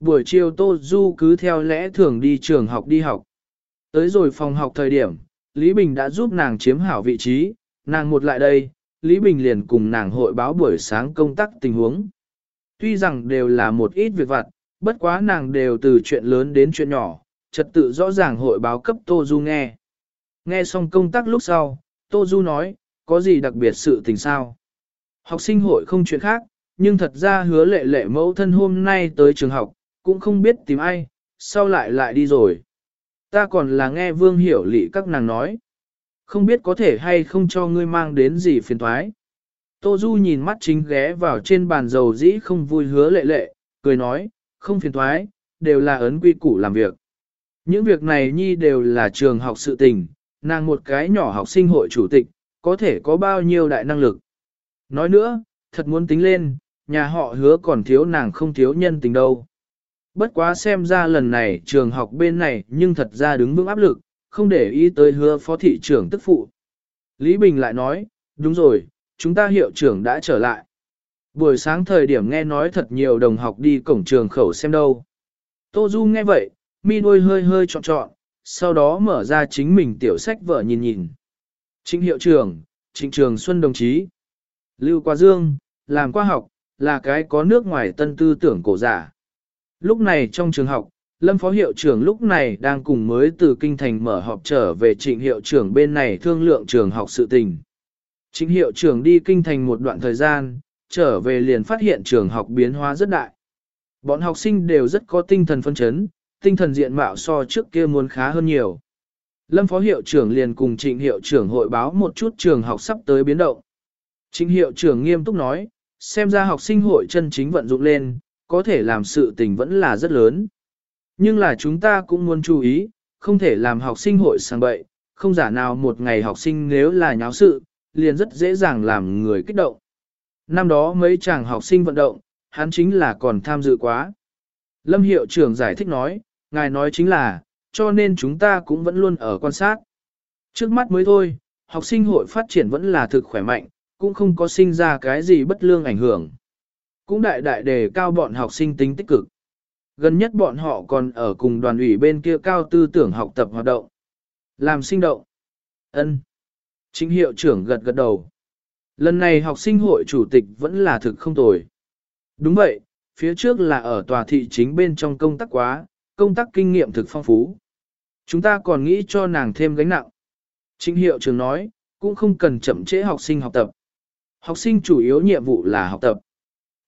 Buổi chiều Tô Du cứ theo lẽ thường đi trường học đi học. Tới rồi phòng học thời điểm, Lý Bình đã giúp nàng chiếm hảo vị trí, nàng một lại đây, Lý Bình liền cùng nàng hội báo buổi sáng công tác tình huống. Tuy rằng đều là một ít việc vặt, bất quá nàng đều từ chuyện lớn đến chuyện nhỏ, trật tự rõ ràng hội báo cấp Tô Du nghe. Nghe xong công tác lúc sau, Tô Du nói, có gì đặc biệt sự tình sao? Học sinh hội không chuyện khác, nhưng thật ra hứa lệ lệ mẫu thân hôm nay tới trường học, cũng không biết tìm ai, sau lại lại đi rồi. Ta còn là nghe vương hiểu lị các nàng nói. Không biết có thể hay không cho ngươi mang đến gì phiền thoái. Tô Du nhìn mắt chính ghé vào trên bàn dầu dĩ không vui hứa lệ lệ, cười nói, không phiền thoái, đều là ấn quy củ làm việc. Những việc này nhi đều là trường học sự tình, nàng một cái nhỏ học sinh hội chủ tịch, có thể có bao nhiêu đại năng lực. Nói nữa, thật muốn tính lên, nhà họ hứa còn thiếu nàng không thiếu nhân tình đâu. Bất quá xem ra lần này trường học bên này nhưng thật ra đứng vững áp lực, không để ý tới hứa phó thị trưởng tức phụ. Lý Bình lại nói, đúng rồi, chúng ta hiệu trưởng đã trở lại. Buổi sáng thời điểm nghe nói thật nhiều đồng học đi cổng trường khẩu xem đâu. Tô Du nghe vậy, mi đôi hơi hơi trọn trọn, sau đó mở ra chính mình tiểu sách vợ nhìn nhìn. Trịnh hiệu trưởng, trịnh trường Xuân đồng chí. Lưu Qua Dương, làm khoa học, là cái có nước ngoài tân tư tưởng cổ giả. Lúc này trong trường học, Lâm Phó Hiệu trưởng lúc này đang cùng mới từ Kinh Thành mở họp trở về trịnh hiệu trưởng bên này thương lượng trường học sự tình. Trịnh hiệu trưởng đi Kinh Thành một đoạn thời gian, trở về liền phát hiện trường học biến hóa rất đại. Bọn học sinh đều rất có tinh thần phân chấn, tinh thần diện mạo so trước kia muốn khá hơn nhiều. Lâm Phó Hiệu trưởng liền cùng trịnh hiệu trưởng hội báo một chút trường học sắp tới biến động. Trịnh hiệu trưởng nghiêm túc nói, xem ra học sinh hội chân chính vận dụng lên, có thể làm sự tình vẫn là rất lớn. Nhưng là chúng ta cũng muốn chú ý, không thể làm học sinh hội sang bậy, không giả nào một ngày học sinh nếu là nháo sự, liền rất dễ dàng làm người kích động. Năm đó mấy chàng học sinh vận động, hắn chính là còn tham dự quá. Lâm hiệu trưởng giải thích nói, ngài nói chính là, cho nên chúng ta cũng vẫn luôn ở quan sát. Trước mắt mới thôi, học sinh hội phát triển vẫn là thực khỏe mạnh, cũng không có sinh ra cái gì bất lương ảnh hưởng. Cũng đại đại đề cao bọn học sinh tính tích cực. Gần nhất bọn họ còn ở cùng đoàn ủy bên kia cao tư tưởng học tập hoạt động. Làm sinh động. ân Chính hiệu trưởng gật gật đầu. Lần này học sinh hội chủ tịch vẫn là thực không tồi. Đúng vậy, phía trước là ở tòa thị chính bên trong công tác quá, công tác kinh nghiệm thực phong phú. Chúng ta còn nghĩ cho nàng thêm gánh nặng. Chính hiệu trưởng nói, cũng không cần chậm trễ học sinh học tập. Học sinh chủ yếu nhiệm vụ là học tập.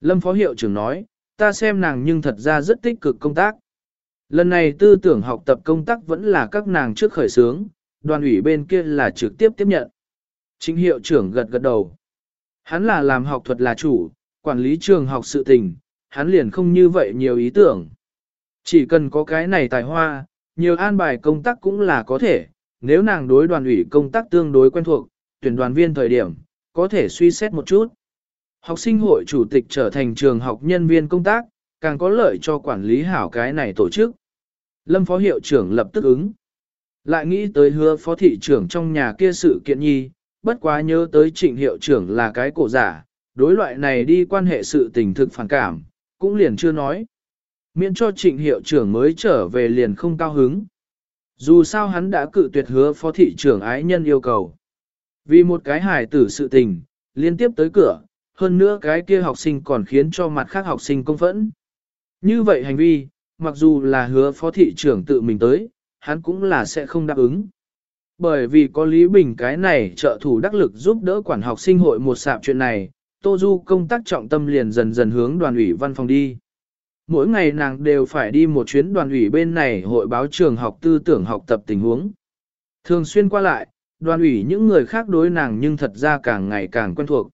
Lâm phó hiệu trưởng nói, ta xem nàng nhưng thật ra rất tích cực công tác. Lần này tư tưởng học tập công tác vẫn là các nàng trước khởi sướng, đoàn ủy bên kia là trực tiếp tiếp nhận. Chính hiệu trưởng gật gật đầu. Hắn là làm học thuật là chủ, quản lý trường học sự tình, hắn liền không như vậy nhiều ý tưởng. Chỉ cần có cái này tài hoa, nhiều an bài công tác cũng là có thể, nếu nàng đối đoàn ủy công tác tương đối quen thuộc, tuyển đoàn viên thời điểm, có thể suy xét một chút. Học sinh hội chủ tịch trở thành trường học nhân viên công tác, càng có lợi cho quản lý hảo cái này tổ chức. Lâm phó hiệu trưởng lập tức ứng. Lại nghĩ tới hứa phó thị trưởng trong nhà kia sự kiện nhi, bất quá nhớ tới trịnh hiệu trưởng là cái cổ giả, đối loại này đi quan hệ sự tình thực phản cảm, cũng liền chưa nói. Miễn cho trịnh hiệu trưởng mới trở về liền không cao hứng. Dù sao hắn đã cự tuyệt hứa phó thị trưởng ái nhân yêu cầu. Vì một cái hài tử sự tình, liên tiếp tới cửa, hơn nữa cái kia học sinh còn khiến cho mặt khác học sinh công phẫn. Như vậy hành vi, mặc dù là hứa phó thị trưởng tự mình tới, hắn cũng là sẽ không đáp ứng. Bởi vì có Lý Bình cái này trợ thủ đắc lực giúp đỡ quản học sinh hội một sạp chuyện này, Tô Du công tác trọng tâm liền dần dần hướng đoàn ủy văn phòng đi. Mỗi ngày nàng đều phải đi một chuyến đoàn ủy bên này hội báo trường học tư tưởng học tập tình huống. Thường xuyên qua lại, đoàn ủy những người khác đối nàng nhưng thật ra càng ngày càng quen thuộc.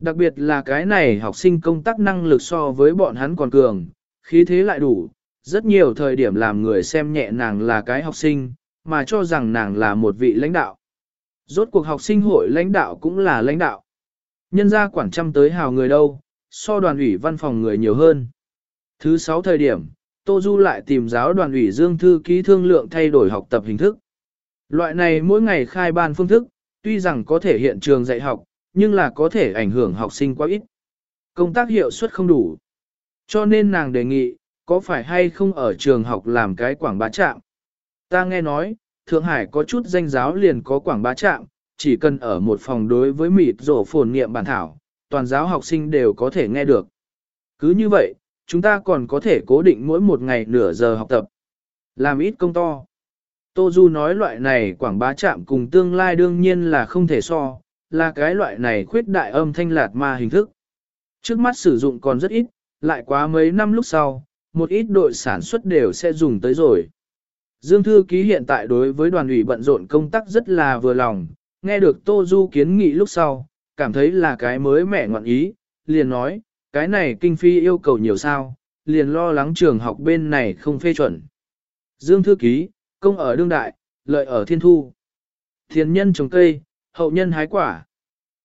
Đặc biệt là cái này học sinh công tác năng lực so với bọn hắn còn cường, khí thế lại đủ, rất nhiều thời điểm làm người xem nhẹ nàng là cái học sinh, mà cho rằng nàng là một vị lãnh đạo. Rốt cuộc học sinh hội lãnh đạo cũng là lãnh đạo. Nhân gia quản trăm tới hào người đâu, so đoàn ủy văn phòng người nhiều hơn. Thứ sáu thời điểm, Tô Du lại tìm giáo đoàn ủy Dương Thư ký thương lượng thay đổi học tập hình thức. Loại này mỗi ngày khai ban phương thức, tuy rằng có thể hiện trường dạy học, nhưng là có thể ảnh hưởng học sinh quá ít. Công tác hiệu suất không đủ. Cho nên nàng đề nghị, có phải hay không ở trường học làm cái quảng bá trạm? Ta nghe nói, Thượng Hải có chút danh giáo liền có quảng bá trạm, chỉ cần ở một phòng đối với mịt rổ phồn nghiệm bản thảo, toàn giáo học sinh đều có thể nghe được. Cứ như vậy, chúng ta còn có thể cố định mỗi một ngày nửa giờ học tập. Làm ít công to. Tô Du nói loại này quảng bá trạm cùng tương lai đương nhiên là không thể so, là cái loại này khuyết đại âm thanh lạt ma hình thức. Trước mắt sử dụng còn rất ít, lại quá mấy năm lúc sau, một ít đội sản xuất đều sẽ dùng tới rồi. Dương Thư Ký hiện tại đối với đoàn ủy bận rộn công tác rất là vừa lòng, nghe được Tô Du kiến nghị lúc sau, cảm thấy là cái mới mẻ ngoạn ý, liền nói, cái này kinh phi yêu cầu nhiều sao, liền lo lắng trường học bên này không phê chuẩn. Dương Thư Ký, công ở đương đại, lợi ở thiên thu. Thiên nhân trồng cây, hậu nhân hái quả.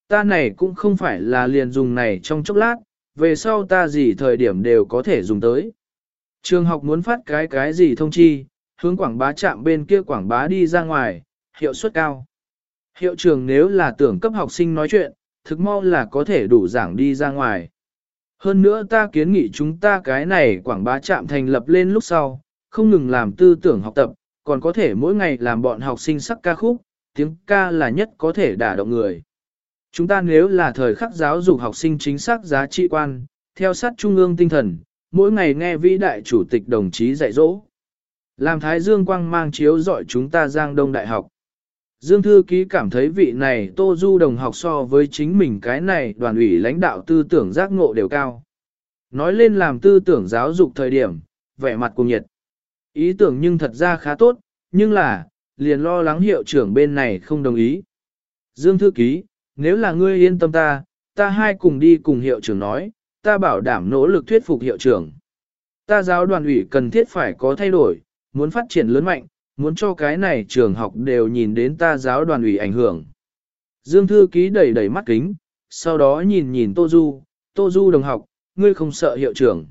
Ta này cũng không phải là liền dùng này trong chốc lát, về sau ta gì thời điểm đều có thể dùng tới. Trường học muốn phát cái cái gì thông chi, hướng quảng bá chạm bên kia quảng bá đi ra ngoài, hiệu suất cao. Hiệu trường nếu là tưởng cấp học sinh nói chuyện, thực mau là có thể đủ giảng đi ra ngoài. Hơn nữa ta kiến nghị chúng ta cái này quảng bá chạm thành lập lên lúc sau, không ngừng làm tư tưởng học tập, còn có thể mỗi ngày làm bọn học sinh sắc ca khúc, tiếng ca là nhất có thể đả động người. Chúng ta nếu là thời khắc giáo dục học sinh chính xác giá trị quan, theo sát trung ương tinh thần, mỗi ngày nghe vĩ đại chủ tịch đồng chí dạy dỗ. Làm Thái Dương Quang mang chiếu dọi chúng ta Giang Đông Đại học. Dương Thư Ký cảm thấy vị này Tô Du đồng học so với chính mình cái này đoàn ủy lãnh đạo tư tưởng giác ngộ đều cao. Nói lên làm tư tưởng giáo dục thời điểm, vẻ mặt cùng nhiệt. Ý tưởng nhưng thật ra khá tốt, nhưng là, liền lo lắng hiệu trưởng bên này không đồng ý. Dương Thư Ký, nếu là ngươi yên tâm ta, ta hai cùng đi cùng hiệu trưởng nói, ta bảo đảm nỗ lực thuyết phục hiệu trưởng. Ta giáo đoàn ủy cần thiết phải có thay đổi, muốn phát triển lớn mạnh, muốn cho cái này trường học đều nhìn đến ta giáo đoàn ủy ảnh hưởng. Dương Thư Ký đẩy đẩy mắt kính, sau đó nhìn nhìn Tô Du, Tô Du đồng học, ngươi không sợ hiệu trưởng.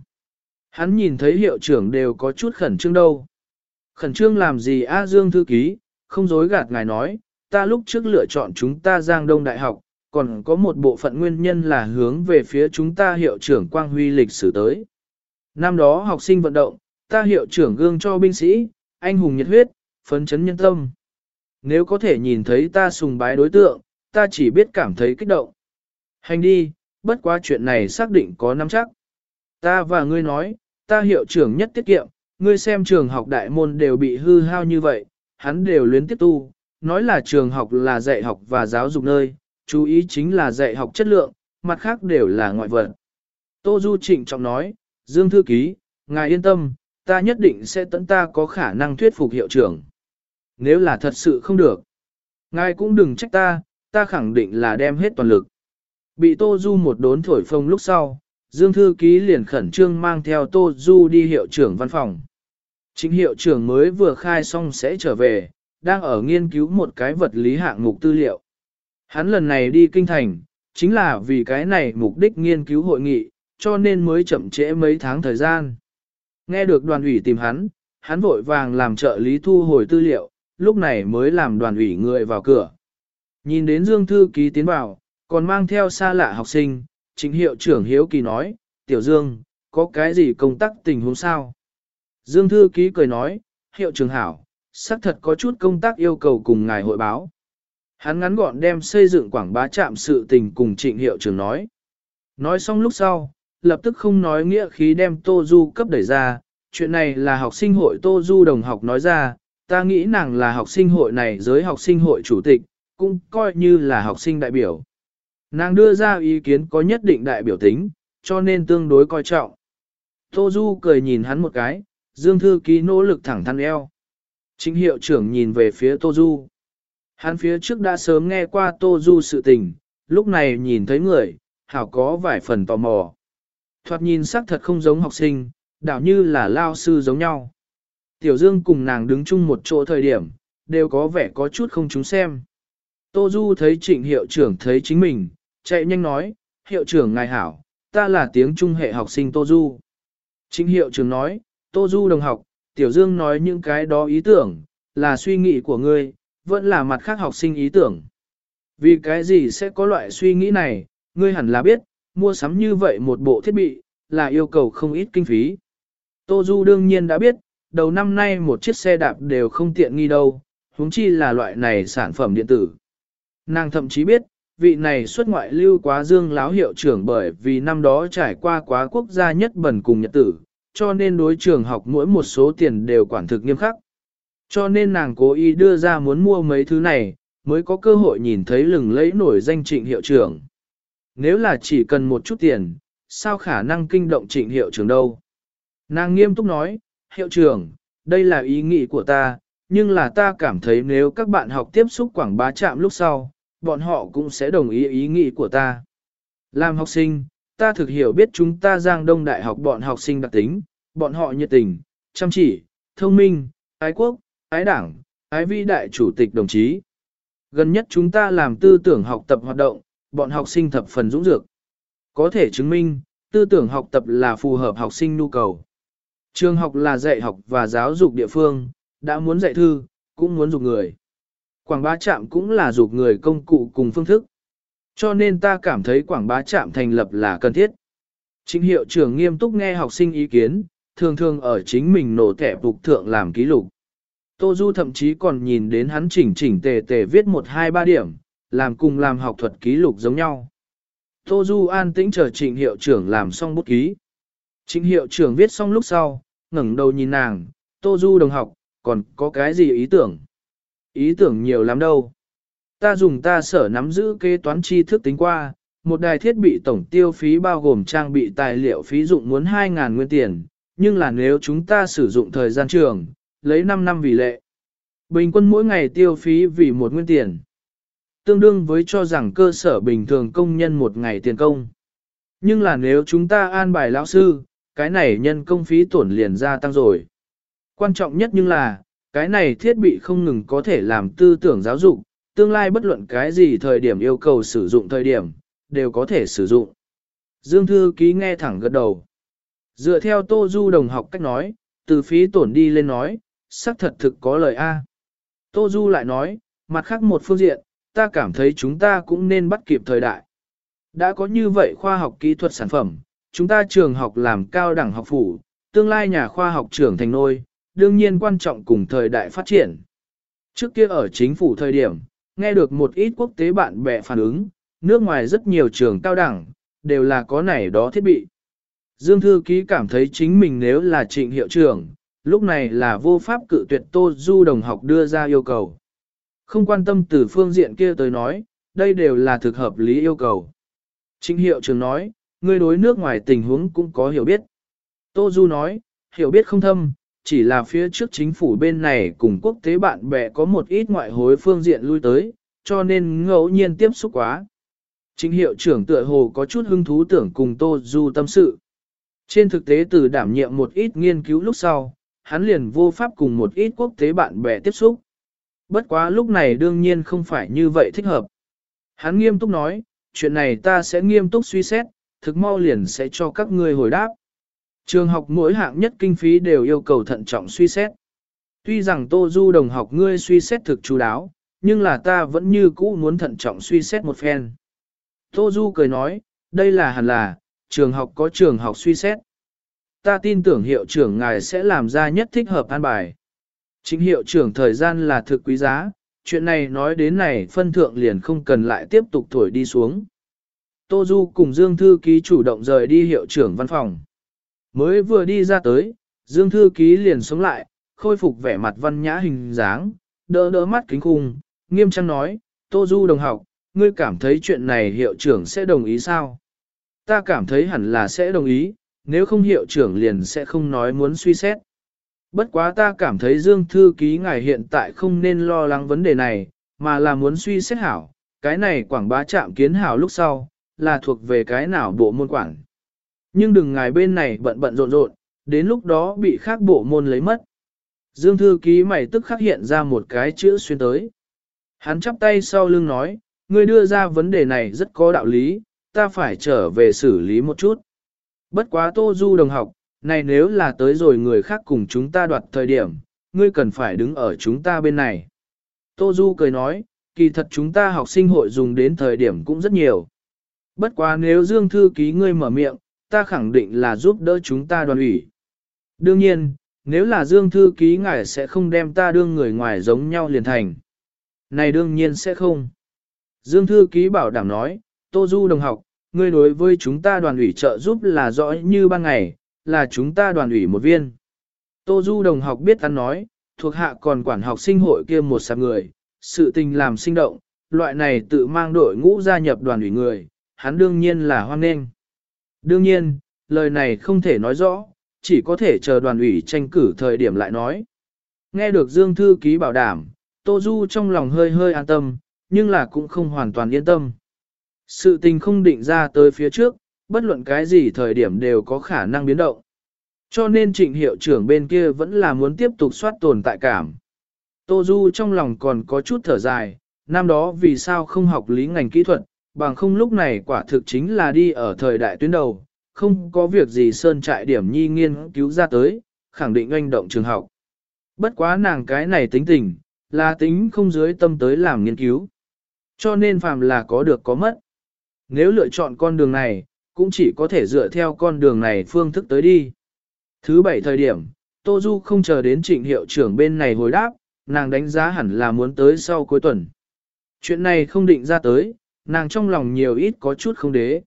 Hắn nhìn thấy hiệu trưởng đều có chút khẩn trương đâu. Khẩn trương làm gì A Dương Thư Ký, không dối gạt ngài nói, ta lúc trước lựa chọn chúng ta Giang Đông Đại học, còn có một bộ phận nguyên nhân là hướng về phía chúng ta hiệu trưởng Quang Huy lịch sử tới. Năm đó học sinh vận động, ta hiệu trưởng gương cho binh sĩ, anh hùng nhiệt huyết, phấn chấn nhân tâm. Nếu có thể nhìn thấy ta sùng bái đối tượng, ta chỉ biết cảm thấy kích động. Hành đi, bất quá chuyện này xác định có nắm chắc. Ta và ngươi nói, ta hiệu trưởng nhất tiết kiệm, ngươi xem trường học đại môn đều bị hư hao như vậy, hắn đều luyến tiếp tu, nói là trường học là dạy học và giáo dục nơi, chú ý chính là dạy học chất lượng, mặt khác đều là ngoại vật. Tô Du trịnh trọng nói, Dương Thư Ký, ngài yên tâm, ta nhất định sẽ tận ta có khả năng thuyết phục hiệu trưởng. Nếu là thật sự không được, ngài cũng đừng trách ta, ta khẳng định là đem hết toàn lực. Bị Tô Du một đốn thổi phông lúc sau, Dương Thư Ký liền khẩn trương mang theo Tô Du đi hiệu trưởng văn phòng. Chính hiệu trưởng mới vừa khai xong sẽ trở về, đang ở nghiên cứu một cái vật lý hạng mục tư liệu. Hắn lần này đi kinh thành, chính là vì cái này mục đích nghiên cứu hội nghị, cho nên mới chậm trễ mấy tháng thời gian. Nghe được đoàn ủy tìm hắn, hắn vội vàng làm trợ lý thu hồi tư liệu, lúc này mới làm đoàn ủy người vào cửa. Nhìn đến Dương Thư Ký tiến vào, còn mang theo xa lạ học sinh, chính hiệu trưởng Hiếu Kỳ nói, Tiểu Dương, có cái gì công tác tình huống sao? Dương Thư Ký cười nói, hiệu trưởng hảo, xác thật có chút công tác yêu cầu cùng ngài hội báo. Hắn ngắn gọn đem xây dựng quảng bá trạm sự tình cùng trịnh hiệu trưởng nói. Nói xong lúc sau, lập tức không nói nghĩa khí đem Tô Du cấp đẩy ra, chuyện này là học sinh hội Tô Du đồng học nói ra, ta nghĩ nàng là học sinh hội này giới học sinh hội chủ tịch, cũng coi như là học sinh đại biểu. Nàng đưa ra ý kiến có nhất định đại biểu tính, cho nên tương đối coi trọng. Tô Du cười nhìn hắn một cái, Dương Thư Ký nỗ lực thẳng thắn eo. Chính hiệu trưởng nhìn về phía Tô Du. Hắn phía trước đã sớm nghe qua Tô Du sự tình, lúc này nhìn thấy người, hảo có vài phần tò mò. Thoạt nhìn sắc thật không giống học sinh, đảo như là lao sư giống nhau. Tiểu Dương cùng nàng đứng chung một chỗ thời điểm, đều có vẻ có chút không chúng xem. Tô Du thấy trịnh hiệu trưởng thấy chính mình, chạy nhanh nói, hiệu trưởng ngài hảo, ta là tiếng trung hệ học sinh Tô Du. Chính hiệu trưởng nói, Tô Du đồng học, Tiểu Dương nói những cái đó ý tưởng, là suy nghĩ của ngươi, vẫn là mặt khác học sinh ý tưởng. Vì cái gì sẽ có loại suy nghĩ này, ngươi hẳn là biết, mua sắm như vậy một bộ thiết bị, là yêu cầu không ít kinh phí. Tô Du đương nhiên đã biết, đầu năm nay một chiếc xe đạp đều không tiện nghi đâu, huống chi là loại này sản phẩm điện tử. Nàng thậm chí biết, vị này xuất ngoại lưu quá dương láo hiệu trưởng bởi vì năm đó trải qua quá quốc gia nhất bẩn cùng nhật tử, cho nên đối trường học mỗi một số tiền đều quản thực nghiêm khắc. Cho nên nàng cố ý đưa ra muốn mua mấy thứ này, mới có cơ hội nhìn thấy lừng lẫy nổi danh trịnh hiệu trưởng. Nếu là chỉ cần một chút tiền, sao khả năng kinh động trịnh hiệu trưởng đâu? Nàng nghiêm túc nói, hiệu trưởng, đây là ý nghĩ của ta, nhưng là ta cảm thấy nếu các bạn học tiếp xúc quảng bá chạm lúc sau, bọn họ cũng sẽ đồng ý ý nghĩ của ta. Làm học sinh, ta thực hiểu biết chúng ta Giang Đông Đại học bọn học sinh đặc tính, bọn họ nhiệt tình, chăm chỉ, thông minh, ái quốc, ái đảng, ái vi đại chủ tịch đồng chí. Gần nhất chúng ta làm tư tưởng học tập hoạt động, bọn học sinh thập phần dũng dược. Có thể chứng minh, tư tưởng học tập là phù hợp học sinh nhu cầu. Trường học là dạy học và giáo dục địa phương, đã muốn dạy thư, cũng muốn dục người. Quảng bá trạm cũng là dục người công cụ cùng phương thức. Cho nên ta cảm thấy quảng bá trạm thành lập là cần thiết. Chính hiệu trưởng nghiêm túc nghe học sinh ý kiến, thường thường ở chính mình nổ thẻ phục thượng làm ký lục. Tô Du thậm chí còn nhìn đến hắn chỉnh chỉnh tề tề viết một hai ba điểm, làm cùng làm học thuật ký lục giống nhau. Tô Du an tĩnh chờ trịnh hiệu trưởng làm xong bút ký. Trịnh hiệu trưởng viết xong lúc sau, ngẩng đầu nhìn nàng, Tô Du đồng học, còn có cái gì ý tưởng? Ý tưởng nhiều lắm đâu. Ta dùng ta sở nắm giữ kế toán tri thức tính qua, một đài thiết bị tổng tiêu phí bao gồm trang bị tài liệu phí dụng muốn 2.000 nguyên tiền, nhưng là nếu chúng ta sử dụng thời gian trường, lấy 5 năm vì lệ. Bình quân mỗi ngày tiêu phí vì một nguyên tiền. Tương đương với cho rằng cơ sở bình thường công nhân một ngày tiền công. Nhưng là nếu chúng ta an bài lão sư, cái này nhân công phí tổn liền gia tăng rồi. Quan trọng nhất nhưng là, cái này thiết bị không ngừng có thể làm tư tưởng giáo dục, tương lai bất luận cái gì thời điểm yêu cầu sử dụng thời điểm, đều có thể sử dụng. Dương Thư Ký nghe thẳng gật đầu. Dựa theo Tô Du đồng học cách nói, từ phí tổn đi lên nói, xác thật thực có lời A. Tô Du lại nói, mặt khác một phương diện, ta cảm thấy chúng ta cũng nên bắt kịp thời đại. Đã có như vậy khoa học kỹ thuật sản phẩm, chúng ta trường học làm cao đẳng học phủ, tương lai nhà khoa học trưởng thành nôi, đương nhiên quan trọng cùng thời đại phát triển. Trước kia ở chính phủ thời điểm, nghe được một ít quốc tế bạn bè phản ứng, nước ngoài rất nhiều trường cao đẳng, đều là có này đó thiết bị. Dương Thư Ký cảm thấy chính mình nếu là trịnh hiệu trưởng, lúc này là vô pháp cự tuyệt Tô Du đồng học đưa ra yêu cầu. Không quan tâm từ phương diện kia tới nói, đây đều là thực hợp lý yêu cầu. Trịnh hiệu trưởng nói, người đối nước ngoài tình huống cũng có hiểu biết. Tô Du nói, hiểu biết không thâm, chỉ là phía trước chính phủ bên này cùng quốc tế bạn bè có một ít ngoại hối phương diện lui tới, cho nên ngẫu nhiên tiếp xúc quá. Chính hiệu trưởng tựa hồ có chút hứng thú tưởng cùng Tô Du tâm sự. Trên thực tế từ đảm nhiệm một ít nghiên cứu lúc sau, hắn liền vô pháp cùng một ít quốc tế bạn bè tiếp xúc. Bất quá lúc này đương nhiên không phải như vậy thích hợp. Hắn nghiêm túc nói, chuyện này ta sẽ nghiêm túc suy xét, thực mau liền sẽ cho các ngươi hồi đáp. Trường học mỗi hạng nhất kinh phí đều yêu cầu thận trọng suy xét. Tuy rằng Tô Du đồng học ngươi suy xét thực chú đáo, nhưng là ta vẫn như cũ muốn thận trọng suy xét một phen. Tô Du cười nói, đây là hẳn là, trường học có trường học suy xét. Ta tin tưởng hiệu trưởng ngài sẽ làm ra nhất thích hợp an bài. Chính hiệu trưởng thời gian là thực quý giá, chuyện này nói đến này phân thượng liền không cần lại tiếp tục thổi đi xuống. Tô Du cùng Dương Thư Ký chủ động rời đi hiệu trưởng văn phòng. Mới vừa đi ra tới, Dương Thư Ký liền sống lại, khôi phục vẻ mặt văn nhã hình dáng, đỡ đỡ mắt kính khung, nghiêm trang nói, Tô Du đồng học, ngươi cảm thấy chuyện này hiệu trưởng sẽ đồng ý sao? Ta cảm thấy hẳn là sẽ đồng ý, nếu không hiệu trưởng liền sẽ không nói muốn suy xét. Bất quá ta cảm thấy Dương Thư Ký ngài hiện tại không nên lo lắng vấn đề này, mà là muốn suy xét hảo, cái này quảng bá chạm kiến hảo lúc sau, là thuộc về cái nào bộ môn quảng. Nhưng đừng ngài bên này bận bận rộn rộn, đến lúc đó bị khác bộ môn lấy mất. Dương Thư Ký mày tức khắc hiện ra một cái chữ xuyên tới. Hắn chắp tay sau lưng nói, ngươi đưa ra vấn đề này rất có đạo lý, ta phải trở về xử lý một chút. Bất quá Tô Du đồng học, này nếu là tới rồi người khác cùng chúng ta đoạt thời điểm, ngươi cần phải đứng ở chúng ta bên này. Tô Du cười nói, kỳ thật chúng ta học sinh hội dùng đến thời điểm cũng rất nhiều. Bất quá nếu Dương Thư ký ngươi mở miệng, ta khẳng định là giúp đỡ chúng ta đoàn ủy. Đương nhiên, nếu là Dương Thư Ký ngài sẽ không đem ta đương người ngoài giống nhau liền thành. Này đương nhiên sẽ không. Dương Thư Ký bảo đảm nói, Tô Du đồng học, ngươi đối với chúng ta đoàn ủy trợ giúp là rõ như ban ngày, là chúng ta đoàn ủy một viên. Tô Du đồng học biết ăn nói, thuộc hạ còn quản học sinh hội kia một sạp người, sự tình làm sinh động, loại này tự mang đội ngũ gia nhập đoàn ủy người, hắn đương nhiên là hoan nghênh. Đương nhiên, lời này không thể nói rõ, chỉ có thể chờ đoàn ủy tranh cử thời điểm lại nói. Nghe được Dương Thư Ký bảo đảm, Tô Du trong lòng hơi hơi an tâm, nhưng là cũng không hoàn toàn yên tâm. Sự tình không định ra tới phía trước, bất luận cái gì thời điểm đều có khả năng biến động. Cho nên trịnh hiệu trưởng bên kia vẫn là muốn tiếp tục soát tồn tại cảm. Tô Du trong lòng còn có chút thở dài, năm đó vì sao không học lý ngành kỹ thuật, bằng không lúc này quả thực chính là đi ở thời đại tuyến đầu, không có việc gì sơn trại điểm nhi nghiên cứu ra tới, khẳng định oanh động trường học. Bất quá nàng cái này tính tình, là tính không dưới tâm tới làm nghiên cứu. Cho nên phàm là có được có mất. Nếu lựa chọn con đường này, cũng chỉ có thể dựa theo con đường này phương thức tới đi. Thứ bảy thời điểm, Tô Du không chờ đến trịnh hiệu trưởng bên này hồi đáp, nàng đánh giá hẳn là muốn tới sau cuối tuần. Chuyện này không định ra tới, nàng trong lòng nhiều ít có chút không đế.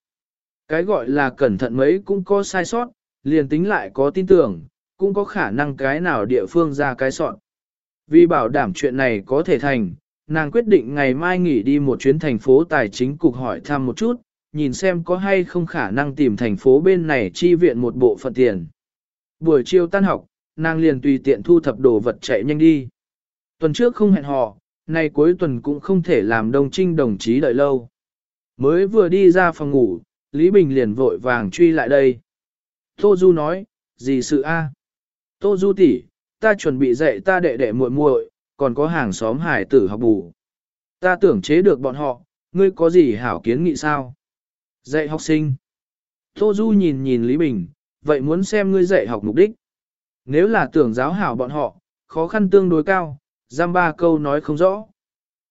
Cái gọi là cẩn thận mấy cũng có sai sót, liền tính lại có tin tưởng, cũng có khả năng cái nào địa phương ra cái sọn. Vì bảo đảm chuyện này có thể thành, nàng quyết định ngày mai nghỉ đi một chuyến thành phố tài chính cục hỏi thăm một chút, nhìn xem có hay không khả năng tìm thành phố bên này chi viện một bộ phận tiền. Buổi chiều tan học, nàng liền tùy tiện thu thập đồ vật chạy nhanh đi. Tuần trước không hẹn hò, nay cuối tuần cũng không thể làm đồng trinh đồng chí đợi lâu. Mới vừa đi ra phòng ngủ, Lý Bình liền vội vàng truy lại đây. Tô Du nói, gì sự a? Tô Du tỷ, ta chuẩn bị dạy ta đệ đệ muội muội, còn có hàng xóm hải tử học bù. Ta tưởng chế được bọn họ, ngươi có gì hảo kiến nghị sao? Dạy học sinh. Tô Du nhìn nhìn Lý Bình, vậy muốn xem ngươi dạy học mục đích. Nếu là tưởng giáo hảo bọn họ, khó khăn tương đối cao, giam ba câu nói không rõ.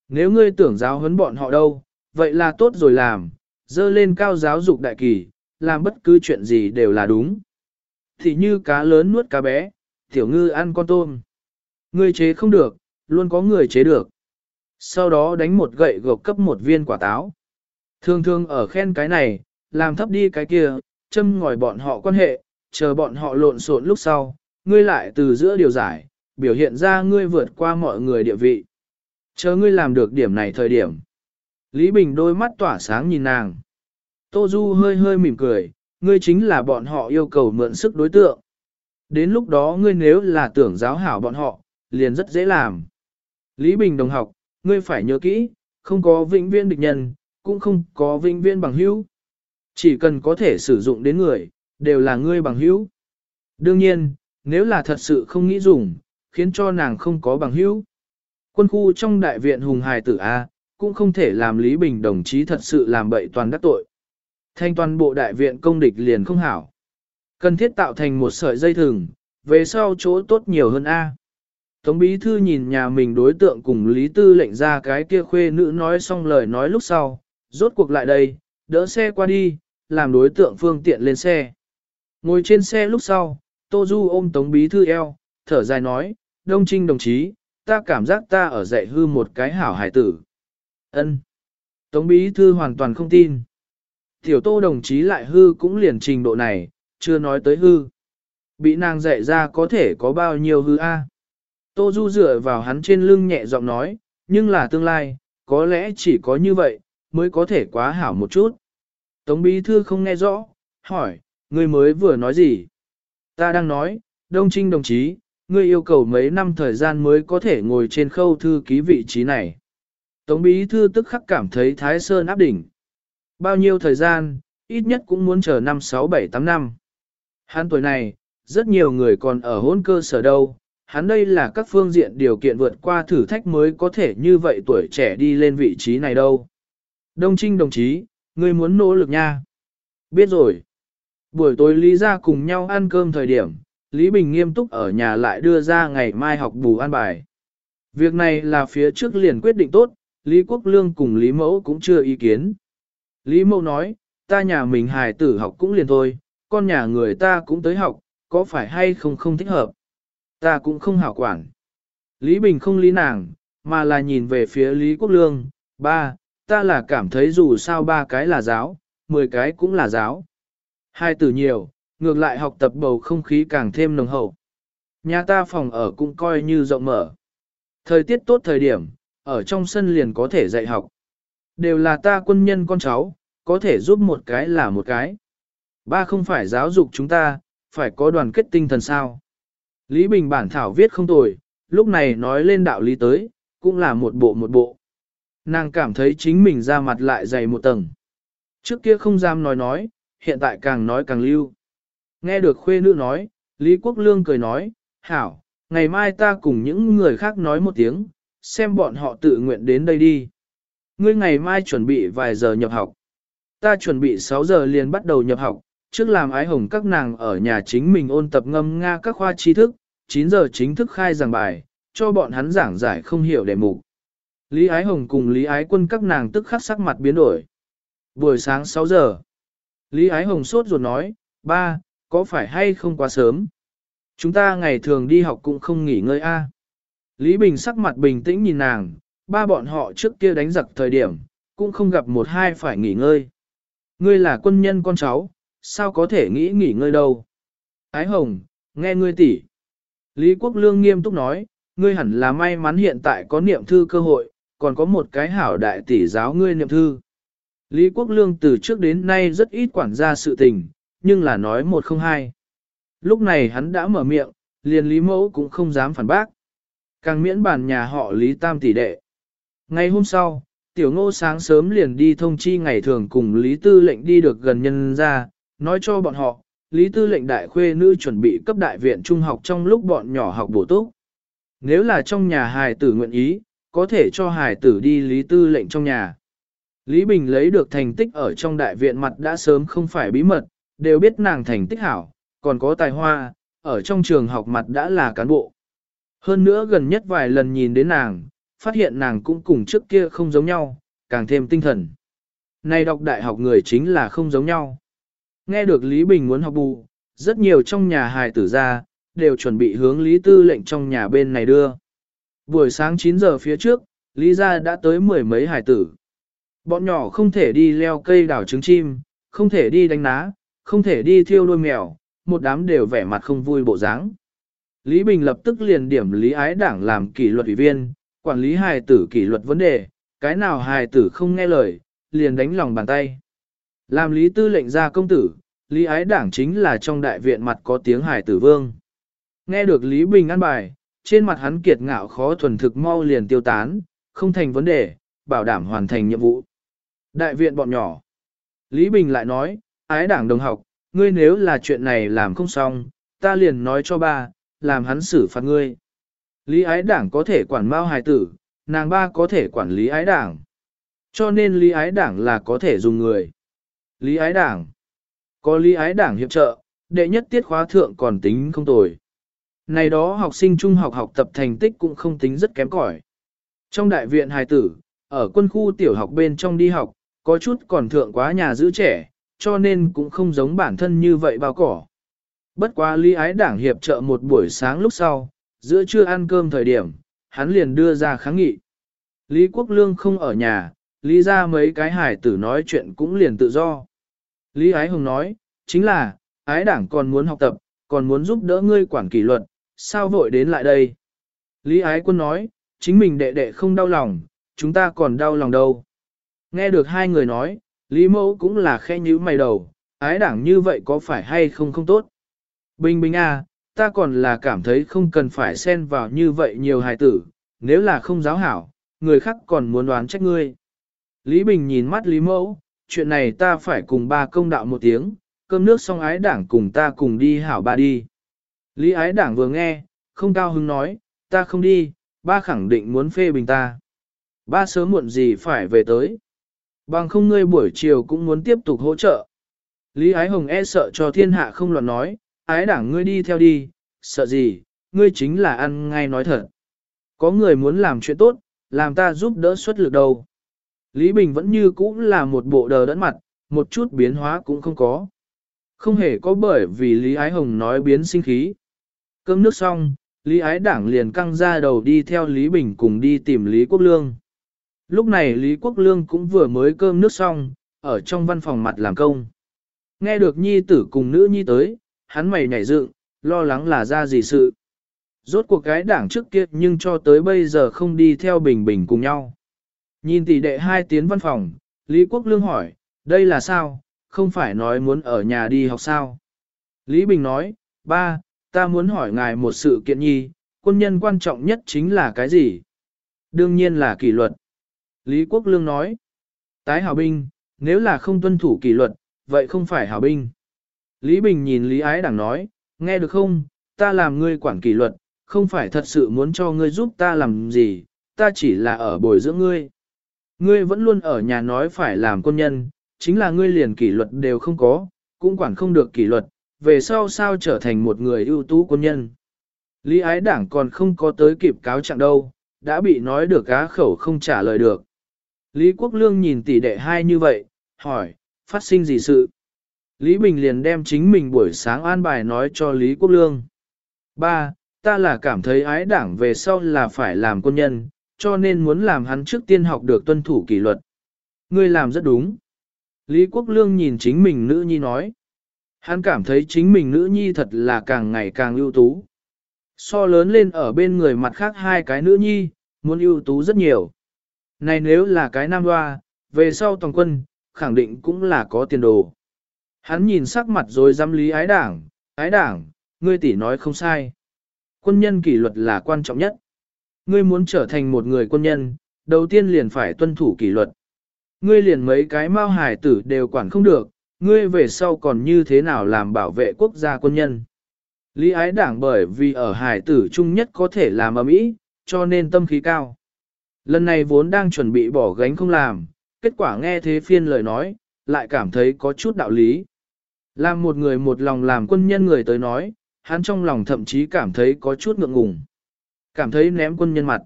Nếu ngươi tưởng giáo huấn bọn họ đâu, vậy là tốt rồi làm, dơ lên cao giáo dục đại kỳ, làm bất cứ chuyện gì đều là đúng. Thì như cá lớn nuốt cá bé, tiểu ngư ăn con tôm. Ngươi chế không được, luôn có người chế được. Sau đó đánh một gậy gộc cấp một viên quả táo. Thường thường ở khen cái này, làm thấp đi cái kia, châm ngòi bọn họ quan hệ, chờ bọn họ lộn xộn lúc sau, ngươi lại từ giữa điều giải, biểu hiện ra ngươi vượt qua mọi người địa vị. Chờ ngươi làm được điểm này thời điểm. Lý Bình đôi mắt tỏa sáng nhìn nàng. Tô Du hơi hơi mỉm cười, ngươi chính là bọn họ yêu cầu mượn sức đối tượng. Đến lúc đó ngươi nếu là tưởng giáo hảo bọn họ, liền rất dễ làm. Lý Bình đồng học, ngươi phải nhớ kỹ, không có vĩnh viên địch nhân, cũng không có vĩnh viên bằng hữu. Chỉ cần có thể sử dụng đến người, đều là ngươi bằng hữu. Đương nhiên, nếu là thật sự không nghĩ dùng, khiến cho nàng không có bằng hữu. Quân khu trong đại viện Hùng Hải tử A, cũng không thể làm Lý Bình đồng chí thật sự làm bậy toàn đắc tội. Thanh toàn bộ đại viện công địch liền không hảo. Cần thiết tạo thành một sợi dây thừng, về sau chỗ tốt nhiều hơn A. Tống bí thư nhìn nhà mình đối tượng cùng Lý Tư lệnh ra cái kia khuê nữ nói xong lời nói lúc sau, rốt cuộc lại đây, đỡ xe qua đi, làm đối tượng phương tiện lên xe. Ngồi trên xe lúc sau, Tô Du ôm Tống bí thư eo, thở dài nói, Đông Trinh đồng chí, ta cảm giác ta ở dạy hư một cái hảo hải tử. Ân. Tống bí thư hoàn toàn không tin. Tiểu tô đồng chí lại hư cũng liền trình độ này, chưa nói tới hư. Bị nàng dạy ra có thể có bao nhiêu hư a? Tô Du dựa vào hắn trên lưng nhẹ giọng nói, nhưng là tương lai, có lẽ chỉ có như vậy, mới có thể quá hảo một chút. Tống bí thư không nghe rõ, hỏi, ngươi mới vừa nói gì? Ta đang nói, Đông Trinh đồng chí, ngươi yêu cầu mấy năm thời gian mới có thể ngồi trên khâu thư ký vị trí này. Tống bí thư tức khắc cảm thấy Thái Sơn áp đỉnh. Bao nhiêu thời gian, ít nhất cũng muốn chờ năm 6 7 8 năm. Hắn tuổi này, rất nhiều người còn ở hôn cơ sở đâu. Hắn đây là các phương diện điều kiện vượt qua thử thách mới có thể như vậy tuổi trẻ đi lên vị trí này đâu. Đông Trinh đồng chí, ngươi muốn nỗ lực nha. Biết rồi. Buổi tối Lý ra cùng nhau ăn cơm thời điểm, Lý Bình nghiêm túc ở nhà lại đưa ra ngày mai học bù an bài. Việc này là phía trước liền quyết định tốt, Lý Quốc Lương cùng Lý Mẫu cũng chưa ý kiến. Lý Mẫu nói, ta nhà mình hài tử học cũng liền thôi, con nhà người ta cũng tới học, có phải hay không không thích hợp? Ta cũng không hảo quản. Lý Bình không lý nàng, mà là nhìn về phía Lý Quốc Lương, ba, ta là cảm thấy dù sao ba cái là giáo, mười cái cũng là giáo. Hai từ nhiều, ngược lại học tập bầu không khí càng thêm nồng hậu. Nhà ta phòng ở cũng coi như rộng mở. Thời tiết tốt thời điểm, ở trong sân liền có thể dạy học. Đều là ta quân nhân con cháu, có thể giúp một cái là một cái. Ba không phải giáo dục chúng ta, phải có đoàn kết tinh thần sao. Lý Bình bản thảo viết không tồi, lúc này nói lên đạo lý tới, cũng là một bộ một bộ. Nàng cảm thấy chính mình ra mặt lại dày một tầng. Trước kia không dám nói nói, hiện tại càng nói càng lưu. Nghe được khuê nữ nói, Lý Quốc Lương cười nói, hảo, ngày mai ta cùng những người khác nói một tiếng, xem bọn họ tự nguyện đến đây đi. Ngươi ngày mai chuẩn bị vài giờ nhập học. Ta chuẩn bị 6 giờ liền bắt đầu nhập học, trước làm ái hồng các nàng ở nhà chính mình ôn tập ngâm Nga các khoa tri thức, 9 giờ chính thức khai giảng bài, cho bọn hắn giảng giải không hiểu đề mục. Lý ái hồng cùng Lý ái quân các nàng tức khắc sắc mặt biến đổi. Buổi sáng 6 giờ, Lý ái hồng sốt ruột nói, ba, có phải hay không quá sớm? Chúng ta ngày thường đi học cũng không nghỉ ngơi a. Lý Bình sắc mặt bình tĩnh nhìn nàng, ba bọn họ trước kia đánh giặc thời điểm, cũng không gặp một hai phải nghỉ ngơi. Ngươi là quân nhân con cháu, sao có thể nghĩ nghỉ ngơi đâu? Ái Hồng, nghe ngươi tỉ. Lý Quốc Lương nghiêm túc nói, ngươi hẳn là may mắn hiện tại có niệm thư cơ hội, còn có một cái hảo đại tỷ giáo ngươi niệm thư. Lý Quốc Lương từ trước đến nay rất ít quản gia sự tình, nhưng là nói một không hai. Lúc này hắn đã mở miệng, liền Lý Mẫu cũng không dám phản bác. Càng miễn bàn nhà họ Lý Tam tỷ đệ. Ngày hôm sau, Tiểu Ngô sáng sớm liền đi thông chi ngày thường cùng Lý Tư lệnh đi được gần nhân ra, nói cho bọn họ, Lý Tư lệnh đại khuê nữ chuẩn bị cấp đại viện trung học trong lúc bọn nhỏ học bổ túc. Nếu là trong nhà hài tử nguyện ý, có thể cho hài tử đi Lý Tư lệnh trong nhà. Lý Bình lấy được thành tích ở trong đại viện mặt đã sớm không phải bí mật, đều biết nàng thành tích hảo, còn có tài hoa, ở trong trường học mặt đã là cán bộ. Hơn nữa gần nhất vài lần nhìn đến nàng, phát hiện nàng cũng cùng trước kia không giống nhau, càng thêm tinh thần. Này đọc đại học người chính là không giống nhau. Nghe được Lý Bình muốn học bù, rất nhiều trong nhà hài tử ra, đều chuẩn bị hướng Lý Tư lệnh trong nhà bên này đưa. Buổi sáng 9 giờ phía trước, Lý gia đã tới mười mấy hài tử. Bọn nhỏ không thể đi leo cây đảo trứng chim, không thể đi đánh ná, không thể đi thiêu đôi mèo, một đám đều vẻ mặt không vui bộ dáng. Lý Bình lập tức liền điểm Lý Ái Đảng làm kỷ luật ủy viên, quản lý hài tử kỷ luật vấn đề, cái nào hài tử không nghe lời, liền đánh lòng bàn tay. Làm Lý Tư lệnh ra công tử, Lý Ái Đảng chính là trong đại viện mặt có tiếng hài tử vương. Nghe được Lý Bình ăn bài, trên mặt hắn kiệt ngạo khó thuần thực mau liền tiêu tán, không thành vấn đề, bảo đảm hoàn thành nhiệm vụ. Đại viện bọn nhỏ. Lý Bình lại nói, ái đảng đồng học, ngươi nếu là chuyện này làm không xong, ta liền nói cho ba, làm hắn xử phạt ngươi. Lý ái đảng có thể quản mao hài tử, nàng ba có thể quản lý ái đảng. Cho nên lý ái đảng là có thể dùng người. Lý ái đảng. Có lý ái đảng hiệp trợ, đệ nhất tiết khóa thượng còn tính không tồi. Này đó học sinh trung học học tập thành tích cũng không tính rất kém cỏi. Trong đại viện hài tử, ở quân khu tiểu học bên trong đi học, có chút còn thượng quá nhà giữ trẻ, cho nên cũng không giống bản thân như vậy bao cỏ. Bất quá lý ái đảng hiệp trợ một buổi sáng lúc sau, giữa trưa ăn cơm thời điểm, hắn liền đưa ra kháng nghị. Lý Quốc Lương không ở nhà, lý ra mấy cái hải tử nói chuyện cũng liền tự do. Lý Ái Hồng nói, chính là, ái đảng còn muốn học tập, còn muốn giúp đỡ ngươi quản kỷ luật, sao vội đến lại đây? Lý Ái Quân nói, chính mình đệ đệ không đau lòng, chúng ta còn đau lòng đâu. Nghe được hai người nói, Lý Mẫu cũng là khe nhíu mày đầu, ái đảng như vậy có phải hay không không tốt? Bình bình à, ta còn là cảm thấy không cần phải xen vào như vậy nhiều hài tử, nếu là không giáo hảo, người khác còn muốn đoán trách ngươi. Lý Bình nhìn mắt Lý Mẫu, chuyện này ta phải cùng ba công đạo một tiếng, cơm nước xong ái đảng cùng ta cùng đi hảo ba đi. Lý ái đảng vừa nghe, không cao hứng nói, ta không đi, ba khẳng định muốn phê bình ta. Ba sớm muộn gì phải về tới. Bằng không ngươi buổi chiều cũng muốn tiếp tục hỗ trợ. Lý ái hồng e sợ cho thiên hạ không loạn nói, ái đảng ngươi đi theo đi, sợ gì, ngươi chính là ăn ngay nói thật. Có người muốn làm chuyện tốt, làm ta giúp đỡ xuất lực đầu. Lý Bình vẫn như cũ là một bộ đờ đẫn mặt, một chút biến hóa cũng không có. Không hề có bởi vì Lý Ái Hồng nói biến sinh khí. Cơm nước xong, Lý Ái Đảng liền căng ra đầu đi theo Lý Bình cùng đi tìm Lý Quốc Lương. Lúc này Lý Quốc Lương cũng vừa mới cơm nước xong, ở trong văn phòng mặt làm công. Nghe được nhi tử cùng nữ nhi tới, hắn mày nhảy dựng, lo lắng là ra gì sự. Rốt cuộc cái đảng trước kia nhưng cho tới bây giờ không đi theo bình bình cùng nhau. Nhìn tỷ đệ hai tiến văn phòng, Lý Quốc Lương hỏi, đây là sao, không phải nói muốn ở nhà đi học sao? Lý Bình nói, ba, ta muốn hỏi ngài một sự kiện nhi, quân nhân quan trọng nhất chính là cái gì? Đương nhiên là kỷ luật. Lý Quốc Lương nói, tái hào binh, nếu là không tuân thủ kỷ luật, vậy không phải hào binh. Lý Bình nhìn Lý Ái Đảng nói, nghe được không, ta làm ngươi quản kỷ luật, không phải thật sự muốn cho ngươi giúp ta làm gì, ta chỉ là ở bồi dưỡng ngươi. Ngươi vẫn luôn ở nhà nói phải làm quân nhân, chính là ngươi liền kỷ luật đều không có, cũng quản không được kỷ luật, về sau sao trở thành một người ưu tú quân nhân. Lý ái đảng còn không có tới kịp cáo trạng đâu, đã bị nói được cá khẩu không trả lời được. Lý Quốc Lương nhìn tỷ đệ hai như vậy, hỏi, phát sinh gì sự? Lý Bình liền đem chính mình buổi sáng an bài nói cho Lý Quốc Lương. Ba, ta là cảm thấy ái đảng về sau là phải làm quân nhân, cho nên muốn làm hắn trước tiên học được tuân thủ kỷ luật. Ngươi làm rất đúng. Lý Quốc Lương nhìn chính mình nữ nhi nói. Hắn cảm thấy chính mình nữ nhi thật là càng ngày càng ưu tú. So lớn lên ở bên người mặt khác hai cái nữ nhi, muốn ưu tú rất nhiều. Này nếu là cái nam hoa, về sau toàn quân, khẳng định cũng là có tiền đồ. Hắn nhìn sắc mặt rồi dám lý ái đảng, ái đảng, ngươi tỷ nói không sai. Quân nhân kỷ luật là quan trọng nhất. Ngươi muốn trở thành một người quân nhân, đầu tiên liền phải tuân thủ kỷ luật. Ngươi liền mấy cái mao hải tử đều quản không được, ngươi về sau còn như thế nào làm bảo vệ quốc gia quân nhân. Lý ái đảng bởi vì ở hải tử chung nhất có thể làm ở mỹ, cho nên tâm khí cao. Lần này vốn đang chuẩn bị bỏ gánh không làm, kết quả nghe thế phiên lời nói, lại cảm thấy có chút đạo lý. Làm một người một lòng làm quân nhân người tới nói, hắn trong lòng thậm chí cảm thấy có chút ngượng ngùng. Cảm thấy ném quân nhân mặt.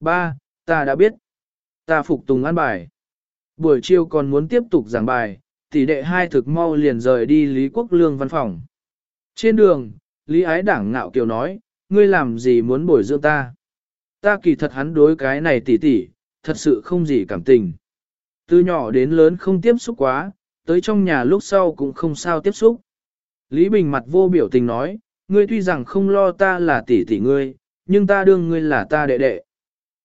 Ba, ta đã biết. Ta phục tùng an bài. Buổi chiều còn muốn tiếp tục giảng bài, tỷ đệ hai thực mau liền rời đi Lý Quốc Lương văn phòng. Trên đường, Lý Ái Đảng ngạo kiều nói, ngươi làm gì muốn bồi dưỡng ta? Ta kỳ thật hắn đối cái này tỷ tỷ, thật sự không gì cảm tình. Từ nhỏ đến lớn không tiếp xúc quá, tới trong nhà lúc sau cũng không sao tiếp xúc. Lý Bình mặt vô biểu tình nói, ngươi tuy rằng không lo ta là tỷ tỷ ngươi, nhưng ta đương ngươi là ta đệ đệ.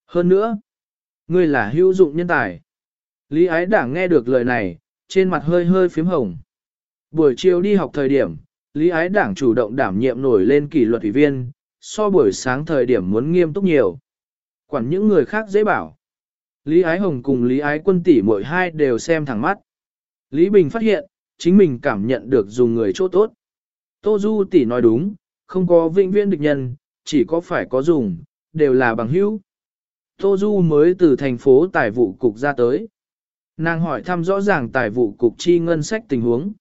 Hơn nữa, ngươi là hữu dụng nhân tài. Lý ái đảng nghe được lời này, trên mặt hơi hơi phím hồng. Buổi chiều đi học thời điểm, Lý ái đảng chủ động đảm nhiệm nổi lên kỷ luật ủy viên, so buổi sáng thời điểm muốn nghiêm túc nhiều. Quản những người khác dễ bảo. Lý ái hồng cùng Lý ái quân tỷ mỗi hai đều xem thẳng mắt. Lý Bình phát hiện, chính mình cảm nhận được dùng người chỗ tốt. Tô Du tỷ nói đúng, không có vĩnh viễn địch nhân, chỉ có phải có dùng, đều là bằng hữu. Tô Du mới từ thành phố tài vụ cục ra tới. Nàng hỏi thăm rõ ràng tài vụ cục chi ngân sách tình huống.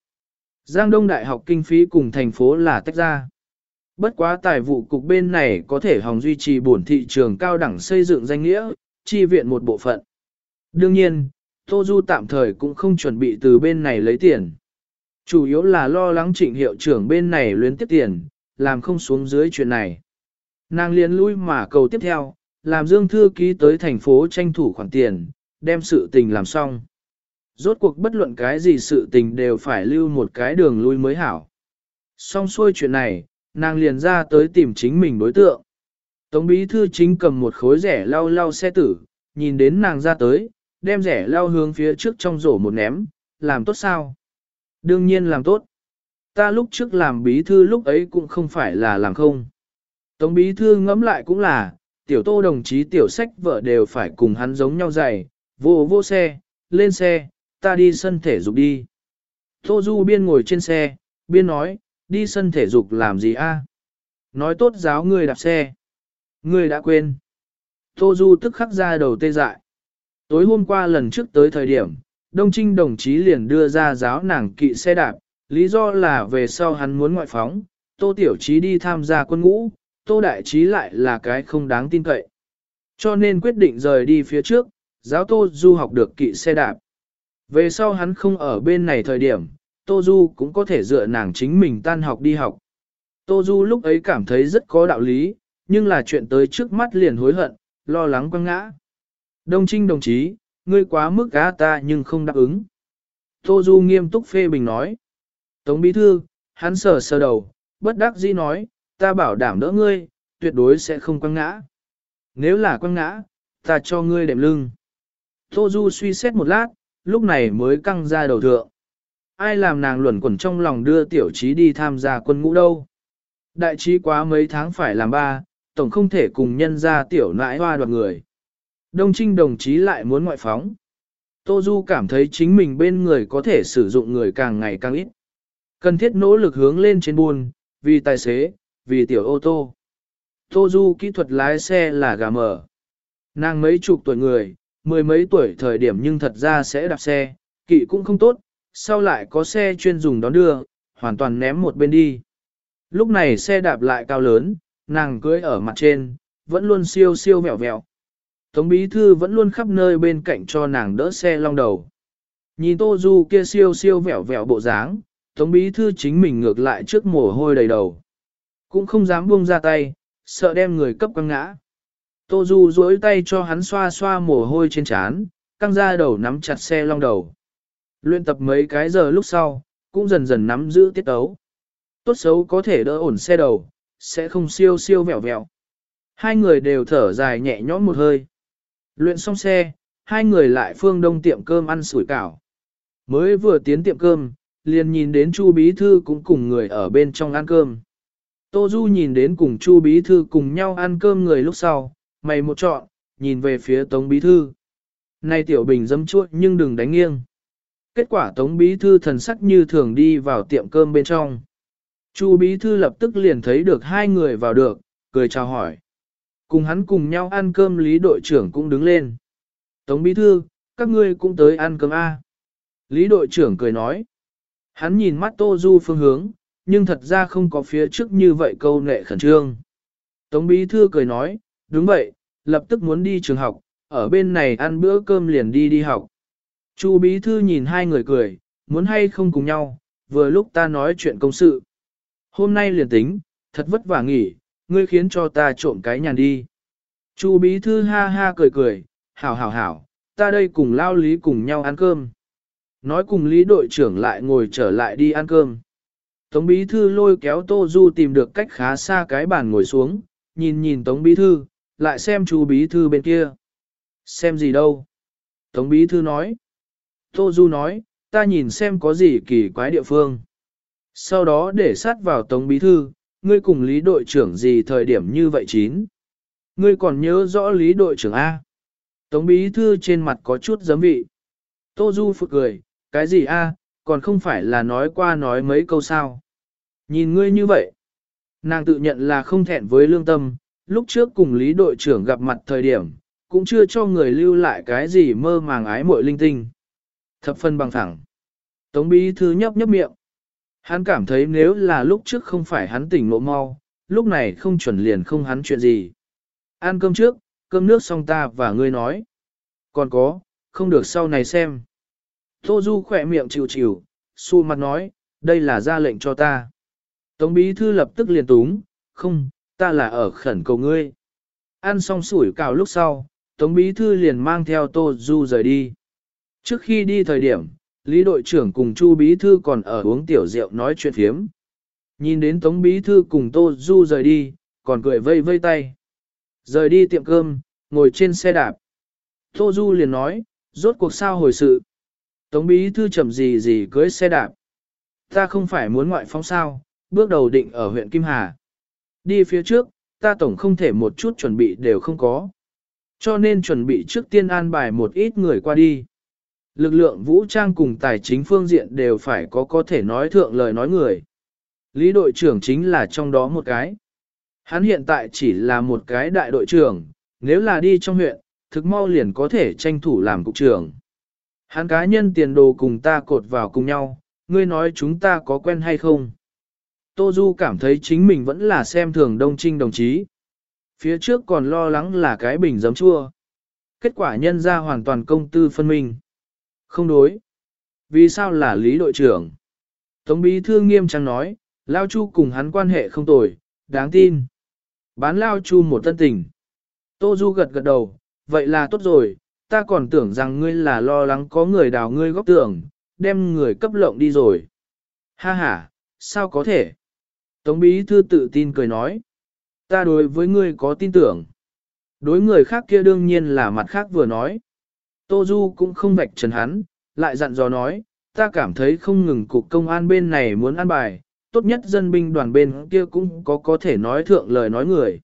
Giang Đông Đại học kinh phí cùng thành phố là tách ra. Bất quá tài vụ cục bên này có thể hòng duy trì bổn thị trường cao đẳng xây dựng danh nghĩa, chi viện một bộ phận. Đương nhiên, Tô Du tạm thời cũng không chuẩn bị từ bên này lấy tiền. Chủ yếu là lo lắng trịnh hiệu trưởng bên này luyến tiếp tiền, làm không xuống dưới chuyện này. Nàng liền lui mà cầu tiếp theo, làm Dương Thư ký tới thành phố tranh thủ khoản tiền, đem sự tình làm xong. Rốt cuộc bất luận cái gì sự tình đều phải lưu một cái đường lui mới hảo. Xong xuôi chuyện này, nàng liền ra tới tìm chính mình đối tượng. Tống bí thư chính cầm một khối rẻ lau lau xe tử, nhìn đến nàng ra tới, đem rẻ lau hướng phía trước trong rổ một ném, làm tốt sao? Đương nhiên làm tốt. Ta lúc trước làm bí thư lúc ấy cũng không phải là làm không. Tống bí thư ngẫm lại cũng là, tiểu tô đồng chí tiểu sách vợ đều phải cùng hắn giống nhau dày, vô vô xe, lên xe, ta đi sân thể dục đi. Tô Du biên ngồi trên xe, biên nói, đi sân thể dục làm gì a? Nói tốt giáo người đạp xe. Người đã quên. Tô Du tức khắc ra đầu tê dại. Tối hôm qua lần trước tới thời điểm, Đông Trinh đồng chí liền đưa ra giáo nàng kỵ xe đạp, lý do là về sau hắn muốn ngoại phóng, Tô Tiểu Trí đi tham gia quân ngũ, Tô Đại Trí lại là cái không đáng tin cậy. Cho nên quyết định rời đi phía trước, giáo Tô Du học được kỵ xe đạp. Về sau hắn không ở bên này thời điểm, Tô Du cũng có thể dựa nàng chính mình tan học đi học. Tô Du lúc ấy cảm thấy rất có đạo lý, nhưng là chuyện tới trước mắt liền hối hận, lo lắng quăng ngã. Đông Trinh đồng chí, ngươi quá mức gá ta nhưng không đáp ứng. Tô Du nghiêm túc phê bình nói. Tống Bí Thư, hắn sờ sờ đầu, bất đắc dĩ nói, ta bảo đảm đỡ ngươi, tuyệt đối sẽ không quăng ngã. Nếu là quăng ngã, ta cho ngươi đệm lưng. Tô Du suy xét một lát, lúc này mới căng ra đầu thượng. Ai làm nàng luẩn quẩn trong lòng đưa tiểu trí đi tham gia quân ngũ đâu. Đại trí quá mấy tháng phải làm ba, tổng không thể cùng nhân ra tiểu nãi hoa đoạt người. Đông Trinh đồng chí lại muốn ngoại phóng. Tô Du cảm thấy chính mình bên người có thể sử dụng người càng ngày càng ít. Cần thiết nỗ lực hướng lên trên buôn, vì tài xế, vì tiểu ô tô. Tô Du kỹ thuật lái xe là gà mở. Nàng mấy chục tuổi người, mười mấy tuổi thời điểm nhưng thật ra sẽ đạp xe, kỵ cũng không tốt, sau lại có xe chuyên dùng đón đưa, hoàn toàn ném một bên đi. Lúc này xe đạp lại cao lớn, nàng cưới ở mặt trên, vẫn luôn siêu siêu vẹo vẹo. Tống bí thư vẫn luôn khắp nơi bên cạnh cho nàng đỡ xe long đầu. Nhìn Tô Du kia siêu siêu vẹo vẹo bộ dáng, Tống bí thư chính mình ngược lại trước mồ hôi đầy đầu. Cũng không dám buông ra tay, sợ đem người cấp quăng ngã. Tô Du duỗi tay cho hắn xoa xoa mồ hôi trên trán, căng ra đầu nắm chặt xe long đầu. Luyện tập mấy cái giờ lúc sau, cũng dần dần nắm giữ tiết tấu, Tốt xấu có thể đỡ ổn xe đầu, sẽ không siêu siêu vẹo vẹo. Hai người đều thở dài nhẹ nhõm một hơi. Luyện xong xe, hai người lại phương đông tiệm cơm ăn sủi cảo. Mới vừa tiến tiệm cơm, liền nhìn đến Chu Bí Thư cũng cùng người ở bên trong ăn cơm. Tô Du nhìn đến cùng Chu Bí Thư cùng nhau ăn cơm người lúc sau, mày một chọn, nhìn về phía Tống Bí Thư. Này tiểu bình dâm chuột nhưng đừng đánh nghiêng. Kết quả Tống Bí Thư thần sắc như thường đi vào tiệm cơm bên trong. Chu Bí Thư lập tức liền thấy được hai người vào được, cười chào hỏi. Cùng hắn cùng nhau ăn cơm Lý đội trưởng cũng đứng lên. Tống Bí Thư, các ngươi cũng tới ăn cơm A. Lý đội trưởng cười nói. Hắn nhìn mắt Tô Du phương hướng, nhưng thật ra không có phía trước như vậy câu nệ khẩn trương. Tống Bí Thư cười nói, đúng vậy, lập tức muốn đi trường học, ở bên này ăn bữa cơm liền đi đi học. Chu Bí Thư nhìn hai người cười, muốn hay không cùng nhau, vừa lúc ta nói chuyện công sự. Hôm nay liền tính, thật vất vả nghỉ, ngươi khiến cho ta trộm cái nhàn đi. Chu Bí Thư ha ha cười cười, hảo hảo hảo, ta đây cùng lao lý cùng nhau ăn cơm. Nói cùng lý đội trưởng lại ngồi trở lại đi ăn cơm. Tống Bí Thư lôi kéo Tô Du tìm được cách khá xa cái bàn ngồi xuống, nhìn nhìn Tống Bí Thư, lại xem chú Bí Thư bên kia. Xem gì đâu? Tống Bí Thư nói. Tô Du nói, ta nhìn xem có gì kỳ quái địa phương. Sau đó để sát vào Tống Bí Thư, ngươi cùng Lý đội trưởng gì thời điểm như vậy chín. Ngươi còn nhớ rõ Lý đội trưởng A. Tống Bí Thư trên mặt có chút giấm vị. Tô Du phụt cười, cái gì A, còn không phải là nói qua nói mấy câu sao. Nhìn ngươi như vậy. Nàng tự nhận là không thẹn với lương tâm, lúc trước cùng Lý đội trưởng gặp mặt thời điểm, cũng chưa cho người lưu lại cái gì mơ màng ái muội linh tinh. Thập phân bằng thẳng. Tống bí thư nhấp nhấp miệng. Hắn cảm thấy nếu là lúc trước không phải hắn tỉnh mộ mau, lúc này không chuẩn liền không hắn chuyện gì. Ăn cơm trước, cơm nước xong ta và ngươi nói. Còn có, không được sau này xem. Tô Du khỏe miệng chịu chịu, su mặt nói, đây là ra lệnh cho ta. Tống bí thư lập tức liền túng, không, ta là ở khẩn cầu ngươi. Ăn xong sủi cào lúc sau, Tống bí thư liền mang theo Tô Du rời đi. Trước khi đi thời điểm, Lý đội trưởng cùng Chu bí thư còn ở uống tiểu rượu nói chuyện phiếm. Nhìn đến Tống bí thư cùng Tô Du rời đi, còn cười vây vây tay. Rời đi tiệm cơm, ngồi trên xe đạp. Tô Du liền nói, rốt cuộc sao hồi sự. Tống bí thư chậm gì gì cưới xe đạp. Ta không phải muốn ngoại phóng sao, bước đầu định ở huyện Kim Hà. Đi phía trước, ta tổng không thể một chút chuẩn bị đều không có. Cho nên chuẩn bị trước tiên an bài một ít người qua đi. Lực lượng vũ trang cùng tài chính phương diện đều phải có có thể nói thượng lời nói người. Lý đội trưởng chính là trong đó một cái. Hắn hiện tại chỉ là một cái đại đội trưởng, nếu là đi trong huyện, thực mau liền có thể tranh thủ làm cục trưởng. Hắn cá nhân tiền đồ cùng ta cột vào cùng nhau, ngươi nói chúng ta có quen hay không? Tô Du cảm thấy chính mình vẫn là xem thường Đông Trinh đồng chí. Phía trước còn lo lắng là cái bình giấm chua. Kết quả nhân ra hoàn toàn công tư phân minh. Không đối. Vì sao là lý đội trưởng? Tống bí thư nghiêm trang nói, Lao Chu cùng hắn quan hệ không tồi, đáng tin. Bán Lao Chu một tân tình. Tô Du gật gật đầu, vậy là tốt rồi, ta còn tưởng rằng ngươi là lo lắng có người đào ngươi góc tưởng, đem người cấp lộng đi rồi. Ha ha, sao có thể? Tống bí thư tự tin cười nói. Ta đối với ngươi có tin tưởng. Đối người khác kia đương nhiên là mặt khác vừa nói. Tô Du cũng không vạch trần hắn, lại dặn dò nói, ta cảm thấy không ngừng cục công an bên này muốn an bài, tốt nhất dân binh đoàn bên kia cũng có có thể nói thượng lời nói người.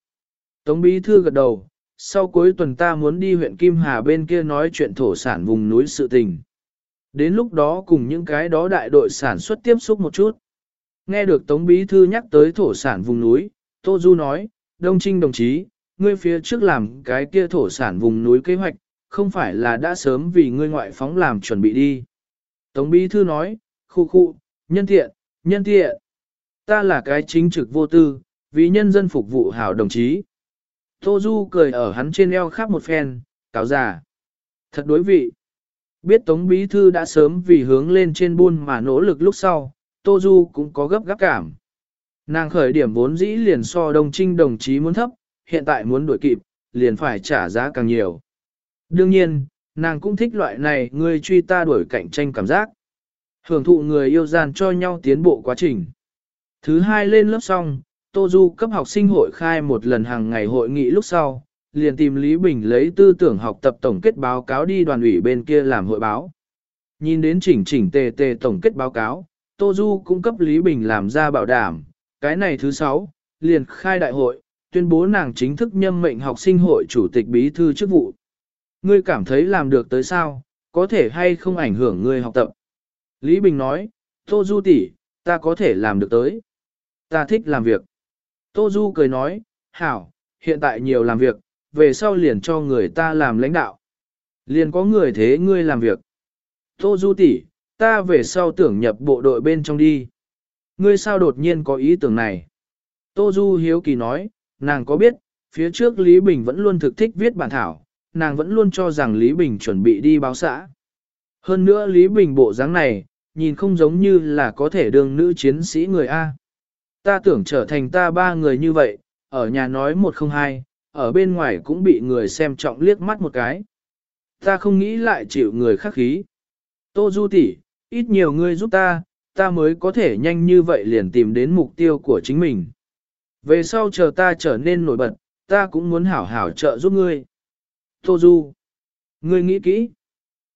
Tống bí thư gật đầu, sau cuối tuần ta muốn đi huyện Kim Hà bên kia nói chuyện thổ sản vùng núi sự tình. Đến lúc đó cùng những cái đó đại đội sản xuất tiếp xúc một chút. Nghe được Tống Bí Thư nhắc tới thổ sản vùng núi, Tô Du nói, Đông Trinh đồng chí, ngươi phía trước làm cái kia thổ sản vùng núi kế hoạch, không phải là đã sớm vì ngươi ngoại phóng làm chuẩn bị đi. Tống Bí Thư nói, khu khu, nhân thiện, nhân thiện. Ta là cái chính trực vô tư, vì nhân dân phục vụ hảo đồng chí. Tô Du cười ở hắn trên eo khắp một phen, cáo già. Thật đối vị. Biết Tống Bí Thư đã sớm vì hướng lên trên buôn mà nỗ lực lúc sau, Tô Du cũng có gấp gáp cảm. Nàng khởi điểm vốn dĩ liền so đồng trinh đồng chí muốn thấp, hiện tại muốn đuổi kịp, liền phải trả giá càng nhiều. Đương nhiên, nàng cũng thích loại này người truy ta đuổi cạnh tranh cảm giác. Hưởng thụ người yêu gian cho nhau tiến bộ quá trình. Thứ hai lên lớp xong, Tô Du cấp học sinh hội khai một lần hàng ngày hội nghị lúc sau, liền tìm Lý Bình lấy tư tưởng học tập tổng kết báo cáo đi đoàn ủy bên kia làm hội báo. Nhìn đến chỉnh chỉnh tề tề tổng kết báo cáo, Tô Du cũng cấp Lý Bình làm ra bảo đảm, cái này thứ sáu, liền khai đại hội, tuyên bố nàng chính thức nhâm mệnh học sinh hội chủ tịch bí thư chức vụ. Ngươi cảm thấy làm được tới sao, có thể hay không ảnh hưởng ngươi học tập? Lý Bình nói, Tô Du tỷ, ta có thể làm được tới. Ta thích làm việc. Tô Du cười nói, hảo, hiện tại nhiều làm việc, về sau liền cho người ta làm lãnh đạo. Liền có người thế ngươi làm việc. Tô Du tỷ, ta về sau tưởng nhập bộ đội bên trong đi. Ngươi sao đột nhiên có ý tưởng này? Tô Du hiếu kỳ nói, nàng có biết, phía trước Lý Bình vẫn luôn thực thích viết bản thảo, nàng vẫn luôn cho rằng Lý Bình chuẩn bị đi báo xã. Hơn nữa Lý Bình bộ dáng này, nhìn không giống như là có thể đương nữ chiến sĩ người A. Ta tưởng trở thành ta ba người như vậy, ở nhà nói một không hai, ở bên ngoài cũng bị người xem trọng liếc mắt một cái. Ta không nghĩ lại chịu người khắc khí. Tô Du tỷ, ít nhiều ngươi giúp ta, ta mới có thể nhanh như vậy liền tìm đến mục tiêu của chính mình. Về sau chờ ta trở nên nổi bật, ta cũng muốn hảo hảo trợ giúp ngươi. Tô Du, ngươi nghĩ kỹ.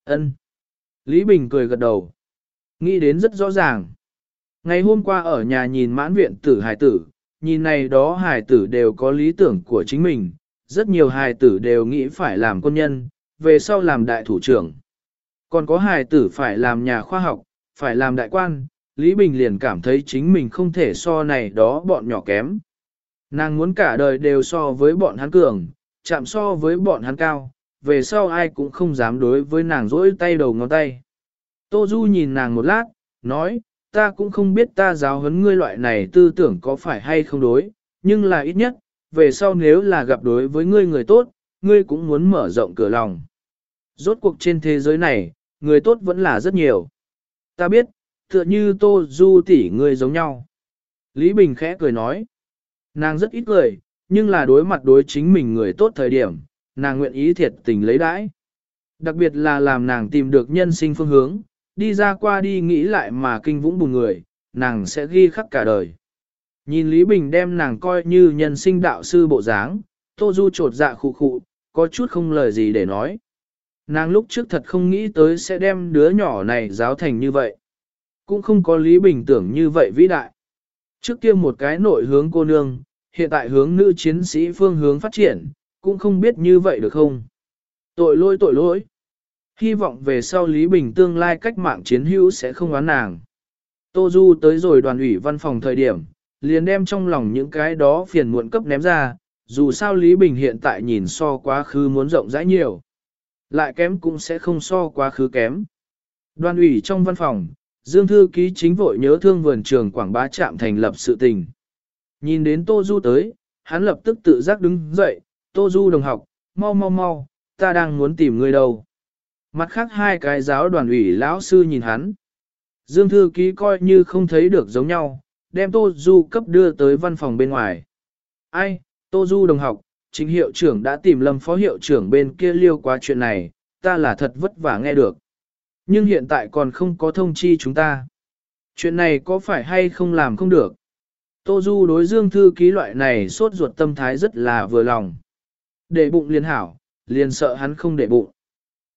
Ân. Lý Bình cười gật đầu. Nghĩ đến rất rõ ràng. Ngày hôm qua ở nhà nhìn mãn viện tử hài tử, nhìn này đó hài tử đều có lý tưởng của chính mình, rất nhiều hài tử đều nghĩ phải làm quân nhân, về sau làm đại thủ trưởng. Còn có hài tử phải làm nhà khoa học, phải làm đại quan, Lý Bình liền cảm thấy chính mình không thể so này đó bọn nhỏ kém. Nàng muốn cả đời đều so với bọn hắn cường, chạm so với bọn hắn cao, về sau ai cũng không dám đối với nàng rỗi tay đầu ngón tay. Tô Du nhìn nàng một lát, nói, ta cũng không biết ta giáo huấn ngươi loại này tư tưởng có phải hay không đối, nhưng là ít nhất, về sau nếu là gặp đối với ngươi người tốt, ngươi cũng muốn mở rộng cửa lòng. Rốt cuộc trên thế giới này, người tốt vẫn là rất nhiều. Ta biết, tựa như Tô Du tỷ ngươi giống nhau. Lý Bình khẽ cười nói. Nàng rất ít cười, nhưng là đối mặt đối chính mình người tốt thời điểm, nàng nguyện ý thiệt tình lấy đãi. Đặc biệt là làm nàng tìm được nhân sinh phương hướng, đi ra qua đi nghĩ lại mà kinh vũng bùn người, nàng sẽ ghi khắc cả đời. Nhìn Lý Bình đem nàng coi như nhân sinh đạo sư bộ dáng, Tô Du trột dạ khụ khụ, có chút không lời gì để nói. Nàng lúc trước thật không nghĩ tới sẽ đem đứa nhỏ này giáo thành như vậy. Cũng không có Lý Bình tưởng như vậy vĩ đại. Trước kia một cái nội hướng cô nương, hiện tại hướng nữ chiến sĩ phương hướng phát triển, cũng không biết như vậy được không. Tội lỗi tội lỗi. Hy vọng về sau Lý Bình tương lai cách mạng chiến hữu sẽ không oán nàng. Tô Du tới rồi đoàn ủy văn phòng thời điểm, liền đem trong lòng những cái đó phiền muộn cấp ném ra, dù sao Lý Bình hiện tại nhìn so quá khứ muốn rộng rãi nhiều. Lại kém cũng sẽ không so quá khứ kém. Đoàn ủy trong văn phòng, Dương Thư ký chính vội nhớ thương vườn trường quảng bá trạm thành lập sự tình. Nhìn đến Tô Du tới, hắn lập tức tự giác đứng dậy, Tô Du đồng học, mau mau mau, ta đang muốn tìm người đâu. Mặt khác hai cái giáo đoàn ủy lão sư nhìn hắn. Dương thư ký coi như không thấy được giống nhau, đem Tô Du cấp đưa tới văn phòng bên ngoài. Ai, Tô Du đồng học, chính hiệu trưởng đã tìm lâm phó hiệu trưởng bên kia liêu qua chuyện này, ta là thật vất vả nghe được. Nhưng hiện tại còn không có thông chi chúng ta. Chuyện này có phải hay không làm không được? Tô Du đối dương thư ký loại này sốt ruột tâm thái rất là vừa lòng. Để bụng liền hảo, liền sợ hắn không để bụng.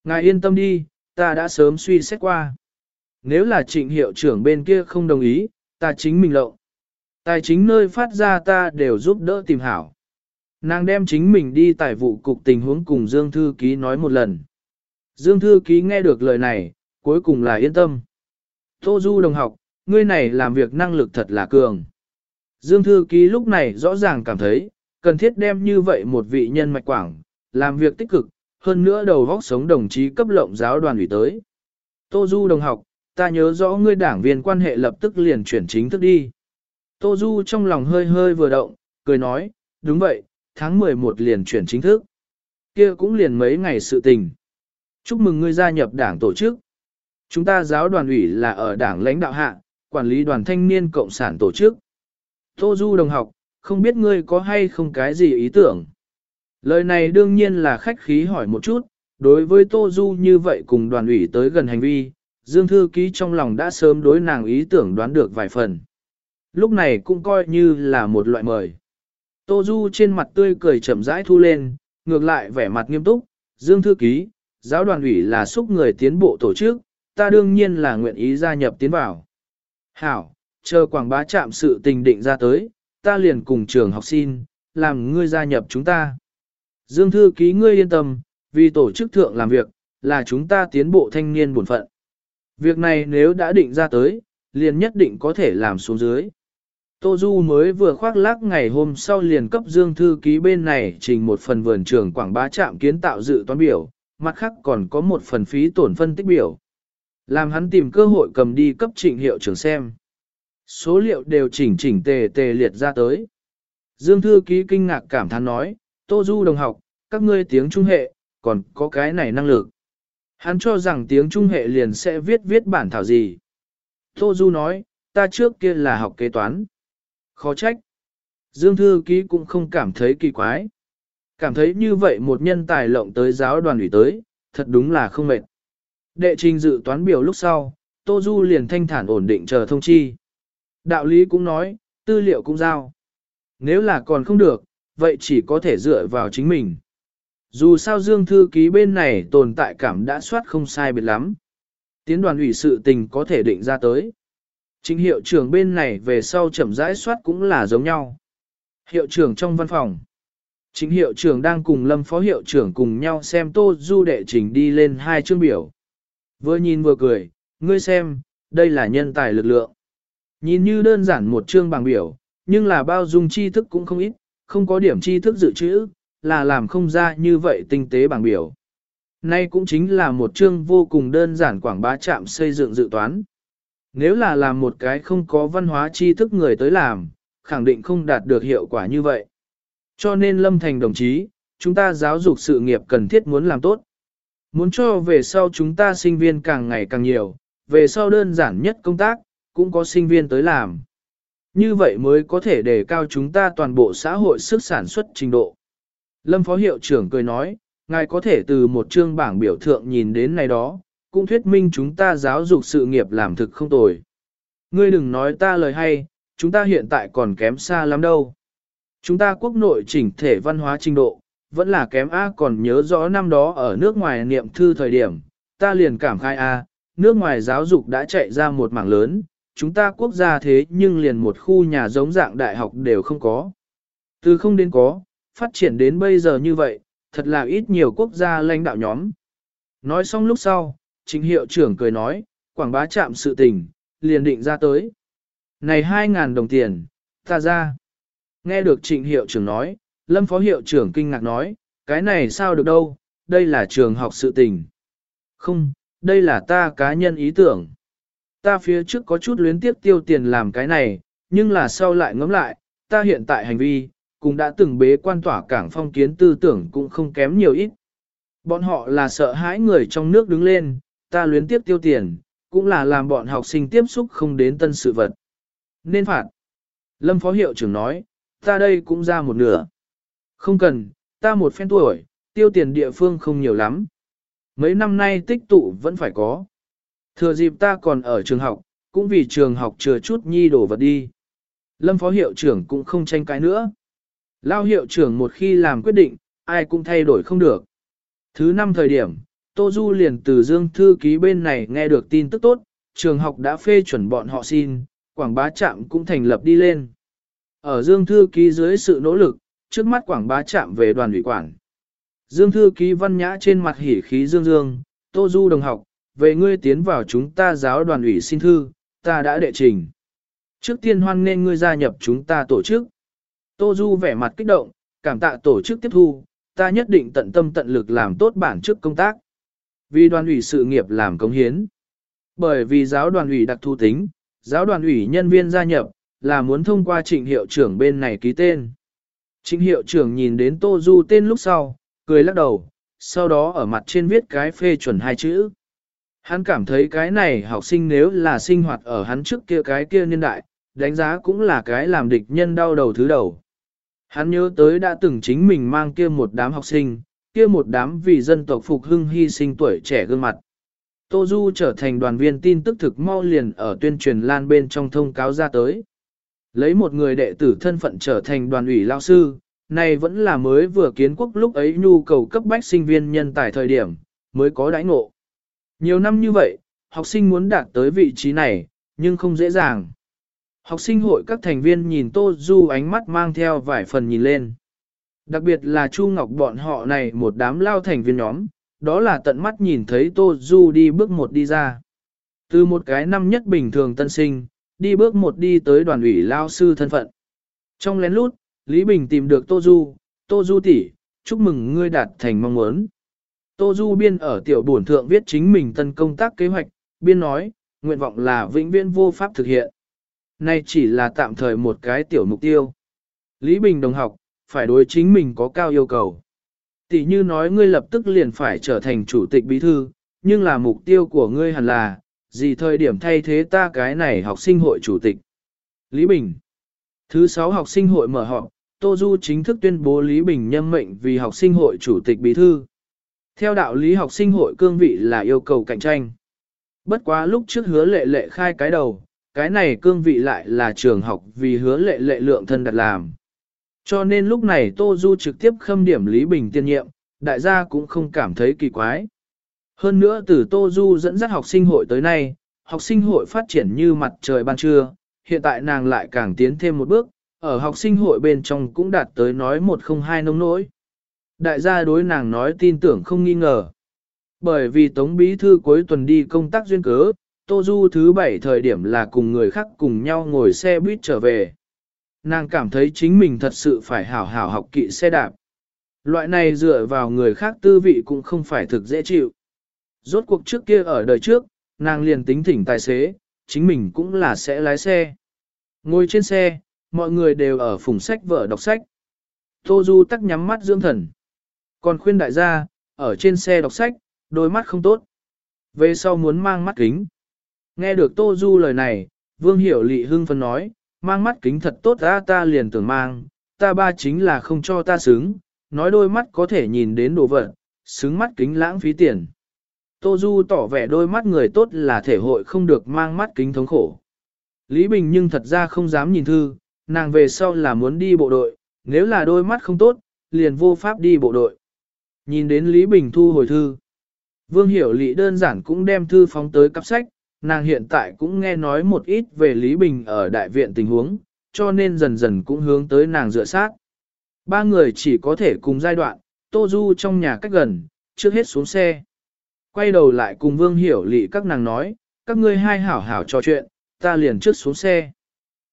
Ngài yên tâm đi, ta đã sớm suy xét qua. Nếu là trịnh hiệu trưởng bên kia không đồng ý, ta chính mình lộng. Tài chính nơi phát ra ta đều giúp đỡ tìm hảo. Nàng đem chính mình đi tài vụ cục tình huống cùng Dương Thư Ký nói một lần. Dương Thư Ký nghe được lời này, cuối cùng là yên tâm. Tô Du đồng học, ngươi này làm việc năng lực thật là cường. Dương Thư Ký lúc này rõ ràng cảm thấy, cần thiết đem như vậy một vị nhân mạch quảng, làm việc tích cực, hơn nữa đầu vóc sống đồng chí cấp lộng giáo đoàn ủy tới. Tô Du đồng học, ta nhớ rõ ngươi đảng viên quan hệ lập tức liền chuyển chính thức đi. Tô Du trong lòng hơi hơi vừa động, cười nói, đúng vậy, tháng 11 liền chuyển chính thức. kia cũng liền mấy ngày sự tình. Chúc mừng ngươi gia nhập đảng tổ chức. Chúng ta giáo đoàn ủy là ở đảng lãnh đạo hạ, quản lý đoàn thanh niên cộng sản tổ chức. Tô Du đồng học, không biết ngươi có hay không cái gì ý tưởng. Lời này đương nhiên là khách khí hỏi một chút, đối với Tô Du như vậy cùng đoàn ủy tới gần hành vi, Dương Thư Ký trong lòng đã sớm đối nàng ý tưởng đoán được vài phần. Lúc này cũng coi như là một loại mời. Tô Du trên mặt tươi cười chậm rãi thu lên, ngược lại vẻ mặt nghiêm túc, Dương Thư Ký, giáo đoàn ủy là xúc người tiến bộ tổ chức, ta đương nhiên là nguyện ý gia nhập tiến vào. Hảo, chờ quảng bá chạm sự tình định ra tới, ta liền cùng trường học xin, làm ngươi gia nhập chúng ta. Dương Thư Ký ngươi yên tâm, vì tổ chức thượng làm việc, là chúng ta tiến bộ thanh niên bổn phận. Việc này nếu đã định ra tới, liền nhất định có thể làm xuống dưới. Tô Du mới vừa khoác lác ngày hôm sau liền cấp Dương Thư ký bên này trình một phần vườn trường quảng bá trạm kiến tạo dự toán biểu, mặt khác còn có một phần phí tổn phân tích biểu. Làm hắn tìm cơ hội cầm đi cấp trịnh hiệu trưởng xem. Số liệu đều chỉnh chỉnh tề tề liệt ra tới. Dương Thư ký kinh ngạc cảm thán nói, Tô Du đồng học, các ngươi tiếng trung hệ, còn có cái này năng lực. Hắn cho rằng tiếng trung hệ liền sẽ viết viết bản thảo gì. Tô Du nói, ta trước kia là học kế toán. Khó trách. Dương Thư Ký cũng không cảm thấy kỳ quái. Cảm thấy như vậy một nhân tài lộng tới giáo đoàn ủy tới, thật đúng là không mệt. Đệ trình dự toán biểu lúc sau, Tô Du liền thanh thản ổn định chờ thông chi. Đạo lý cũng nói, tư liệu cũng giao. Nếu là còn không được, vậy chỉ có thể dựa vào chính mình. Dù sao Dương Thư Ký bên này tồn tại cảm đã soát không sai biệt lắm. Tiến đoàn ủy sự tình có thể định ra tới. Chính hiệu trưởng bên này về sau chậm rãi soát cũng là giống nhau. Hiệu trưởng trong văn phòng. Chính hiệu trưởng đang cùng lâm phó hiệu trưởng cùng nhau xem tô du đệ trình đi lên hai chương biểu. Vừa nhìn vừa cười, ngươi xem, đây là nhân tài lực lượng. Nhìn như đơn giản một chương bảng biểu, nhưng là bao dung tri thức cũng không ít, không có điểm tri thức dự trữ, là làm không ra như vậy tinh tế bảng biểu. Nay cũng chính là một chương vô cùng đơn giản quảng bá trạm xây dựng dự toán. Nếu là làm một cái không có văn hóa tri thức người tới làm, khẳng định không đạt được hiệu quả như vậy. Cho nên Lâm Thành đồng chí, chúng ta giáo dục sự nghiệp cần thiết muốn làm tốt. Muốn cho về sau chúng ta sinh viên càng ngày càng nhiều, về sau đơn giản nhất công tác, cũng có sinh viên tới làm. Như vậy mới có thể đề cao chúng ta toàn bộ xã hội sức sản xuất trình độ. Lâm Phó Hiệu trưởng cười nói, ngài có thể từ một chương bảng biểu thượng nhìn đến này đó, cũng thuyết minh chúng ta giáo dục sự nghiệp làm thực không tồi. Ngươi đừng nói ta lời hay, chúng ta hiện tại còn kém xa lắm đâu. Chúng ta quốc nội chỉnh thể văn hóa trình độ, vẫn là kém A còn nhớ rõ năm đó ở nước ngoài niệm thư thời điểm, ta liền cảm khai A, nước ngoài giáo dục đã chạy ra một mảng lớn, chúng ta quốc gia thế nhưng liền một khu nhà giống dạng đại học đều không có. Từ không đến có, phát triển đến bây giờ như vậy, thật là ít nhiều quốc gia lãnh đạo nhóm. Nói xong lúc sau, chính hiệu trưởng cười nói, quảng bá chạm sự tình, liền định ra tới. Này 2.000 đồng tiền, ta ra. Nghe được trịnh hiệu trưởng nói, lâm phó hiệu trưởng kinh ngạc nói, cái này sao được đâu, đây là trường học sự tình. Không, đây là ta cá nhân ý tưởng. Ta phía trước có chút luyến tiếp tiêu tiền làm cái này, nhưng là sau lại ngẫm lại, ta hiện tại hành vi, cũng đã từng bế quan tỏa cảng phong kiến tư tưởng cũng không kém nhiều ít. Bọn họ là sợ hãi người trong nước đứng lên, ta luyến tiếp tiêu tiền, cũng là làm bọn học sinh tiếp xúc không đến tân sự vật. Nên phạt. Lâm Phó Hiệu trưởng nói, ta đây cũng ra một nửa. Không cần, ta một phen tuổi, tiêu tiền địa phương không nhiều lắm. Mấy năm nay tích tụ vẫn phải có. Thừa dịp ta còn ở trường học, cũng vì trường học chừa chút nhi đổ vật đi. Lâm Phó Hiệu trưởng cũng không tranh cãi nữa. Lao hiệu trưởng một khi làm quyết định, ai cũng thay đổi không được. Thứ năm thời điểm, Tô Du liền từ Dương Thư Ký bên này nghe được tin tức tốt, trường học đã phê chuẩn bọn họ xin, quảng bá trạm cũng thành lập đi lên. Ở Dương Thư Ký dưới sự nỗ lực, trước mắt quảng bá trạm về đoàn ủy quản. Dương Thư Ký văn nhã trên mặt hỉ khí dương dương, Tô Du đồng học, về ngươi tiến vào chúng ta giáo đoàn ủy xin thư, ta đã đệ trình. Trước tiên hoan nên ngươi gia nhập chúng ta tổ chức. Tô Du vẻ mặt kích động, cảm tạ tổ chức tiếp thu, ta nhất định tận tâm tận lực làm tốt bản chức công tác. Vì đoàn ủy sự nghiệp làm công hiến. Bởi vì giáo đoàn ủy đặc thu tính, giáo đoàn ủy nhân viên gia nhập, là muốn thông qua trịnh hiệu trưởng bên này ký tên. Trịnh hiệu trưởng nhìn đến Tô Du tên lúc sau, cười lắc đầu, sau đó ở mặt trên viết cái phê chuẩn hai chữ. Hắn cảm thấy cái này học sinh nếu là sinh hoạt ở hắn trước kia cái kia niên đại, đánh giá cũng là cái làm địch nhân đau đầu thứ đầu. Hắn nhớ tới đã từng chính mình mang kia một đám học sinh, kia một đám vì dân tộc phục hưng hy sinh tuổi trẻ gương mặt. Tô Du trở thành đoàn viên tin tức thực mau liền ở tuyên truyền lan bên trong thông cáo ra tới. Lấy một người đệ tử thân phận trở thành đoàn ủy lao sư, này vẫn là mới vừa kiến quốc lúc ấy nhu cầu cấp bách sinh viên nhân tài thời điểm, mới có đãi ngộ. Nhiều năm như vậy, học sinh muốn đạt tới vị trí này, nhưng không dễ dàng. Học sinh hội các thành viên nhìn Tô Du ánh mắt mang theo vài phần nhìn lên. Đặc biệt là Chu Ngọc bọn họ này một đám lao thành viên nhóm, đó là tận mắt nhìn thấy Tô Du đi bước một đi ra. Từ một cái năm nhất bình thường tân sinh, đi bước một đi tới đoàn ủy lao sư thân phận. Trong lén lút, Lý Bình tìm được Tô Du, Tô Du tỷ, chúc mừng ngươi đạt thành mong muốn. Tô Du biên ở tiểu bổn thượng viết chính mình tân công tác kế hoạch, biên nói, nguyện vọng là vĩnh viễn vô pháp thực hiện. Nay chỉ là tạm thời một cái tiểu mục tiêu. Lý Bình đồng học, phải đối chính mình có cao yêu cầu. Tỷ như nói ngươi lập tức liền phải trở thành chủ tịch bí thư, nhưng là mục tiêu của ngươi hẳn là, gì thời điểm thay thế ta cái này học sinh hội chủ tịch. Lý Bình Thứ 6 học sinh hội mở họp, Tô Du chính thức tuyên bố Lý Bình nhâm mệnh vì học sinh hội chủ tịch bí thư. Theo đạo lý học sinh hội cương vị là yêu cầu cạnh tranh. Bất quá lúc trước hứa lệ lệ khai cái đầu, cái này cương vị lại là trường học vì hứa lệ lệ lượng thân đặt làm. Cho nên lúc này Tô Du trực tiếp khâm điểm Lý Bình tiên nhiệm, đại gia cũng không cảm thấy kỳ quái. Hơn nữa từ Tô Du dẫn dắt học sinh hội tới nay, học sinh hội phát triển như mặt trời ban trưa, hiện tại nàng lại càng tiến thêm một bước, ở học sinh hội bên trong cũng đạt tới nói một không hai nông nỗi. Đại gia đối nàng nói tin tưởng không nghi ngờ. Bởi vì Tống Bí Thư cuối tuần đi công tác duyên cớ, Tô Du thứ bảy thời điểm là cùng người khác cùng nhau ngồi xe buýt trở về. Nàng cảm thấy chính mình thật sự phải hảo hảo học kỵ xe đạp. Loại này dựa vào người khác tư vị cũng không phải thực dễ chịu. Rốt cuộc trước kia ở đời trước, nàng liền tính thỉnh tài xế, chính mình cũng là sẽ lái xe. Ngồi trên xe, mọi người đều ở phùng sách vợ đọc sách. Tô Du tắc nhắm mắt dưỡng thần. Còn khuyên đại gia, ở trên xe đọc sách, đôi mắt không tốt. Về sau muốn mang mắt kính. Nghe được Tô Du lời này, Vương Hiểu Lị hưng phấn nói, mang mắt kính thật tốt ra ta liền tưởng mang, ta ba chính là không cho ta xứng, nói đôi mắt có thể nhìn đến đồ vật, xứng mắt kính lãng phí tiền. Tô Du tỏ vẻ đôi mắt người tốt là thể hội không được mang mắt kính thống khổ. Lý Bình nhưng thật ra không dám nhìn thư, nàng về sau là muốn đi bộ đội, nếu là đôi mắt không tốt, liền vô pháp đi bộ đội. Nhìn đến Lý Bình thu hồi thư. Vương Hiểu Lị đơn giản cũng đem thư phóng tới cặp sách, nàng hiện tại cũng nghe nói một ít về Lý Bình ở đại viện tình huống, cho nên dần dần cũng hướng tới nàng dựa sát. Ba người chỉ có thể cùng giai đoạn, Tô Du trong nhà cách gần, trước hết xuống xe. Quay đầu lại cùng Vương Hiểu Lị các nàng nói, các ngươi hai hảo hảo trò chuyện, ta liền trước xuống xe.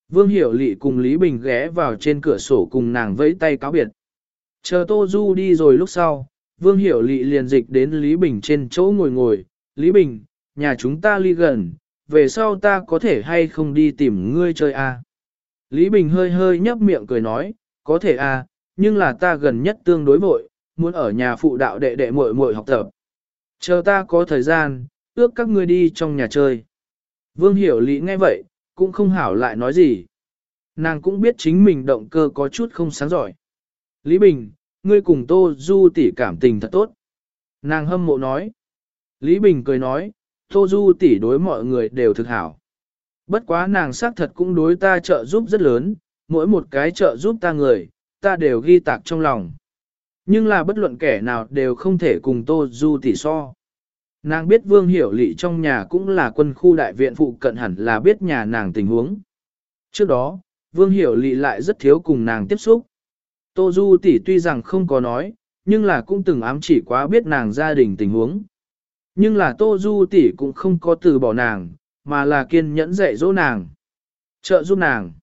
Vương Hiểu Lị cùng Lý Bình ghé vào trên cửa sổ cùng nàng vẫy tay cáo biệt. Chờ Tô Du đi rồi lúc sau, Vương Hiểu Lị liền dịch đến Lý Bình trên chỗ ngồi ngồi. Lý Bình, nhà chúng ta ly gần, về sau ta có thể hay không đi tìm ngươi chơi à? Lý Bình hơi hơi nhấp miệng cười nói, có thể à, nhưng là ta gần nhất tương đối vội, muốn ở nhà phụ đạo đệ đệ muội muội học tập. Chờ ta có thời gian, ước các ngươi đi trong nhà chơi. Vương Hiểu Lị nghe vậy, cũng không hảo lại nói gì. Nàng cũng biết chính mình động cơ có chút không sáng giỏi. Lý Bình, ngươi cùng Tô Du tỷ cảm tình thật tốt. Nàng hâm mộ nói. Lý Bình cười nói, Tô Du tỷ đối mọi người đều thực hảo. Bất quá nàng xác thật cũng đối ta trợ giúp rất lớn, mỗi một cái trợ giúp ta người, ta đều ghi tạc trong lòng. Nhưng là bất luận kẻ nào đều không thể cùng Tô Du tỷ so. Nàng biết Vương Hiểu Lị trong nhà cũng là quân khu đại viện phụ cận hẳn là biết nhà nàng tình huống. Trước đó, Vương Hiểu Lị lại rất thiếu cùng nàng tiếp xúc. Tô Du tỷ tuy rằng không có nói, nhưng là cũng từng ám chỉ quá biết nàng gia đình tình huống. Nhưng là Tô Du tỷ cũng không có từ bỏ nàng, mà là kiên nhẫn dạy dỗ nàng. Trợ giúp nàng.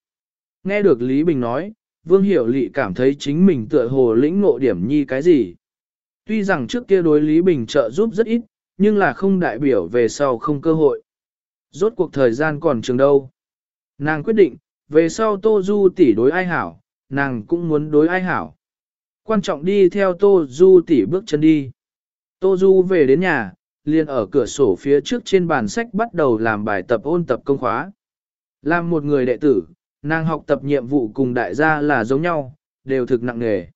Nghe được Lý Bình nói, Vương Hiểu Lị cảm thấy chính mình tựa hồ lĩnh ngộ điểm nhi cái gì. Tuy rằng trước kia đối Lý Bình trợ giúp rất ít, nhưng là không đại biểu về sau không cơ hội. Rốt cuộc thời gian còn trường đâu. Nàng quyết định, về sau Tô Du tỷ đối ai hảo, nàng cũng muốn đối ai hảo. Quan trọng đi theo Tô Du tỷ bước chân đi. Tô Du về đến nhà, liền ở cửa sổ phía trước trên bàn sách bắt đầu làm bài tập ôn tập công khóa. Làm một người đệ tử, nàng học tập nhiệm vụ cùng đại gia là giống nhau, đều thực nặng nghề.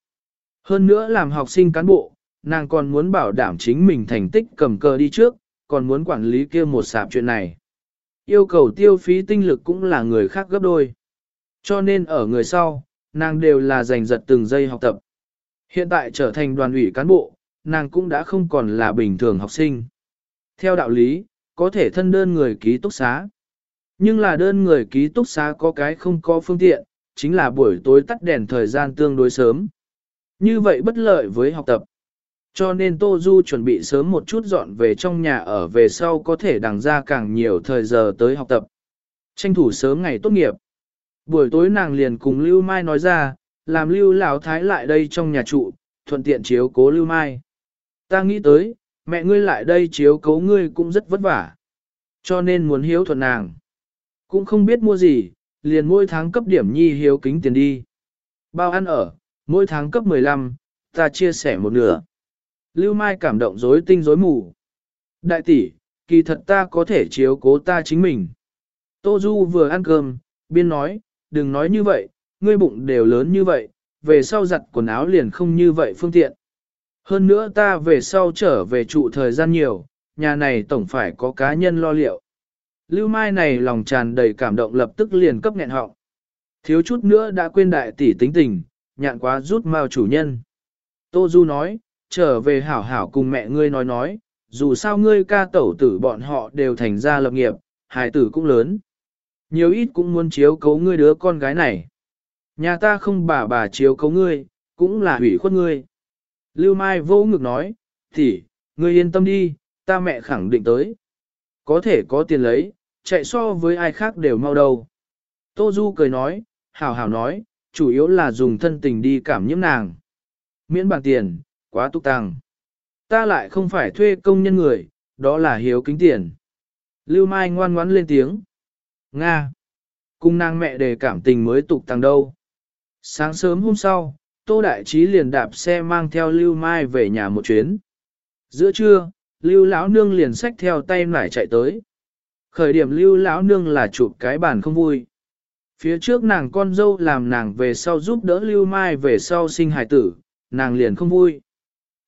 Hơn nữa làm học sinh cán bộ, nàng còn muốn bảo đảm chính mình thành tích cầm cờ đi trước, còn muốn quản lý kia một sạp chuyện này. Yêu cầu tiêu phí tinh lực cũng là người khác gấp đôi. Cho nên ở người sau, nàng đều là giành giật từng giây học tập. Hiện tại trở thành đoàn ủy cán bộ, nàng cũng đã không còn là bình thường học sinh. Theo đạo lý, có thể thân đơn người ký túc xá. Nhưng là đơn người ký túc xá có cái không có phương tiện, chính là buổi tối tắt đèn thời gian tương đối sớm. Như vậy bất lợi với học tập. Cho nên Tô Du chuẩn bị sớm một chút dọn về trong nhà ở về sau có thể đằng ra càng nhiều thời giờ tới học tập. Tranh thủ sớm ngày tốt nghiệp. Buổi tối nàng liền cùng Lưu Mai nói ra, làm Lưu Lão Thái lại đây trong nhà trụ, thuận tiện chiếu cố Lưu Mai. Ta nghĩ tới, mẹ ngươi lại đây chiếu cố ngươi cũng rất vất vả. Cho nên muốn hiếu thuận nàng. Cũng không biết mua gì, liền mỗi tháng cấp điểm nhi hiếu kính tiền đi. Bao ăn ở, mỗi tháng cấp 15, ta chia sẻ một nửa. Lưu Mai cảm động rối tinh rối mù. Đại tỷ, kỳ thật ta có thể chiếu cố ta chính mình. Tô Du vừa ăn cơm, biên nói, đừng nói như vậy, ngươi bụng đều lớn như vậy, về sau giặt quần áo liền không như vậy phương tiện. Hơn nữa ta về sau trở về trụ thời gian nhiều, nhà này tổng phải có cá nhân lo liệu. Lưu Mai này lòng tràn đầy cảm động lập tức liền cấp nghẹn họng. Thiếu chút nữa đã quên đại tỷ tính tình, nhạn quá rút mao chủ nhân. Tô Du nói, trở về hảo hảo cùng mẹ ngươi nói nói, dù sao ngươi ca tẩu tử bọn họ đều thành ra lập nghiệp, hài tử cũng lớn. Nhiều ít cũng muốn chiếu cấu ngươi đứa con gái này. Nhà ta không bà bà chiếu cấu ngươi, cũng là hủy khuất ngươi. Lưu Mai vô ngực nói, thì, ngươi yên tâm đi, ta mẹ khẳng định tới. Có thể có tiền lấy, chạy so với ai khác đều mau đầu. Tô Du cười nói, hảo hảo nói, chủ yếu là dùng thân tình đi cảm nhiễm nàng. Miễn bằng tiền, quá túc tăng. Ta lại không phải thuê công nhân người, đó là hiếu kính tiền. Lưu Mai ngoan ngoãn lên tiếng. Nga. Cung nàng mẹ đề cảm tình mới tục tăng đâu. Sáng sớm hôm sau, Tô Đại Trí liền đạp xe mang theo Lưu Mai về nhà một chuyến. Giữa trưa, Lưu Lão Nương liền xách theo tay nải chạy tới. Khởi điểm Lưu Lão Nương là chụp cái bàn không vui. Phía trước nàng con dâu làm nàng về sau giúp đỡ Lưu Mai về sau sinh hài tử, nàng liền không vui.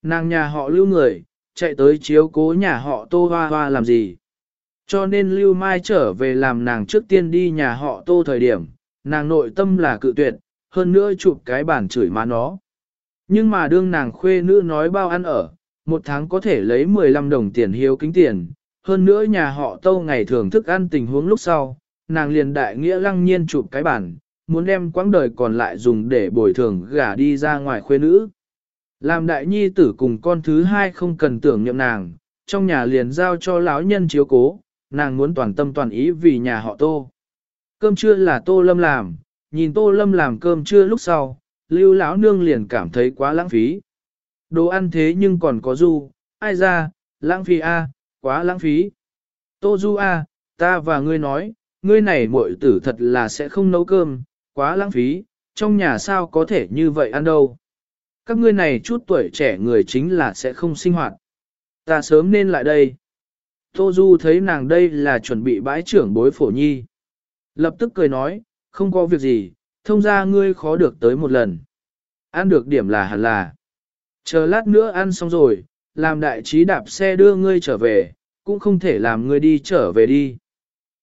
Nàng nhà họ lưu người, chạy tới chiếu cố nhà họ tô hoa hoa làm gì. Cho nên lưu mai trở về làm nàng trước tiên đi nhà họ tô thời điểm, nàng nội tâm là cự tuyệt, hơn nữa chụp cái bản chửi má nó. Nhưng mà đương nàng khuê nữ nói bao ăn ở, một tháng có thể lấy 15 đồng tiền hiếu kính tiền, hơn nữa nhà họ tô ngày thường thức ăn tình huống lúc sau, nàng liền đại nghĩa lăng nhiên chụp cái bản, muốn đem quãng đời còn lại dùng để bồi thường gả đi ra ngoài khuê nữ. Làm đại nhi tử cùng con thứ hai không cần tưởng nhậm nàng, trong nhà liền giao cho lão nhân chiếu cố, nàng muốn toàn tâm toàn ý vì nhà họ tô. Cơm trưa là tô lâm làm, nhìn tô lâm làm cơm trưa lúc sau, lưu lão nương liền cảm thấy quá lãng phí. Đồ ăn thế nhưng còn có du, ai ra, lãng phí a, quá lãng phí. Tô du a, ta và ngươi nói, ngươi này muội tử thật là sẽ không nấu cơm, quá lãng phí, trong nhà sao có thể như vậy ăn đâu. Các ngươi này chút tuổi trẻ người chính là sẽ không sinh hoạt. Ta sớm nên lại đây. Tô Du thấy nàng đây là chuẩn bị bãi trưởng bối phổ nhi. Lập tức cười nói, không có việc gì, thông ra ngươi khó được tới một lần. Ăn được điểm là hẳn là. Chờ lát nữa ăn xong rồi, làm đại trí đạp xe đưa ngươi trở về, cũng không thể làm ngươi đi trở về đi.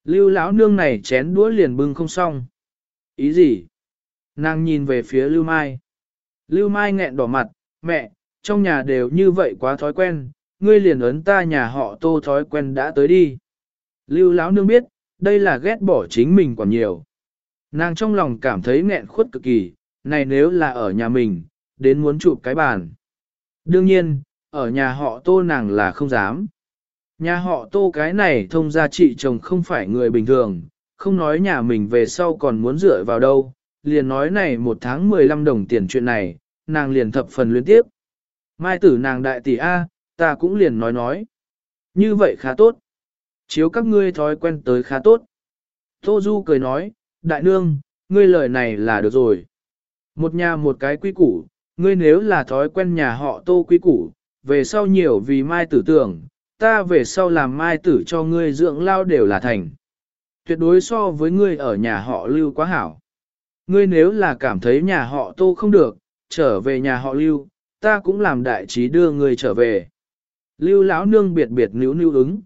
Lưu lão nương này chén đũa liền bưng không xong. Ý gì? Nàng nhìn về phía Lưu Mai. Lưu Mai nghẹn đỏ mặt, mẹ, trong nhà đều như vậy quá thói quen, ngươi liền ấn ta nhà họ tô thói quen đã tới đi. Lưu lão nương biết, đây là ghét bỏ chính mình còn nhiều. Nàng trong lòng cảm thấy nghẹn khuất cực kỳ, này nếu là ở nhà mình, đến muốn chụp cái bàn. Đương nhiên, ở nhà họ tô nàng là không dám. Nhà họ tô cái này thông gia trị chồng không phải người bình thường, không nói nhà mình về sau còn muốn dựa vào đâu, liền nói này một tháng 15 đồng tiền chuyện này, nàng liền thập phần liên tiếp. Mai tử nàng đại tỷ A, ta cũng liền nói nói. Như vậy khá tốt. Chiếu các ngươi thói quen tới khá tốt. Tô Du cười nói, đại nương, ngươi lời này là được rồi. Một nhà một cái quy củ, ngươi nếu là thói quen nhà họ tô quy củ, về sau nhiều vì mai tử tưởng, ta về sau làm mai tử cho ngươi dưỡng lao đều là thành. Tuyệt đối so với ngươi ở nhà họ lưu quá hảo. Ngươi nếu là cảm thấy nhà họ tô không được, trở về nhà họ lưu, ta cũng làm đại trí đưa ngươi trở về. Lưu lão nương biệt biệt níu níu ứng.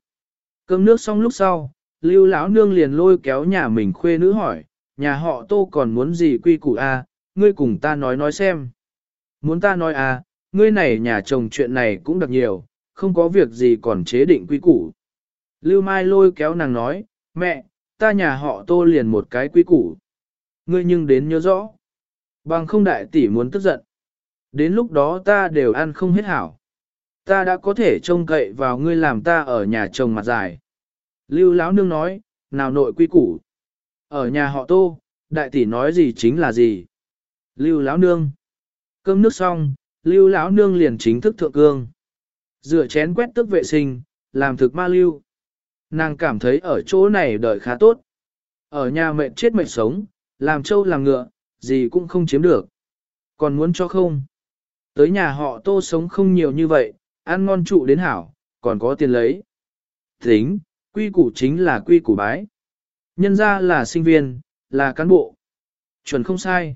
Cơm nước xong lúc sau, lưu lão nương liền lôi kéo nhà mình khuê nữ hỏi, nhà họ tô còn muốn gì quy củ a? À? ngươi cùng ta nói nói xem. Muốn ta nói à, ngươi này nhà chồng chuyện này cũng đặc nhiều, không có việc gì còn chế định quy củ. Lưu Mai lôi kéo nàng nói, mẹ, ta nhà họ tô liền một cái quy củ. Ngươi nhưng đến nhớ rõ. Bằng không đại tỷ muốn tức giận. Đến lúc đó ta đều ăn không hết hảo. Ta đã có thể trông cậy vào ngươi làm ta ở nhà chồng mặt dài. Lưu Lão Nương nói, nào nội quy củ. Ở nhà họ tô, đại tỷ nói gì chính là gì. Lưu Lão Nương. Cơm nước xong, Lưu Lão Nương liền chính thức thượng cương. Rửa chén quét tức vệ sinh, làm thực ma lưu. Nàng cảm thấy ở chỗ này đợi khá tốt. Ở nhà mệnh chết mệnh sống, làm trâu làm ngựa, gì cũng không chiếm được. Còn muốn cho không? Tới nhà họ tô sống không nhiều như vậy, ăn ngon trụ đến hảo, còn có tiền lấy. Tính, quy củ chính là quy củ bái. Nhân ra là sinh viên, là cán bộ. Chuẩn không sai.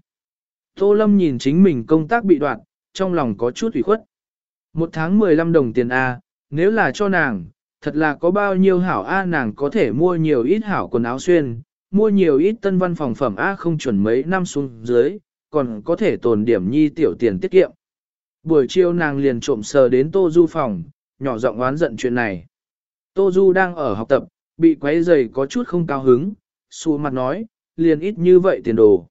Tô Lâm nhìn chính mình công tác bị đoạn, trong lòng có chút ủy khuất. Một tháng 15 đồng tiền A, nếu là cho nàng, thật là có bao nhiêu hảo A nàng có thể mua nhiều ít hảo quần áo xuyên, mua nhiều ít tân văn phòng phẩm A không chuẩn mấy năm xuống dưới, còn có thể tồn điểm nhi tiểu tiền tiết kiệm. Buổi chiều nàng liền trộm sờ đến Tô Du phòng, nhỏ giọng oán giận chuyện này. Tô Du đang ở học tập, bị quấy rầy có chút không cao hứng, xua mặt nói, liền ít như vậy tiền đồ.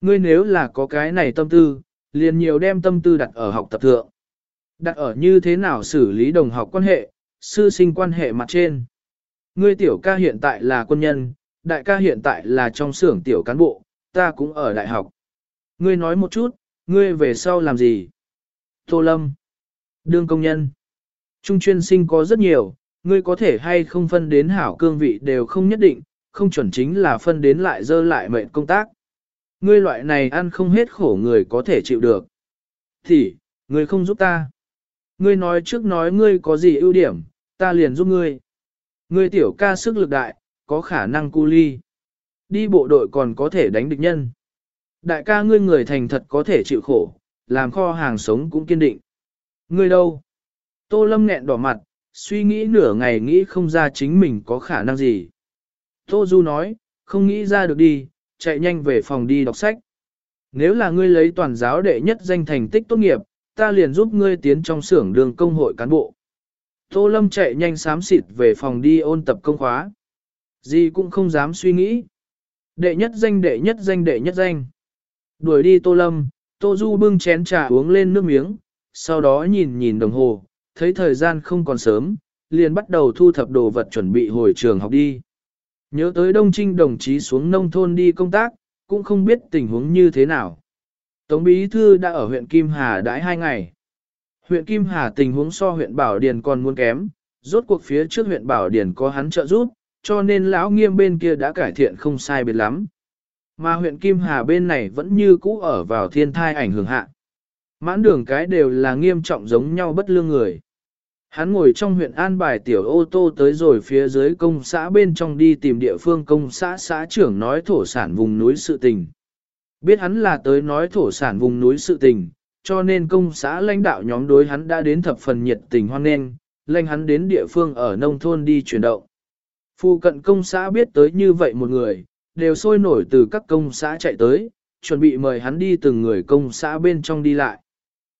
Ngươi nếu là có cái này tâm tư, liền nhiều đem tâm tư đặt ở học tập thượng. Đặt ở như thế nào xử lý đồng học quan hệ, sư sinh quan hệ mặt trên. Ngươi tiểu ca hiện tại là quân nhân, đại ca hiện tại là trong xưởng tiểu cán bộ, ta cũng ở đại học. Ngươi nói một chút, ngươi về sau làm gì? Tô Lâm. Đương công nhân. Trung chuyên sinh có rất nhiều, ngươi có thể hay không phân đến hảo cương vị đều không nhất định, không chuẩn chính là phân đến lại dơ lại mệnh công tác. Ngươi loại này ăn không hết khổ người có thể chịu được. Thì, ngươi không giúp ta. Ngươi nói trước nói ngươi có gì ưu điểm, ta liền giúp ngươi. Ngươi tiểu ca sức lực đại, có khả năng cu ly. Đi bộ đội còn có thể đánh địch nhân. Đại ca ngươi người thành thật có thể chịu khổ, làm kho hàng sống cũng kiên định. Ngươi đâu? Tô Lâm nghẹn đỏ mặt, suy nghĩ nửa ngày nghĩ không ra chính mình có khả năng gì. Tô Du nói, không nghĩ ra được đi, chạy nhanh về phòng đi đọc sách. Nếu là ngươi lấy toàn giáo đệ nhất danh thành tích tốt nghiệp, ta liền giúp ngươi tiến trong xưởng đường công hội cán bộ. Tô Lâm chạy nhanh xám xịt về phòng đi ôn tập công khóa. Gì cũng không dám suy nghĩ. Đệ nhất danh đệ nhất danh đệ nhất danh. Đuổi đi Tô Lâm, Tô Du bưng chén trà uống lên nước miếng, sau đó nhìn nhìn đồng hồ, thấy thời gian không còn sớm, liền bắt đầu thu thập đồ vật chuẩn bị hồi trường học đi. Nhớ tới Đông Trinh đồng chí xuống nông thôn đi công tác, cũng không biết tình huống như thế nào. Tống Bí Thư đã ở huyện Kim Hà đãi hai ngày. Huyện Kim Hà tình huống so huyện Bảo Điền còn muốn kém, rốt cuộc phía trước huyện Bảo Điền có hắn trợ giúp, cho nên lão nghiêm bên kia đã cải thiện không sai biệt lắm. Mà huyện Kim Hà bên này vẫn như cũ ở vào thiên thai ảnh hưởng hạ. Mãn đường cái đều là nghiêm trọng giống nhau bất lương người. Hắn ngồi trong huyện an bài tiểu ô tô tới rồi phía dưới công xã bên trong đi tìm địa phương công xã xã trưởng nói thổ sản vùng núi sự tình. Biết hắn là tới nói thổ sản vùng núi sự tình, cho nên công xã lãnh đạo nhóm đối hắn đã đến thập phần nhiệt tình hoan nghênh, lãnh hắn đến địa phương ở nông thôn đi chuyển động. Phu cận công xã biết tới như vậy một người, đều sôi nổi từ các công xã chạy tới, chuẩn bị mời hắn đi từng người công xã bên trong đi lại.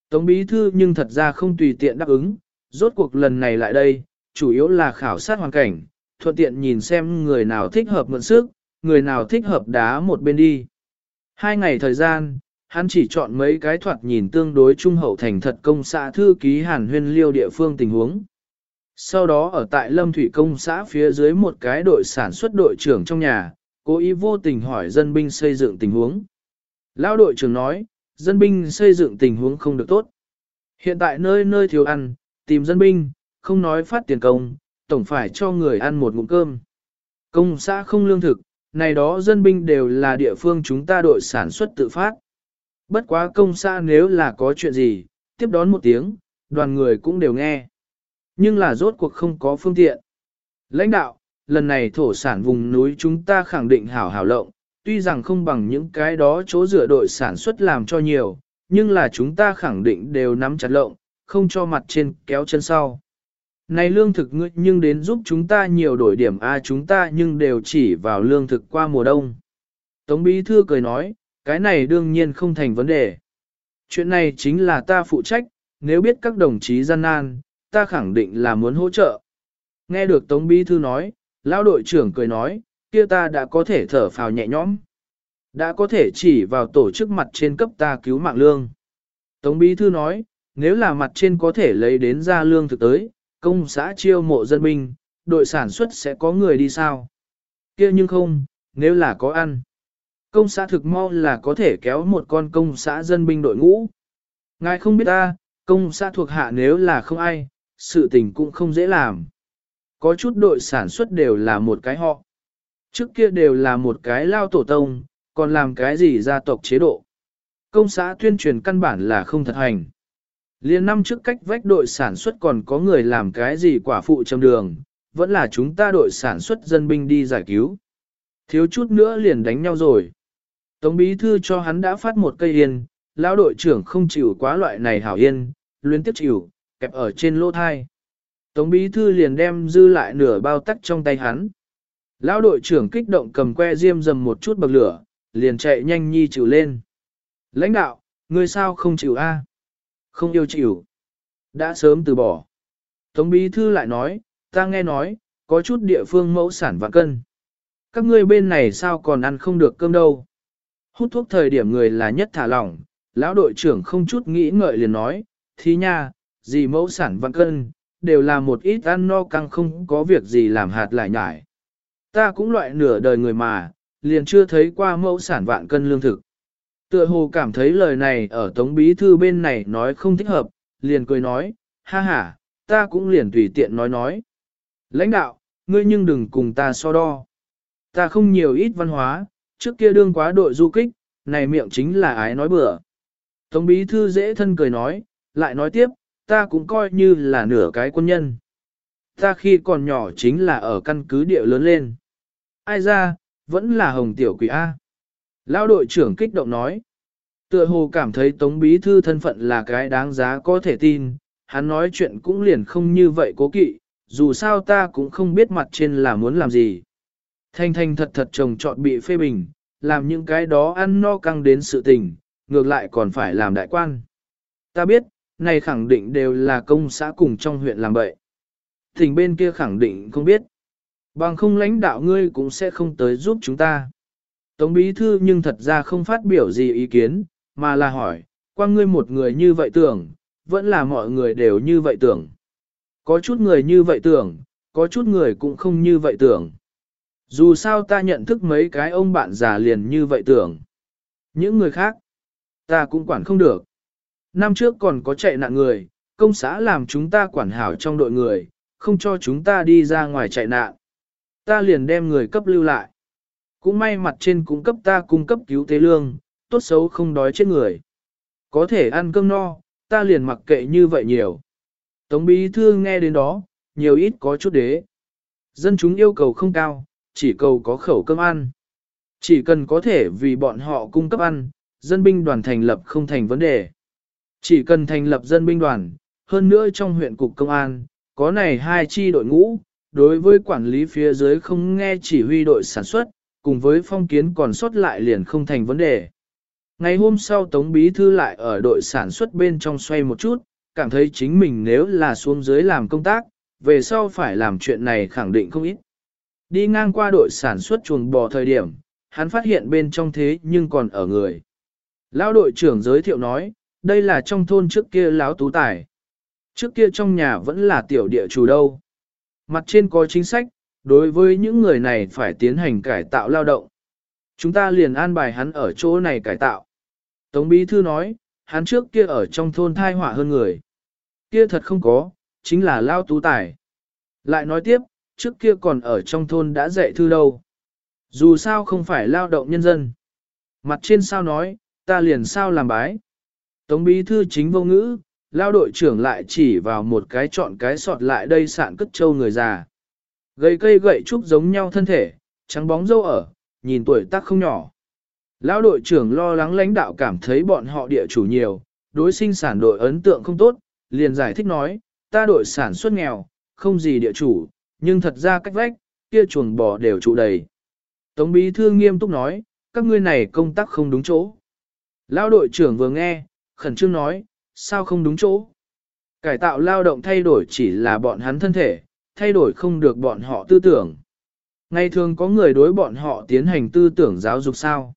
Tống bí thư nhưng thật ra không tùy tiện đáp ứng, rốt cuộc lần này lại đây, chủ yếu là khảo sát hoàn cảnh, thuận tiện nhìn xem người nào thích hợp mượn sức, người nào thích hợp đá một bên đi. Hai ngày thời gian, hắn chỉ chọn mấy cái thoạt nhìn tương đối trung hậu thành thật công xã thư ký hàn huyên liêu địa phương tình huống. Sau đó ở tại Lâm Thủy Công xã phía dưới một cái đội sản xuất đội trưởng trong nhà, cố ý vô tình hỏi dân binh xây dựng tình huống. Lão đội trưởng nói, dân binh xây dựng tình huống không được tốt. Hiện tại nơi nơi thiếu ăn, tìm dân binh, không nói phát tiền công, tổng phải cho người ăn một ngụm cơm. Công xã không lương thực, này đó dân binh đều là địa phương chúng ta đội sản xuất tự phát. Bất quá công xã nếu là có chuyện gì, tiếp đón một tiếng, đoàn người cũng đều nghe. Nhưng là rốt cuộc không có phương tiện. Lãnh đạo, lần này thổ sản vùng núi chúng ta khẳng định hảo hảo lộng, tuy rằng không bằng những cái đó chỗ dựa đội sản xuất làm cho nhiều, nhưng là chúng ta khẳng định đều nắm chặt lộng, không cho mặt trên kéo chân sau. Này lương thực ngươi nhưng đến giúp chúng ta nhiều đổi điểm A chúng ta nhưng đều chỉ vào lương thực qua mùa đông. Tống Bí Thư cười nói, cái này đương nhiên không thành vấn đề. Chuyện này chính là ta phụ trách, nếu biết các đồng chí gian nan, ta khẳng định là muốn hỗ trợ. Nghe được Tống Bí Thư nói, lão đội trưởng cười nói, kia ta đã có thể thở phào nhẹ nhõm. Đã có thể chỉ vào tổ chức mặt trên cấp ta cứu mạng lương. Tống Bí Thư nói, nếu là mặt trên có thể lấy đến ra lương thực tới, công xã chiêu mộ dân binh, đội sản xuất sẽ có người đi sao? kia nhưng không, nếu là có ăn. Công xã thực mau là có thể kéo một con công xã dân binh đội ngũ. Ngài không biết ta, công xã thuộc hạ nếu là không ai, sự tình cũng không dễ làm. Có chút đội sản xuất đều là một cái họ. Trước kia đều là một cái lao tổ tông, còn làm cái gì gia tộc chế độ. Công xã tuyên truyền căn bản là không thật hành. Liên năm trước cách vách đội sản xuất còn có người làm cái gì quả phụ trong đường, vẫn là chúng ta đội sản xuất dân binh đi giải cứu. Thiếu chút nữa liền đánh nhau rồi. Tống bí thư cho hắn đã phát một cây yên, lão đội trưởng không chịu quá loại này hảo yên, luyến tiếp chịu, kẹp ở trên lỗ thai. Tống bí thư liền đem dư lại nửa bao tắc trong tay hắn. Lão đội trưởng kích động cầm que diêm dầm một chút bậc lửa, liền chạy nhanh nhi chịu lên. Lãnh đạo, ngươi sao không chịu a? Không yêu chịu. Đã sớm từ bỏ. Tống bí thư lại nói, ta nghe nói, có chút địa phương mẫu sản vạn cân. Các ngươi bên này sao còn ăn không được cơm đâu. Hút thuốc thời điểm người là nhất thả lỏng, lão đội trưởng không chút nghĩ ngợi liền nói, thì nha, gì mẫu sản vạn cân, đều là một ít ăn no căng không có việc gì làm hạt lại nhải. Ta cũng loại nửa đời người mà, liền chưa thấy qua mẫu sản vạn cân lương thực. Tựa hồ cảm thấy lời này ở Tống Bí Thư bên này nói không thích hợp, liền cười nói, ha ha, ta cũng liền tùy tiện nói nói. Lãnh đạo, ngươi nhưng đừng cùng ta so đo. Ta không nhiều ít văn hóa, trước kia đương quá đội du kích, này miệng chính là ái nói bừa. Tống Bí Thư dễ thân cười nói, lại nói tiếp, ta cũng coi như là nửa cái quân nhân. Ta khi còn nhỏ chính là ở căn cứ địa lớn lên. Ai ra, vẫn là hồng tiểu quỷ A. Lao đội trưởng kích động nói. Tựa hồ cảm thấy Tống Bí Thư thân phận là cái đáng giá có thể tin, hắn nói chuyện cũng liền không như vậy cố kỵ, dù sao ta cũng không biết mặt trên là muốn làm gì. Thanh thanh thật thật chồng chọn bị phê bình, làm những cái đó ăn no căng đến sự tình, ngược lại còn phải làm đại quan. Ta biết, này khẳng định đều là công xã cùng trong huyện làm bậy. Thỉnh bên kia khẳng định không biết. Bằng không lãnh đạo ngươi cũng sẽ không tới giúp chúng ta. Tống bí thư nhưng thật ra không phát biểu gì ý kiến, mà là hỏi, qua ngươi một người như vậy tưởng, vẫn là mọi người đều như vậy tưởng. Có chút người như vậy tưởng, có chút người cũng không như vậy tưởng. Dù sao ta nhận thức mấy cái ông bạn già liền như vậy tưởng. Những người khác, ta cũng quản không được. Năm trước còn có chạy nạn người, công xã làm chúng ta quản hảo trong đội người, không cho chúng ta đi ra ngoài chạy nạn. Ta liền đem người cấp lưu lại. Cũng may mặt trên cung cấp ta cung cấp cứu tế lương, tốt xấu không đói chết người. Có thể ăn cơm no, ta liền mặc kệ như vậy nhiều. Tống bí thư nghe đến đó, nhiều ít có chút đế. Dân chúng yêu cầu không cao, chỉ cầu có khẩu cơm ăn. Chỉ cần có thể vì bọn họ cung cấp ăn, dân binh đoàn thành lập không thành vấn đề. Chỉ cần thành lập dân binh đoàn, hơn nữa trong huyện cục công an, có này hai chi đội ngũ, đối với quản lý phía dưới không nghe chỉ huy đội sản xuất, cùng với phong kiến còn sót lại liền không thành vấn đề. Ngày hôm sau Tống Bí Thư lại ở đội sản xuất bên trong xoay một chút, cảm thấy chính mình nếu là xuống dưới làm công tác, về sau phải làm chuyện này khẳng định không ít. Đi ngang qua đội sản xuất chuồng bò thời điểm, hắn phát hiện bên trong thế nhưng còn ở người. Lão đội trưởng giới thiệu nói, đây là trong thôn trước kia lão tú tài. Trước kia trong nhà vẫn là tiểu địa chủ đâu. Mặt trên có chính sách, đối với những người này phải tiến hành cải tạo lao động. Chúng ta liền an bài hắn ở chỗ này cải tạo. Tống Bí Thư nói, hắn trước kia ở trong thôn thai họa hơn người. Kia thật không có, chính là lao tú tài. Lại nói tiếp, trước kia còn ở trong thôn đã dạy thư đâu. Dù sao không phải lao động nhân dân. Mặt trên sao nói, ta liền sao làm bái. Tống bí thư chính vô ngữ, lao đội trưởng lại chỉ vào một cái chọn cái sọt lại đây sạn cất trâu người già. gầy cây gậy trúc giống nhau thân thể, trắng bóng dâu ở, nhìn tuổi tác không nhỏ. Lão đội trưởng lo lắng lãnh đạo cảm thấy bọn họ địa chủ nhiều, đối sinh sản đội ấn tượng không tốt, liền giải thích nói, ta đội sản xuất nghèo, không gì địa chủ, nhưng thật ra cách vách, kia chuồng bò đều trụ đầy. Tống bí thư nghiêm túc nói, các ngươi này công tác không đúng chỗ. Lao đội trưởng vừa nghe, khẩn trương nói, sao không đúng chỗ? Cải tạo lao động thay đổi chỉ là bọn hắn thân thể, thay đổi không được bọn họ tư tưởng. Ngày thường có người đối bọn họ tiến hành tư tưởng giáo dục sao?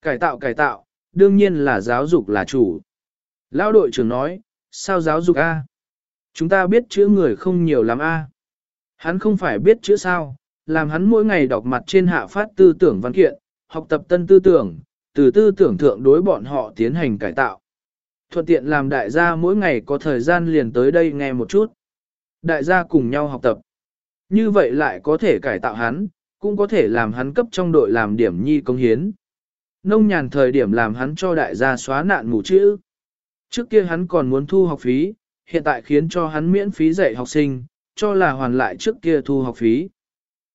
Cải tạo cải tạo, đương nhiên là giáo dục là chủ. Lao đội trưởng nói, sao giáo dục A? Chúng ta biết chữ người không nhiều lắm A. Hắn không phải biết chữ sao, làm hắn mỗi ngày đọc mặt trên hạ phát tư tưởng văn kiện, học tập tân tư tưởng, từ tư tưởng thượng đối bọn họ tiến hành cải tạo. Thuận tiện làm đại gia mỗi ngày có thời gian liền tới đây nghe một chút. Đại gia cùng nhau học tập. Như vậy lại có thể cải tạo hắn, cũng có thể làm hắn cấp trong đội làm điểm nhi công hiến. Nông nhàn thời điểm làm hắn cho đại gia xóa nạn mù chữ. Trước kia hắn còn muốn thu học phí, hiện tại khiến cho hắn miễn phí dạy học sinh, cho là hoàn lại trước kia thu học phí.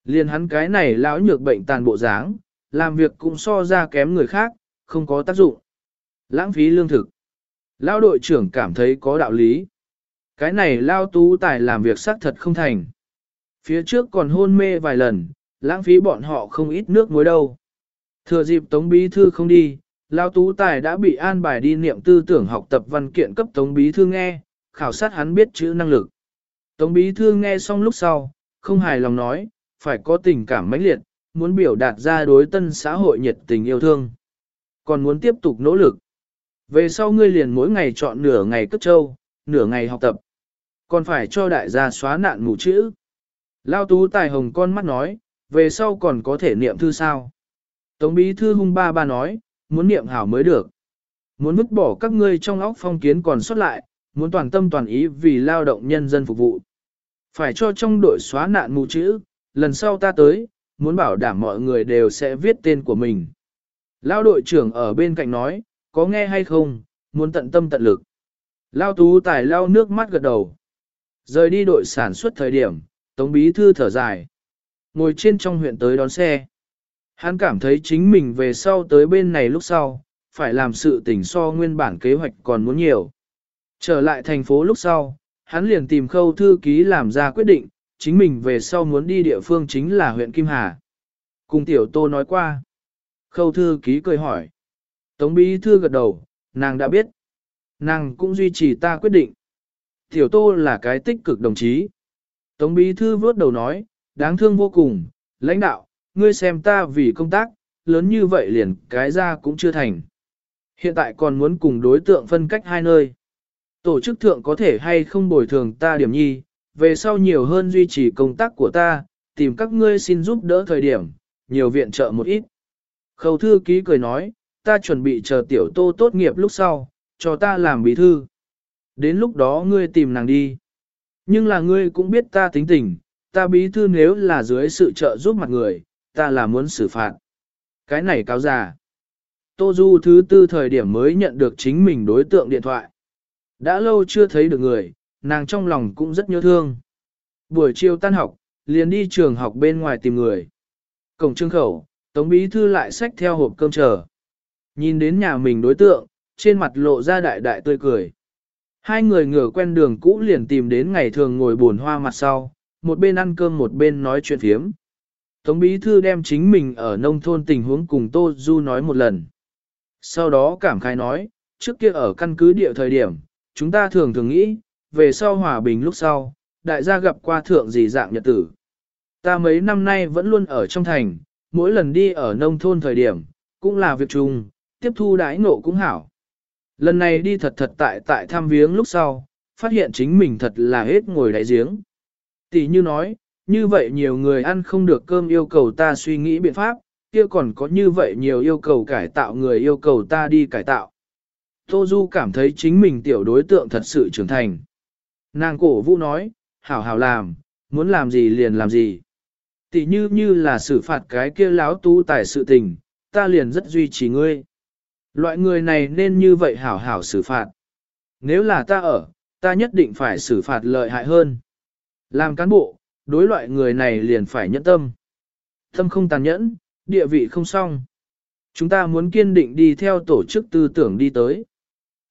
Liên hắn cái này lão nhược bệnh tàn bộ dáng, làm việc cũng so ra kém người khác, không có tác dụng. Lãng phí lương thực. Lão đội trưởng cảm thấy có đạo lý. Cái này lao tú tài làm việc xác thật không thành. Phía trước còn hôn mê vài lần, lãng phí bọn họ không ít nước muối đâu. Thừa dịp Tống Bí Thư không đi, Lao Tú Tài đã bị an bài đi niệm tư tưởng học tập văn kiện cấp Tống Bí Thư nghe, khảo sát hắn biết chữ năng lực. Tống Bí Thư nghe xong lúc sau, không hài lòng nói, phải có tình cảm mãnh liệt, muốn biểu đạt ra đối tân xã hội nhiệt tình yêu thương. Còn muốn tiếp tục nỗ lực. Về sau ngươi liền mỗi ngày chọn nửa ngày cất trâu, nửa ngày học tập. Còn phải cho đại gia xóa nạn mù chữ. Lao Tú Tài hồng con mắt nói, về sau còn có thể niệm thư sao. Tống Bí Thư hung ba ba nói, muốn niệm hảo mới được. Muốn vứt bỏ các ngươi trong óc phong kiến còn xuất lại, muốn toàn tâm toàn ý vì lao động nhân dân phục vụ. Phải cho trong đội xóa nạn mù chữ, lần sau ta tới, muốn bảo đảm mọi người đều sẽ viết tên của mình. Lao đội trưởng ở bên cạnh nói, có nghe hay không, muốn tận tâm tận lực. Lao tú tài lao nước mắt gật đầu. Rời đi đội sản xuất thời điểm, Tống Bí Thư thở dài. Ngồi trên trong huyện tới đón xe. Hắn cảm thấy chính mình về sau tới bên này lúc sau, phải làm sự tỉnh so nguyên bản kế hoạch còn muốn nhiều. Trở lại thành phố lúc sau, hắn liền tìm khâu thư ký làm ra quyết định, chính mình về sau muốn đi địa phương chính là huyện Kim Hà. Cùng tiểu tô nói qua. Khâu thư ký cười hỏi. Tống bí thư gật đầu, nàng đã biết. Nàng cũng duy trì ta quyết định. Tiểu tô là cái tích cực đồng chí. Tống bí thư vớt đầu nói, đáng thương vô cùng, lãnh đạo, ngươi xem ta vì công tác, lớn như vậy liền cái ra cũng chưa thành. Hiện tại còn muốn cùng đối tượng phân cách hai nơi. Tổ chức thượng có thể hay không bồi thường ta điểm nhi, về sau nhiều hơn duy trì công tác của ta, tìm các ngươi xin giúp đỡ thời điểm, nhiều viện trợ một ít. Khâu thư ký cười nói, ta chuẩn bị chờ tiểu tô tốt nghiệp lúc sau, cho ta làm bí thư. Đến lúc đó ngươi tìm nàng đi. Nhưng là ngươi cũng biết ta tính tình, ta bí thư nếu là dưới sự trợ giúp mặt người, ta là muốn xử phạt. Cái này cáo già. Tô Du thứ tư thời điểm mới nhận được chính mình đối tượng điện thoại. Đã lâu chưa thấy được người, nàng trong lòng cũng rất nhớ thương. Buổi chiều tan học, liền đi trường học bên ngoài tìm người. Cổng trương khẩu, Tống Bí Thư lại xách theo hộp cơm chờ. Nhìn đến nhà mình đối tượng, trên mặt lộ ra đại đại tươi cười. Hai người ngửa quen đường cũ liền tìm đến ngày thường ngồi buồn hoa mặt sau, một bên ăn cơm một bên nói chuyện phiếm. Tống Bí Thư đem chính mình ở nông thôn tình huống cùng Tô Du nói một lần. Sau đó cảm khai nói, trước kia ở căn cứ địa thời điểm, chúng ta thường thường nghĩ, về sau hòa bình lúc sau, đại gia gặp qua thượng gì dạng nhật tử. Ta mấy năm nay vẫn luôn ở trong thành, mỗi lần đi ở nông thôn thời điểm, cũng là việc chung, tiếp thu đãi ngộ cũng hảo. Lần này đi thật thật tại tại thăm viếng lúc sau, phát hiện chính mình thật là hết ngồi đáy giếng. Tỷ như nói, như vậy nhiều người ăn không được cơm yêu cầu ta suy nghĩ biện pháp, kia còn có như vậy nhiều yêu cầu cải tạo người yêu cầu ta đi cải tạo. Tô Du cảm thấy chính mình tiểu đối tượng thật sự trưởng thành. Nàng cổ vũ nói, hảo hảo làm, muốn làm gì liền làm gì. Tỷ như như là xử phạt cái kia láo tú tài sự tình, ta liền rất duy trì ngươi. Loại người này nên như vậy hảo hảo xử phạt. Nếu là ta ở, ta nhất định phải xử phạt lợi hại hơn. Làm cán bộ, đối loại người này liền phải nhẫn tâm. Tâm không tàn nhẫn, địa vị không xong. Chúng ta muốn kiên định đi theo tổ chức tư tưởng đi tới.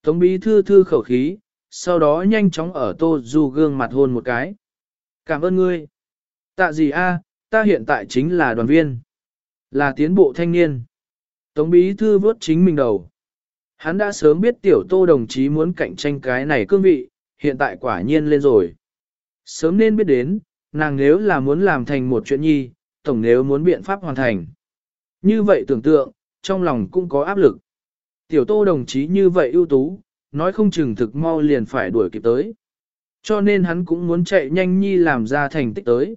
Tống bí thư thư khẩu khí, sau đó nhanh chóng ở tô du gương mặt hôn một cái. Cảm ơn ngươi. Tạ gì a, ta hiện tại chính là đoàn viên. Là tiến bộ thanh niên. Tống bí thư vớt chính mình đầu. Hắn đã sớm biết tiểu tô đồng chí muốn cạnh tranh cái này cương vị, hiện tại quả nhiên lên rồi. Sớm nên biết đến, nàng nếu là muốn làm thành một chuyện nhi, tổng nếu muốn biện pháp hoàn thành. Như vậy tưởng tượng, trong lòng cũng có áp lực. Tiểu tô đồng chí như vậy ưu tú, nói không chừng thực mau liền phải đuổi kịp tới. Cho nên hắn cũng muốn chạy nhanh nhi làm ra thành tích tới.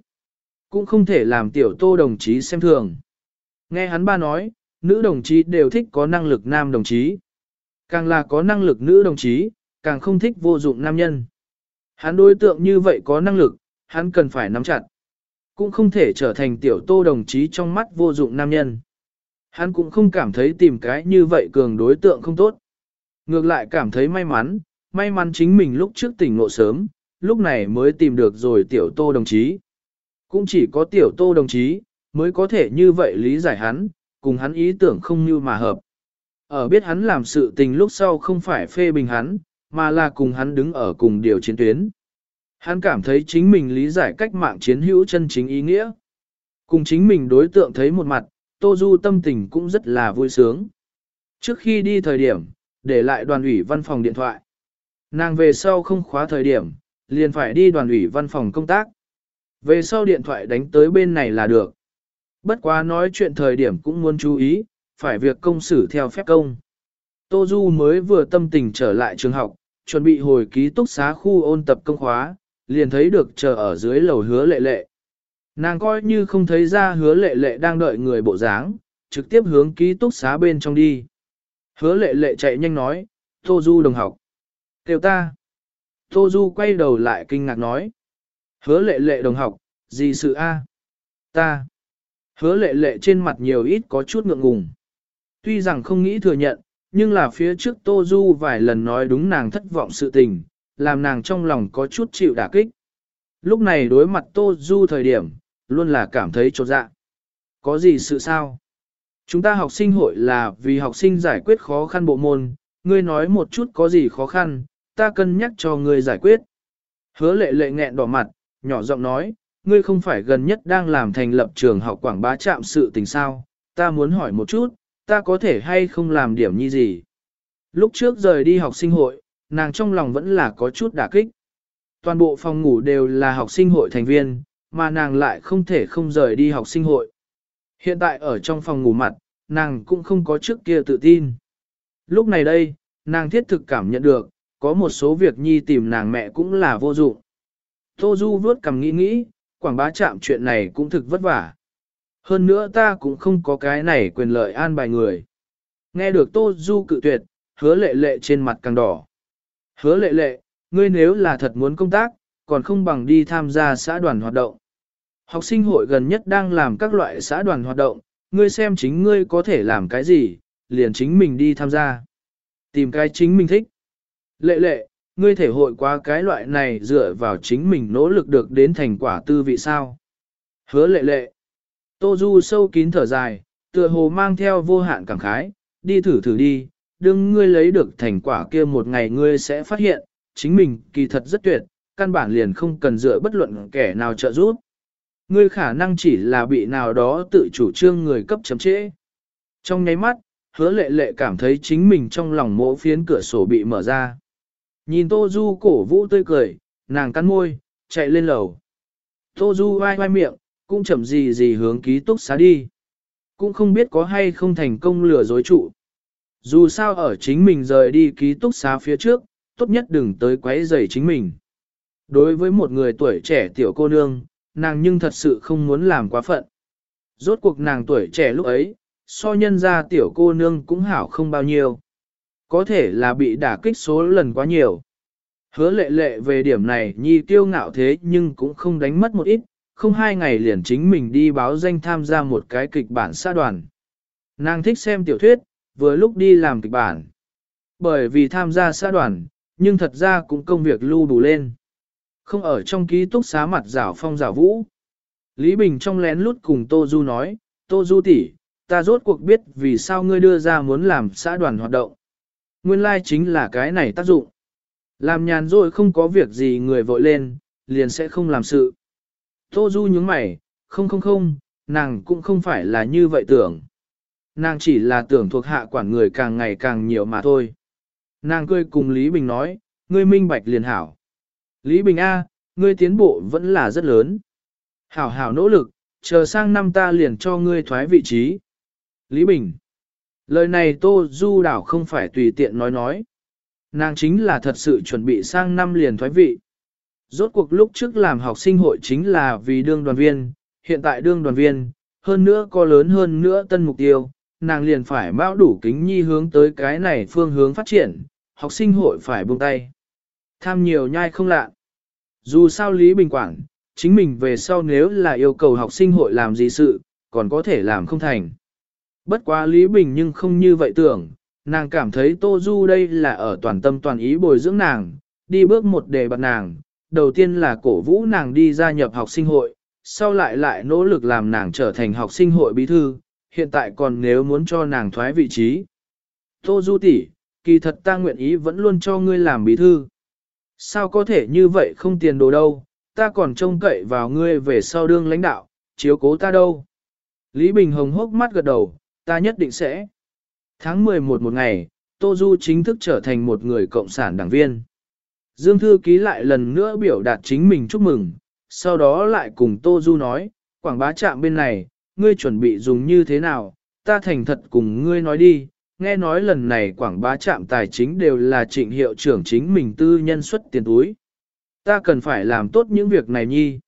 Cũng không thể làm tiểu tô đồng chí xem thường. Nghe hắn ba nói, nữ đồng chí đều thích có năng lực nam đồng chí. Càng là có năng lực nữ đồng chí, càng không thích vô dụng nam nhân. Hắn đối tượng như vậy có năng lực, hắn cần phải nắm chặt. Cũng không thể trở thành tiểu tô đồng chí trong mắt vô dụng nam nhân. Hắn cũng không cảm thấy tìm cái như vậy cường đối tượng không tốt. Ngược lại cảm thấy may mắn, may mắn chính mình lúc trước tỉnh ngộ sớm, lúc này mới tìm được rồi tiểu tô đồng chí. Cũng chỉ có tiểu tô đồng chí, mới có thể như vậy lý giải hắn, cùng hắn ý tưởng không như mà hợp. Ở biết hắn làm sự tình lúc sau không phải phê bình hắn, mà là cùng hắn đứng ở cùng điều chiến tuyến. Hắn cảm thấy chính mình lý giải cách mạng chiến hữu chân chính ý nghĩa. Cùng chính mình đối tượng thấy một mặt, Tô Du tâm tình cũng rất là vui sướng. Trước khi đi thời điểm, để lại đoàn ủy văn phòng điện thoại. Nàng về sau không khóa thời điểm, liền phải đi đoàn ủy văn phòng công tác. Về sau điện thoại đánh tới bên này là được. Bất quá nói chuyện thời điểm cũng muốn chú ý, phải việc công xử theo phép công. Tô Du mới vừa tâm tình trở lại trường học, chuẩn bị hồi ký túc xá khu ôn tập công khóa, liền thấy được chờ ở dưới lầu hứa lệ lệ. Nàng coi như không thấy ra hứa lệ lệ đang đợi người bộ dáng, trực tiếp hướng ký túc xá bên trong đi. Hứa lệ lệ chạy nhanh nói, Tô Du đồng học. Kêu ta. Tô Du quay đầu lại kinh ngạc nói. Hứa lệ lệ đồng học, gì sự a? Ta. Hứa lệ lệ trên mặt nhiều ít có chút ngượng ngùng. Tuy rằng không nghĩ thừa nhận, nhưng là phía trước Tô Du vài lần nói đúng nàng thất vọng sự tình, làm nàng trong lòng có chút chịu đả kích. Lúc này đối mặt Tô Du thời điểm, luôn là cảm thấy trột dạ. Có gì sự sao? Chúng ta học sinh hội là vì học sinh giải quyết khó khăn bộ môn, ngươi nói một chút có gì khó khăn, ta cân nhắc cho ngươi giải quyết. Hứa lệ lệ nghẹn đỏ mặt, nhỏ giọng nói, ngươi không phải gần nhất đang làm thành lập trường học quảng bá trạm sự tình sao, ta muốn hỏi một chút, ta có thể hay không làm điểm như gì. Lúc trước rời đi học sinh hội, nàng trong lòng vẫn là có chút đả kích. Toàn bộ phòng ngủ đều là học sinh hội thành viên, mà nàng lại không thể không rời đi học sinh hội. Hiện tại ở trong phòng ngủ mặt, nàng cũng không có trước kia tự tin. Lúc này đây, nàng thiết thực cảm nhận được, có một số việc nhi tìm nàng mẹ cũng là vô dụng. Tô Du vớt cầm nghĩ nghĩ, quảng bá chạm chuyện này cũng thực vất vả. Hơn nữa ta cũng không có cái này quyền lợi an bài người. Nghe được Tô Du cự tuyệt, hứa lệ lệ trên mặt càng đỏ. Hứa lệ lệ, ngươi nếu là thật muốn công tác, còn không bằng đi tham gia xã đoàn hoạt động. Học sinh hội gần nhất đang làm các loại xã đoàn hoạt động, ngươi xem chính ngươi có thể làm cái gì, liền chính mình đi tham gia. Tìm cái chính mình thích. Lệ lệ, ngươi thể hội qua cái loại này dựa vào chính mình nỗ lực được đến thành quả tư vị sao. Hứa lệ lệ. Tô Du sâu kín thở dài, tựa hồ mang theo vô hạn cảm khái, đi thử thử đi, đừng ngươi lấy được thành quả kia một ngày ngươi sẽ phát hiện, chính mình kỳ thật rất tuyệt, căn bản liền không cần dựa bất luận kẻ nào trợ giúp. Ngươi khả năng chỉ là bị nào đó tự chủ trương người cấp chấm trễ. Trong nháy mắt, hứa lệ lệ cảm thấy chính mình trong lòng mỗ phiến cửa sổ bị mở ra. Nhìn Tô Du cổ vũ tươi cười, nàng cắn môi, chạy lên lầu. Tô Du vai vai miệng, cũng chậm gì gì hướng ký túc xá đi. Cũng không biết có hay không thành công lừa dối trụ. Dù sao ở chính mình rời đi ký túc xá phía trước, tốt nhất đừng tới quấy rầy chính mình. Đối với một người tuổi trẻ tiểu cô nương, nàng nhưng thật sự không muốn làm quá phận. Rốt cuộc nàng tuổi trẻ lúc ấy, so nhân ra tiểu cô nương cũng hảo không bao nhiêu. Có thể là bị đả kích số lần quá nhiều. Hứa lệ lệ về điểm này nhi tiêu ngạo thế nhưng cũng không đánh mất một ít, không hai ngày liền chính mình đi báo danh tham gia một cái kịch bản xã đoàn. Nàng thích xem tiểu thuyết, vừa lúc đi làm kịch bản. Bởi vì tham gia xã đoàn, nhưng thật ra cũng công việc lưu đủ lên. Không ở trong ký túc xá mặt rảo phong rảo vũ. Lý Bình trong lén lút cùng Tô Du nói, Tô Du tỷ, ta rốt cuộc biết vì sao ngươi đưa ra muốn làm xã đoàn hoạt động. Nguyên lai like chính là cái này tác dụng. Làm nhàn rồi không có việc gì người vội lên, liền sẽ không làm sự. Tô Du nhướng mày, không không không, nàng cũng không phải là như vậy tưởng. Nàng chỉ là tưởng thuộc hạ quản người càng ngày càng nhiều mà thôi. Nàng cười cùng Lý Bình nói, ngươi minh bạch liền hảo. Lý Bình A, ngươi tiến bộ vẫn là rất lớn. Hảo hảo nỗ lực, chờ sang năm ta liền cho ngươi thoái vị trí. Lý Bình. Lời này Tô Du đảo không phải tùy tiện nói nói. Nàng chính là thật sự chuẩn bị sang năm liền thoái vị. Rốt cuộc lúc trước làm học sinh hội chính là vì đương đoàn viên, hiện tại đương đoàn viên, hơn nữa có lớn hơn nữa tân mục tiêu, nàng liền phải bao đủ kính nhi hướng tới cái này phương hướng phát triển, học sinh hội phải buông tay. Tham nhiều nhai không lạ. Dù sao Lý Bình Quảng, chính mình về sau nếu là yêu cầu học sinh hội làm gì sự, còn có thể làm không thành. Bất quá Lý Bình nhưng không như vậy tưởng, nàng cảm thấy Tô Du đây là ở toàn tâm toàn ý bồi dưỡng nàng, đi bước một đề bật nàng, đầu tiên là cổ vũ nàng đi gia nhập học sinh hội, sau lại lại nỗ lực làm nàng trở thành học sinh hội bí thư, hiện tại còn nếu muốn cho nàng thoái vị trí. Tô Du tỷ, kỳ thật ta nguyện ý vẫn luôn cho ngươi làm bí thư. Sao có thể như vậy không tiền đồ đâu, ta còn trông cậy vào ngươi về sau đương lãnh đạo, chiếu cố ta đâu. Lý Bình Hồng hốc mắt gật đầu, ta nhất định sẽ. Tháng 11 một ngày, Tô Du chính thức trở thành một người cộng sản đảng viên. Dương Thư ký lại lần nữa biểu đạt chính mình chúc mừng, sau đó lại cùng Tô Du nói, quảng bá trạm bên này, ngươi chuẩn bị dùng như thế nào, ta thành thật cùng ngươi nói đi, nghe nói lần này quảng bá trạm tài chính đều là trịnh hiệu trưởng chính mình tư nhân xuất tiền túi. Ta cần phải làm tốt những việc này nhi.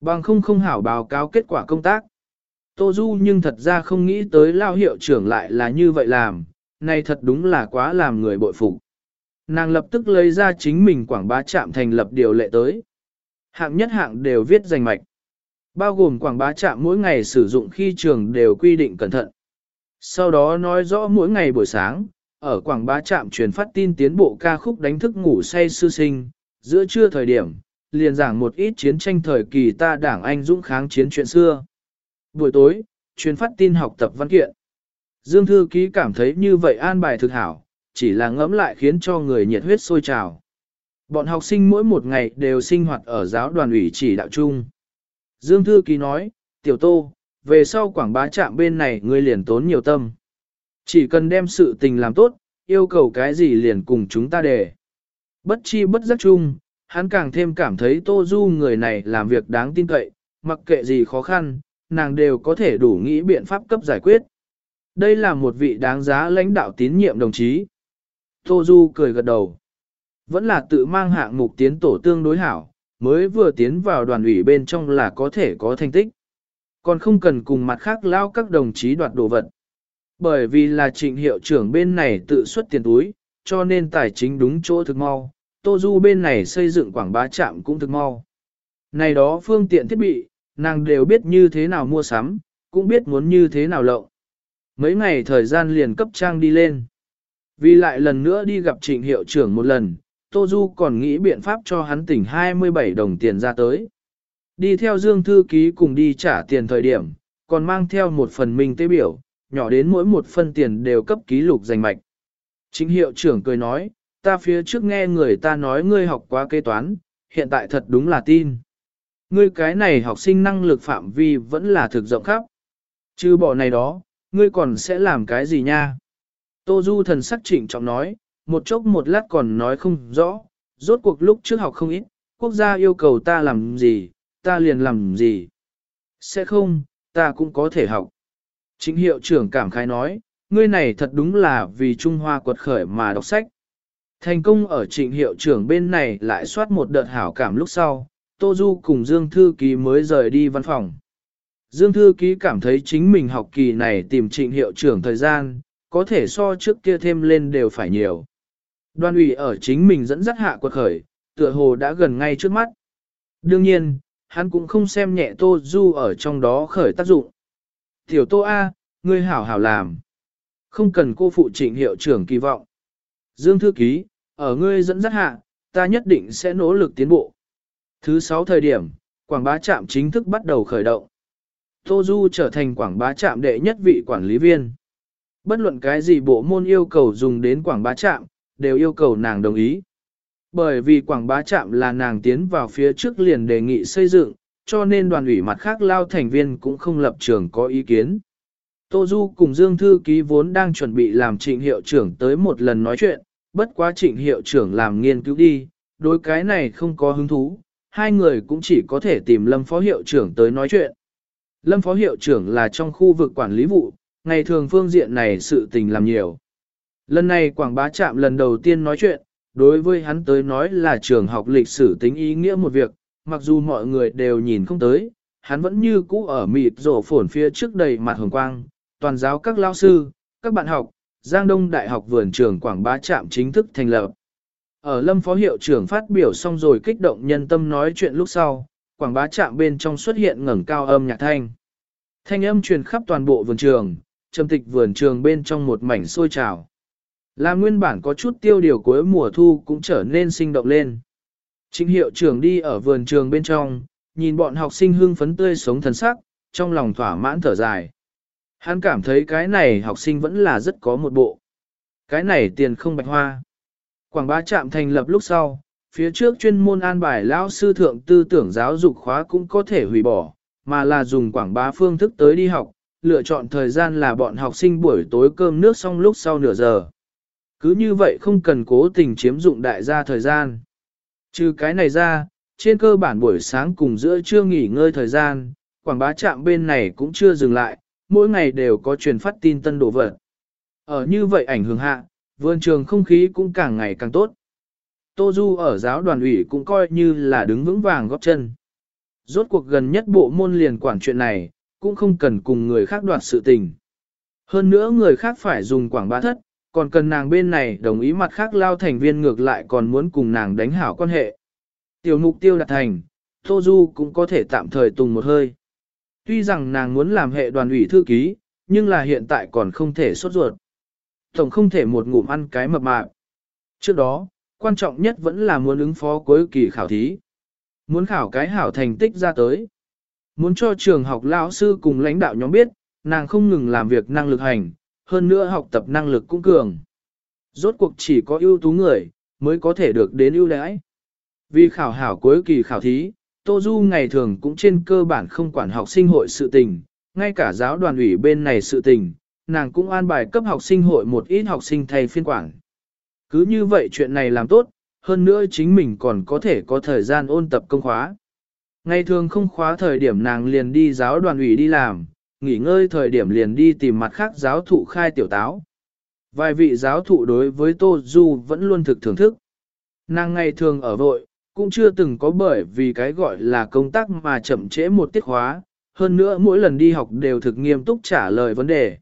Bằng không không hảo báo cáo kết quả công tác. Tô Du nhưng thật ra không nghĩ tới lao hiệu trưởng lại là như vậy làm, này thật đúng là quá làm người bội phục. Nàng lập tức lấy ra chính mình quảng bá trạm thành lập điều lệ tới. Hạng nhất hạng đều viết danh mạch. Bao gồm quảng bá trạm mỗi ngày sử dụng khi trường đều quy định cẩn thận. Sau đó nói rõ mỗi ngày buổi sáng, ở quảng bá trạm truyền phát tin tiến bộ ca khúc đánh thức ngủ say sư sinh, giữa trưa thời điểm, liền giảng một ít chiến tranh thời kỳ ta đảng Anh dũng kháng chiến chuyện xưa. Buổi tối, truyền phát tin học tập văn kiện. Dương Thư Ký cảm thấy như vậy an bài thực hảo, chỉ là ngẫm lại khiến cho người nhiệt huyết sôi trào. Bọn học sinh mỗi một ngày đều sinh hoạt ở giáo đoàn ủy chỉ đạo chung. Dương Thư Ký nói, Tiểu Tô, về sau quảng bá trạm bên này ngươi liền tốn nhiều tâm. Chỉ cần đem sự tình làm tốt, yêu cầu cái gì liền cùng chúng ta để. Bất chi bất giác chung, hắn càng thêm cảm thấy Tô Du người này làm việc đáng tin cậy, mặc kệ gì khó khăn, nàng đều có thể đủ nghĩ biện pháp cấp giải quyết. Đây là một vị đáng giá lãnh đạo tín nhiệm đồng chí. Tô Du cười gật đầu. Vẫn là tự mang hạng mục tiến tổ tương đối hảo, mới vừa tiến vào đoàn ủy bên trong là có thể có thành tích. Còn không cần cùng mặt khác lao các đồng chí đoạt đồ vật. Bởi vì là trịnh hiệu trưởng bên này tự xuất tiền túi, cho nên tài chính đúng chỗ thực mau. Tô Du bên này xây dựng quảng bá trạm cũng thực mau. Này đó phương tiện thiết bị, nàng đều biết như thế nào mua sắm, cũng biết muốn như thế nào lộng. Mấy ngày thời gian liền cấp trang đi lên. Vì lại lần nữa đi gặp trịnh hiệu trưởng một lần, Tô Du còn nghĩ biện pháp cho hắn tỉnh 27 đồng tiền ra tới. Đi theo Dương Thư Ký cùng đi trả tiền thời điểm, còn mang theo một phần mình tế biểu, nhỏ đến mỗi một phân tiền đều cấp ký lục danh mạch. Chính hiệu trưởng cười nói, ta phía trước nghe người ta nói ngươi học quá kế toán, hiện tại thật đúng là tin. Ngươi cái này học sinh năng lực phạm vi vẫn là thực rộng khắp. Chứ bỏ này đó, ngươi còn sẽ làm cái gì nha? Tô Du thần sắc chỉnh trọng nói, một chốc một lát còn nói không rõ, rốt cuộc lúc trước học không ít, quốc gia yêu cầu ta làm gì, ta liền làm gì. Sẽ không, ta cũng có thể học. Chính hiệu trưởng cảm khái nói, ngươi này thật đúng là vì Trung Hoa quật khởi mà đọc sách. Thành công ở trịnh hiệu trưởng bên này lại soát một đợt hảo cảm lúc sau, Tô Du cùng Dương Thư Ký mới rời đi văn phòng. Dương Thư Ký cảm thấy chính mình học kỳ này tìm trịnh hiệu trưởng thời gian, có thể so trước kia thêm lên đều phải nhiều. Đoan ủy ở chính mình dẫn dắt hạ quật khởi, tựa hồ đã gần ngay trước mắt. Đương nhiên, hắn cũng không xem nhẹ Tô Du ở trong đó khởi tác dụng. Tiểu Tô A, ngươi hảo hảo làm. Không cần cô phụ trịnh hiệu trưởng kỳ vọng. Dương Thư Ký, ở ngươi dẫn dắt hạ, ta nhất định sẽ nỗ lực tiến bộ. Thứ sáu thời điểm, quảng bá trạm chính thức bắt đầu khởi động. Tô Du trở thành quảng bá trạm đệ nhất vị quản lý viên. Bất luận cái gì bộ môn yêu cầu dùng đến quảng bá trạm, đều yêu cầu nàng đồng ý. Bởi vì quảng bá trạm là nàng tiến vào phía trước liền đề nghị xây dựng, cho nên đoàn ủy mặt khác lao thành viên cũng không lập trường có ý kiến. Tô Du cùng Dương Thư Ký vốn đang chuẩn bị làm trịnh hiệu trưởng tới một lần nói chuyện, bất quá trịnh hiệu trưởng làm nghiên cứu đi, đối cái này không có hứng thú, hai người cũng chỉ có thể tìm Lâm Phó Hiệu trưởng tới nói chuyện. Lâm Phó Hiệu trưởng là trong khu vực quản lý vụ, ngày thường phương diện này sự tình làm nhiều. Lần này Quảng Bá Trạm lần đầu tiên nói chuyện, đối với hắn tới nói là trường học lịch sử tính ý nghĩa một việc, mặc dù mọi người đều nhìn không tới, hắn vẫn như cũ ở mịt rổ phổn phía trước đầy mặt hồng quang, toàn giáo các lao sư, các bạn học, Giang Đông Đại học vườn trường Quảng Bá Trạm chính thức thành lập. Ở Lâm Phó Hiệu trưởng phát biểu xong rồi kích động nhân tâm nói chuyện lúc sau, Quảng Bá Trạm bên trong xuất hiện ngẩng cao âm nhạc thanh. Thanh âm truyền khắp toàn bộ vườn trường, trầm tịch vườn trường bên trong một mảnh sôi trào. Là nguyên bản có chút tiêu điều cuối mùa thu cũng trở nên sinh động lên. Chính hiệu trưởng đi ở vườn trường bên trong, nhìn bọn học sinh hưng phấn tươi sống thần sắc, trong lòng thỏa mãn thở dài. Hắn cảm thấy cái này học sinh vẫn là rất có một bộ. Cái này tiền không bạch hoa. Quảng bá trạm thành lập lúc sau, phía trước chuyên môn an bài lão sư thượng tư tưởng giáo dục khóa cũng có thể hủy bỏ, mà là dùng quảng bá phương thức tới đi học, lựa chọn thời gian là bọn học sinh buổi tối cơm nước xong lúc sau nửa giờ. Cứ như vậy không cần cố tình chiếm dụng đại gia thời gian. Trừ cái này ra, trên cơ bản buổi sáng cùng giữa trưa nghỉ ngơi thời gian, quảng bá trạm bên này cũng chưa dừng lại, mỗi ngày đều có truyền phát tin tân đồ vật. Ở như vậy ảnh hưởng hạ, vườn trường không khí cũng càng ngày càng tốt. Tô Du ở giáo đoàn ủy cũng coi như là đứng vững vàng góp chân. Rốt cuộc gần nhất bộ môn liền quản chuyện này, cũng không cần cùng người khác đoạt sự tình. Hơn nữa người khác phải dùng quảng bá thất, còn cần nàng bên này đồng ý mặt khác lao thành viên ngược lại còn muốn cùng nàng đánh hảo quan hệ. Tiểu mục tiêu đạt thành, Tô Du cũng có thể tạm thời tùng một hơi. Tuy rằng nàng muốn làm hệ đoàn ủy thư ký, nhưng là hiện tại còn không thể sốt ruột. Tổng không thể một ngụm ăn cái mập mạp. Trước đó, quan trọng nhất vẫn là muốn ứng phó cuối kỳ khảo thí. Muốn khảo cái hảo thành tích ra tới. Muốn cho trường học lão sư cùng lãnh đạo nhóm biết, nàng không ngừng làm việc năng lực hành, hơn nữa học tập năng lực cũng cường. Rốt cuộc chỉ có ưu tú người, mới có thể được đến ưu đãi. Vì khảo hảo cuối kỳ khảo thí, Tô Du ngày thường cũng trên cơ bản không quản học sinh hội sự tình, ngay cả giáo đoàn ủy bên này sự tình, nàng cũng an bài cấp học sinh hội một ít học sinh thay phiên quản. Cứ như vậy chuyện này làm tốt, hơn nữa chính mình còn có thể có thời gian ôn tập công khóa. Ngày thường không khóa thời điểm nàng liền đi giáo đoàn ủy đi làm, nghỉ ngơi thời điểm liền đi tìm mặt khác giáo thụ khai tiểu táo. Vài vị giáo thụ đối với Tô Du vẫn luôn thực thưởng thức. Nàng ngày thường ở vội, cũng chưa từng có bởi vì cái gọi là công tác mà chậm trễ một tiết khóa, hơn nữa mỗi lần đi học đều thực nghiêm túc trả lời vấn đề.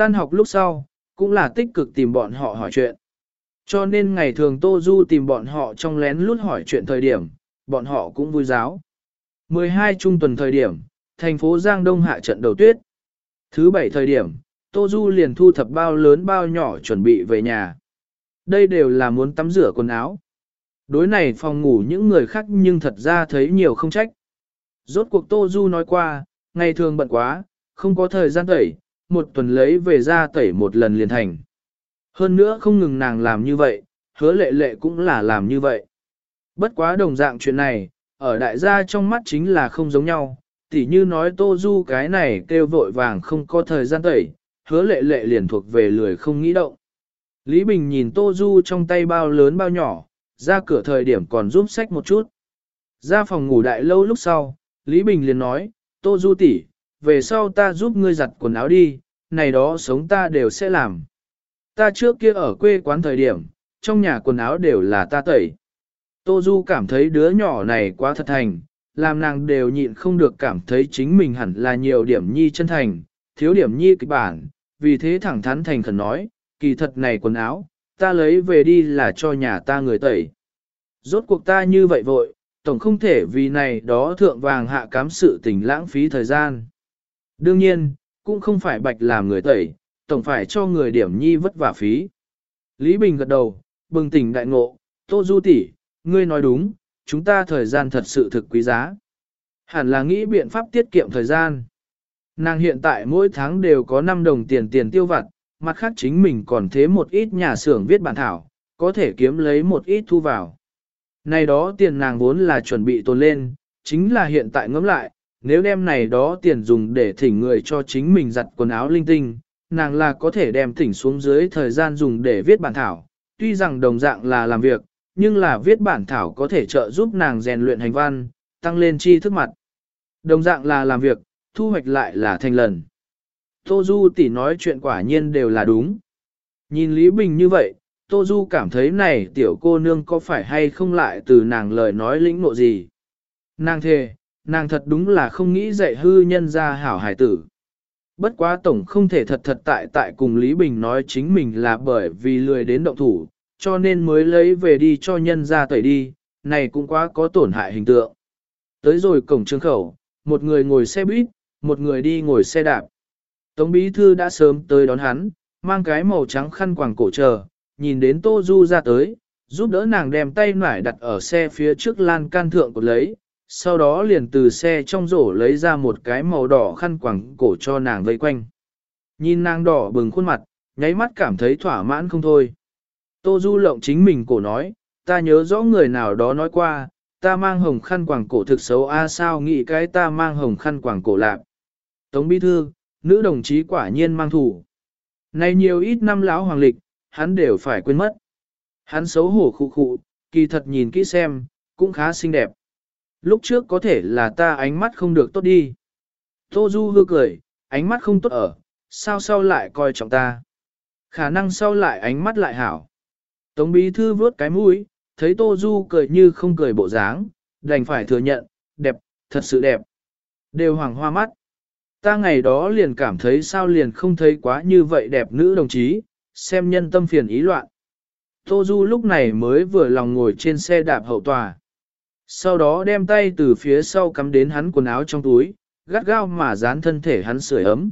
Tan học lúc sau, cũng là tích cực tìm bọn họ hỏi chuyện. Cho nên ngày thường Tô Du tìm bọn họ trong lén lút hỏi chuyện thời điểm, bọn họ cũng vui giáo. 12 trung tuần thời điểm, thành phố Giang Đông hạ trận đầu tuyết. Thứ bảy thời điểm, Tô Du liền thu thập bao lớn bao nhỏ chuẩn bị về nhà. Đây đều là muốn tắm rửa quần áo. Đối này phòng ngủ những người khác nhưng thật ra thấy nhiều không trách. Rốt cuộc Tô Du nói qua, ngày thường bận quá, không có thời gian tẩy, một tuần lấy về ra tẩy một lần liền thành. Hơn nữa không ngừng nàng làm như vậy, hứa lệ lệ cũng là làm như vậy. Bất quá đồng dạng chuyện này, ở đại gia trong mắt chính là không giống nhau, tỉ như nói Tô Du cái này kêu vội vàng không có thời gian tẩy, hứa lệ lệ liền thuộc về lười không nghĩ động. Lý Bình nhìn Tô Du trong tay bao lớn bao nhỏ, ra cửa thời điểm còn giúp sách một chút. Ra phòng ngủ đại lâu lúc sau, Lý Bình liền nói, Tô Du tỷ, về sau ta giúp ngươi giặt quần áo đi, này đó sống ta đều sẽ làm. Ta trước kia ở quê quán thời điểm, trong nhà quần áo đều là ta tẩy. Tô Du cảm thấy đứa nhỏ này quá thật thành, làm nàng đều nhịn không được cảm thấy chính mình hẳn là nhiều điểm nhi chân thành, thiếu điểm nhi kịch bản, vì thế thẳng thắn thành khẩn nói, kỳ thật này quần áo, ta lấy về đi là cho nhà ta người tẩy. Rốt cuộc ta như vậy vội, tổng không thể vì này đó thượng vàng hạ cám sự tình lãng phí thời gian. Đương nhiên, cũng không phải bạch làm người tẩy, tổng phải cho người điểm nhi vất vả phí. Lý Bình gật đầu, bừng tỉnh đại ngộ, Tô Du tỷ, ngươi nói đúng, chúng ta thời gian thật sự thực quý giá. Hẳn là nghĩ biện pháp tiết kiệm thời gian. Nàng hiện tại mỗi tháng đều có 5 đồng tiền tiền tiêu vặt, mặt khác chính mình còn thế một ít nhà xưởng viết bản thảo, có thể kiếm lấy một ít thu vào. Này đó tiền nàng vốn là chuẩn bị tồn lên, chính là hiện tại ngẫm lại, nếu đem này đó tiền dùng để thỉnh người cho chính mình giặt quần áo linh tinh, nàng là có thể đem thỉnh xuống dưới thời gian dùng để viết bản thảo. Tuy rằng đồng dạng là làm việc, nhưng là viết bản thảo có thể trợ giúp nàng rèn luyện hành văn, tăng lên tri thức mặt. Đồng dạng là làm việc, thu hoạch lại là thành lần. Tô Du tỷ nói chuyện quả nhiên đều là đúng. Nhìn Lý Bình như vậy, Tô Du cảm thấy này tiểu cô nương có phải hay không lại từ nàng lời nói lĩnh nộ gì. Nàng thề, nàng thật đúng là không nghĩ dạy hư nhân ra hảo hải tử. Bất quá tổng không thể thật thật tại tại cùng Lý Bình nói chính mình là bởi vì lười đến động thủ, cho nên mới lấy về đi cho nhân ra tẩy đi, này cũng quá có tổn hại hình tượng. Tới rồi cổng trường khẩu, một người ngồi xe buýt, một người đi ngồi xe đạp. Tống Bí Thư đã sớm tới đón hắn, mang cái màu trắng khăn quàng cổ chờ, nhìn đến Tô Du ra tới, giúp đỡ nàng đem tay nải đặt ở xe phía trước lan can thượng của lấy, sau đó liền từ xe trong rổ lấy ra một cái màu đỏ khăn quàng cổ cho nàng vây quanh. Nhìn nàng đỏ bừng khuôn mặt, nháy mắt cảm thấy thỏa mãn không thôi. Tô Du lộng chính mình cổ nói, ta nhớ rõ người nào đó nói qua, ta mang hồng khăn quàng cổ thực xấu a sao nghĩ cái ta mang hồng khăn quàng cổ lạc. Tống Bí Thư, nữ đồng chí quả nhiên mang thủ. Này nhiều ít năm lão hoàng lịch, hắn đều phải quên mất. Hắn xấu hổ khụ khụ, kỳ thật nhìn kỹ xem, cũng khá xinh đẹp. Lúc trước có thể là ta ánh mắt không được tốt đi. Tô Du hư cười, ánh mắt không tốt ở, sao sau lại coi trọng ta. Khả năng sau lại ánh mắt lại hảo. Tống bí thư vớt cái mũi, thấy Tô Du cười như không cười bộ dáng, đành phải thừa nhận, đẹp, thật sự đẹp. Đều hoàng hoa mắt. Ta ngày đó liền cảm thấy sao liền không thấy quá như vậy đẹp nữ đồng chí, xem nhân tâm phiền ý loạn. Tô Du lúc này mới vừa lòng ngồi trên xe đạp hậu tòa. Sau đó đem tay từ phía sau cắm đến hắn quần áo trong túi, gắt gao mà dán thân thể hắn sưởi ấm.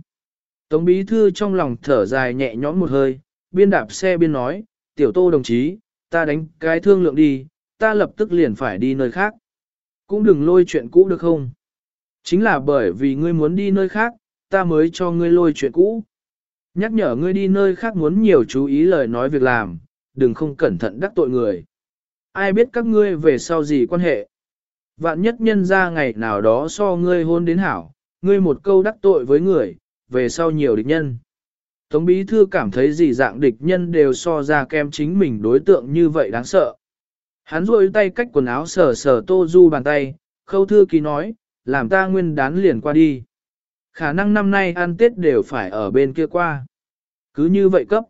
Tống bí thư trong lòng thở dài nhẹ nhõm một hơi, biên đạp xe biên nói, tiểu tô đồng chí, ta đánh cái thương lượng đi, ta lập tức liền phải đi nơi khác. Cũng đừng lôi chuyện cũ được không? Chính là bởi vì ngươi muốn đi nơi khác, ta mới cho ngươi lôi chuyện cũ. Nhắc nhở ngươi đi nơi khác muốn nhiều chú ý lời nói việc làm, đừng không cẩn thận đắc tội người. Ai biết các ngươi về sau gì quan hệ. Vạn nhất nhân ra ngày nào đó so ngươi hôn đến hảo, ngươi một câu đắc tội với người, về sau nhiều địch nhân. Tống bí thư cảm thấy gì dạng địch nhân đều so ra kem chính mình đối tượng như vậy đáng sợ. Hắn rôi tay cách quần áo sờ sờ tô du bàn tay, khâu thư ký nói, làm ta nguyên đán liền qua đi. Khả năng năm nay ăn Tết đều phải ở bên kia qua. Cứ như vậy cấp.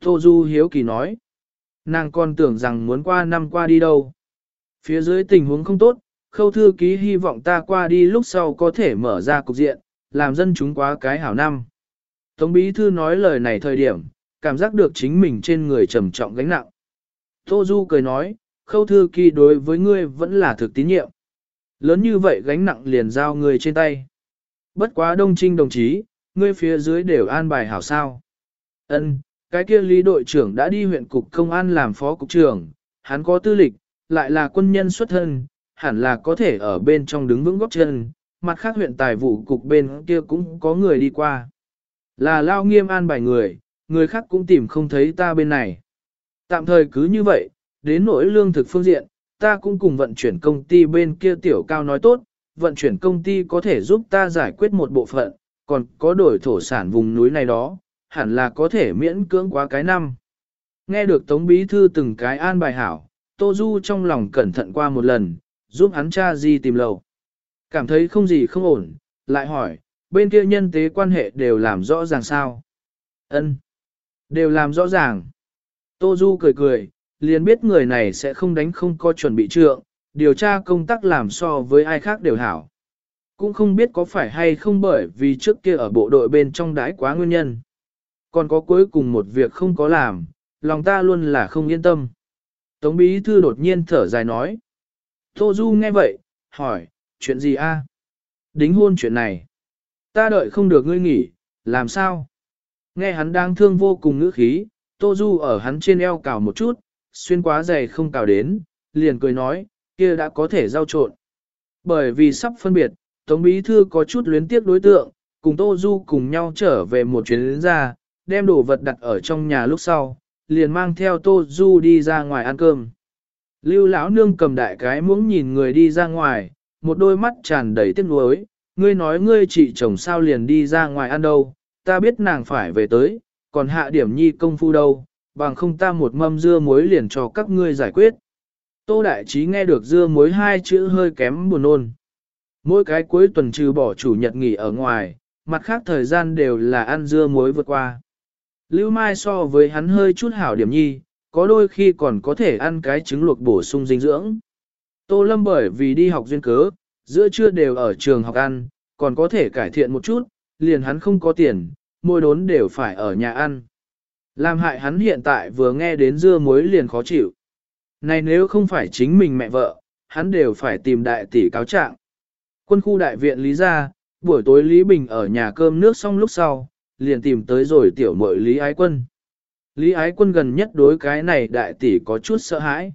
Tô Du hiếu kỳ nói. Nàng còn tưởng rằng muốn qua năm qua đi đâu. Phía dưới tình huống không tốt, khâu thư ký hy vọng ta qua đi lúc sau có thể mở ra cục diện, làm dân chúng quá cái hảo năm. Tống bí thư nói lời này thời điểm, cảm giác được chính mình trên người trầm trọng gánh nặng. Tô Du cười nói, khâu thư ký đối với ngươi vẫn là thực tín nhiệm. Lớn như vậy gánh nặng liền giao ngươi trên tay. Bất quá đông trinh đồng chí, ngươi phía dưới đều an bài hảo sao. Ân, cái kia lý đội trưởng đã đi huyện cục công an làm phó cục trưởng, hắn có tư lịch, lại là quân nhân xuất thân, hẳn là có thể ở bên trong đứng vững góc chân, mặt khác huyện tài vụ cục bên kia cũng có người đi qua. Là lao nghiêm an bài người, người khác cũng tìm không thấy ta bên này. Tạm thời cứ như vậy, đến nỗi lương thực phương diện, ta cũng cùng vận chuyển công ty bên kia tiểu cao nói tốt, vận chuyển công ty có thể giúp ta giải quyết một bộ phận, còn có đổi thổ sản vùng núi này đó, hẳn là có thể miễn cưỡng quá cái năm. Nghe được Tống Bí Thư từng cái an bài hảo, Tô Du trong lòng cẩn thận qua một lần, giúp hắn cha di tìm lầu. Cảm thấy không gì không ổn, lại hỏi, bên kia nhân tế quan hệ đều làm rõ ràng sao? Ân, Đều làm rõ ràng. Tô Du cười cười, liền biết người này sẽ không đánh không có chuẩn bị trượng, điều tra công tác làm so với ai khác đều hảo. Cũng không biết có phải hay không bởi vì trước kia ở bộ đội bên trong đái quá nguyên nhân. Còn có cuối cùng một việc không có làm, lòng ta luôn là không yên tâm. Tống bí thư đột nhiên thở dài nói. Tô Du nghe vậy, hỏi, chuyện gì a? Đính hôn chuyện này. Ta đợi không được ngươi nghỉ, làm sao? Nghe hắn đang thương vô cùng ngữ khí, Tô Du ở hắn trên eo cào một chút, xuyên quá dày không cào đến, liền cười nói, kia đã có thể giao trộn. Bởi vì sắp phân biệt, Tống Bí Thư có chút luyến tiếc đối tượng, cùng Tô Du cùng nhau trở về một chuyến đến ra, đem đồ vật đặt ở trong nhà lúc sau, liền mang theo Tô Du đi ra ngoài ăn cơm. Lưu lão nương cầm đại cái muỗng nhìn người đi ra ngoài, một đôi mắt tràn đầy tiếc nuối, ngươi nói ngươi chị chồng sao liền đi ra ngoài ăn đâu, ta biết nàng phải về tới, còn hạ điểm nhi công phu đâu, bằng không ta một mâm dưa muối liền cho các ngươi giải quyết. Tô Đại Trí nghe được dưa muối hai chữ hơi kém buồn nôn. Mỗi cái cuối tuần trừ bỏ chủ nhật nghỉ ở ngoài, mặt khác thời gian đều là ăn dưa muối vượt qua. Lưu Mai so với hắn hơi chút hảo điểm nhi, có đôi khi còn có thể ăn cái trứng luộc bổ sung dinh dưỡng. Tô Lâm bởi vì đi học duyên cớ, giữa trưa đều ở trường học ăn, còn có thể cải thiện một chút, liền hắn không có tiền, mỗi đốn đều phải ở nhà ăn. Làm hại hắn hiện tại vừa nghe đến dưa muối liền khó chịu. Này nếu không phải chính mình mẹ vợ, hắn đều phải tìm đại tỷ cáo trạng. Quân khu đại viện Lý ra, buổi tối Lý Bình ở nhà cơm nước xong lúc sau, liền tìm tới rồi tiểu muội Lý Ái Quân. Lý Ái Quân gần nhất đối cái này đại tỷ có chút sợ hãi.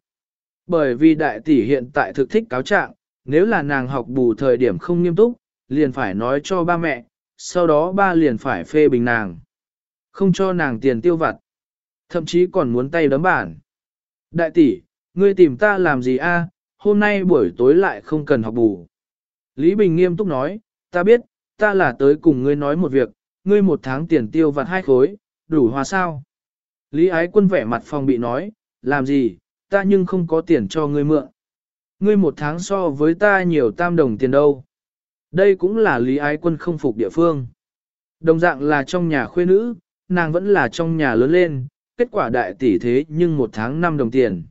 Bởi vì đại tỷ hiện tại thực thích cáo trạng, nếu là nàng học bù thời điểm không nghiêm túc, liền phải nói cho ba mẹ, sau đó ba liền phải phê bình nàng. Không cho nàng tiền tiêu vặt. Thậm chí còn muốn tay đấm bản. Đại tỷ, ngươi tìm ta làm gì a? hôm nay buổi tối lại không cần học bù. Lý Bình nghiêm túc nói, ta biết, ta là tới cùng ngươi nói một việc, ngươi một tháng tiền tiêu vặt hai khối, đủ hòa sao? Lý ái quân vẻ mặt phòng bị nói, làm gì, ta nhưng không có tiền cho ngươi mượn. Ngươi một tháng so với ta nhiều tam đồng tiền đâu. Đây cũng là lý ái quân không phục địa phương. Đồng dạng là trong nhà khuê nữ, nàng vẫn là trong nhà lớn lên, kết quả đại tỷ thế nhưng một tháng năm đồng tiền.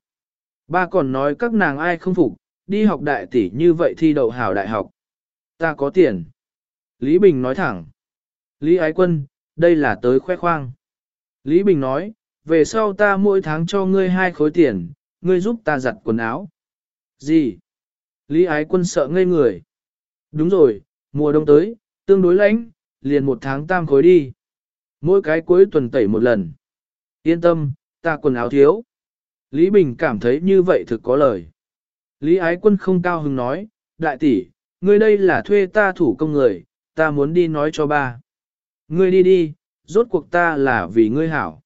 Ba còn nói các nàng ai không phục, đi học đại tỷ như vậy thi đậu hảo đại học. Ta có tiền. Lý Bình nói thẳng. Lý Ái Quân, đây là tới khoe khoang. Lý Bình nói, về sau ta mỗi tháng cho ngươi hai khối tiền, ngươi giúp ta giặt quần áo. Gì? Lý Ái Quân sợ ngây người. Đúng rồi, mùa đông tới, tương đối lạnh, liền một tháng tam khối đi. Mỗi cái cuối tuần tẩy một lần. Yên tâm, ta quần áo thiếu. Lý Bình cảm thấy như vậy thực có lời. Lý Ái Quân không cao hứng nói, đại tỷ, ngươi đây là thuê ta thủ công người, ta muốn đi nói cho ba. Ngươi đi đi, rốt cuộc ta là vì ngươi hảo.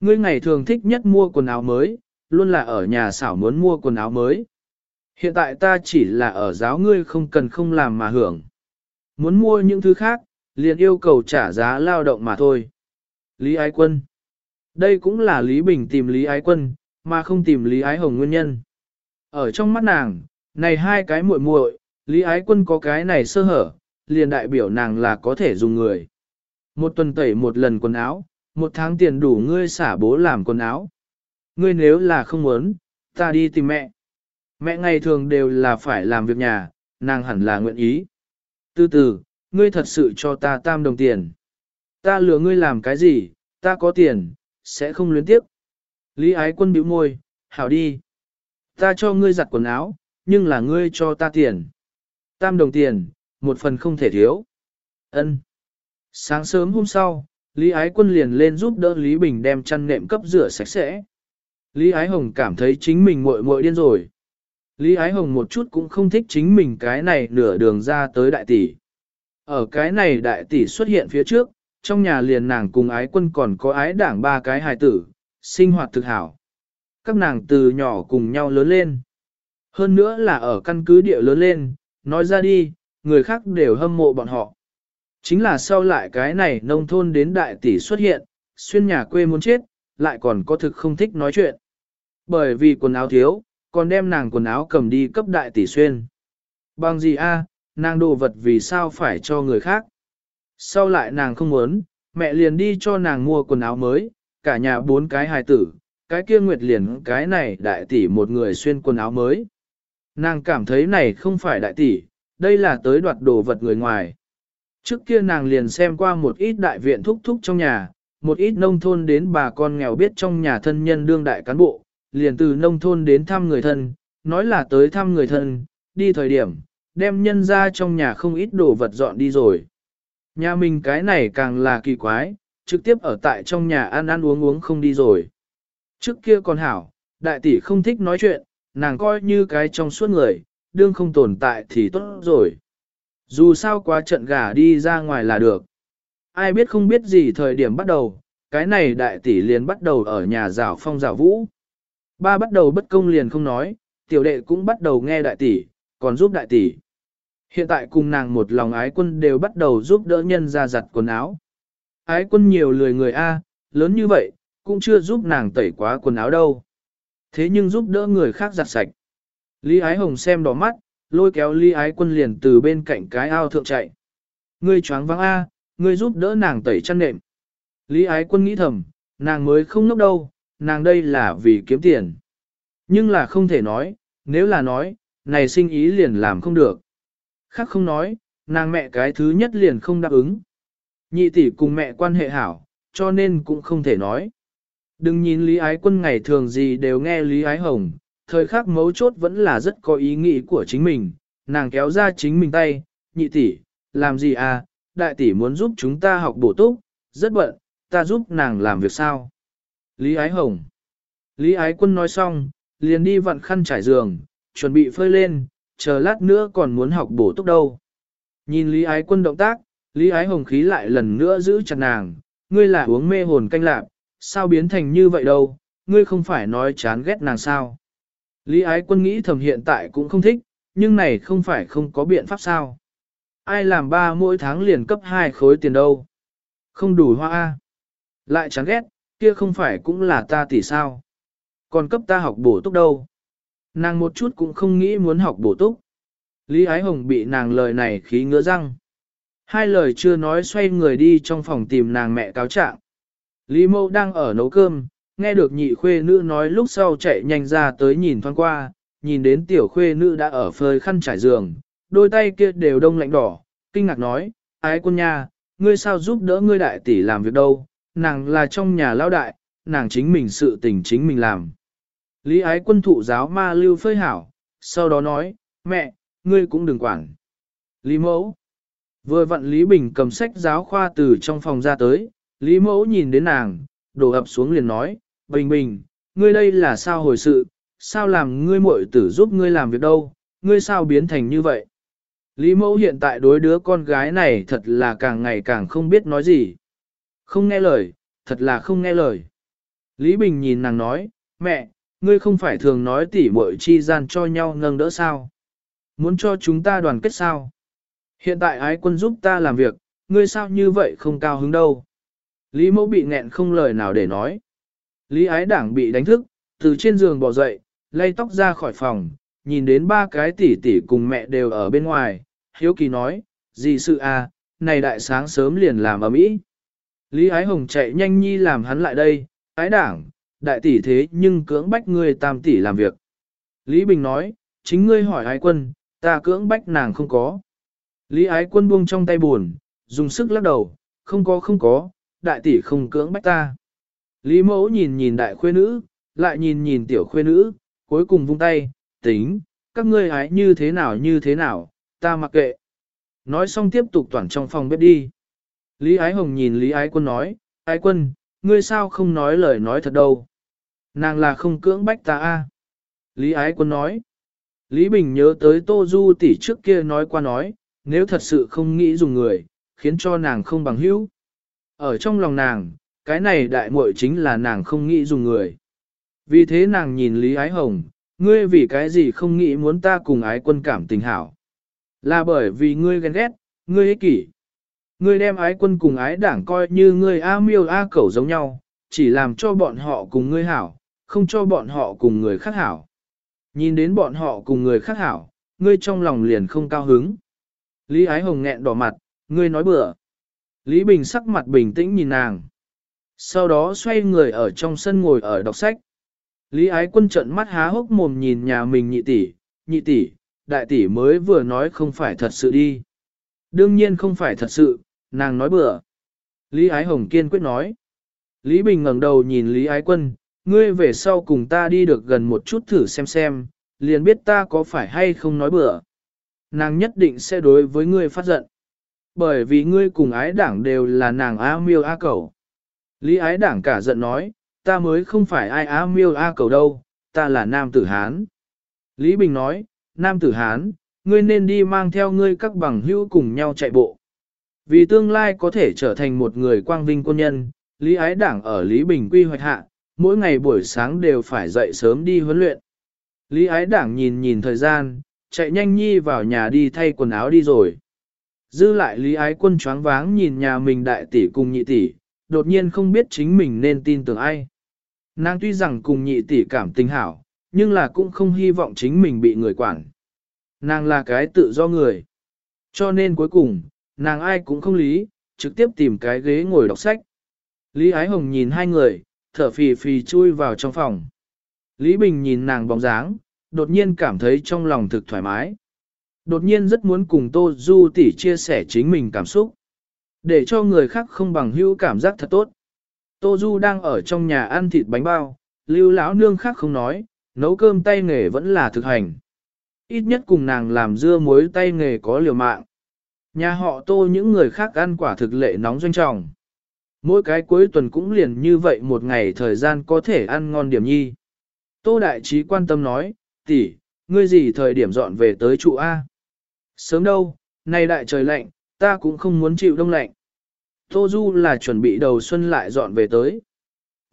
Ngươi ngày thường thích nhất mua quần áo mới, luôn là ở nhà xảo muốn mua quần áo mới. Hiện tại ta chỉ là ở giáo ngươi không cần không làm mà hưởng. Muốn mua những thứ khác, liền yêu cầu trả giá lao động mà thôi. Lý Ái Quân Đây cũng là Lý Bình tìm Lý Ái Quân, mà không tìm Lý Ái Hồng nguyên nhân. Ở trong mắt nàng, này hai cái muội muội, Lý Ái Quân có cái này sơ hở, liền đại biểu nàng là có thể dùng người. Một tuần tẩy một lần quần áo, một tháng tiền đủ ngươi xả bố làm quần áo. Ngươi nếu là không muốn, ta đi tìm mẹ. Mẹ ngày thường đều là phải làm việc nhà, nàng hẳn là nguyện ý. Từ từ, ngươi thật sự cho ta tam đồng tiền. Ta lừa ngươi làm cái gì, ta có tiền, sẽ không luyến tiếp. Lý ái quân bĩu môi, hảo đi. Ta cho ngươi giặt quần áo, nhưng là ngươi cho ta tiền. Tam đồng tiền, một phần không thể thiếu. Ân. Sáng sớm hôm sau, Lý Ái Quân liền lên giúp đỡ Lý Bình đem chăn nệm cấp rửa sạch sẽ. Lý Ái Hồng cảm thấy chính mình muội muội điên rồi. Lý Ái Hồng một chút cũng không thích chính mình cái này nửa đường ra tới đại tỷ. Ở cái này đại tỷ xuất hiện phía trước, trong nhà liền nàng cùng ái quân còn có ái đảng ba cái hài tử, sinh hoạt thực hảo. Các nàng từ nhỏ cùng nhau lớn lên. Hơn nữa là ở căn cứ địa lớn lên, nói ra đi, người khác đều hâm mộ bọn họ. Chính là sau lại cái này nông thôn đến đại tỷ xuất hiện, xuyên nhà quê muốn chết, lại còn có thực không thích nói chuyện. Bởi vì quần áo thiếu, còn đem nàng quần áo cầm đi cấp đại tỷ xuyên. Bằng gì a, nàng đồ vật vì sao phải cho người khác. Sau lại nàng không muốn, mẹ liền đi cho nàng mua quần áo mới, cả nhà bốn cái hài tử, cái kia nguyệt liền cái này đại tỷ một người xuyên quần áo mới. Nàng cảm thấy này không phải đại tỷ, đây là tới đoạt đồ vật người ngoài. Trước kia nàng liền xem qua một ít đại viện thúc thúc trong nhà, một ít nông thôn đến bà con nghèo biết trong nhà thân nhân đương đại cán bộ, liền từ nông thôn đến thăm người thân, nói là tới thăm người thân, đi thời điểm, đem nhân ra trong nhà không ít đồ vật dọn đi rồi. Nhà mình cái này càng là kỳ quái, trực tiếp ở tại trong nhà ăn ăn uống uống không đi rồi. Trước kia còn hảo, đại tỷ không thích nói chuyện, nàng coi như cái trong suốt người, đương không tồn tại thì tốt rồi. Dù sao quá trận gà đi ra ngoài là được. Ai biết không biết gì thời điểm bắt đầu, cái này đại tỷ liền bắt đầu ở nhà rào phong rào vũ. Ba bắt đầu bất công liền không nói, tiểu đệ cũng bắt đầu nghe đại tỷ, còn giúp đại tỷ. Hiện tại cùng nàng một lòng ái quân đều bắt đầu giúp đỡ nhân ra giặt quần áo. Ái quân nhiều lười người A, lớn như vậy, cũng chưa giúp nàng tẩy quá quần áo đâu. Thế nhưng giúp đỡ người khác giặt sạch. Lý ái hồng xem đỏ mắt, lôi kéo Lý ái quân liền từ bên cạnh cái ao thượng chạy. Ngươi choáng vắng A, ngươi giúp đỡ nàng tẩy chăn nệm. Lý ái quân nghĩ thầm, nàng mới không nốc đâu, nàng đây là vì kiếm tiền. Nhưng là không thể nói, nếu là nói, này sinh ý liền làm không được. Khác không nói, nàng mẹ cái thứ nhất liền không đáp ứng. Nhị tỷ cùng mẹ quan hệ hảo, cho nên cũng không thể nói. Đừng nhìn Lý Ái Quân ngày thường gì đều nghe Lý Ái Hồng, thời khắc mấu chốt vẫn là rất có ý nghĩ của chính mình, nàng kéo ra chính mình tay, nhị tỷ, làm gì à, đại tỷ muốn giúp chúng ta học bổ túc, rất bận, ta giúp nàng làm việc sao. Lý Ái Hồng Lý Ái Quân nói xong, liền đi vặn khăn trải giường, chuẩn bị phơi lên, chờ lát nữa còn muốn học bổ túc đâu. Nhìn Lý Ái Quân động tác, Lý Ái Hồng khí lại lần nữa giữ chặt nàng, ngươi là uống mê hồn canh lạc, sao biến thành như vậy đâu, ngươi không phải nói chán ghét nàng sao. Lý Ái Quân nghĩ thầm hiện tại cũng không thích, nhưng này không phải không có biện pháp sao. Ai làm ba mỗi tháng liền cấp hai khối tiền đâu. Không đủ hoa A. Lại chán ghét, kia không phải cũng là ta tỷ sao. Còn cấp ta học bổ túc đâu. Nàng một chút cũng không nghĩ muốn học bổ túc. Lý Ái Hồng bị nàng lời này khí ngứa răng. Hai lời chưa nói xoay người đi trong phòng tìm nàng mẹ cáo trạng. Lý Mâu đang ở nấu cơm, nghe được nhị khuê nữ nói lúc sau chạy nhanh ra tới nhìn thoáng qua, nhìn đến tiểu khuê nữ đã ở phơi khăn trải giường, đôi tay kia đều đông lạnh đỏ, kinh ngạc nói, ái quân nha, ngươi sao giúp đỡ ngươi đại tỷ làm việc đâu, nàng là trong nhà lao đại, nàng chính mình sự tình chính mình làm. Lý ái quân thụ giáo ma lưu phơi hảo, sau đó nói, mẹ, ngươi cũng đừng quản. Lý mẫu. Vừa vặn Lý Bình cầm sách giáo khoa từ trong phòng ra tới, Lý mẫu nhìn đến nàng, đổ ập xuống liền nói, Bình Bình, ngươi đây là sao hồi sự, sao làm ngươi muội tử giúp ngươi làm việc đâu, ngươi sao biến thành như vậy. Lý mẫu hiện tại đối đứa con gái này thật là càng ngày càng không biết nói gì. Không nghe lời, thật là không nghe lời. Lý Bình nhìn nàng nói, mẹ, ngươi không phải thường nói tỉ muội chi gian cho nhau nâng đỡ sao? Muốn cho chúng ta đoàn kết sao? Hiện tại ái quân giúp ta làm việc, ngươi sao như vậy không cao hứng đâu? Lý mẫu bị nghẹn không lời nào để nói. Lý ái đảng bị đánh thức, từ trên giường bỏ dậy, lay tóc ra khỏi phòng, nhìn đến ba cái tỷ tỷ cùng mẹ đều ở bên ngoài, hiếu kỳ nói, gì sự à, này đại sáng sớm liền làm ở mỹ. Lý ái hồng chạy nhanh nhi làm hắn lại đây, ái đảng, đại tỷ thế nhưng cưỡng bách ngươi tam tỷ làm việc. Lý Bình nói, chính ngươi hỏi ái quân, ta cưỡng bách nàng không có. Lý ái quân buông trong tay buồn, dùng sức lắc đầu, không có không có, đại tỷ không cưỡng bách ta. Lý mẫu nhìn nhìn đại khuê nữ, lại nhìn nhìn tiểu khuê nữ, cuối cùng vung tay, tính, các ngươi hái như thế nào như thế nào, ta mặc kệ. Nói xong tiếp tục toàn trong phòng bếp đi. Lý ái hồng nhìn Lý ái quân nói, ái quân, ngươi sao không nói lời nói thật đâu. Nàng là không cưỡng bách ta a. Lý ái quân nói. Lý Bình nhớ tới Tô Du tỷ trước kia nói qua nói, nếu thật sự không nghĩ dùng người, khiến cho nàng không bằng hữu. Ở trong lòng nàng, cái này đại muội chính là nàng không nghĩ dùng người. Vì thế nàng nhìn Lý Ái Hồng, ngươi vì cái gì không nghĩ muốn ta cùng ái quân cảm tình hảo. Là bởi vì ngươi ghen ghét, ngươi ích kỷ. Ngươi đem ái quân cùng ái đảng coi như ngươi A miêu A cẩu giống nhau, chỉ làm cho bọn họ cùng ngươi hảo, không cho bọn họ cùng người khác hảo. Nhìn đến bọn họ cùng người khác hảo, ngươi trong lòng liền không cao hứng. Lý Ái Hồng nghẹn đỏ mặt, ngươi nói bừa. Lý Bình sắc mặt bình tĩnh nhìn nàng. Sau đó xoay người ở trong sân ngồi ở đọc sách. Lý Ái Quân trận mắt há hốc mồm nhìn nhà mình nhị tỷ, nhị tỷ, đại tỷ mới vừa nói không phải thật sự đi. Đương nhiên không phải thật sự, nàng nói bừa. Lý Ái Hồng kiên quyết nói. Lý Bình ngẩng đầu nhìn Lý Ái Quân, ngươi về sau cùng ta đi được gần một chút thử xem xem, liền biết ta có phải hay không nói bừa. Nàng nhất định sẽ đối với ngươi phát giận. Bởi vì ngươi cùng ái đảng đều là nàng A miêu A cầu. Lý ái đảng cả giận nói, ta mới không phải ai á miêu A cầu đâu, ta là nam tử Hán. Lý Bình nói, nam tử Hán, ngươi nên đi mang theo ngươi các bằng hữu cùng nhau chạy bộ. Vì tương lai có thể trở thành một người quang vinh quân nhân, Lý Ái Đảng ở Lý Bình quy hoạch hạ, mỗi ngày buổi sáng đều phải dậy sớm đi huấn luyện. Lý Ái Đảng nhìn nhìn thời gian, chạy nhanh nhi vào nhà đi thay quần áo đi rồi. Dư lại Lý Ái Quân choáng váng nhìn nhà mình đại tỷ cùng nhị tỷ, đột nhiên không biết chính mình nên tin tưởng ai. Nàng tuy rằng cùng nhị tỷ cảm tình hảo, nhưng là cũng không hy vọng chính mình bị người quản. Nàng là cái tự do người. Cho nên cuối cùng, nàng ai cũng không lý, trực tiếp tìm cái ghế ngồi đọc sách. Lý Ái Hồng nhìn hai người, thở phì phì chui vào trong phòng. Lý Bình nhìn nàng bóng dáng, đột nhiên cảm thấy trong lòng thực thoải mái. Đột nhiên rất muốn cùng Tô Du tỷ chia sẻ chính mình cảm xúc. Để cho người khác không bằng hữu cảm giác thật tốt. Tô Du đang ở trong nhà ăn thịt bánh bao, lưu lão nương khác không nói, nấu cơm tay nghề vẫn là thực hành. Ít nhất cùng nàng làm dưa muối tay nghề có liều mạng. Nhà họ tô những người khác ăn quả thực lệ nóng doanh trọng. Mỗi cái cuối tuần cũng liền như vậy một ngày thời gian có thể ăn ngon điểm nhi. Tô Đại Trí quan tâm nói, tỷ, ngươi gì thời điểm dọn về tới trụ A? Sớm đâu, nay đại trời lạnh, ta cũng không muốn chịu đông lạnh. Tô Du là chuẩn bị đầu xuân lại dọn về tới.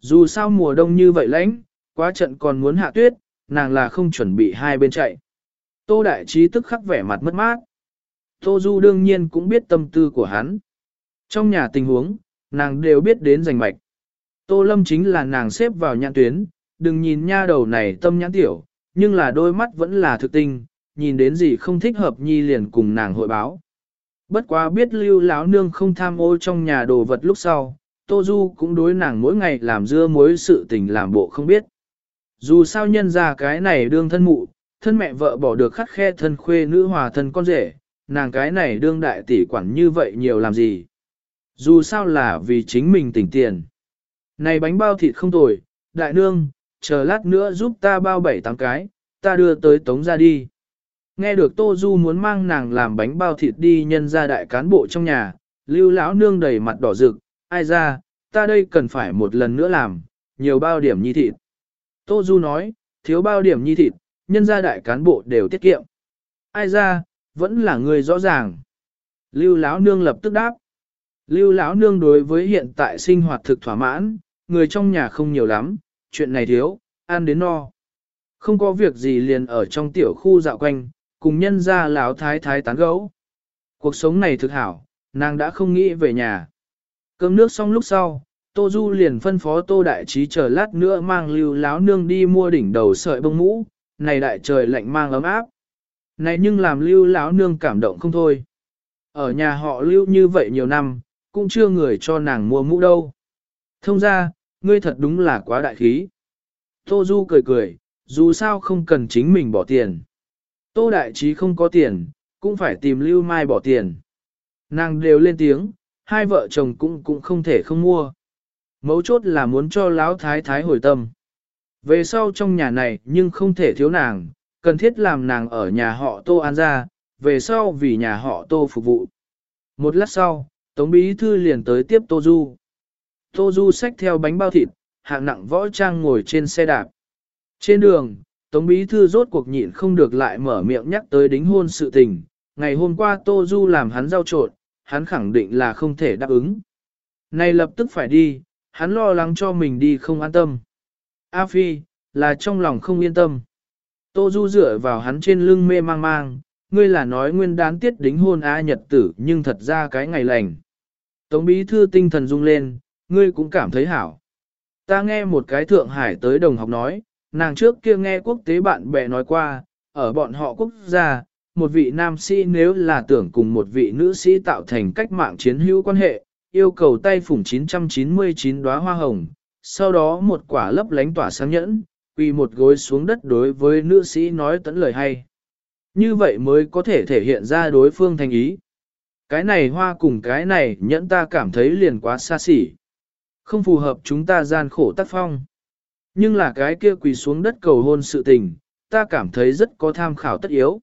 Dù sao mùa đông như vậy lạnh, quá trận còn muốn hạ tuyết, nàng là không chuẩn bị hai bên chạy. Tô Đại Trí tức khắc vẻ mặt mất mát. Tô Du đương nhiên cũng biết tâm tư của hắn. Trong nhà tình huống, nàng đều biết đến rành mạch. Tô Lâm chính là nàng xếp vào nhãn tuyến, đừng nhìn nha đầu này tâm nhãn tiểu, nhưng là đôi mắt vẫn là thực tinh, nhìn đến gì không thích hợp nhi liền cùng nàng hội báo. Bất quá biết lưu láo nương không tham ô trong nhà đồ vật lúc sau, Tô Du cũng đối nàng mỗi ngày làm dưa mối sự tình làm bộ không biết. Dù sao nhân ra cái này đương thân mụ, thân mẹ vợ bỏ được khắt khe thân khuê nữ hòa thân con rể, nàng cái này đương đại tỷ quản như vậy nhiều làm gì. Dù sao là vì chính mình tỉnh tiền. Này bánh bao thịt không tồi, đại nương, chờ lát nữa giúp ta bao bảy tám cái, ta đưa tới tống ra đi. Nghe được Tô Du muốn mang nàng làm bánh bao thịt đi nhân ra đại cán bộ trong nhà, lưu lão nương đầy mặt đỏ rực, ai ra, ta đây cần phải một lần nữa làm, nhiều bao điểm nhi thịt. Tô Du nói, thiếu bao điểm nhi thịt, nhân gia đại cán bộ đều tiết kiệm. Ai ra, vẫn là người rõ ràng. Lưu lão nương lập tức đáp. Lưu lão nương đối với hiện tại sinh hoạt thực thỏa mãn, người trong nhà không nhiều lắm, chuyện này thiếu, ăn đến no. Không có việc gì liền ở trong tiểu khu dạo quanh, cùng nhân gia lão thái thái tán gấu. Cuộc sống này thực hảo, nàng đã không nghĩ về nhà. Cơm nước xong lúc sau, Tô Du liền phân phó Tô Đại Trí chờ lát nữa mang lưu láo nương đi mua đỉnh đầu sợi bông mũ, này đại trời lạnh mang ấm áp. Này nhưng làm lưu láo nương cảm động không thôi. Ở nhà họ lưu như vậy nhiều năm, cũng chưa người cho nàng mua mũ đâu. Thông ra, ngươi thật đúng là quá đại khí. Tô Du cười cười, dù sao không cần chính mình bỏ tiền. Tô Đại Trí không có tiền, cũng phải tìm Lưu Mai bỏ tiền. Nàng đều lên tiếng, hai vợ chồng cũng cũng không thể không mua. Mấu chốt là muốn cho Lão Thái Thái hồi tâm. Về sau trong nhà này nhưng không thể thiếu nàng, cần thiết làm nàng ở nhà họ Tô An ra, về sau vì nhà họ Tô phục vụ. Một lát sau, Tống Bí Thư liền tới tiếp Tô Du. Tô Du xách theo bánh bao thịt, hạng nặng võ trang ngồi trên xe đạp. Trên đường, Tống Bí Thư rốt cuộc nhịn không được lại mở miệng nhắc tới đính hôn sự tình. Ngày hôm qua Tô Du làm hắn giao trộn, hắn khẳng định là không thể đáp ứng. Này lập tức phải đi, hắn lo lắng cho mình đi không an tâm. A Phi, là trong lòng không yên tâm. Tô Du dựa vào hắn trên lưng mê mang mang, ngươi là nói nguyên đán tiết đính hôn A nhật tử nhưng thật ra cái ngày lành. Tống bí thư tinh thần rung lên, ngươi cũng cảm thấy hảo. Ta nghe một cái Thượng Hải tới đồng học nói, nàng trước kia nghe quốc tế bạn bè nói qua, ở bọn họ quốc gia, một vị nam sĩ nếu là tưởng cùng một vị nữ sĩ tạo thành cách mạng chiến hữu quan hệ, yêu cầu tay phủng 999 đóa hoa hồng, sau đó một quả lấp lánh tỏa sáng nhẫn, quỳ một gối xuống đất đối với nữ sĩ nói tẫn lời hay. Như vậy mới có thể thể hiện ra đối phương thành ý. Cái này hoa cùng cái này nhẫn ta cảm thấy liền quá xa xỉ. Không phù hợp chúng ta gian khổ tác phong. Nhưng là cái kia quỳ xuống đất cầu hôn sự tình, ta cảm thấy rất có tham khảo tất yếu.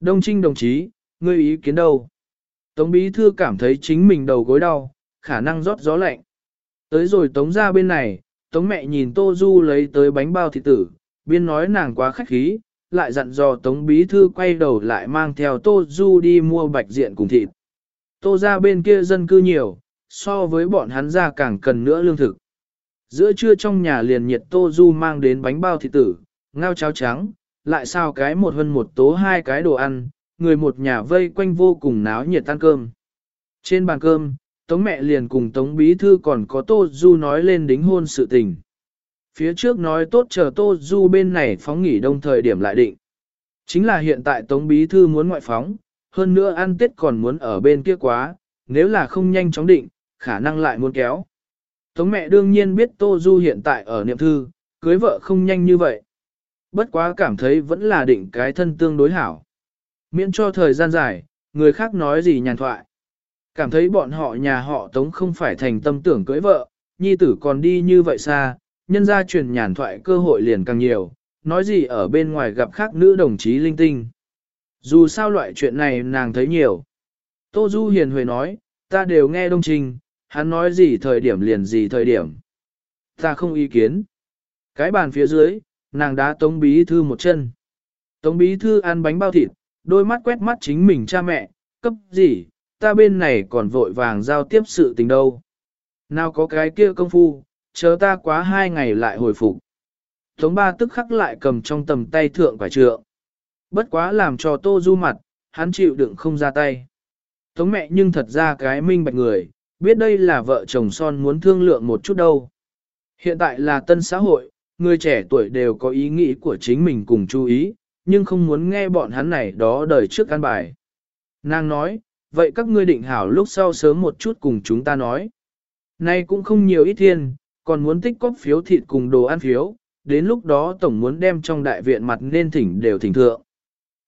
Đông Trinh đồng chí, ngươi ý kiến đâu? Tống Bí Thư cảm thấy chính mình đầu gối đau, khả năng rót gió lạnh. Tới rồi Tống ra bên này, Tống mẹ nhìn Tô Du lấy tới bánh bao thịt tử, biên nói nàng quá khách khí, lại dặn dò Tống Bí Thư quay đầu lại mang theo Tô Du đi mua bạch diện cùng thịt. Tô ra bên kia dân cư nhiều, so với bọn hắn ra càng cần nữa lương thực. Giữa trưa trong nhà liền nhiệt Tô Du mang đến bánh bao thịt tử, ngao cháo trắng, lại sao cái một hơn một tố hai cái đồ ăn, người một nhà vây quanh vô cùng náo nhiệt ăn cơm. Trên bàn cơm, Tống mẹ liền cùng Tống Bí Thư còn có Tô Du nói lên đính hôn sự tình. Phía trước nói tốt chờ Tô Du bên này phóng nghỉ đông thời điểm lại định. Chính là hiện tại Tống Bí Thư muốn ngoại phóng, hơn nữa ăn tết còn muốn ở bên kia quá, nếu là không nhanh chóng định, khả năng lại muốn kéo. Tống mẹ đương nhiên biết Tô Du hiện tại ở niệm thư, cưới vợ không nhanh như vậy. Bất quá cảm thấy vẫn là định cái thân tương đối hảo. Miễn cho thời gian dài, người khác nói gì nhàn thoại. Cảm thấy bọn họ nhà họ Tống không phải thành tâm tưởng cưới vợ, nhi tử còn đi như vậy xa, nhân ra truyền nhàn thoại cơ hội liền càng nhiều, nói gì ở bên ngoài gặp khác nữ đồng chí linh tinh. Dù sao loại chuyện này nàng thấy nhiều. Tô Du hiền huệ nói, ta đều nghe đông trình, hắn nói gì thời điểm liền gì thời điểm. Ta không ý kiến. Cái bàn phía dưới, nàng đã tống bí thư một chân. Tống bí thư ăn bánh bao thịt, đôi mắt quét mắt chính mình cha mẹ, cấp gì, ta bên này còn vội vàng giao tiếp sự tình đâu. Nào có cái kia công phu, chờ ta quá hai ngày lại hồi phục. Tống ba tức khắc lại cầm trong tầm tay thượng quả trượng. Bất quá làm cho tô du mặt, hắn chịu đựng không ra tay. Tống mẹ nhưng thật ra cái minh bạch người, biết đây là vợ chồng son muốn thương lượng một chút đâu. Hiện tại là tân xã hội, người trẻ tuổi đều có ý nghĩ của chính mình cùng chú ý, nhưng không muốn nghe bọn hắn này đó đời trước căn bài. Nàng nói, vậy các ngươi định hảo lúc sau sớm một chút cùng chúng ta nói. Nay cũng không nhiều ít thiên, còn muốn tích cóp phiếu thịt cùng đồ ăn phiếu, đến lúc đó tổng muốn đem trong đại viện mặt nên thỉnh đều thỉnh thượng.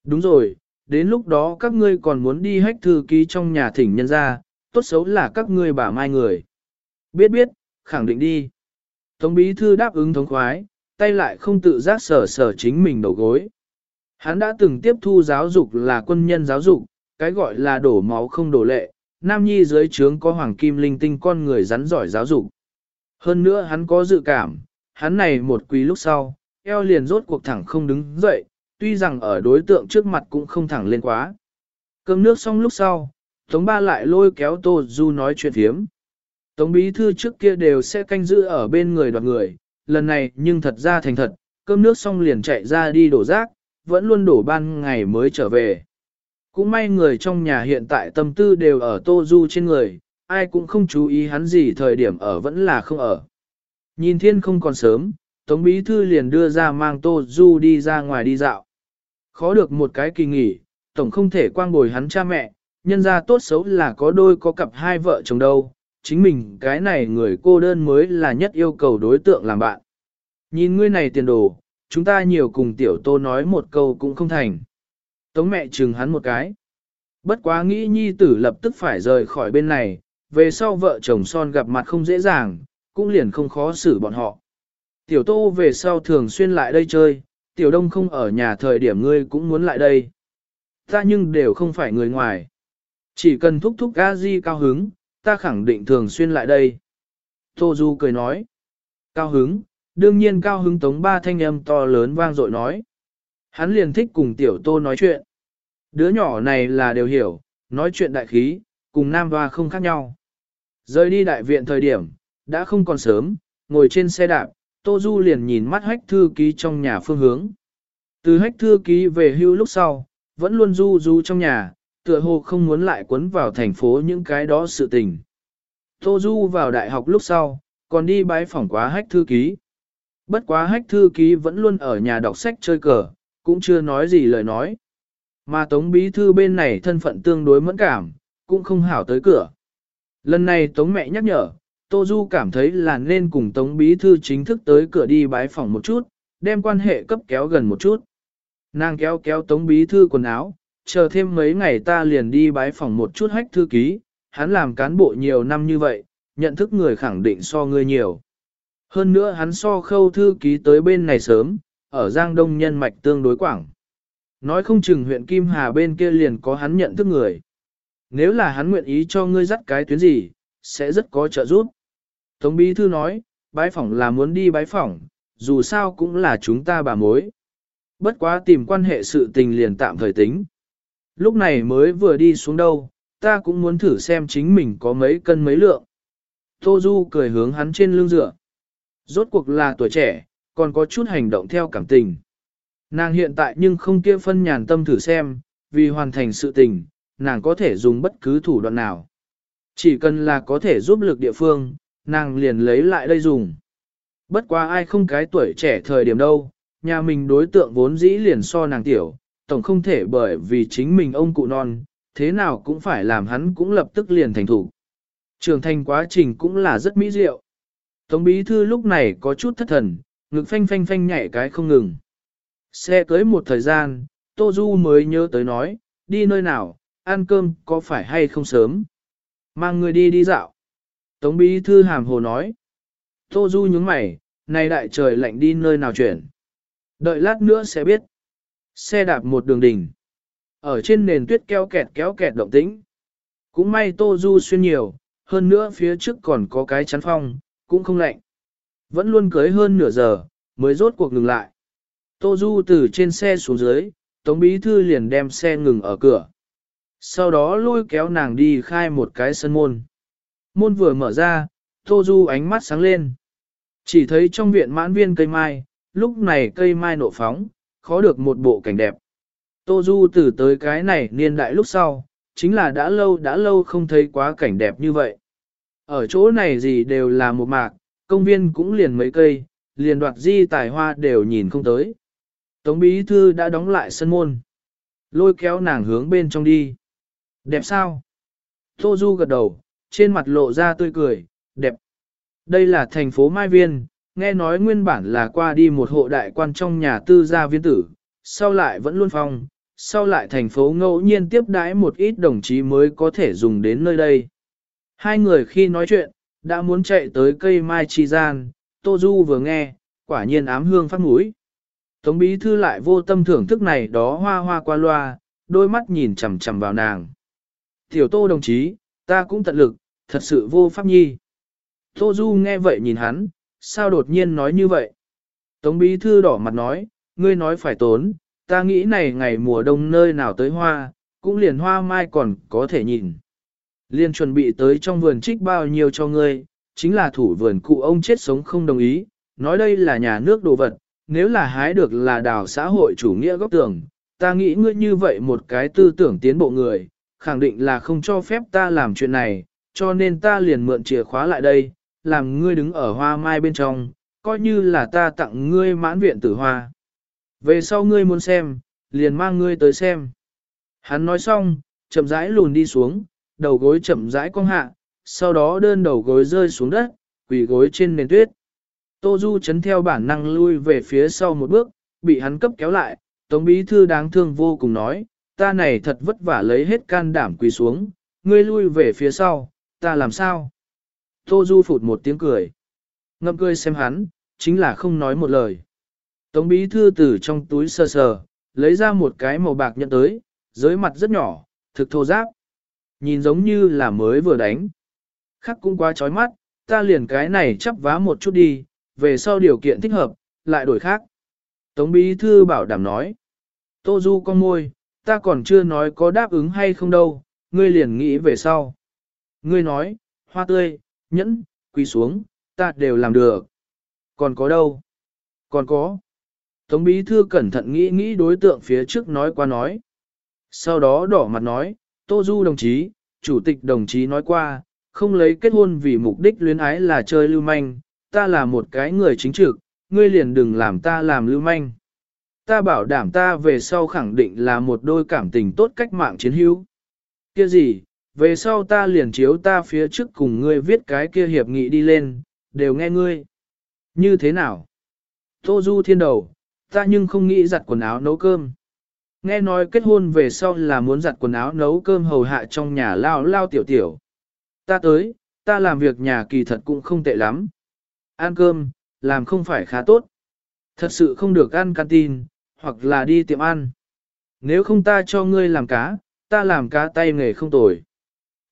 Đúng rồi, đến lúc đó các ngươi còn muốn đi hách thư ký trong nhà thỉnh nhân ra, tốt xấu là các ngươi bà mai người. Biết biết, khẳng định đi. Tống bí thư đáp ứng thống khoái, tay lại không tự giác sở sở chính mình đầu gối. Hắn đã từng tiếp thu giáo dục là quân nhân giáo dục, cái gọi là đổ máu không đổ lệ, nam nhi dưới trướng có hoàng kim linh tinh con người rắn giỏi giáo dục. Hơn nữa hắn có dự cảm, hắn này một quý lúc sau, eo liền rốt cuộc thẳng không đứng dậy, tuy rằng ở đối tượng trước mặt cũng không thẳng lên quá. Cơm nước xong lúc sau, Tống ba lại lôi kéo Tô Du nói chuyện thiếm. Tống bí thư trước kia đều sẽ canh giữ ở bên người đoạt người, lần này nhưng thật ra thành thật, cơm nước xong liền chạy ra đi đổ rác, vẫn luôn đổ ban ngày mới trở về. Cũng may người trong nhà hiện tại tâm tư đều ở Tô Du trên người, ai cũng không chú ý hắn gì thời điểm ở vẫn là không ở. Nhìn thiên không còn sớm, Tống Bí Thư liền đưa ra mang Tô Du đi ra ngoài đi dạo. Khó được một cái kỳ nghỉ, Tổng không thể quang bồi hắn cha mẹ, nhân ra tốt xấu là có đôi có cặp hai vợ chồng đâu, chính mình cái này người cô đơn mới là nhất yêu cầu đối tượng làm bạn. Nhìn ngươi này tiền đồ, chúng ta nhiều cùng tiểu tô nói một câu cũng không thành. Tống mẹ chừng hắn một cái. Bất quá nghĩ nhi tử lập tức phải rời khỏi bên này, về sau vợ chồng son gặp mặt không dễ dàng, cũng liền không khó xử bọn họ. Tiểu tô về sau thường xuyên lại đây chơi, tiểu đông không ở nhà thời điểm ngươi cũng muốn lại đây. Ta nhưng đều không phải người ngoài. Chỉ cần thúc thúc a di cao hứng, ta khẳng định thường xuyên lại đây. Tô Du cười nói. Cao hứng, đương nhiên cao hứng tống ba thanh âm to lớn vang dội nói. Hắn liền thích cùng tiểu tô nói chuyện. Đứa nhỏ này là đều hiểu, nói chuyện đại khí, cùng nam hoa không khác nhau. Rời đi đại viện thời điểm, đã không còn sớm, ngồi trên xe đạp, Tô Du liền nhìn mắt hách thư ký trong nhà phương hướng. Từ hách thư ký về hưu lúc sau, vẫn luôn du du trong nhà, tựa hồ không muốn lại quấn vào thành phố những cái đó sự tình. Tô Du vào đại học lúc sau, còn đi bái phỏng quá hách thư ký. Bất quá hách thư ký vẫn luôn ở nhà đọc sách chơi cờ, cũng chưa nói gì lời nói. Mà Tống Bí Thư bên này thân phận tương đối mẫn cảm, cũng không hảo tới cửa. Lần này Tống mẹ nhắc nhở, Tô Du cảm thấy là nên cùng Tống Bí Thư chính thức tới cửa đi bái phỏng một chút, đem quan hệ cấp kéo gần một chút. Nàng kéo kéo Tống Bí Thư quần áo, chờ thêm mấy ngày ta liền đi bái phỏng một chút hách thư ký, hắn làm cán bộ nhiều năm như vậy, nhận thức người khẳng định so ngươi nhiều. Hơn nữa hắn so khâu thư ký tới bên này sớm, ở Giang Đông nhân mạch tương đối quảng. Nói không chừng huyện Kim Hà bên kia liền có hắn nhận thức người. Nếu là hắn nguyện ý cho ngươi dắt cái tuyến gì, sẽ rất có trợ giúp. Tống Bí Thư nói, bái phỏng là muốn đi bái phỏng, dù sao cũng là chúng ta bà mối. Bất quá tìm quan hệ sự tình liền tạm thời tính. Lúc này mới vừa đi xuống đâu, ta cũng muốn thử xem chính mình có mấy cân mấy lượng. Tô Du cười hướng hắn trên lưng dựa. Rốt cuộc là tuổi trẻ, còn có chút hành động theo cảm tình. Nàng hiện tại nhưng không kia phân nhàn tâm thử xem, vì hoàn thành sự tình, nàng có thể dùng bất cứ thủ đoạn nào. Chỉ cần là có thể giúp lực địa phương, nàng liền lấy lại đây dùng. Bất quá ai không cái tuổi trẻ thời điểm đâu, nhà mình đối tượng vốn dĩ liền so nàng tiểu, tổng không thể bởi vì chính mình ông cụ non, thế nào cũng phải làm hắn cũng lập tức liền thành thủ. Trường thành quá trình cũng là rất mỹ diệu. Tống bí thư lúc này có chút thất thần, ngực phanh phanh phanh nhảy cái không ngừng. Xe tới một thời gian, Tô Du mới nhớ tới nói, đi nơi nào, ăn cơm có phải hay không sớm. Mang người đi đi dạo. Tống bí thư hàm hồ nói. Tô Du nhướng mày, này đại trời lạnh đi nơi nào chuyển. Đợi lát nữa sẽ biết. Xe đạp một đường đỉnh. Ở trên nền tuyết kéo kẹt kéo kẹt động tĩnh. Cũng may Tô Du xuyên nhiều, hơn nữa phía trước còn có cái chắn phong, cũng không lạnh. Vẫn luôn cưới hơn nửa giờ, mới rốt cuộc ngừng lại. Tô Du từ trên xe xuống dưới, Tống Bí Thư liền đem xe ngừng ở cửa. Sau đó lôi kéo nàng đi khai một cái sân môn. Môn vừa mở ra, Tô Du ánh mắt sáng lên. Chỉ thấy trong viện mãn viên cây mai, lúc này cây mai nộ phóng, khó được một bộ cảnh đẹp. Tô Du từ tới cái này niên đại lúc sau, chính là đã lâu đã lâu không thấy quá cảnh đẹp như vậy. Ở chỗ này gì đều là một mạc, công viên cũng liền mấy cây, liền đoạt di tài hoa đều nhìn không tới. Tống bí thư đã đóng lại sân môn. Lôi kéo nàng hướng bên trong đi. Đẹp sao? Tô Du gật đầu, trên mặt lộ ra tươi cười, đẹp. Đây là thành phố Mai Viên, nghe nói nguyên bản là qua đi một hộ đại quan trong nhà tư gia viên tử, sau lại vẫn luôn phong, sau lại thành phố ngẫu nhiên tiếp đãi một ít đồng chí mới có thể dùng đến nơi đây. Hai người khi nói chuyện, đã muốn chạy tới cây mai chi gian, Tô Du vừa nghe, quả nhiên ám hương phát mũi. Tống bí thư lại vô tâm thưởng thức này đó hoa hoa qua loa, đôi mắt nhìn chằm chằm vào nàng. Tiểu tô đồng chí, ta cũng tận lực, thật sự vô pháp nhi. Tô Du nghe vậy nhìn hắn, sao đột nhiên nói như vậy? Tống bí thư đỏ mặt nói, ngươi nói phải tốn, ta nghĩ này ngày mùa đông nơi nào tới hoa, cũng liền hoa mai còn có thể nhìn. Liên chuẩn bị tới trong vườn trích bao nhiêu cho ngươi, chính là thủ vườn cụ ông chết sống không đồng ý, nói đây là nhà nước đồ vật, nếu là hái được là đào xã hội chủ nghĩa góc tường. ta nghĩ ngươi như vậy một cái tư tưởng tiến bộ người, khẳng định là không cho phép ta làm chuyện này, cho nên ta liền mượn chìa khóa lại đây, làm ngươi đứng ở hoa mai bên trong, coi như là ta tặng ngươi mãn viện tử hoa. Về sau ngươi muốn xem, liền mang ngươi tới xem. Hắn nói xong, chậm rãi lùn đi xuống, đầu gối chậm rãi cong hạ, sau đó đơn đầu gối rơi xuống đất, quỳ gối trên nền tuyết. Tô Du chấn theo bản năng lui về phía sau một bước, bị hắn cấp kéo lại, Tống Bí Thư đáng thương vô cùng nói, ta này thật vất vả lấy hết can đảm quỳ xuống, ngươi lui về phía sau, ta làm sao? Tô Du phụt một tiếng cười. Ngậm cười xem hắn, chính là không nói một lời. Tống Bí Thư từ trong túi sờ sờ, lấy ra một cái màu bạc nhận tới, dưới mặt rất nhỏ, thực thô giáp. Nhìn giống như là mới vừa đánh. Khắc cũng quá chói mắt, ta liền cái này chắp vá một chút đi, về sau điều kiện thích hợp, lại đổi khác. Tống bí thư bảo đảm nói. Tô Du con môi, ta còn chưa nói có đáp ứng hay không đâu, ngươi liền nghĩ về sau. Ngươi nói, hoa tươi, nhẫn, quỳ xuống, ta đều làm được. Còn có đâu? Còn có. Tống bí thư cẩn thận nghĩ nghĩ đối tượng phía trước nói qua nói. Sau đó đỏ mặt nói, Tô Du đồng chí, chủ tịch đồng chí nói qua, không lấy kết hôn vì mục đích luyến ái là chơi lưu manh, ta là một cái người chính trực, ngươi liền đừng làm ta làm lưu manh. Ta bảo đảm ta về sau khẳng định là một đôi cảm tình tốt cách mạng chiến hữu. Kia gì, về sau ta liền chiếu ta phía trước cùng ngươi viết cái kia hiệp nghị đi lên, đều nghe ngươi. Như thế nào? Tô Du thiên đầu, ta nhưng không nghĩ giặt quần áo nấu cơm. Nghe nói kết hôn về sau là muốn giặt quần áo nấu cơm hầu hạ trong nhà lao lao tiểu tiểu. Ta tới, ta làm việc nhà kỳ thật cũng không tệ lắm. Ăn cơm, làm không phải khá tốt. Thật sự không được ăn canteen, hoặc là đi tiệm ăn. Nếu không ta cho ngươi làm cá, ta làm cá tay nghề không tồi.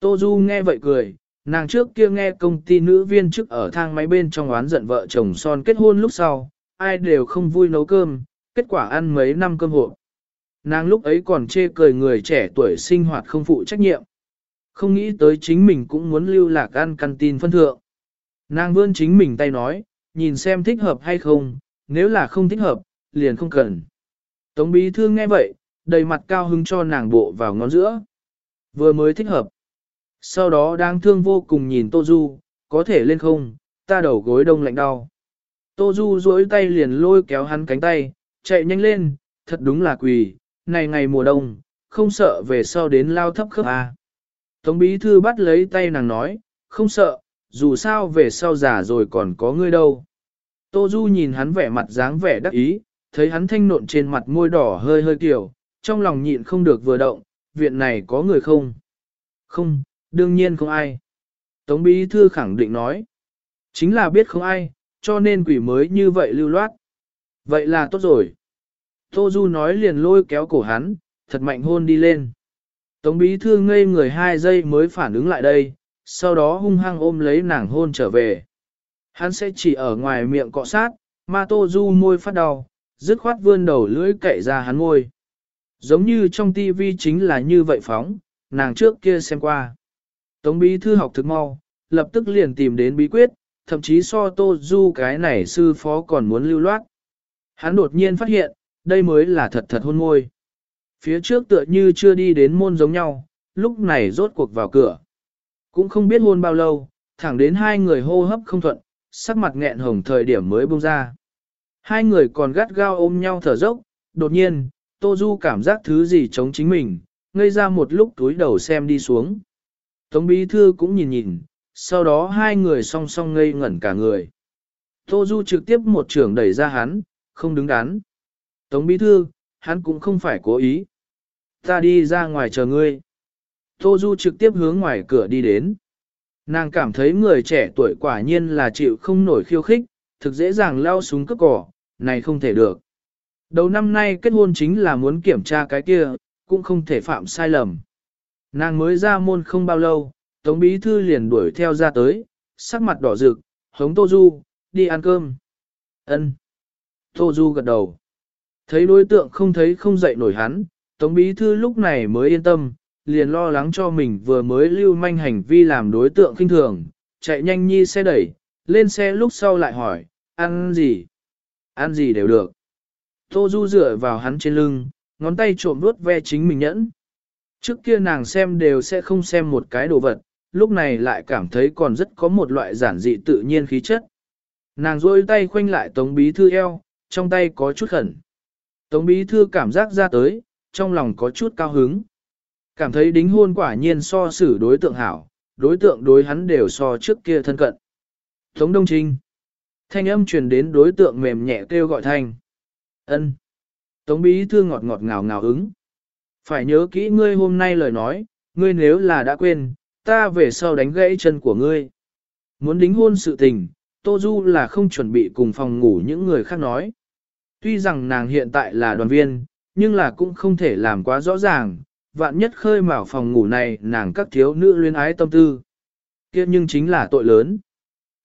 Tô Du nghe vậy cười, nàng trước kia nghe công ty nữ viên chức ở thang máy bên trong oán giận vợ chồng son kết hôn lúc sau, ai đều không vui nấu cơm, kết quả ăn mấy năm cơm hộ. Nàng lúc ấy còn chê cười người trẻ tuổi sinh hoạt không phụ trách nhiệm. Không nghĩ tới chính mình cũng muốn lưu lạc ăn canteen phân thượng. Nàng vươn chính mình tay nói, nhìn xem thích hợp hay không, nếu là không thích hợp, liền không cần. Tống bí thư nghe vậy, đầy mặt cao hứng cho nàng bộ vào ngón giữa. Vừa mới thích hợp. Sau đó đang thương vô cùng nhìn Tô Du, có thể lên không, ta đầu gối đông lạnh đau. Tô Du duỗi tay liền lôi kéo hắn cánh tay, chạy nhanh lên, thật đúng là quỳ, này ngày mùa đông, không sợ về sau đến lao thấp khớp à. Tống bí thư bắt lấy tay nàng nói, không sợ, dù sao về sau già rồi còn có ngươi đâu. Tô Du nhìn hắn vẻ mặt dáng vẻ đắc ý, thấy hắn thanh nộn trên mặt môi đỏ hơi hơi kiểu, trong lòng nhịn không được vừa động, viện này có người không? Không, đương nhiên không ai. Tống bí thư khẳng định nói, chính là biết không ai, cho nên quỷ mới như vậy lưu loát. Vậy là tốt rồi. Tô Du nói liền lôi kéo cổ hắn, thật mạnh hôn đi lên. Tống bí thư ngây người hai giây mới phản ứng lại đây, sau đó hung hăng ôm lấy nàng hôn trở về. Hắn sẽ chỉ ở ngoài miệng cọ sát, mà Tô Du môi phát đau, dứt khoát vươn đầu lưỡi cậy ra hắn môi. Giống như trong tivi chính là như vậy phóng, nàng trước kia xem qua. Tống bí thư học thực mau, lập tức liền tìm đến bí quyết, thậm chí so Tô Du cái này sư phó còn muốn lưu loát. Hắn đột nhiên phát hiện, đây mới là thật thật hôn môi. Phía trước tựa như chưa đi đến môn giống nhau, lúc này rốt cuộc vào cửa. Cũng không biết hôn bao lâu, thẳng đến hai người hô hấp không thuận, sắc mặt nghẹn hồng thời điểm mới bung ra. Hai người còn gắt gao ôm nhau thở dốc, đột nhiên, Tô Du cảm giác thứ gì chống chính mình, ngây ra một lúc túi đầu xem đi xuống. Tống bí thư cũng nhìn nhìn, sau đó hai người song song ngây ngẩn cả người. Tô Du trực tiếp một trường đẩy ra hắn, không đứng đắn. Tống bí thư, hắn cũng không phải cố ý. Ta đi ra ngoài chờ ngươi. Tô Du trực tiếp hướng ngoài cửa đi đến. Nàng cảm thấy người trẻ tuổi quả nhiên là chịu không nổi khiêu khích, thực dễ dàng lao súng cướp cỏ, này không thể được. Đầu năm nay kết hôn chính là muốn kiểm tra cái kia, cũng không thể phạm sai lầm. Nàng mới ra môn không bao lâu, Tống Bí Thư liền đuổi theo ra tới, sắc mặt đỏ rực, hống Tô Du, đi ăn cơm. Ân. Tô Du gật đầu. Thấy đối tượng không thấy không dậy nổi hắn, Tống Bí Thư lúc này mới yên tâm, liền lo lắng cho mình vừa mới lưu manh hành vi làm đối tượng kinh thường, chạy nhanh nhi xe đẩy, lên xe lúc sau lại hỏi, ăn gì? Ăn gì đều được. Tô Du dựa vào hắn trên lưng, ngón tay trộm đuốt ve chính mình nhẫn. Trước kia nàng xem đều sẽ không xem một cái đồ vật, lúc này lại cảm thấy còn rất có một loại giản dị tự nhiên khí chất. Nàng rôi tay khoanh lại Tống Bí Thư eo, trong tay có chút khẩn. Tống Bí Thư cảm giác ra tới, trong lòng có chút cao hứng. Cảm thấy đính hôn quả nhiên so xử đối tượng hảo, đối tượng đối hắn đều so trước kia thân cận. Tống Đông Trinh. Thanh âm truyền đến đối tượng mềm nhẹ kêu gọi thanh. ân Tống Bí Thư ngọt ngọt ngào ngào ứng. Phải nhớ kỹ ngươi hôm nay lời nói, ngươi nếu là đã quên, ta về sau đánh gãy chân của ngươi. Muốn đính hôn sự tình, Tô Du là không chuẩn bị cùng phòng ngủ những người khác nói. Tuy rằng nàng hiện tại là đoàn viên, nhưng là cũng không thể làm quá rõ ràng, vạn nhất khơi mào phòng ngủ này nàng các thiếu nữ luyến ái tâm tư. kia nhưng chính là tội lớn.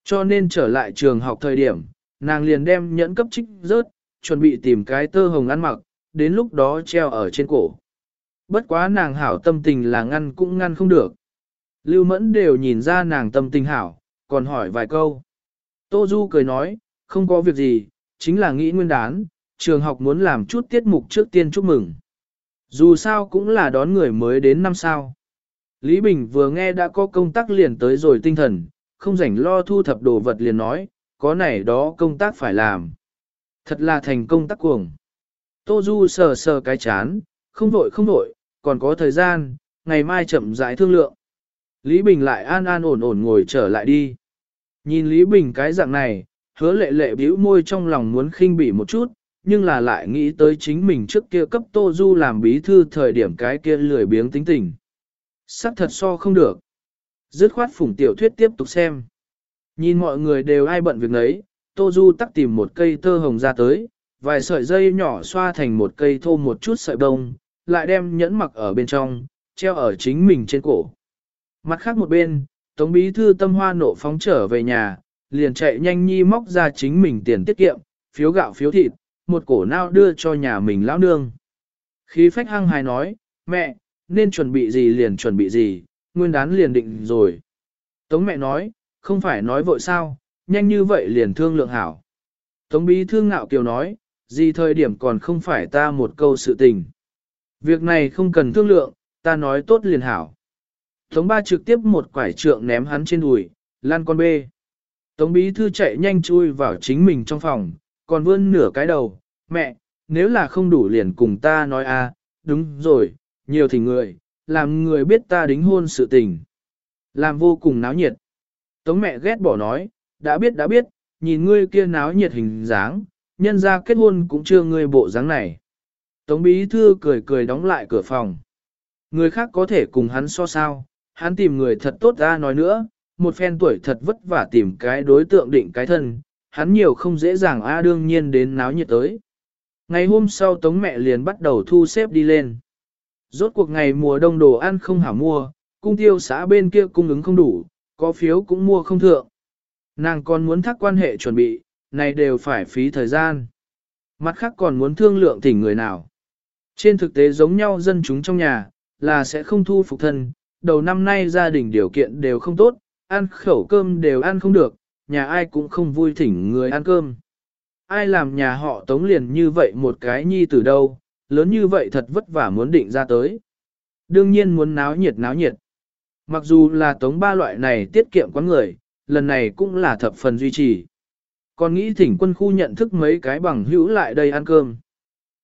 Cho nên trở lại trường học thời điểm, nàng liền đem nhẫn cấp trích rớt, chuẩn bị tìm cái tơ hồng ăn mặc, đến lúc đó treo ở trên cổ. Bất quá nàng hảo tâm tình là ngăn cũng ngăn không được. Lưu Mẫn đều nhìn ra nàng tâm tình hảo, còn hỏi vài câu. Tô Du cười nói, không có việc gì, chính là nghĩ nguyên đán, trường học muốn làm chút tiết mục trước tiên chúc mừng. Dù sao cũng là đón người mới đến năm sao. Lý Bình vừa nghe đã có công tác liền tới rồi tinh thần, không rảnh lo thu thập đồ vật liền nói, có này đó công tác phải làm. Thật là thành công tác cuồng. Tô Du sờ sờ cái chán, không vội không vội, còn có thời gian, ngày mai chậm rãi thương lượng. Lý Bình lại an an ổn ổn ngồi trở lại đi. Nhìn Lý Bình cái dạng này, hứa lệ lệ bĩu môi trong lòng muốn khinh bỉ một chút, nhưng là lại nghĩ tới chính mình trước kia cấp Tô Du làm bí thư thời điểm cái kia lười biếng tính tình. Sắc thật so không được. Dứt khoát phủng tiểu thuyết tiếp tục xem. Nhìn mọi người đều ai bận việc nấy, Tô Du tắt tìm một cây tơ hồng ra tới, vài sợi dây nhỏ xoa thành một cây thô một chút sợi bông, lại đem nhẫn mặc ở bên trong, treo ở chính mình trên cổ. Mặt khác một bên, Tống Bí Thư tâm hoa nộ phóng trở về nhà, liền chạy nhanh nhi móc ra chính mình tiền tiết kiệm, phiếu gạo phiếu thịt, một cổ nao đưa cho nhà mình lão nương. Khí phách hăng hài nói, mẹ, nên chuẩn bị gì liền chuẩn bị gì, nguyên đán liền định rồi. Tống mẹ nói, không phải nói vội sao, nhanh như vậy liền thương lượng hảo. Tống bí thương ngạo kiều nói, gì thời điểm còn không phải ta một câu sự tình. Việc này không cần thương lượng, ta nói tốt liền hảo. Tống ba trực tiếp một quải trượng ném hắn trên đùi, lan con bê. Tống bí thư chạy nhanh chui vào chính mình trong phòng, còn vươn nửa cái đầu, mẹ, nếu là không đủ liền cùng ta nói a, đúng rồi, nhiều thì người, làm người biết ta đính hôn sự tình. Làm vô cùng náo nhiệt. Tống mẹ ghét bỏ nói, đã biết đã biết, nhìn ngươi kia náo nhiệt hình dáng, nhân ra kết hôn cũng chưa ngươi bộ dáng này. Tống bí thư cười cười đóng lại cửa phòng. Người khác có thể cùng hắn so sao, hắn tìm người thật tốt ra nói nữa, một phen tuổi thật vất vả tìm cái đối tượng định cái thân, hắn nhiều không dễ dàng a đương nhiên đến náo nhiệt tới. Ngày hôm sau tống mẹ liền bắt đầu thu xếp đi lên. Rốt cuộc ngày mùa đông đồ ăn không hảo mua, cung tiêu xã bên kia cung ứng không đủ, có phiếu cũng mua không thượng. Nàng còn muốn thắc quan hệ chuẩn bị, này đều phải phí thời gian. Mặt khác còn muốn thương lượng thỉnh người nào. Trên thực tế giống nhau dân chúng trong nhà, là sẽ không thu phục thân, đầu năm nay gia đình điều kiện đều không tốt, ăn khẩu cơm đều ăn không được, nhà ai cũng không vui thỉnh người ăn cơm. Ai làm nhà họ tống liền như vậy một cái nhi từ đâu, lớn như vậy thật vất vả muốn định ra tới. Đương nhiên muốn náo nhiệt náo nhiệt. Mặc dù là tống ba loại này tiết kiệm quán người, lần này cũng là thập phần duy trì. Còn nghĩ thỉnh quân khu nhận thức mấy cái bằng hữu lại đây ăn cơm.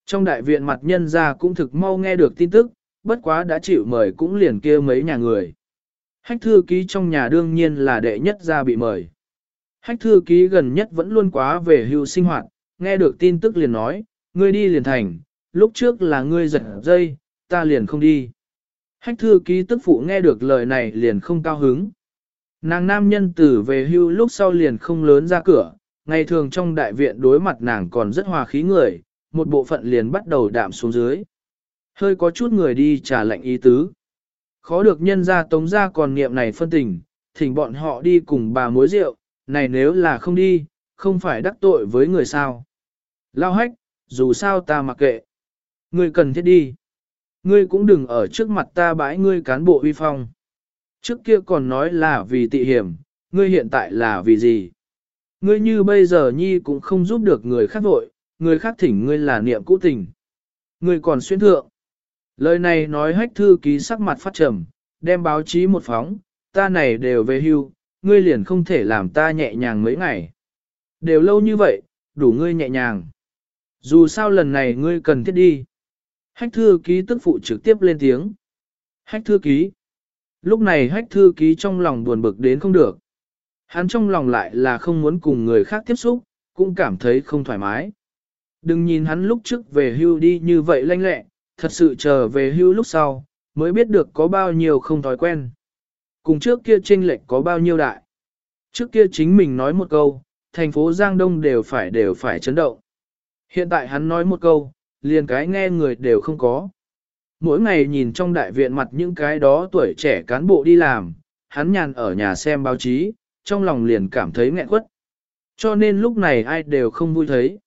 Trong đại viện mặt nhân ra cũng thực mau nghe được tin tức, bất quá đã chịu mời cũng liền kia mấy nhà người. Hách thư ký trong nhà đương nhiên là đệ nhất ra bị mời. Hách thư ký gần nhất vẫn luôn quá về hưu sinh hoạt, nghe được tin tức liền nói, ngươi đi liền thành, lúc trước là ngươi giật dây, ta liền không đi. Hách thư ký tức phụ nghe được lời này liền không cao hứng. Nàng nam nhân tử về hưu lúc sau liền không lớn ra cửa, ngày thường trong đại viện đối mặt nàng còn rất hòa khí người, một bộ phận liền bắt đầu đạm xuống dưới. Hơi có chút người đi trả lệnh ý tứ. Khó được nhân ra tống ra còn niệm này phân tình, thỉnh bọn họ đi cùng bà mối rượu, này nếu là không đi, không phải đắc tội với người sao. Lao hách, dù sao ta mặc kệ. Ngươi cần thiết đi. Ngươi cũng đừng ở trước mặt ta bãi ngươi cán bộ uy phong. Trước kia còn nói là vì tị hiểm, ngươi hiện tại là vì gì? Ngươi như bây giờ nhi cũng không giúp được người khác vội, người khác thỉnh ngươi là niệm cũ tình. Ngươi còn xuyên thượng. Lời này nói hách thư ký sắc mặt phát trầm, đem báo chí một phóng, ta này đều về hưu, ngươi liền không thể làm ta nhẹ nhàng mấy ngày. Đều lâu như vậy, đủ ngươi nhẹ nhàng. Dù sao lần này ngươi cần thiết đi. Hách thư ký tức phụ trực tiếp lên tiếng. Hách thư ký. Lúc này hách thư ký trong lòng buồn bực đến không được. Hắn trong lòng lại là không muốn cùng người khác tiếp xúc, cũng cảm thấy không thoải mái. Đừng nhìn hắn lúc trước về hưu đi như vậy lanh lẹ, thật sự chờ về hưu lúc sau, mới biết được có bao nhiêu không thói quen. Cùng trước kia chênh lệch có bao nhiêu đại. Trước kia chính mình nói một câu, thành phố Giang Đông đều phải đều phải chấn động. Hiện tại hắn nói một câu, liền cái nghe người đều không có. Mỗi ngày nhìn trong đại viện mặt những cái đó tuổi trẻ cán bộ đi làm, hắn nhàn ở nhà xem báo chí, trong lòng liền cảm thấy nghẹn quất. Cho nên lúc này ai đều không vui thấy.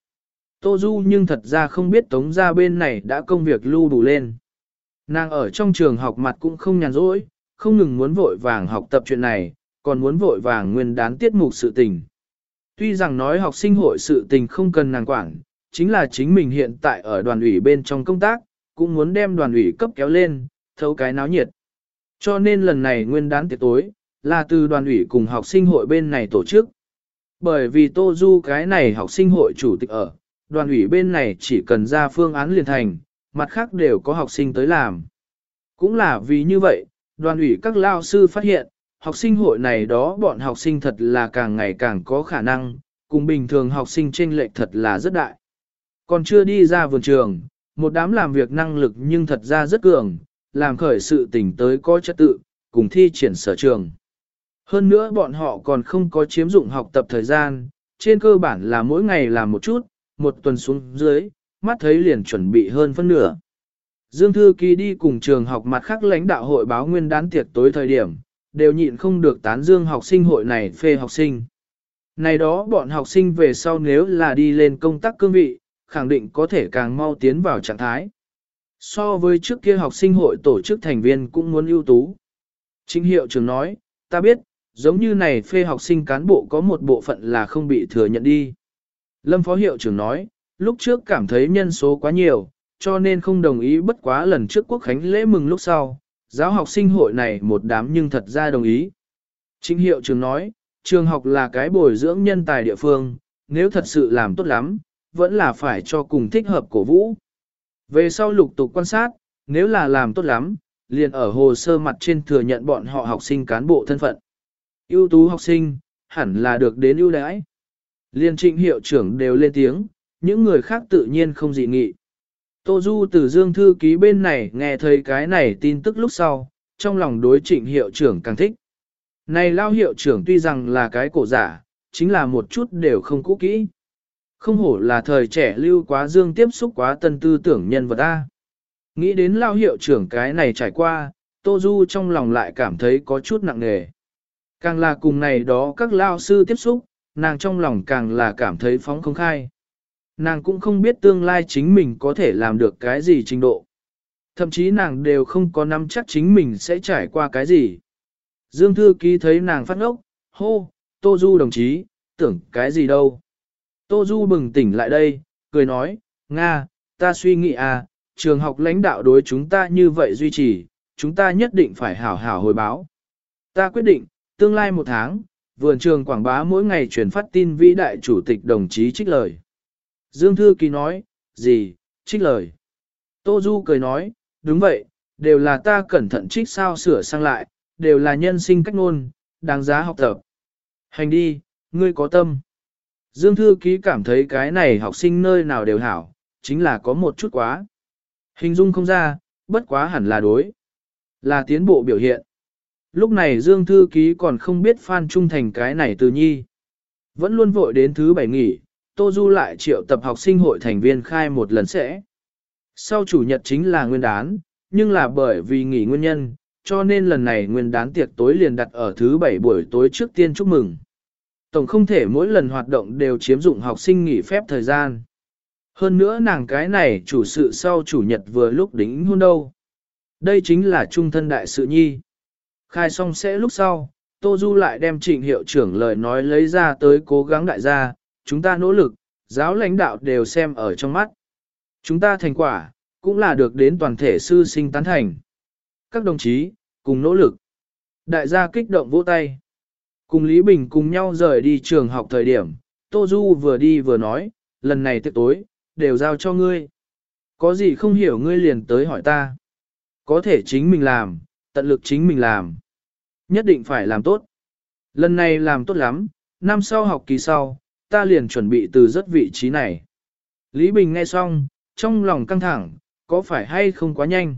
Tô Du nhưng thật ra không biết tống ra bên này đã công việc lưu đủ lên. Nàng ở trong trường học mặt cũng không nhàn rỗi, không ngừng muốn vội vàng học tập chuyện này, còn muốn vội vàng nguyên đán tiết mục sự tình. Tuy rằng nói học sinh hội sự tình không cần nàng quản, chính là chính mình hiện tại ở đoàn ủy bên trong công tác, cũng muốn đem đoàn ủy cấp kéo lên, thấu cái náo nhiệt. Cho nên lần này nguyên đán tiệc tối, là từ đoàn ủy cùng học sinh hội bên này tổ chức. Bởi vì Tô Du cái này học sinh hội chủ tịch ở, đoàn ủy bên này chỉ cần ra phương án liền thành, mặt khác đều có học sinh tới làm. Cũng là vì như vậy, đoàn ủy các lao sư phát hiện, học sinh hội này đó bọn học sinh thật là càng ngày càng có khả năng, cùng bình thường học sinh trên lệch thật là rất đại. Còn chưa đi ra vườn trường, một đám làm việc năng lực nhưng thật ra rất cường, làm khởi sự tỉnh tới có trật tự, cùng thi triển sở trường. Hơn nữa bọn họ còn không có chiếm dụng học tập thời gian, trên cơ bản là mỗi ngày làm một chút, một tuần xuống dưới, mắt thấy liền chuẩn bị hơn phân nửa. Dương Thư Kỳ đi cùng trường học mặt khác lãnh đạo hội báo nguyên đán tiệc tối thời điểm, đều nhịn không được tán dương học sinh hội này phê học sinh. Này đó bọn học sinh về sau nếu là đi lên công tác cương vị, khẳng định có thể càng mau tiến vào trạng thái. So với trước kia học sinh hội tổ chức thành viên cũng muốn ưu tú. Chính hiệu trường nói, ta biết, giống như này phê học sinh cán bộ có một bộ phận là không bị thừa nhận đi. Lâm Phó Hiệu trưởng nói, lúc trước cảm thấy nhân số quá nhiều, cho nên không đồng ý bất quá lần trước quốc khánh lễ mừng lúc sau, giáo học sinh hội này một đám nhưng thật ra đồng ý. Chính hiệu trưởng nói, trường học là cái bồi dưỡng nhân tài địa phương, nếu thật sự làm tốt lắm, vẫn là phải cho cùng thích hợp cổ vũ. Về sau lục tục quan sát, nếu là làm tốt lắm, liền ở hồ sơ mặt trên thừa nhận bọn họ học sinh cán bộ thân phận. ưu tú học sinh, hẳn là được đến ưu đãi. Liên trịnh hiệu trưởng đều lên tiếng, những người khác tự nhiên không dị nghị. Tô Du từ Dương Thư ký bên này nghe thấy cái này tin tức lúc sau, trong lòng đối trịnh hiệu trưởng càng thích. Này lao hiệu trưởng tuy rằng là cái cổ giả, chính là một chút đều không cũ kỹ. Không hổ là thời trẻ lưu quá Dương tiếp xúc quá tân tư tưởng nhân vật A. Nghĩ đến lao hiệu trưởng cái này trải qua, Tô Du trong lòng lại cảm thấy có chút nặng nề. Càng là cùng này đó các lao sư tiếp xúc, nàng trong lòng càng là cảm thấy phóng không khai. Nàng cũng không biết tương lai chính mình có thể làm được cái gì trình độ. Thậm chí nàng đều không có nắm chắc chính mình sẽ trải qua cái gì. Dương Thư Ký thấy nàng phát ngốc, hô, Tô Du đồng chí, tưởng cái gì đâu. Tô Du bừng tỉnh lại đây, cười nói, Nga, ta suy nghĩ à, trường học lãnh đạo đối chúng ta như vậy duy trì, chúng ta nhất định phải hảo hảo hồi báo. Ta quyết định, tương lai một tháng, vườn trường quảng bá mỗi ngày truyền phát tin vĩ đại chủ tịch đồng chí trích lời. Dương Thư Kỳ nói, gì, trích lời. Tô Du cười nói, đúng vậy, đều là ta cẩn thận trích sao sửa sang lại, đều là nhân sinh cách ngôn, đáng giá học tập. Hành đi, ngươi có tâm. Dương Thư Ký cảm thấy cái này học sinh nơi nào đều hảo, chính là có một chút quá. Hình dung không ra, bất quá hẳn là đối. Là tiến bộ biểu hiện. Lúc này Dương Thư Ký còn không biết Phan Trung Thành cái này từ nhi. Vẫn luôn vội đến thứ bảy nghỉ, Tô Du lại triệu tập học sinh hội thành viên khai một lần sẽ. Sau chủ nhật chính là nguyên đán, nhưng là bởi vì nghỉ nguyên nhân, cho nên lần này nguyên đán tiệc tối liền đặt ở thứ bảy buổi tối trước tiên chúc mừng. Tổng không thể mỗi lần hoạt động đều chiếm dụng học sinh nghỉ phép thời gian. Hơn nữa nàng cái này chủ sự sau chủ nhật vừa lúc đính hôn đâu. Đây chính là trung thân đại sự nhi. Khai xong sẽ lúc sau, Tô Du lại đem trịnh hiệu trưởng lời nói lấy ra tới cố gắng đại gia, chúng ta nỗ lực, giáo lãnh đạo đều xem ở trong mắt. Chúng ta thành quả, cũng là được đến toàn thể sư sinh tán thành. Các đồng chí, cùng nỗ lực. Đại gia kích động vỗ tay. Cùng Lý Bình cùng nhau rời đi trường học thời điểm, Tô Du vừa đi vừa nói, lần này tiệc tối, đều giao cho ngươi. Có gì không hiểu ngươi liền tới hỏi ta. Có thể chính mình làm, tận lực chính mình làm. Nhất định phải làm tốt. Lần này làm tốt lắm, năm sau học kỳ sau, ta liền chuẩn bị từ rất vị trí này. Lý Bình nghe xong, trong lòng căng thẳng, có phải hay không quá nhanh?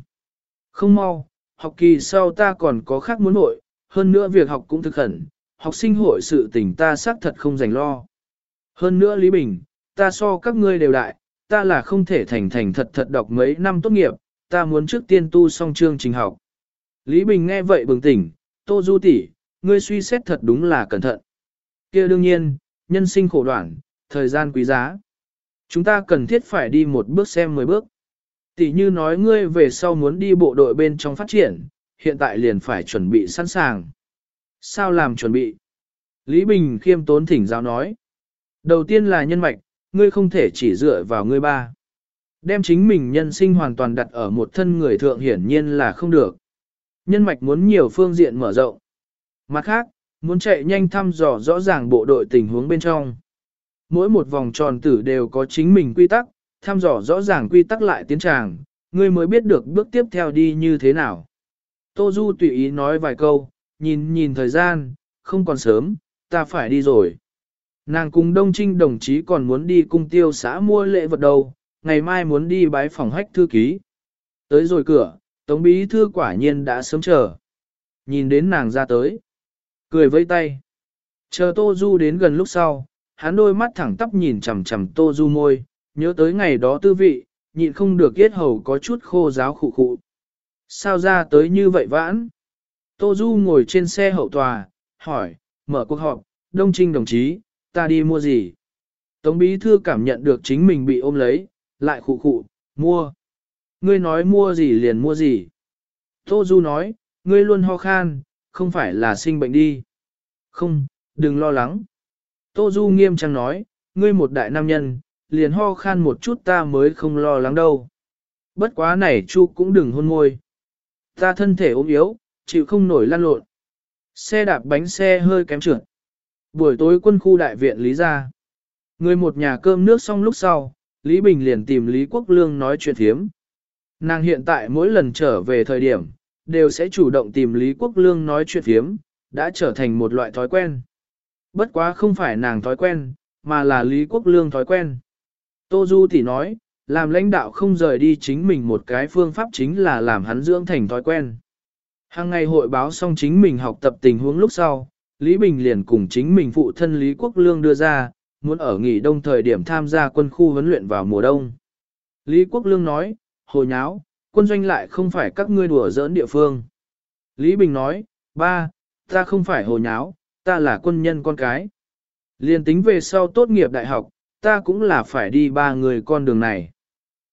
Không mau, học kỳ sau ta còn có khác muốn hội, hơn nữa việc học cũng thực khẩn, học sinh hội sự tình ta xác thật không dành lo. Hơn nữa Lý Bình, ta so các ngươi đều đại, ta là không thể thành thành thật thật đọc mấy năm tốt nghiệp, ta muốn trước tiên tu xong chương trình học. Lý Bình nghe vậy bừng tỉnh, Tô Du tỷ, ngươi suy xét thật đúng là cẩn thận. kia đương nhiên, nhân sinh khổ đoạn, thời gian quý giá. Chúng ta cần thiết phải đi một bước xem mười bước. Tỷ như nói ngươi về sau muốn đi bộ đội bên trong phát triển, hiện tại liền phải chuẩn bị sẵn sàng. Sao làm chuẩn bị? Lý Bình khiêm tốn thỉnh giáo nói. Đầu tiên là nhân mạch, ngươi không thể chỉ dựa vào ngươi ba. Đem chính mình nhân sinh hoàn toàn đặt ở một thân người thượng hiển nhiên là không được. Nhân mạch muốn nhiều phương diện mở rộng. Mặt khác, muốn chạy nhanh thăm dò rõ ràng bộ đội tình huống bên trong. Mỗi một vòng tròn tử đều có chính mình quy tắc, thăm dò rõ ràng quy tắc lại tiến tràng, ngươi mới biết được bước tiếp theo đi như thế nào. Tô Du tùy ý nói vài câu, nhìn nhìn thời gian, không còn sớm, ta phải đi rồi. Nàng cùng Đông Trinh đồng chí còn muốn đi cung tiêu xã mua lễ vật đâu, ngày mai muốn đi bái phòng hách thư ký. Tới rồi cửa, Tống Bí Thư quả nhiên đã sớm chờ. Nhìn đến nàng ra tới. Cười vây tay. Chờ Tô Du đến gần lúc sau, hắn đôi mắt thẳng tắp nhìn chằm chằm Tô Du môi, nhớ tới ngày đó tư vị, nhịn không được yết hầu có chút khô giáo khụ khụ. Sao ra tới như vậy vãn? Tô Du ngồi trên xe hậu tòa, hỏi, mở cuộc họp, Đông Trinh đồng chí, ta đi mua gì? Tống Bí Thư cảm nhận được chính mình bị ôm lấy, lại khụ khụ, mua. Ngươi nói mua gì liền mua gì. Tô Du nói, ngươi luôn ho khan, không phải là sinh bệnh đi. Không, đừng lo lắng. Tô Du nghiêm trang nói, ngươi một đại nam nhân, liền ho khan một chút ta mới không lo lắng đâu. Bất quá này Chu cũng đừng hôn môi. Ta thân thể ốm yếu, chịu không nổi lăn lộn. Xe đạp bánh xe hơi kém trượt. Buổi tối quân khu đại viện Lý ra. Người một nhà cơm nước xong lúc sau, Lý Bình liền tìm Lý Quốc Lương nói chuyện thiếm. Nàng hiện tại mỗi lần trở về thời điểm, đều sẽ chủ động tìm Lý Quốc Lương nói chuyện phiếm, đã trở thành một loại thói quen. Bất quá không phải nàng thói quen, mà là Lý Quốc Lương thói quen. Tô Du thì nói, làm lãnh đạo không rời đi chính mình một cái phương pháp chính là làm hắn dưỡng thành thói quen. Hàng ngày hội báo xong chính mình học tập tình huống lúc sau, Lý Bình liền cùng chính mình phụ thân Lý Quốc Lương đưa ra, muốn ở nghỉ đông thời điểm tham gia quân khu huấn luyện vào mùa đông. Lý Quốc Lương nói, hồ nháo, quân doanh lại không phải các ngươi đùa giỡn địa phương. Lý Bình nói, ba, ta không phải hồ nháo, ta là quân nhân con cái. Liên tính về sau tốt nghiệp đại học, ta cũng là phải đi ba người con đường này.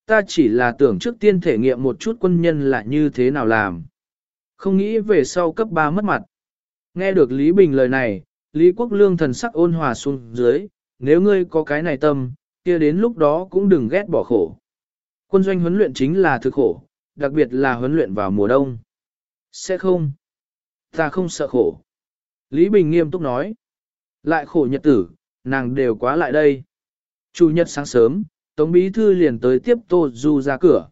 Ta chỉ là tưởng trước tiên thể nghiệm một chút quân nhân là như thế nào làm. Không nghĩ về sau cấp 3 mất mặt. Nghe được Lý Bình lời này, Lý Quốc Lương thần sắc ôn hòa xuống dưới, nếu ngươi có cái này tâm, kia đến lúc đó cũng đừng ghét bỏ khổ. Quân doanh huấn luyện chính là thực khổ, đặc biệt là huấn luyện vào mùa đông. Sẽ không. Ta không sợ khổ. Lý Bình nghiêm túc nói. Lại khổ nhật tử, nàng đều quá lại đây. Chủ nhật sáng sớm, Tống Bí Thư liền tới tiếp Tô Du ra cửa.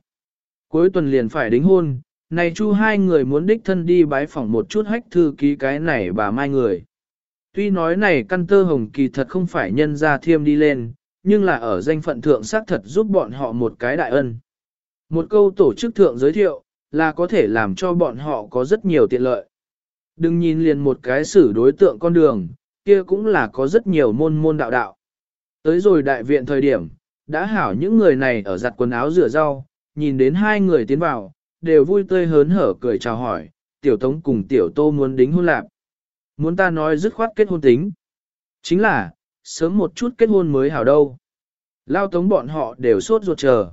Cuối tuần liền phải đính hôn, này chu hai người muốn đích thân đi bái phỏng một chút hách thư ký cái này bà mai người. Tuy nói này căn tơ hồng kỳ thật không phải nhân ra thiêm đi lên, nhưng là ở danh phận thượng xác thật giúp bọn họ một cái đại ân. Một câu tổ chức thượng giới thiệu, là có thể làm cho bọn họ có rất nhiều tiện lợi. Đừng nhìn liền một cái xử đối tượng con đường, kia cũng là có rất nhiều môn môn đạo đạo. Tới rồi đại viện thời điểm, đã hảo những người này ở giặt quần áo rửa rau, nhìn đến hai người tiến vào, đều vui tươi hớn hở cười chào hỏi, tiểu tống cùng tiểu tô muốn đính hôn lạc. Muốn ta nói dứt khoát kết hôn tính. Chính là, sớm một chút kết hôn mới hảo đâu. Lao tống bọn họ đều sốt ruột chờ.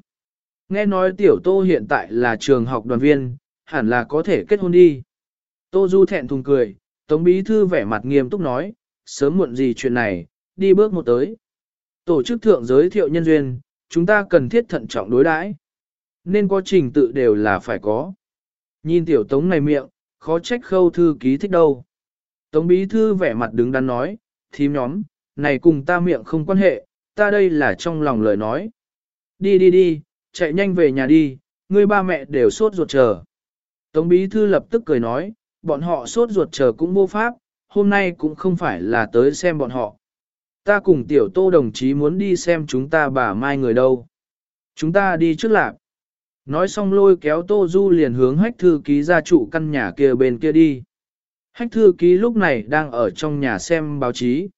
Nghe nói tiểu tô hiện tại là trường học đoàn viên, hẳn là có thể kết hôn đi. Tô Du thẹn thùng cười, tống bí thư vẻ mặt nghiêm túc nói, sớm muộn gì chuyện này, đi bước một tới. Tổ chức thượng giới thiệu nhân duyên, chúng ta cần thiết thận trọng đối đãi, Nên có trình tự đều là phải có. Nhìn tiểu tống này miệng, khó trách khâu thư ký thích đâu. Tống bí thư vẻ mặt đứng đắn nói, thím nhóm, này cùng ta miệng không quan hệ, ta đây là trong lòng lời nói. Đi đi đi, chạy nhanh về nhà đi, ngươi ba mẹ đều sốt ruột chờ. Tống bí thư lập tức cười nói, bọn họ sốt ruột chờ cũng vô pháp, hôm nay cũng không phải là tới xem bọn họ. Ta cùng tiểu tô đồng chí muốn đi xem chúng ta bà mai người đâu. Chúng ta đi trước lạc. Nói xong lôi kéo tô du liền hướng hách thư ký ra trụ căn nhà kia bên kia đi. Hách thư ký lúc này đang ở trong nhà xem báo chí.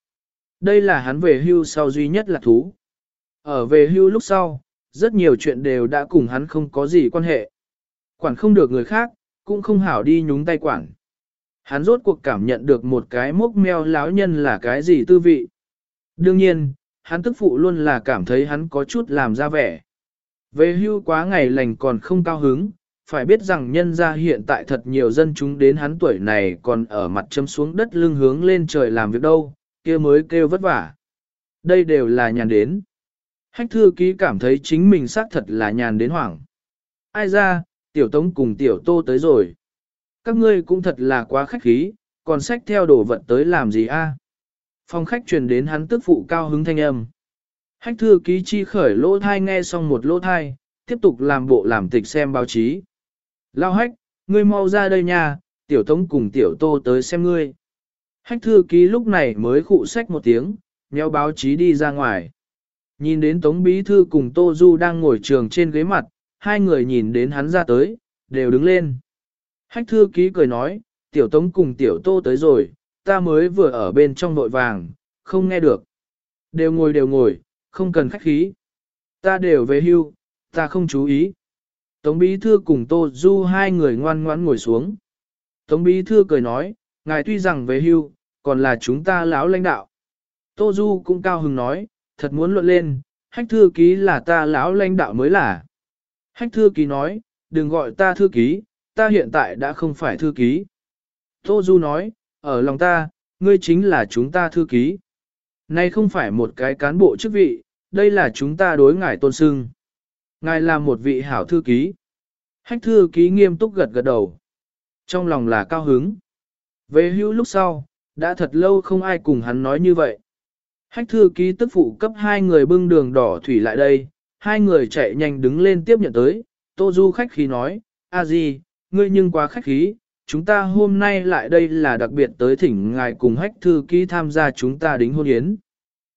Đây là hắn về hưu sau duy nhất là thú. Ở về hưu lúc sau, rất nhiều chuyện đều đã cùng hắn không có gì quan hệ. Quản không được người khác, cũng không hảo đi nhúng tay quản. Hắn rốt cuộc cảm nhận được một cái mốc meo láo nhân là cái gì tư vị. Đương nhiên, hắn tức phụ luôn là cảm thấy hắn có chút làm ra vẻ. Về hưu quá ngày lành còn không cao hứng, phải biết rằng nhân gia hiện tại thật nhiều dân chúng đến hắn tuổi này còn ở mặt châm xuống đất lưng hướng lên trời làm việc đâu, kia mới kêu vất vả. Đây đều là nhàn đến. Hách thư ký cảm thấy chính mình xác thật là nhàn đến hoảng. Ai ra, tiểu tống cùng tiểu tô tới rồi. Các ngươi cũng thật là quá khách khí, còn sách theo đồ vật tới làm gì a? Phòng khách truyền đến hắn tức phụ cao hứng thanh âm. Hách thư ký chi khởi lỗ thai nghe xong một lỗ thai, tiếp tục làm bộ làm tịch xem báo chí. Lao hách, ngươi mau ra đây nha, tiểu tống cùng tiểu tô tới xem ngươi. Hách thư ký lúc này mới khụ sách một tiếng, nheo báo chí đi ra ngoài. Nhìn đến tống bí thư cùng tô du đang ngồi trường trên ghế mặt, hai người nhìn đến hắn ra tới, đều đứng lên. Hách thư ký cười nói, tiểu tống cùng tiểu tô tới rồi, ta mới vừa ở bên trong nội vàng, không nghe được. Đều ngồi đều ngồi, không cần khách khí. Ta đều về hưu, ta không chú ý. Tống Bí Thư cùng Tô Du hai người ngoan ngoãn ngồi xuống. Tống Bí Thư cười nói, ngài tuy rằng về hưu, còn là chúng ta lão lãnh đạo. Tô Du cũng cao hứng nói, thật muốn luận lên, hách thư ký là ta lão lãnh đạo mới là. Hách thư ký nói, đừng gọi ta thư ký, ta hiện tại đã không phải thư ký. Tô Du nói, ở lòng ta, ngươi chính là chúng ta thư ký. Nay không phải một cái cán bộ chức vị, đây là chúng ta đối ngài tôn sưng. Ngài là một vị hảo thư ký. Hách thư ký nghiêm túc gật gật đầu. Trong lòng là cao hứng. Về hưu lúc sau, đã thật lâu không ai cùng hắn nói như vậy. Hách thư ký tức phụ cấp hai người bưng đường đỏ thủy lại đây, hai người chạy nhanh đứng lên tiếp nhận tới. Tô Du khách khí nói, a gì, ngươi nhưng quá khách khí, chúng ta hôm nay lại đây là đặc biệt tới thỉnh ngài cùng hách thư ký tham gia chúng ta đính hôn yến.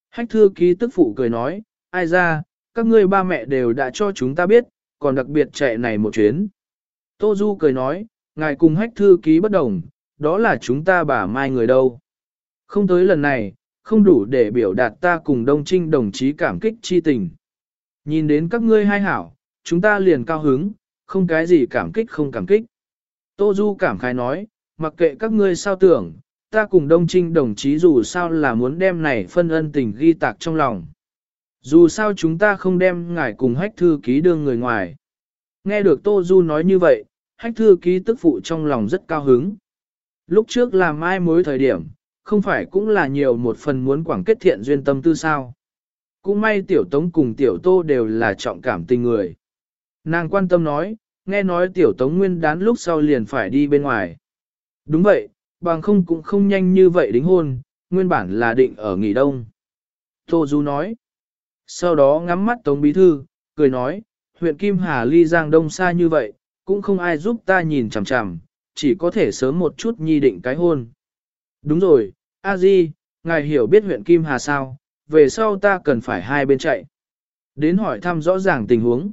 Hách thư ký tức phụ cười nói, ai ra, các ngươi ba mẹ đều đã cho chúng ta biết, còn đặc biệt chạy này một chuyến. Tô Du cười nói, ngài cùng hách thư ký bất đồng, đó là chúng ta bà mai người đâu. Không tới lần này, không đủ để biểu đạt ta cùng Đông Trinh đồng chí cảm kích chi tình. Nhìn đến các ngươi hai hảo, chúng ta liền cao hứng, không cái gì cảm kích không cảm kích. Tô Du cảm khái nói, mặc kệ các ngươi sao tưởng, ta cùng Đông Trinh đồng chí dù sao là muốn đem này phân ân tình ghi tạc trong lòng. Dù sao chúng ta không đem ngài cùng hách thư ký đương người ngoài. Nghe được Tô Du nói như vậy, hách thư ký tức phụ trong lòng rất cao hứng. Lúc trước làm ai mối thời điểm, không phải cũng là nhiều một phần muốn quảng kết thiện duyên tâm tư sao. Cũng may tiểu tống cùng tiểu tô đều là trọng cảm tình người. Nàng quan tâm nói, nghe nói tiểu tống nguyên đán lúc sau liền phải đi bên ngoài. Đúng vậy, bằng không cũng không nhanh như vậy đính hôn, nguyên bản là định ở nghỉ đông. Tô Du nói. Sau đó ngắm mắt Tống Bí Thư, cười nói, huyện Kim Hà ly giang đông xa như vậy, cũng không ai giúp ta nhìn chằm chằm, chỉ có thể sớm một chút nhi định cái hôn. Đúng rồi, a di, ngài hiểu biết huyện Kim Hà sao, về sau ta cần phải hai bên chạy. Đến hỏi thăm rõ ràng tình huống.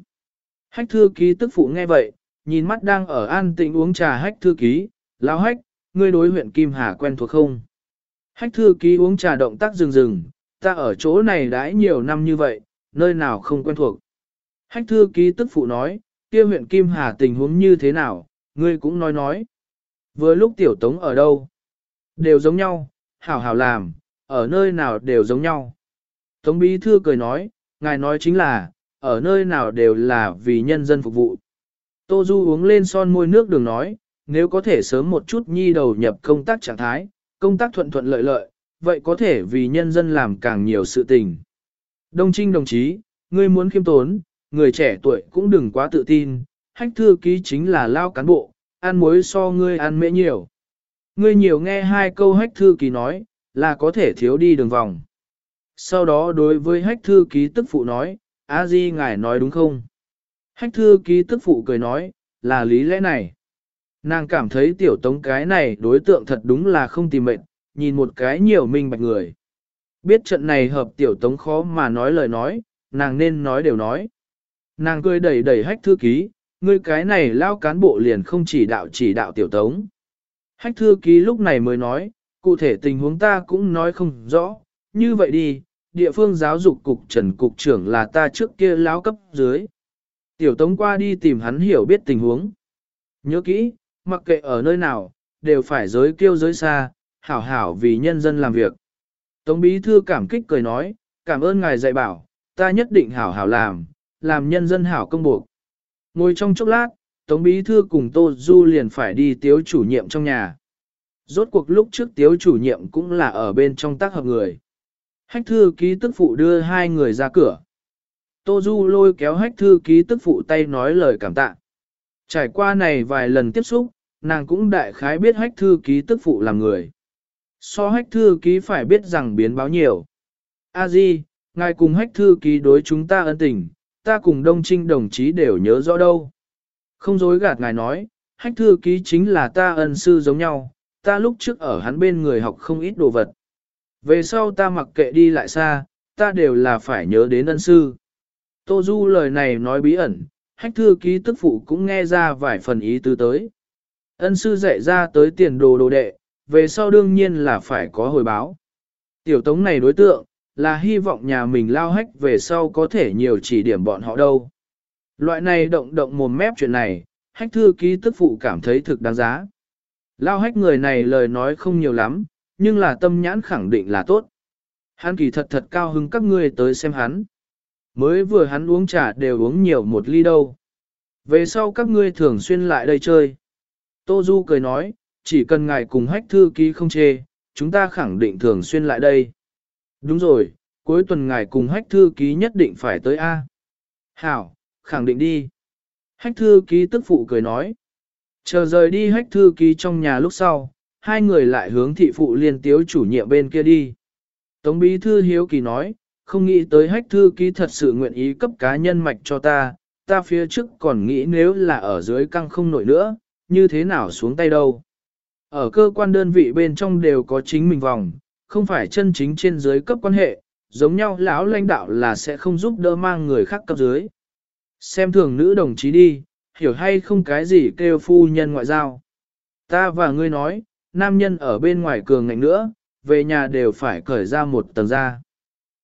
Hách thư ký tức phụ nghe vậy, nhìn mắt đang ở an tĩnh uống trà hách thư ký, lão hách, ngươi đối huyện Kim Hà quen thuộc không? Hách thư ký uống trà động tác rừng rừng, ta ở chỗ này đãi nhiều năm như vậy, nơi nào không quen thuộc. Hách thư ký tức phụ nói, kia huyện Kim Hà tình huống như thế nào, ngươi cũng nói nói. Vừa lúc tiểu tống ở đâu? Đều giống nhau, hảo hảo làm, ở nơi nào đều giống nhau. Tống bí thư cười nói, ngài nói chính là, ở nơi nào đều là vì nhân dân phục vụ. Tô Du uống lên son môi nước đường nói, nếu có thể sớm một chút nhi đầu nhập công tác trạng thái, công tác thuận thuận lợi lợi, vậy có thể vì nhân dân làm càng nhiều sự tình. Đông Trinh đồng chí, ngươi muốn khiêm tốn, người trẻ tuổi cũng đừng quá tự tin, hách thư ký chính là lao cán bộ, ăn muối so ngươi ăn mễ nhiều. Ngươi nhiều nghe hai câu hách thư ký nói, là có thể thiếu đi đường vòng. Sau đó đối với hách thư ký tức phụ nói, a di ngài nói đúng không? Hách thư ký tức phụ cười nói, là lý lẽ này. Nàng cảm thấy tiểu tống cái này đối tượng thật đúng là không tìm mệnh, nhìn một cái nhiều minh bạch người. Biết trận này hợp tiểu tống khó mà nói lời nói, nàng nên nói đều nói. Nàng cười đẩy đẩy hách thư ký, ngươi cái này lao cán bộ liền không chỉ đạo chỉ đạo tiểu tống. Hách thư ký lúc này mới nói, cụ thể tình huống ta cũng nói không rõ, như vậy đi, địa phương giáo dục cục trần cục trưởng là ta trước kia lão cấp dưới. Tiểu tống qua đi tìm hắn hiểu biết tình huống. Nhớ kỹ, mặc kệ ở nơi nào, đều phải giới kêu giới xa, hảo hảo vì nhân dân làm việc. Tống bí thư cảm kích cười nói, cảm ơn ngài dạy bảo, ta nhất định hảo hảo làm, làm nhân dân hảo công buộc. Ngồi trong chốc lát, Tống bí thư cùng Tô Du liền phải đi tiếu chủ nhiệm trong nhà. Rốt cuộc lúc trước tiếu chủ nhiệm cũng là ở bên trong tác hợp người. Hách thư ký tức phụ đưa hai người ra cửa. Tô Du lôi kéo hách thư ký tức phụ tay nói lời cảm tạ. Trải qua này vài lần tiếp xúc, nàng cũng đại khái biết hách thư ký tức phụ làm người. So hách thư ký phải biết rằng biến báo nhiều. A Di, ngài cùng hách thư ký đối chúng ta ân tình, ta cùng đông trinh đồng chí đều nhớ rõ đâu. Không dối gạt ngài nói, hách thư ký chính là ta ân sư giống nhau, ta lúc trước ở hắn bên người học không ít đồ vật. Về sau ta mặc kệ đi lại xa, ta đều là phải nhớ đến ân sư. Tô Du lời này nói bí ẩn, hách thư ký tức phụ cũng nghe ra vài phần ý tứ tới. Ân sư dạy ra tới tiền đồ đồ đệ, về sau đương nhiên là phải có hồi báo. Tiểu tống này đối tượng, là hy vọng nhà mình lao hách về sau có thể nhiều chỉ điểm bọn họ đâu. Loại này động động mồm mép chuyện này, hách thư ký tức phụ cảm thấy thực đáng giá. Lao hách người này lời nói không nhiều lắm, nhưng là tâm nhãn khẳng định là tốt. Hắn kỳ thật thật cao hứng các ngươi tới xem hắn. Mới vừa hắn uống trà đều uống nhiều một ly đâu. Về sau các ngươi thường xuyên lại đây chơi. Tô Du cười nói, chỉ cần ngài cùng hách thư ký không chê, chúng ta khẳng định thường xuyên lại đây. Đúng rồi, cuối tuần ngài cùng hách thư ký nhất định phải tới A. Hảo, khẳng định đi. Hách thư ký tức phụ cười nói. Chờ rời đi hách thư ký trong nhà lúc sau, hai người lại hướng thị phụ liên tiếu chủ nhiệm bên kia đi. Tống bí thư hiếu kỳ nói, không nghĩ tới hách thư ký thật sự nguyện ý cấp cá nhân mạch cho ta, ta phía trước còn nghĩ nếu là ở dưới căng không nổi nữa, như thế nào xuống tay đâu. Ở cơ quan đơn vị bên trong đều có chính mình vòng, không phải chân chính trên dưới cấp quan hệ, giống nhau lão lãnh đạo là sẽ không giúp đỡ mang người khác cấp dưới. Xem thường nữ đồng chí đi, hiểu hay không cái gì kêu phu nhân ngoại giao. Ta và ngươi nói, nam nhân ở bên ngoài cường ngạnh nữa, về nhà đều phải cởi ra một tầng da.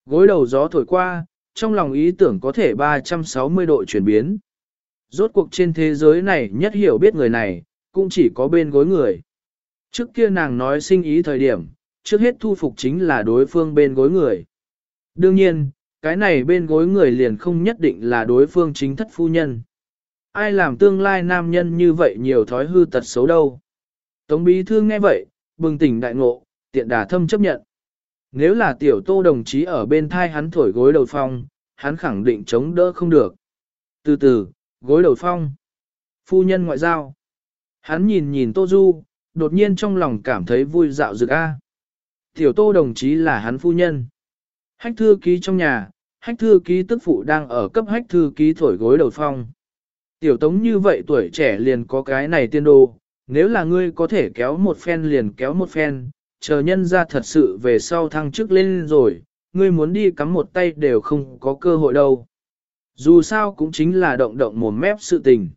Gối đầu gió thổi qua, trong lòng ý tưởng có thể 360 độ chuyển biến. Rốt cuộc trên thế giới này nhất hiểu biết người này, cũng chỉ có bên gối người. Trước kia nàng nói sinh ý thời điểm, trước hết thu phục chính là đối phương bên gối người. Đương nhiên, cái này bên gối người liền không nhất định là đối phương chính thất phu nhân. Ai làm tương lai nam nhân như vậy nhiều thói hư tật xấu đâu. Tống bí thư nghe vậy, bừng tỉnh đại ngộ, tiện đà thâm chấp nhận. Nếu là tiểu tô đồng chí ở bên thai hắn thổi gối đầu phong, hắn khẳng định chống đỡ không được. Từ từ, gối đầu phong. Phu nhân ngoại giao. Hắn nhìn nhìn tô du, đột nhiên trong lòng cảm thấy vui dạo rực a. Tiểu tô đồng chí là hắn phu nhân. Hách thư ký trong nhà, hách thư ký tức phụ đang ở cấp hách thư ký thổi gối đầu phong. Tiểu tống như vậy tuổi trẻ liền có cái này tiên đồ, nếu là ngươi có thể kéo một phen liền kéo một phen, chờ nhân ra thật sự về sau thăng chức lên rồi, ngươi muốn đi cắm một tay đều không có cơ hội đâu. Dù sao cũng chính là động động mồm mép sự tình.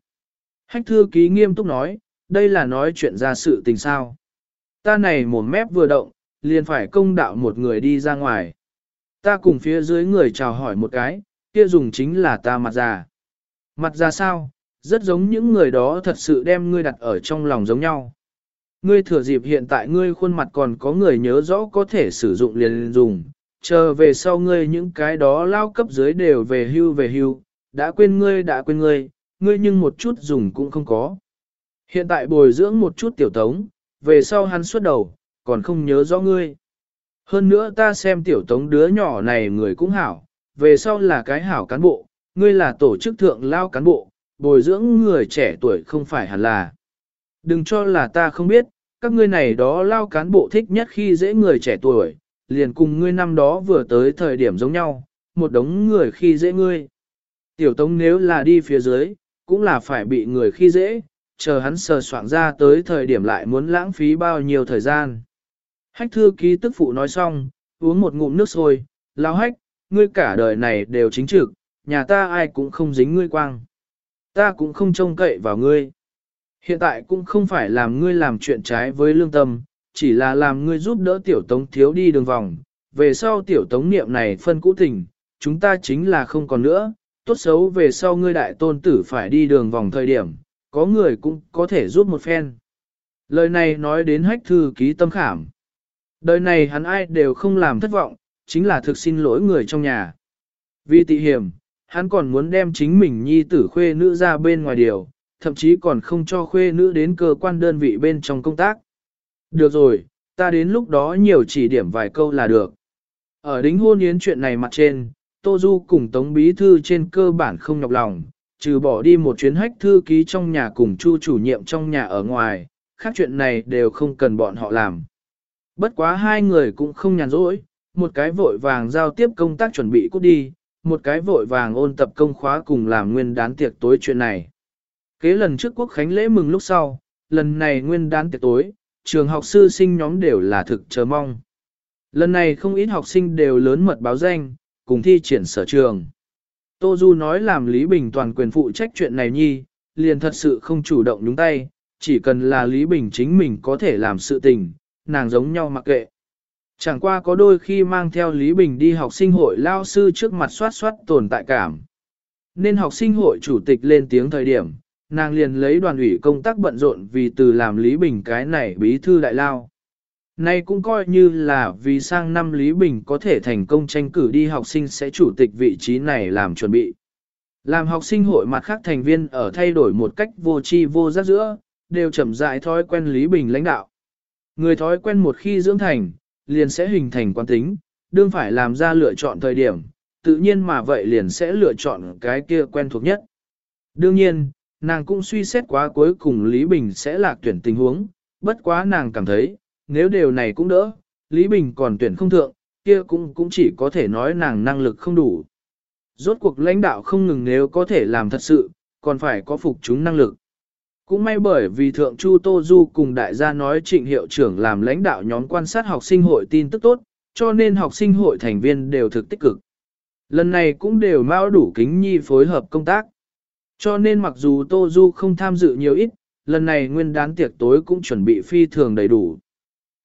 Hách thư ký nghiêm túc nói, đây là nói chuyện ra sự tình sao. Ta này mồm mép vừa động, liền phải công đạo một người đi ra ngoài. Ta cùng phía dưới người chào hỏi một cái, kia dùng chính là ta mặt già. Mặt già sao, rất giống những người đó thật sự đem ngươi đặt ở trong lòng giống nhau. Ngươi thừa dịp hiện tại ngươi khuôn mặt còn có người nhớ rõ có thể sử dụng liền dùng, chờ về sau ngươi những cái đó lao cấp dưới đều về hưu về hưu, đã quên ngươi đã quên ngươi, ngươi nhưng một chút dùng cũng không có. Hiện tại bồi dưỡng một chút tiểu tống, về sau hắn xuất đầu, còn không nhớ rõ ngươi. Hơn nữa ta xem tiểu tống đứa nhỏ này người cũng hảo, về sau là cái hảo cán bộ, ngươi là tổ chức thượng lao cán bộ, bồi dưỡng người trẻ tuổi không phải hẳn là. Đừng cho là ta không biết, các ngươi này đó lao cán bộ thích nhất khi dễ người trẻ tuổi, liền cùng ngươi năm đó vừa tới thời điểm giống nhau, một đống người khi dễ ngươi. Tiểu tống nếu là đi phía dưới, cũng là phải bị người khi dễ, chờ hắn sờ soạn ra tới thời điểm lại muốn lãng phí bao nhiêu thời gian. Hách thư ký tức phụ nói xong, uống một ngụm nước sôi, lao hách, ngươi cả đời này đều chính trực, nhà ta ai cũng không dính ngươi quang. Ta cũng không trông cậy vào ngươi. Hiện tại cũng không phải làm ngươi làm chuyện trái với lương tâm, chỉ là làm ngươi giúp đỡ tiểu tống thiếu đi đường vòng. Về sau tiểu tống niệm này phân cũ tình, chúng ta chính là không còn nữa, tốt xấu về sau ngươi đại tôn tử phải đi đường vòng thời điểm, có người cũng có thể giúp một phen. Lời này nói đến hách thư ký tâm khảm. Đời này hắn ai đều không làm thất vọng, chính là thực xin lỗi người trong nhà. Vì tị hiểm, hắn còn muốn đem chính mình nhi tử khuê nữ ra bên ngoài điều, thậm chí còn không cho khuê nữ đến cơ quan đơn vị bên trong công tác. Được rồi, ta đến lúc đó nhiều chỉ điểm vài câu là được. Ở đính hôn yến chuyện này mặt trên, Tô Du cùng Tống Bí Thư trên cơ bản không nhọc lòng, trừ bỏ đi một chuyến hách thư ký trong nhà cùng Chu chủ nhiệm trong nhà ở ngoài, khác chuyện này đều không cần bọn họ làm. Bất quá hai người cũng không nhàn rỗi, một cái vội vàng giao tiếp công tác chuẩn bị cút đi, một cái vội vàng ôn tập công khóa cùng làm nguyên đán tiệc tối chuyện này. Kế lần trước quốc khánh lễ mừng lúc sau, lần này nguyên đán tiệc tối, trường học sư sinh nhóm đều là thực chờ mong. Lần này không ít học sinh đều lớn mật báo danh, cùng thi triển sở trường. Tô Du nói làm Lý Bình toàn quyền phụ trách chuyện này nhi, liền thật sự không chủ động nhúng tay, chỉ cần là Lý Bình chính mình có thể làm sự tình, nàng giống nhau mặc kệ. Chẳng qua có đôi khi mang theo Lý Bình đi học sinh hội lao sư trước mặt soát soát tồn tại cảm. Nên học sinh hội chủ tịch lên tiếng thời điểm, nàng liền lấy đoàn ủy công tác bận rộn vì từ làm Lý Bình cái này bí thư đại lao. Nay cũng coi như là vì sang năm Lý Bình có thể thành công tranh cử đi học sinh sẽ chủ tịch vị trí này làm chuẩn bị. Làm học sinh hội mặt khác thành viên ở thay đổi một cách vô tri vô giác giữa, đều chậm rãi thói quen Lý Bình lãnh đạo. Người thói quen một khi dưỡng thành, liền sẽ hình thành quan tính, đương phải làm ra lựa chọn thời điểm, tự nhiên mà vậy liền sẽ lựa chọn cái kia quen thuộc nhất. Đương nhiên, nàng cũng suy xét quá cuối cùng Lý Bình sẽ lạc tuyển tình huống, bất quá nàng cảm thấy, nếu điều này cũng đỡ, Lý Bình còn tuyển không thượng, kia cũng cũng chỉ có thể nói nàng năng lực không đủ. Rốt cuộc lãnh đạo không ngừng nếu có thể làm thật sự, còn phải có phục chúng năng lực. Cũng may bởi vì Thượng Chu Tô Du cùng đại gia nói trịnh hiệu trưởng làm lãnh đạo nhóm quan sát học sinh hội tin tức tốt, cho nên học sinh hội thành viên đều thực tích cực. Lần này cũng đều mau đủ kính nhi phối hợp công tác. Cho nên mặc dù Tô Du không tham dự nhiều ít, lần này nguyên đán tiệc tối cũng chuẩn bị phi thường đầy đủ.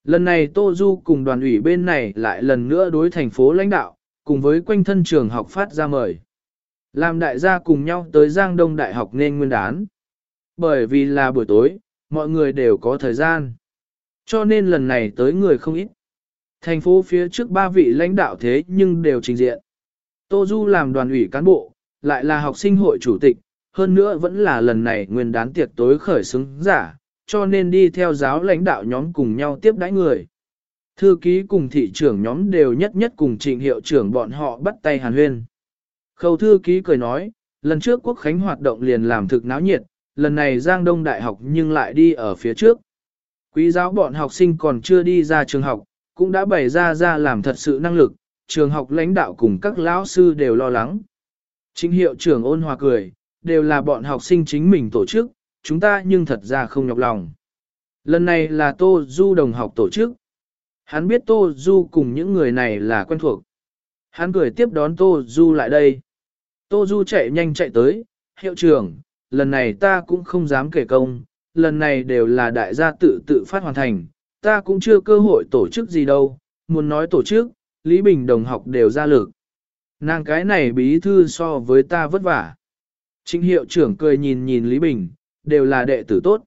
Lần này Tô Du cùng đoàn ủy bên này lại lần nữa đối thành phố lãnh đạo, cùng với quanh thân trường học phát ra mời. Làm đại gia cùng nhau tới Giang Đông Đại học nên nguyên đán. Bởi vì là buổi tối, mọi người đều có thời gian. Cho nên lần này tới người không ít. Thành phố phía trước ba vị lãnh đạo thế nhưng đều trình diện. Tô Du làm đoàn ủy cán bộ, lại là học sinh hội chủ tịch, hơn nữa vẫn là lần này nguyên đán tiệc tối khởi xứng giả, cho nên đi theo giáo lãnh đạo nhóm cùng nhau tiếp đãi người. Thư ký cùng thị trưởng nhóm đều nhất nhất cùng trịnh hiệu trưởng bọn họ bắt tay hàn huyên. Khâu thư ký cười nói, lần trước quốc khánh hoạt động liền làm thực náo nhiệt, lần này Giang Đông Đại học nhưng lại đi ở phía trước. Quý giáo bọn học sinh còn chưa đi ra trường học, cũng đã bày ra ra làm thật sự năng lực, trường học lãnh đạo cùng các lão sư đều lo lắng. Chính hiệu trưởng ôn hòa cười, đều là bọn học sinh chính mình tổ chức, chúng ta nhưng thật ra không nhọc lòng. Lần này là Tô Du đồng học tổ chức. Hắn biết Tô Du cùng những người này là quen thuộc. Hắn cười tiếp đón Tô Du lại đây. Tô Du chạy nhanh chạy tới, hiệu trưởng, lần này ta cũng không dám kể công, lần này đều là đại gia tự tự phát hoàn thành, ta cũng chưa cơ hội tổ chức gì đâu, muốn nói tổ chức, Lý Bình đồng học đều ra lực. Nàng cái này bí thư so với ta vất vả. Trịnh hiệu trưởng cười nhìn nhìn Lý Bình, đều là đệ tử tốt.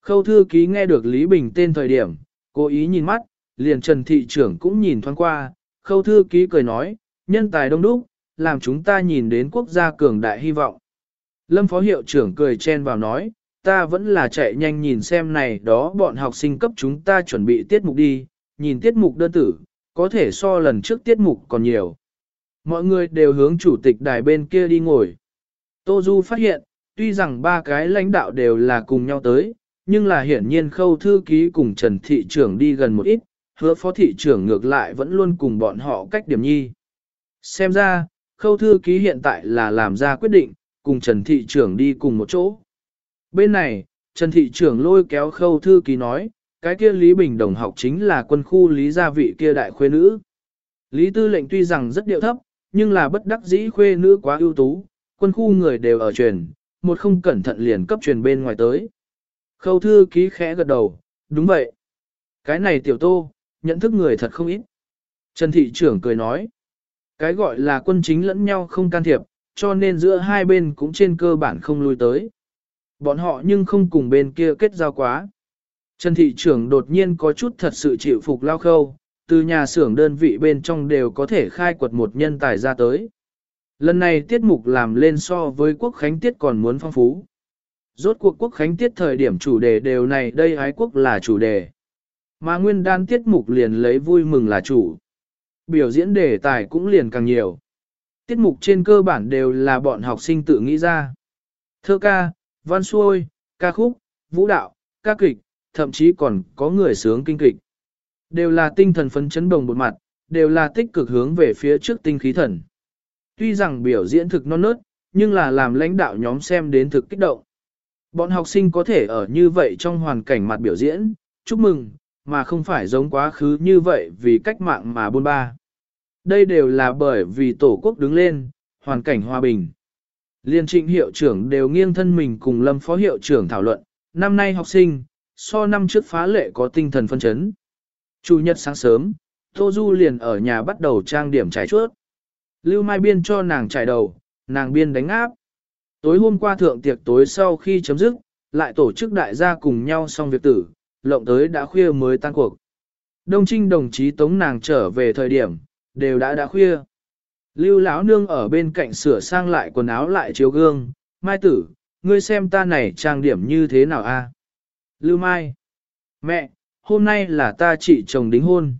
Khâu thư ký nghe được Lý Bình tên thời điểm, cố ý nhìn mắt, liền Trần Thị trưởng cũng nhìn thoáng qua, khâu thư ký cười nói, nhân tài đông đúc, làm chúng ta nhìn đến quốc gia cường đại hy vọng. Lâm phó hiệu trưởng cười chen vào nói, ta vẫn là chạy nhanh nhìn xem này đó bọn học sinh cấp chúng ta chuẩn bị tiết mục đi, nhìn tiết mục đơn tử, có thể so lần trước tiết mục còn nhiều. Mọi người đều hướng chủ tịch đài bên kia đi ngồi. Tô Du phát hiện, tuy rằng ba cái lãnh đạo đều là cùng nhau tới, nhưng là hiển nhiên khâu thư ký cùng Trần Thị trưởng đi gần một ít, hứa phó thị trưởng ngược lại vẫn luôn cùng bọn họ cách điểm nhi. Xem ra, khâu thư ký hiện tại là làm ra quyết định, cùng Trần Thị trưởng đi cùng một chỗ. Bên này, Trần Thị trưởng lôi kéo khâu thư ký nói, cái kia Lý Bình đồng học chính là quân khu Lý gia vị kia đại khuê nữ. Lý tư lệnh tuy rằng rất điệu thấp, nhưng là bất đắc dĩ khuê nữ quá ưu tú, quân khu người đều ở truyền, một không cẩn thận liền cấp truyền bên ngoài tới. Khâu thư ký khẽ gật đầu, đúng vậy. Cái này tiểu tô, nhận thức người thật không ít. Trần thị trưởng cười nói, cái gọi là quân chính lẫn nhau không can thiệp, cho nên giữa hai bên cũng trên cơ bản không lui tới. Bọn họ nhưng không cùng bên kia kết giao quá. Trần thị trưởng đột nhiên có chút thật sự chịu phục lao khâu, từ nhà xưởng đơn vị bên trong đều có thể khai quật một nhân tài ra tới. Lần này tiết mục làm lên so với quốc khánh tiết còn muốn phong phú. Rốt cuộc quốc khánh tiết thời điểm chủ đề đều này đây ái quốc là chủ đề. Mà nguyên đan tiết mục liền lấy vui mừng là chủ. Biểu diễn đề tài cũng liền càng nhiều. Tiết mục trên cơ bản đều là bọn học sinh tự nghĩ ra. Thơ ca, văn xuôi, ca khúc, vũ đạo, ca kịch, thậm chí còn có người sướng kinh kịch. Đều là tinh thần phấn chấn đồng một mặt, đều là tích cực hướng về phía trước tinh khí thần. Tuy rằng biểu diễn thực non nớt, nhưng là làm lãnh đạo nhóm xem đến thực kích động. Bọn học sinh có thể ở như vậy trong hoàn cảnh mặt biểu diễn, chúc mừng, mà không phải giống quá khứ như vậy vì cách mạng mà buôn ba. Đây đều là bởi vì tổ quốc đứng lên, hoàn cảnh hòa bình. Liên trịnh hiệu trưởng đều nghiêng thân mình cùng lâm phó hiệu trưởng thảo luận, năm nay học sinh, so năm trước phá lệ có tinh thần phân chấn. Chủ nhật sáng sớm, Tô Du liền ở nhà bắt đầu trang điểm trải chuốt. Lưu Mai Biên cho nàng trải đầu, nàng biên đánh áp. Tối hôm qua thượng tiệc tối sau khi chấm dứt, lại tổ chức đại gia cùng nhau xong việc tử, lộng tới đã khuya mới tan cuộc. Đông Trinh đồng chí tống nàng trở về thời điểm, đều đã đã khuya. Lưu lão nương ở bên cạnh sửa sang lại quần áo lại chiếu gương, Mai tử, ngươi xem ta này trang điểm như thế nào a? Lưu Mai, mẹ, hôm nay là ta chị chồng đính hôn.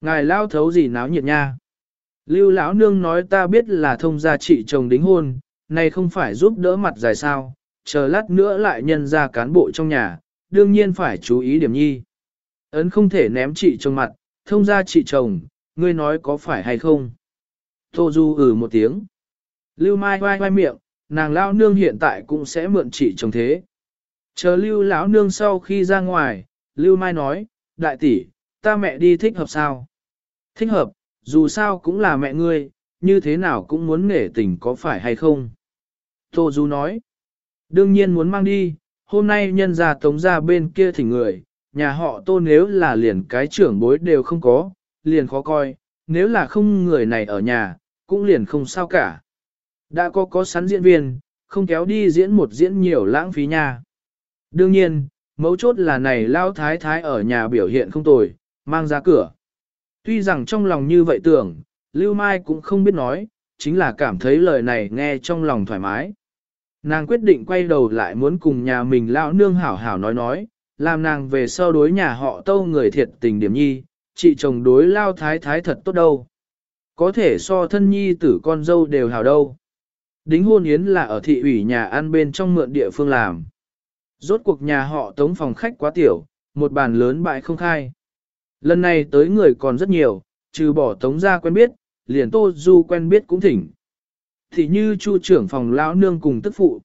Ngài lao thấu gì náo nhiệt nha. Lưu lão nương nói ta biết là thông gia chị chồng đính hôn, này không phải giúp đỡ mặt dài sao, chờ lát nữa lại nhân ra cán bộ trong nhà, đương nhiên phải chú ý điểm nhi. Ấn không thể ném chị chồng mặt, thông gia chị chồng, ngươi nói có phải hay không? Tô Du ừ một tiếng. Lưu Mai vai vai miệng, nàng lão nương hiện tại cũng sẽ mượn chị chồng thế. Chờ Lưu lão nương sau khi ra ngoài, Lưu Mai nói, đại tỷ, ta mẹ đi thích hợp sao? Thích hợp, dù sao cũng là mẹ ngươi, như thế nào cũng muốn nể tình có phải hay không? Tô Du nói, đương nhiên muốn mang đi, hôm nay nhân gia tống ra bên kia thỉnh người, nhà họ tô nếu là liền cái trưởng bối đều không có, liền khó coi, nếu là không người này ở nhà, cũng liền không sao cả. Đã có có sẵn diễn viên, không kéo đi diễn một diễn nhiều lãng phí nha. Đương nhiên, mấu chốt là này lao thái thái ở nhà biểu hiện không tồi, mang ra cửa. Tuy rằng trong lòng như vậy tưởng, Lưu Mai cũng không biết nói, chính là cảm thấy lời này nghe trong lòng thoải mái. Nàng quyết định quay đầu lại muốn cùng nhà mình lão nương hảo hảo nói nói, làm nàng về sau đối nhà họ tâu người thiệt tình điểm nhi, chị chồng đối lao thái thái thật tốt đâu. Có thể so thân nhi tử con dâu đều hào đâu. Đính hôn yến là ở thị ủy nhà ăn bên trong mượn địa phương làm. Rốt cuộc nhà họ tống phòng khách quá tiểu, một bàn lớn bại không khai. Lần này tới người còn rất nhiều, trừ bỏ tống ra quen biết, liền tô du quen biết cũng thỉnh. Thì như chu trưởng phòng lão nương cùng tức phụ.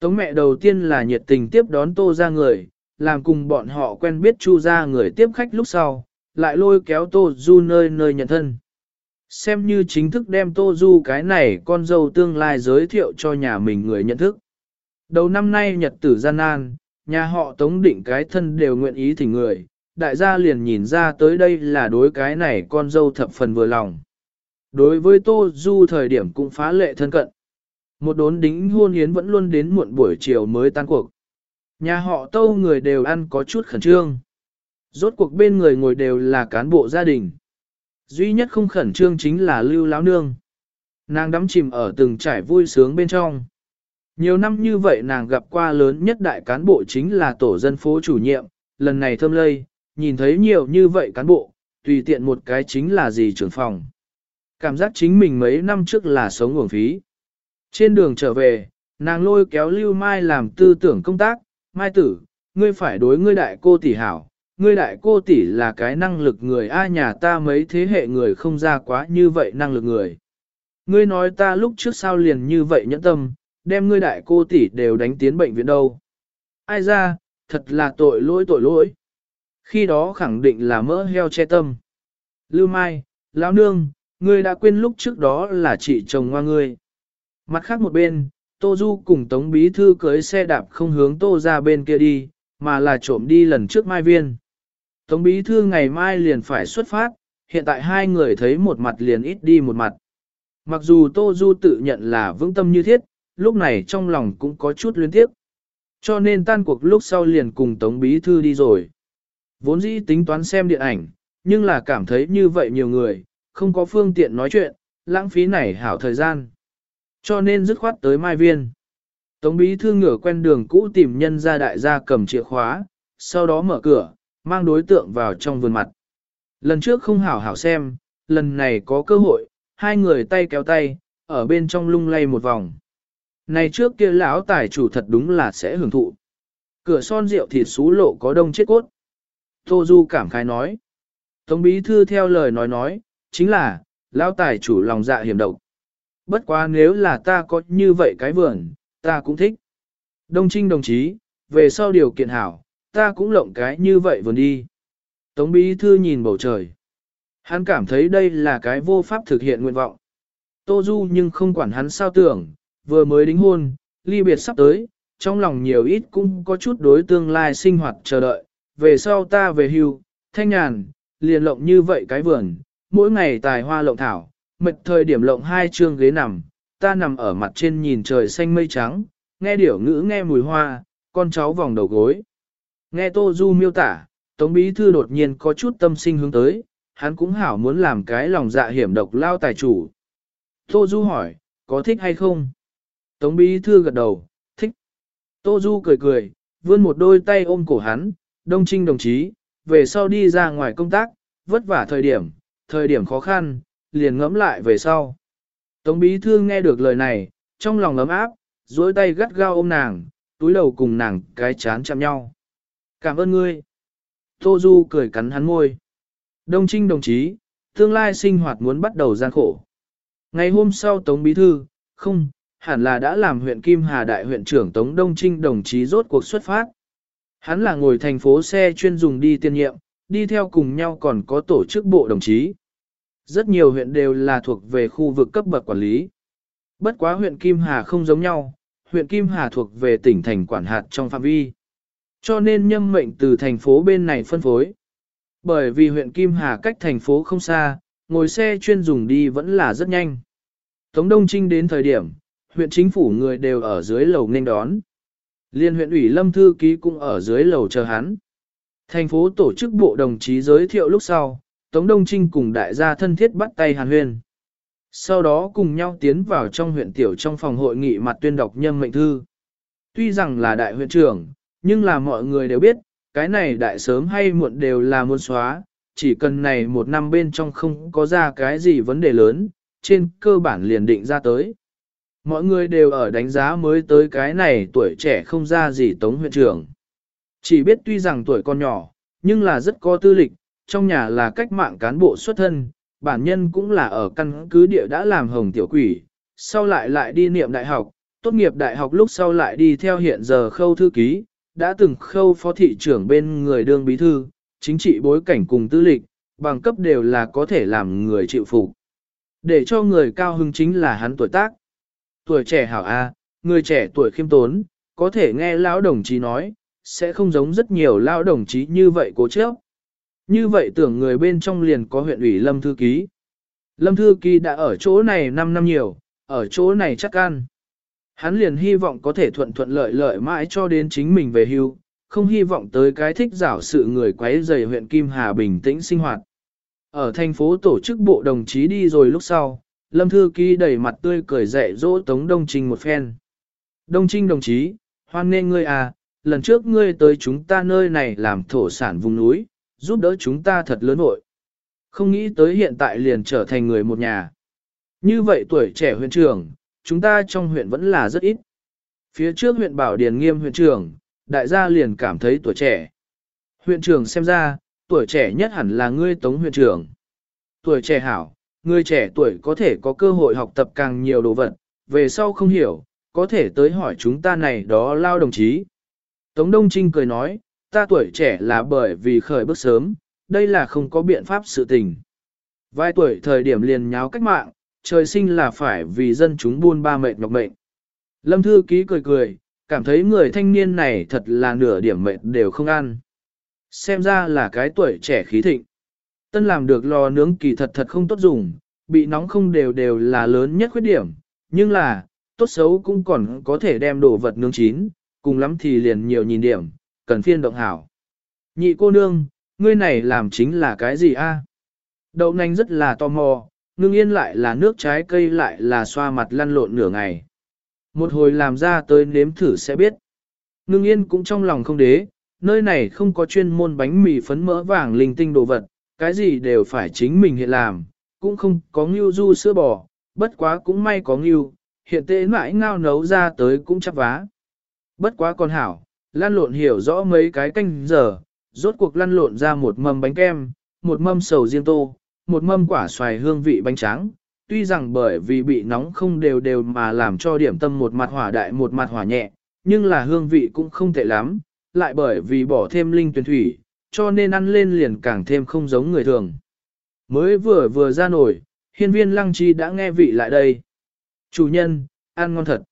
Tống mẹ đầu tiên là nhiệt tình tiếp đón tô ra người, làm cùng bọn họ quen biết chu ra người tiếp khách lúc sau, lại lôi kéo tô du nơi nơi nhận thân. Xem như chính thức đem tô du cái này con dâu tương lai giới thiệu cho nhà mình người nhận thức. Đầu năm nay nhật tử gian nan, nhà họ tống định cái thân đều nguyện ý thỉnh người, đại gia liền nhìn ra tới đây là đối cái này con dâu thập phần vừa lòng. Đối với Tô Du thời điểm cũng phá lệ thân cận. Một đốn đính hôn yến vẫn luôn đến muộn buổi chiều mới tan cuộc. Nhà họ Tô người đều ăn có chút khẩn trương. Rốt cuộc bên người ngồi đều là cán bộ gia đình. Duy nhất không khẩn trương chính là Lưu Lão Nương. Nàng đắm chìm ở từng trải vui sướng bên trong. Nhiều năm như vậy nàng gặp qua lớn nhất đại cán bộ chính là tổ dân phố chủ nhiệm, lần này thơm lây, nhìn thấy nhiều như vậy cán bộ, tùy tiện một cái chính là gì trưởng phòng. Cảm giác chính mình mấy năm trước là sống uổng phí. Trên đường trở về, nàng lôi kéo Lưu Mai làm tư tưởng công tác, Mai tử, ngươi phải đối ngươi đại cô tỷ hảo, ngươi đại cô tỷ là cái năng lực người a nhà ta mấy thế hệ người không ra quá như vậy năng lực người. Ngươi nói ta lúc trước sao liền như vậy nhẫn tâm, đem ngươi đại cô tỷ đều đánh tiến bệnh viện đâu. Ai ra, thật là tội lỗi tội lỗi. Khi đó khẳng định là mỡ heo che tâm. Lưu Mai, lão nương, ngươi đã quên lúc trước đó là chị chồng ngoa ngươi. Mặt khác một bên, Tô Du cùng Tống Bí Thư cưới xe đạp không hướng Tô ra bên kia đi, mà là trộm đi lần trước Mai Viên. Tống Bí Thư ngày mai liền phải xuất phát, hiện tại hai người thấy một mặt liền ít đi một mặt. Mặc dù Tô Du tự nhận là vững tâm như thiết, lúc này trong lòng cũng có chút luyến tiếp. Cho nên tan cuộc lúc sau liền cùng Tống Bí Thư đi rồi. Vốn dĩ tính toán xem điện ảnh, nhưng là cảm thấy như vậy nhiều người, không có phương tiện nói chuyện, lãng phí này hảo thời gian. Cho nên dứt khoát tới Mai Viên. Tống bí thư ngửa quen đường cũ tìm nhân gia đại gia cầm chìa khóa, sau đó mở cửa, mang đối tượng vào trong vườn mặt. Lần trước không hảo hảo xem, lần này có cơ hội, hai người tay kéo tay, ở bên trong lung lay một vòng. Này trước kia lão tài chủ thật đúng là sẽ hưởng thụ. Cửa son rượu thịt xú lộ có đông chết cốt. Tô Du cảm khái nói. Tống bí thư theo lời nói nói, chính là, lão tài chủ lòng dạ hiểm độc. Bất quá nếu là ta có như vậy cái vườn, ta cũng thích. Đông Trinh đồng chí, về sau điều kiện hảo, ta cũng lộng cái như vậy vườn đi. Tống bí thư nhìn bầu trời. Hắn cảm thấy đây là cái vô pháp thực hiện nguyện vọng. Tô Du nhưng không quản hắn sao tưởng, vừa mới đính hôn, ly biệt sắp tới, trong lòng nhiều ít cũng có chút đối tương lai sinh hoạt chờ đợi. Về sau ta về hưu, thanh nhàn, liền lộng như vậy cái vườn, mỗi ngày tài hoa lộng thảo, mệt thời điểm lộng hai chương ghế nằm, ta nằm ở mặt trên nhìn trời xanh mây trắng, nghe điểu ngữ nghe mùi hoa, con cháu vòng đầu gối. Nghe Tô Du miêu tả, Tống Bí Thư đột nhiên có chút tâm sinh hướng tới, hắn cũng hảo muốn làm cái lòng dạ hiểm độc lao tài chủ. Tô Du hỏi, có thích hay không? Tống Bí Thư gật đầu, thích. Tô Du cười cười, vươn một đôi tay ôm cổ hắn, đông trinh đồng chí, về sau đi ra ngoài công tác, vất vả thời điểm, thời điểm khó khăn, liền ngẫm lại về sau. Tống Bí Thư nghe được lời này, trong lòng ấm áp, duỗi tay gắt gao ôm nàng, túi đầu cùng nàng cái chán chạm nhau. Cảm ơn ngươi. Tô Du cười cắn hắn môi. Đông Trinh đồng chí, tương lai sinh hoạt muốn bắt đầu gian khổ. Ngày hôm sau Tống Bí Thư, không, hẳn là đã làm huyện Kim Hà Đại huyện trưởng Tống Đông Trinh đồng chí rốt cuộc xuất phát. Hắn là ngồi thành phố xe chuyên dùng đi tiên nhiệm, đi theo cùng nhau còn có tổ chức bộ đồng chí. Rất nhiều huyện đều là thuộc về khu vực cấp bậc quản lý. Bất quá huyện Kim Hà không giống nhau, huyện Kim Hà thuộc về tỉnh thành quản hạt trong phạm vi. Cho nên nhâm mệnh từ thành phố bên này phân phối. Bởi vì huyện Kim Hà cách thành phố không xa, ngồi xe chuyên dùng đi vẫn là rất nhanh. Tống Đông Trinh đến thời điểm, huyện chính phủ người đều ở dưới lầu nên đón. Liên huyện ủy lâm thư ký cũng ở dưới lầu chờ hắn. Thành phố tổ chức bộ đồng chí giới thiệu lúc sau, Tống Đông Trinh cùng đại gia thân thiết bắt tay hàn huyên. Sau đó cùng nhau tiến vào trong huyện tiểu trong phòng hội nghị mặt tuyên đọc nhâm mệnh thư. Tuy rằng là đại huyện trưởng, nhưng là mọi người đều biết, cái này đại sớm hay muộn đều là muốn xóa, chỉ cần này một năm bên trong không có ra cái gì vấn đề lớn, trên cơ bản liền định ra tới. Mọi người đều ở đánh giá mới tới cái này tuổi trẻ không ra gì tống huyện trưởng. Chỉ biết tuy rằng tuổi còn nhỏ, nhưng là rất có tư lịch, trong nhà là cách mạng cán bộ xuất thân, bản nhân cũng là ở căn cứ địa đã làm hồng tiểu quỷ, sau lại lại đi niệm đại học, tốt nghiệp đại học lúc sau lại đi theo hiện giờ khâu thư ký, đã từng khâu phó thị trưởng bên người đương bí thư, chính trị bối cảnh cùng tư lịch, bằng cấp đều là có thể làm người chịu phục. Để cho người cao hưng chính là hắn tuổi tác. Tuổi trẻ hảo A, người trẻ tuổi khiêm tốn, có thể nghe lão đồng chí nói, sẽ không giống rất nhiều lão đồng chí như vậy cố chấp. Như vậy tưởng người bên trong liền có huyện ủy Lâm Thư Ký. Lâm Thư Ký đã ở chỗ này 5 năm nhiều, ở chỗ này chắc ăn. Hắn liền hy vọng có thể thuận thuận lợi lợi mãi cho đến chính mình về hưu, không hy vọng tới cái thích giảo sự người quấy rầy huyện Kim Hà bình tĩnh sinh hoạt. Ở thành phố tổ chức bộ đồng chí đi rồi lúc sau, Lâm Thư Ký đẩy mặt tươi cười dạy dỗ Tống Đông Trinh một phen. Đông Trinh đồng chí, hoan nghênh ngươi à, lần trước ngươi tới chúng ta nơi này làm thổ sản vùng núi, giúp đỡ chúng ta thật lớn nội. Không nghĩ tới hiện tại liền trở thành người một nhà. Như vậy tuổi trẻ huyện trưởng, chúng ta trong huyện vẫn là rất ít. Phía trước huyện Bảo Điền nghiêm huyện trưởng, đại gia liền cảm thấy tuổi trẻ. Huyện trưởng xem ra, tuổi trẻ nhất hẳn là ngươi tống huyện trưởng. Tuổi trẻ hảo, người trẻ tuổi có thể có cơ hội học tập càng nhiều đồ vật, về sau không hiểu, có thể tới hỏi chúng ta này đó lao đồng chí. Tống Đông Trinh cười nói, ta tuổi trẻ là bởi vì khởi bước sớm, đây là không có biện pháp sự tình. Vài tuổi thời điểm liền nháo cách mạng, trời sinh là phải vì dân chúng buôn ba mệnh nhọc mệnh. Lâm Thư Ký cười cười, cảm thấy người thanh niên này thật là nửa điểm mệnh đều không ăn. Xem ra là cái tuổi trẻ khí thịnh. Tân làm được lò nướng kỳ thật thật không tốt dùng, bị nóng không đều đều là lớn nhất khuyết điểm, nhưng là, tốt xấu cũng còn có thể đem đồ vật nướng chín, cùng lắm thì liền nhiều nhìn điểm, cần phiên động hảo. Nhị cô nương, Ngươi này làm chính là cái gì a? Đậu nành rất là tò mò, ngưng yên lại là nước trái cây lại là xoa mặt lăn lộn nửa ngày. Một hồi làm ra tới nếm thử sẽ biết. Ngưng yên cũng trong lòng không đế, nơi này không có chuyên môn bánh mì phấn mỡ vàng linh tinh đồ vật, cái gì đều phải chính mình hiện làm, cũng không có ngưu du sữa bò, bất quá cũng may có ngưu, hiện tế mãi ngao nấu ra tới cũng chắc vá. Bất quá còn hảo, lăn lộn hiểu rõ mấy cái canh giờ, rốt cuộc lăn lộn ra một mâm bánh kem, một mâm sầu riêng tô, một mâm quả xoài hương vị bánh tráng, Tuy rằng bởi vì bị nóng không đều đều mà làm cho điểm tâm một mặt hỏa đại một mặt hỏa nhẹ, nhưng là hương vị cũng không tệ lắm, lại bởi vì bỏ thêm linh tuyển thủy, cho nên ăn lên liền càng thêm không giống người thường. Mới vừa vừa ra nổi, hiên viên lăng chi đã nghe vị lại đây. Chủ nhân, ăn ngon thật.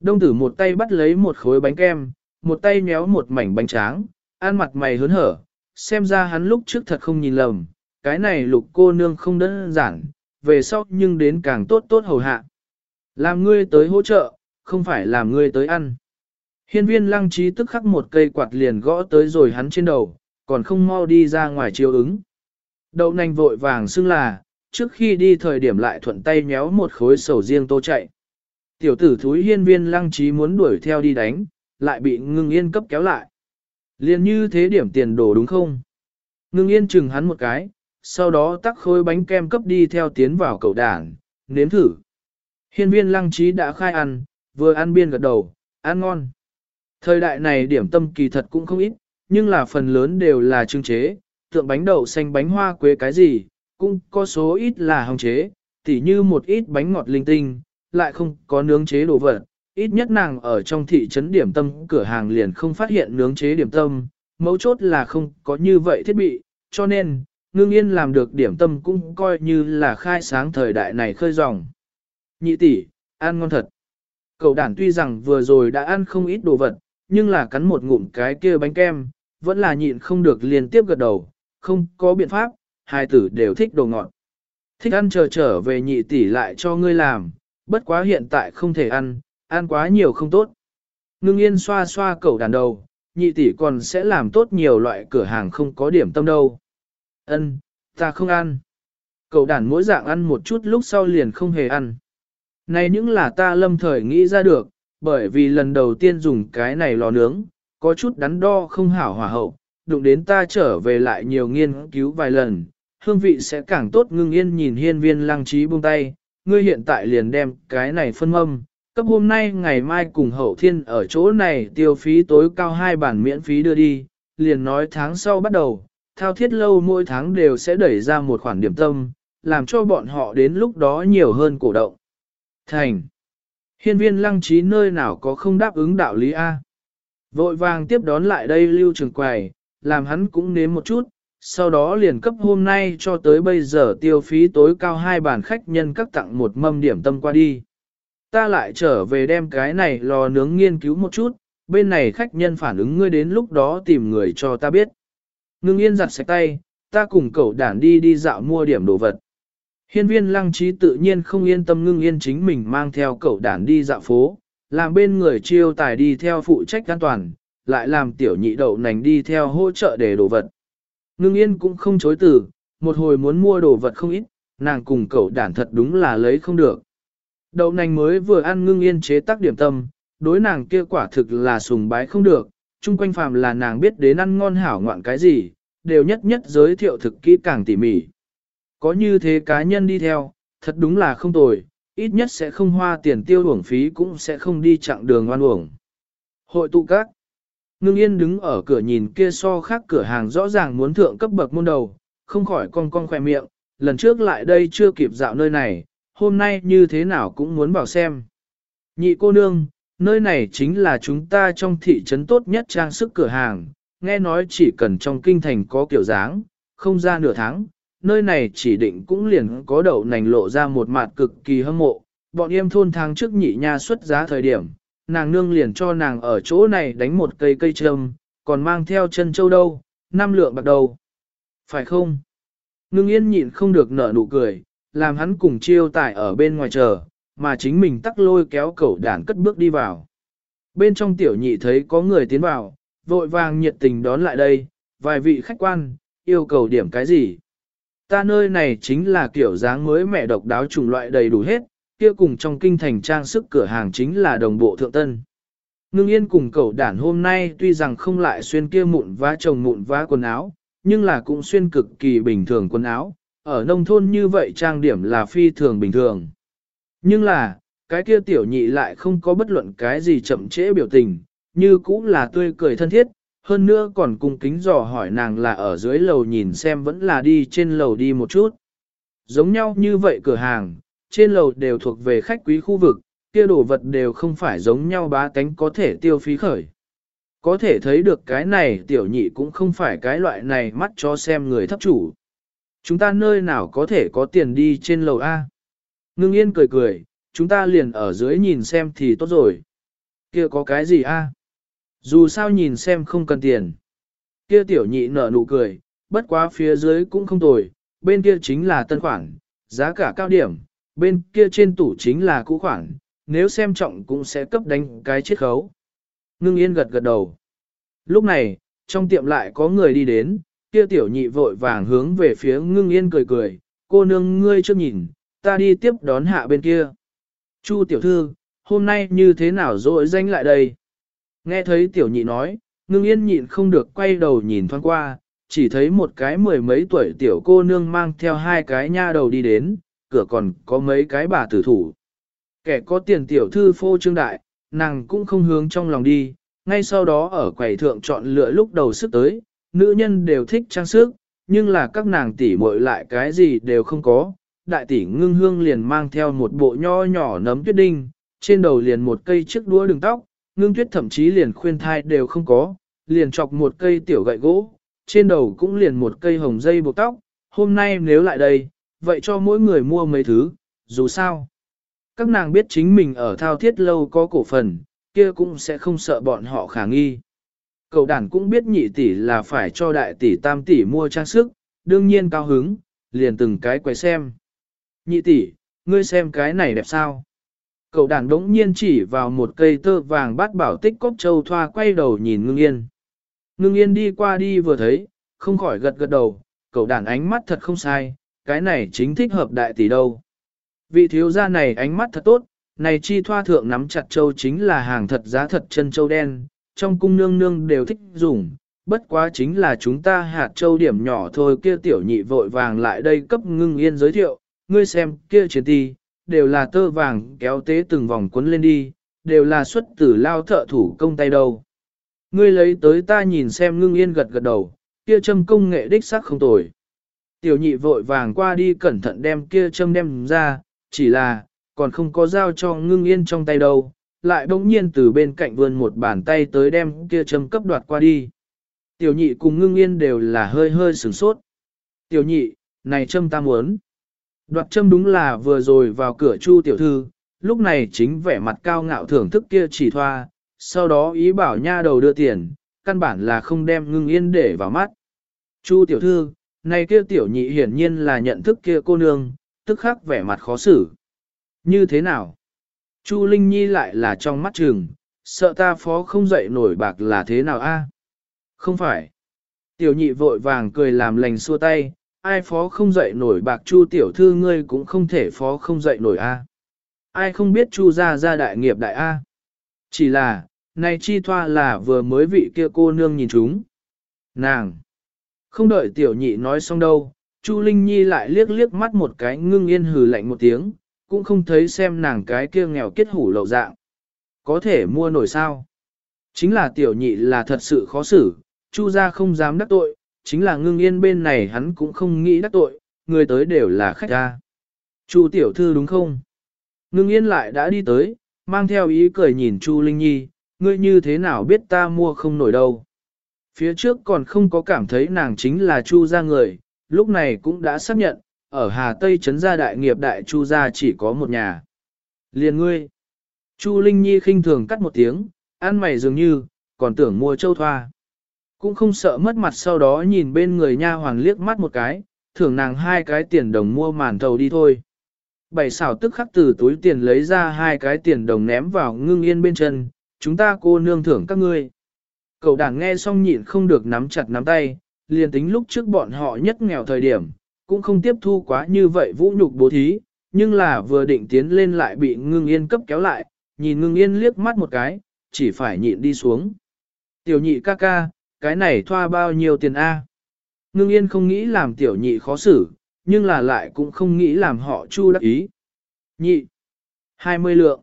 Đông tử một tay bắt lấy một khối bánh kem, một tay nhéo một mảnh bánh tráng, ăn mặt mày hớn hở, xem ra hắn lúc trước thật không nhìn lầm, cái này lục cô nương không đơn giản, về sau nhưng đến càng tốt tốt hầu hạ. Làm ngươi tới hỗ trợ, không phải làm ngươi tới ăn. Hiên viên lăng trí tức khắc một cây quạt liền gõ tới rồi hắn trên đầu, còn không mau đi ra ngoài chiêu ứng. Đậu nành vội vàng xưng là, trước khi đi thời điểm lại thuận tay nhéo một khối sầu riêng tô chạy. Tiểu tử thúi hiên viên lăng trí muốn đuổi theo đi đánh, lại bị ngưng yên cấp kéo lại. liền như thế điểm tiền đổ đúng không? Ngưng yên chừng hắn một cái, sau đó tắc khối bánh kem cấp đi theo tiến vào cầu đảng, nếm thử. Hiên viên lăng trí đã khai ăn, vừa ăn biên gật đầu, ăn ngon. Thời đại này điểm tâm kỳ thật cũng không ít, nhưng là phần lớn đều là trưng chế, tượng bánh đậu xanh bánh hoa quế cái gì, cũng có số ít là hồng chế, tỉ như một ít bánh ngọt linh tinh, lại không có nướng chế đồ vật. Ít nhất nàng ở trong thị trấn điểm tâm cửa hàng liền không phát hiện nướng chế điểm tâm, mấu chốt là không có như vậy thiết bị, cho nên, ngưng yên làm được điểm tâm cũng coi như là khai sáng thời đại này khơi dòng. Nhị tỷ, ăn ngon thật. Cậu đản tuy rằng vừa rồi đã ăn không ít đồ vật, nhưng là cắn một ngụm cái kia bánh kem, vẫn là nhịn không được liên tiếp gật đầu, không có biện pháp, hai tử đều thích đồ ngọt. Thích ăn chờ trở về nhị tỷ lại cho ngươi làm, bất quá hiện tại không thể ăn, ăn quá nhiều không tốt. Ngưng yên xoa xoa cậu đàn đầu, nhị tỷ còn sẽ làm tốt nhiều loại cửa hàng không có điểm tâm đâu. Ân, ta không ăn. Cậu đàn mỗi dạng ăn một chút lúc sau liền không hề ăn. Này những là ta lâm thời nghĩ ra được, bởi vì lần đầu tiên dùng cái này lò nướng, có chút đắn đo không hảo hòa hậu, đụng đến ta trở về lại nhiều nghiên cứu vài lần, hương vị sẽ càng tốt ngưng yên nhìn hiên viên lăng trí buông tay, ngươi hiện tại liền đem cái này phân mâm, cấp hôm nay ngày mai cùng hậu thiên ở chỗ này tiêu phí tối cao hai bản miễn phí đưa đi, liền nói tháng sau bắt đầu, thao thiết lâu mỗi tháng đều sẽ đẩy ra một khoản điểm tâm, làm cho bọn họ đến lúc đó nhiều hơn cổ động. Thành Hiên viên lăng trí nơi nào có không đáp ứng đạo lý A. Vội vàng tiếp đón lại đây lưu trường quầy, làm hắn cũng nếm một chút, sau đó liền cấp hôm nay cho tới bây giờ tiêu phí tối cao hai bàn khách nhân các tặng một mâm điểm tâm qua đi. Ta lại trở về đem cái này lò nướng nghiên cứu một chút, bên này khách nhân phản ứng ngươi đến lúc đó tìm người cho ta biết. Ngưng yên giặt sạch tay, ta cùng cậu đản đi đi dạo mua điểm đồ vật. Hiên viên lăng trí tự nhiên không yên tâm ngưng yên chính mình mang theo cậu đản đi dạo phố, làm bên người chiêu tài đi theo phụ trách an toàn, lại làm tiểu nhị đậu nành đi theo hỗ trợ để đồ vật. Ngưng yên cũng không chối từ, một hồi muốn mua đồ vật không ít, nàng cùng cậu đản thật đúng là lấy không được. Đậu nành mới vừa ăn ngưng yên chế tác điểm tâm, đối nàng kia quả thực là sùng bái không được, chung quanh phàm là nàng biết đến ăn ngon hảo ngoạn cái gì, đều nhất nhất giới thiệu thực kỹ càng tỉ mỉ. Có như thế cá nhân đi theo, thật đúng là không tồi, ít nhất sẽ không hoa tiền tiêu uổng phí cũng sẽ không đi chặng đường oan uổng. Hội tụ các Ngưng yên đứng ở cửa nhìn kia so khác cửa hàng rõ ràng muốn thượng cấp bậc môn đầu, không khỏi con con khỏe miệng, lần trước lại đây chưa kịp dạo nơi này, hôm nay như thế nào cũng muốn vào xem. Nhị cô nương, nơi này chính là chúng ta trong thị trấn tốt nhất trang sức cửa hàng, nghe nói chỉ cần trong kinh thành có kiểu dáng, không ra nửa tháng, nơi này chỉ định cũng liền có đậu nành lộ ra một mặt cực kỳ hâm mộ. Bọn em thôn tháng trước nhị nha xuất giá thời điểm, nàng nương liền cho nàng ở chỗ này đánh một cây cây trâm, còn mang theo chân châu đâu, năm lượng bạc đầu. Phải không? Ngưng yên nhịn không được nở nụ cười, làm hắn cùng chiêu tải ở bên ngoài chờ, mà chính mình tắc lôi kéo cẩu đàn cất bước đi vào. Bên trong tiểu nhị thấy có người tiến vào, vội vàng nhiệt tình đón lại đây, vài vị khách quan, yêu cầu điểm cái gì. Ta nơi này chính là kiểu dáng mới mẹ độc đáo chủng loại đầy đủ hết, kia cùng trong kinh thành trang sức cửa hàng chính là đồng bộ thượng tân. Ngưng yên cùng cậu đản hôm nay tuy rằng không lại xuyên kia mụn vá chồng mụn vá quần áo, nhưng là cũng xuyên cực kỳ bình thường quần áo, ở nông thôn như vậy trang điểm là phi thường bình thường. Nhưng là, cái kia tiểu nhị lại không có bất luận cái gì chậm trễ biểu tình, như cũng là tươi cười thân thiết, hơn nữa còn cung kính dò hỏi nàng là ở dưới lầu nhìn xem vẫn là đi trên lầu đi một chút. Giống nhau như vậy cửa hàng, trên lầu đều thuộc về khách quý khu vực, kia đồ vật đều không phải giống nhau bá tánh có thể tiêu phí khởi. Có thể thấy được cái này tiểu nhị cũng không phải cái loại này mắt cho xem người thấp chủ. Chúng ta nơi nào có thể có tiền đi trên lầu A. Ngưng yên cười cười, chúng ta liền ở dưới nhìn xem thì tốt rồi. Kia có cái gì A? Dù sao nhìn xem không cần tiền. Kia tiểu nhị nở nụ cười, bất quá phía dưới cũng không tồi, bên kia chính là tân khoản, giá cả cao điểm, bên kia trên tủ chính là cũ khoản, nếu xem trọng cũng sẽ cấp đánh cái chiết khấu. Ngưng yên gật gật đầu. Lúc này, trong tiệm lại có người đi đến, kia tiểu nhị vội vàng hướng về phía ngưng yên cười cười, cô nương ngươi chưa nhìn, ta đi tiếp đón hạ bên kia. Chu tiểu thư, hôm nay như thế nào rồi danh lại đây? Nghe thấy tiểu nhị nói, ngưng yên nhịn không được quay đầu nhìn thoáng qua, chỉ thấy một cái mười mấy tuổi tiểu cô nương mang theo hai cái nha đầu đi đến, cửa còn có mấy cái bà tử thủ. Kẻ có tiền tiểu thư phô trương đại, nàng cũng không hướng trong lòng đi, ngay sau đó ở quầy thượng chọn lựa lúc đầu sức tới, nữ nhân đều thích trang sức, nhưng là các nàng tỷ muội lại cái gì đều không có. Đại tỷ ngưng hương liền mang theo một bộ nho nhỏ nấm tuyết đinh, trên đầu liền một cây chiếc đũa đường tóc, ngưng tuyết thậm chí liền khuyên thai đều không có, liền chọc một cây tiểu gậy gỗ, trên đầu cũng liền một cây hồng dây buộc tóc, hôm nay nếu lại đây, vậy cho mỗi người mua mấy thứ, dù sao. Các nàng biết chính mình ở thao thiết lâu có cổ phần, kia cũng sẽ không sợ bọn họ khả nghi. Cậu đàn cũng biết nhị tỷ là phải cho đại tỷ tam tỷ mua trang sức, đương nhiên cao hứng, liền từng cái quay xem. Nhị tỷ, ngươi xem cái này đẹp sao? Cậu đàn đống nhiên chỉ vào một cây tơ vàng bát bảo tích cốc châu thoa quay đầu nhìn ngưng yên. Ngưng yên đi qua đi vừa thấy, không khỏi gật gật đầu, cậu đàn ánh mắt thật không sai, cái này chính thích hợp đại tỷ đâu. Vị thiếu gia này ánh mắt thật tốt, này chi thoa thượng nắm chặt châu chính là hàng thật giá thật chân châu đen, trong cung nương nương đều thích dùng, bất quá chính là chúng ta hạt châu điểm nhỏ thôi kia tiểu nhị vội vàng lại đây cấp ngưng yên giới thiệu, ngươi xem kia chiến ti, đều là tơ vàng kéo tế từng vòng cuốn lên đi, đều là xuất tử lao thợ thủ công tay đâu. Ngươi lấy tới ta nhìn xem ngưng yên gật gật đầu, kia châm công nghệ đích sắc không tồi. Tiểu nhị vội vàng qua đi cẩn thận đem kia châm đem ra, chỉ là, còn không có giao cho ngưng yên trong tay đâu, lại bỗng nhiên từ bên cạnh vươn một bàn tay tới đem kia châm cấp đoạt qua đi. Tiểu nhị cùng ngưng yên đều là hơi hơi sửng sốt. Tiểu nhị, này châm ta muốn. Đoạt châm đúng là vừa rồi vào cửa chu tiểu thư, lúc này chính vẻ mặt cao ngạo thưởng thức kia chỉ thoa, sau đó ý bảo nha đầu đưa tiền, căn bản là không đem ngưng yên để vào mắt. Chu tiểu thư, này kia tiểu nhị hiển nhiên là nhận thức kia cô nương, tức khắc vẻ mặt khó xử. Như thế nào? Chu Linh Nhi lại là trong mắt trường, sợ ta phó không dậy nổi bạc là thế nào a? Không phải. Tiểu nhị vội vàng cười làm lành xua tay, ai phó không dậy nổi bạc chu tiểu thư ngươi cũng không thể phó không dậy nổi a. Ai không biết chu ra ra đại nghiệp đại a. Chỉ là, này chi thoa là vừa mới vị kia cô nương nhìn chúng. Nàng! Không đợi tiểu nhị nói xong đâu, Chu Linh Nhi lại liếc liếc mắt một cái ngưng yên hừ lạnh một tiếng, cũng không thấy xem nàng cái kia nghèo kết hủ lậu dạng. Có thể mua nổi sao? Chính là tiểu nhị là thật sự khó xử, Chu ra không dám đắc tội, chính là ngưng yên bên này hắn cũng không nghĩ đắc tội, người tới đều là khách ra. Chu tiểu thư đúng không? Ngưng yên lại đã đi tới, mang theo ý cười nhìn Chu Linh Nhi, ngươi như thế nào biết ta mua không nổi đâu. Phía trước còn không có cảm thấy nàng chính là Chu gia người, lúc này cũng đã xác nhận, ở Hà Tây Trấn gia đại nghiệp đại Chu gia chỉ có một nhà. Liền ngươi. Chu Linh Nhi khinh thường cắt một tiếng, ăn mày dường như, còn tưởng mua châu thoa. Cũng không sợ mất mặt sau đó nhìn bên người nha hoàng liếc mắt một cái, thưởng nàng hai cái tiền đồng mua màn thầu đi thôi. Bảy xảo tức khắc từ túi tiền lấy ra hai cái tiền đồng ném vào ngưng yên bên chân, chúng ta cô nương thưởng các ngươi. Cậu đảng nghe xong nhịn không được nắm chặt nắm tay, liền tính lúc trước bọn họ nhất nghèo thời điểm, cũng không tiếp thu quá như vậy vũ nhục bố thí, nhưng là vừa định tiến lên lại bị ngưng yên cấp kéo lại, nhìn ngưng yên liếc mắt một cái, chỉ phải nhịn đi xuống. Tiểu nhị ca ca, cái này thoa bao nhiêu tiền A. Ngưng yên không nghĩ làm tiểu nhị khó xử, nhưng là lại cũng không nghĩ làm họ chu đắc ý. Nhị, 20 lượng.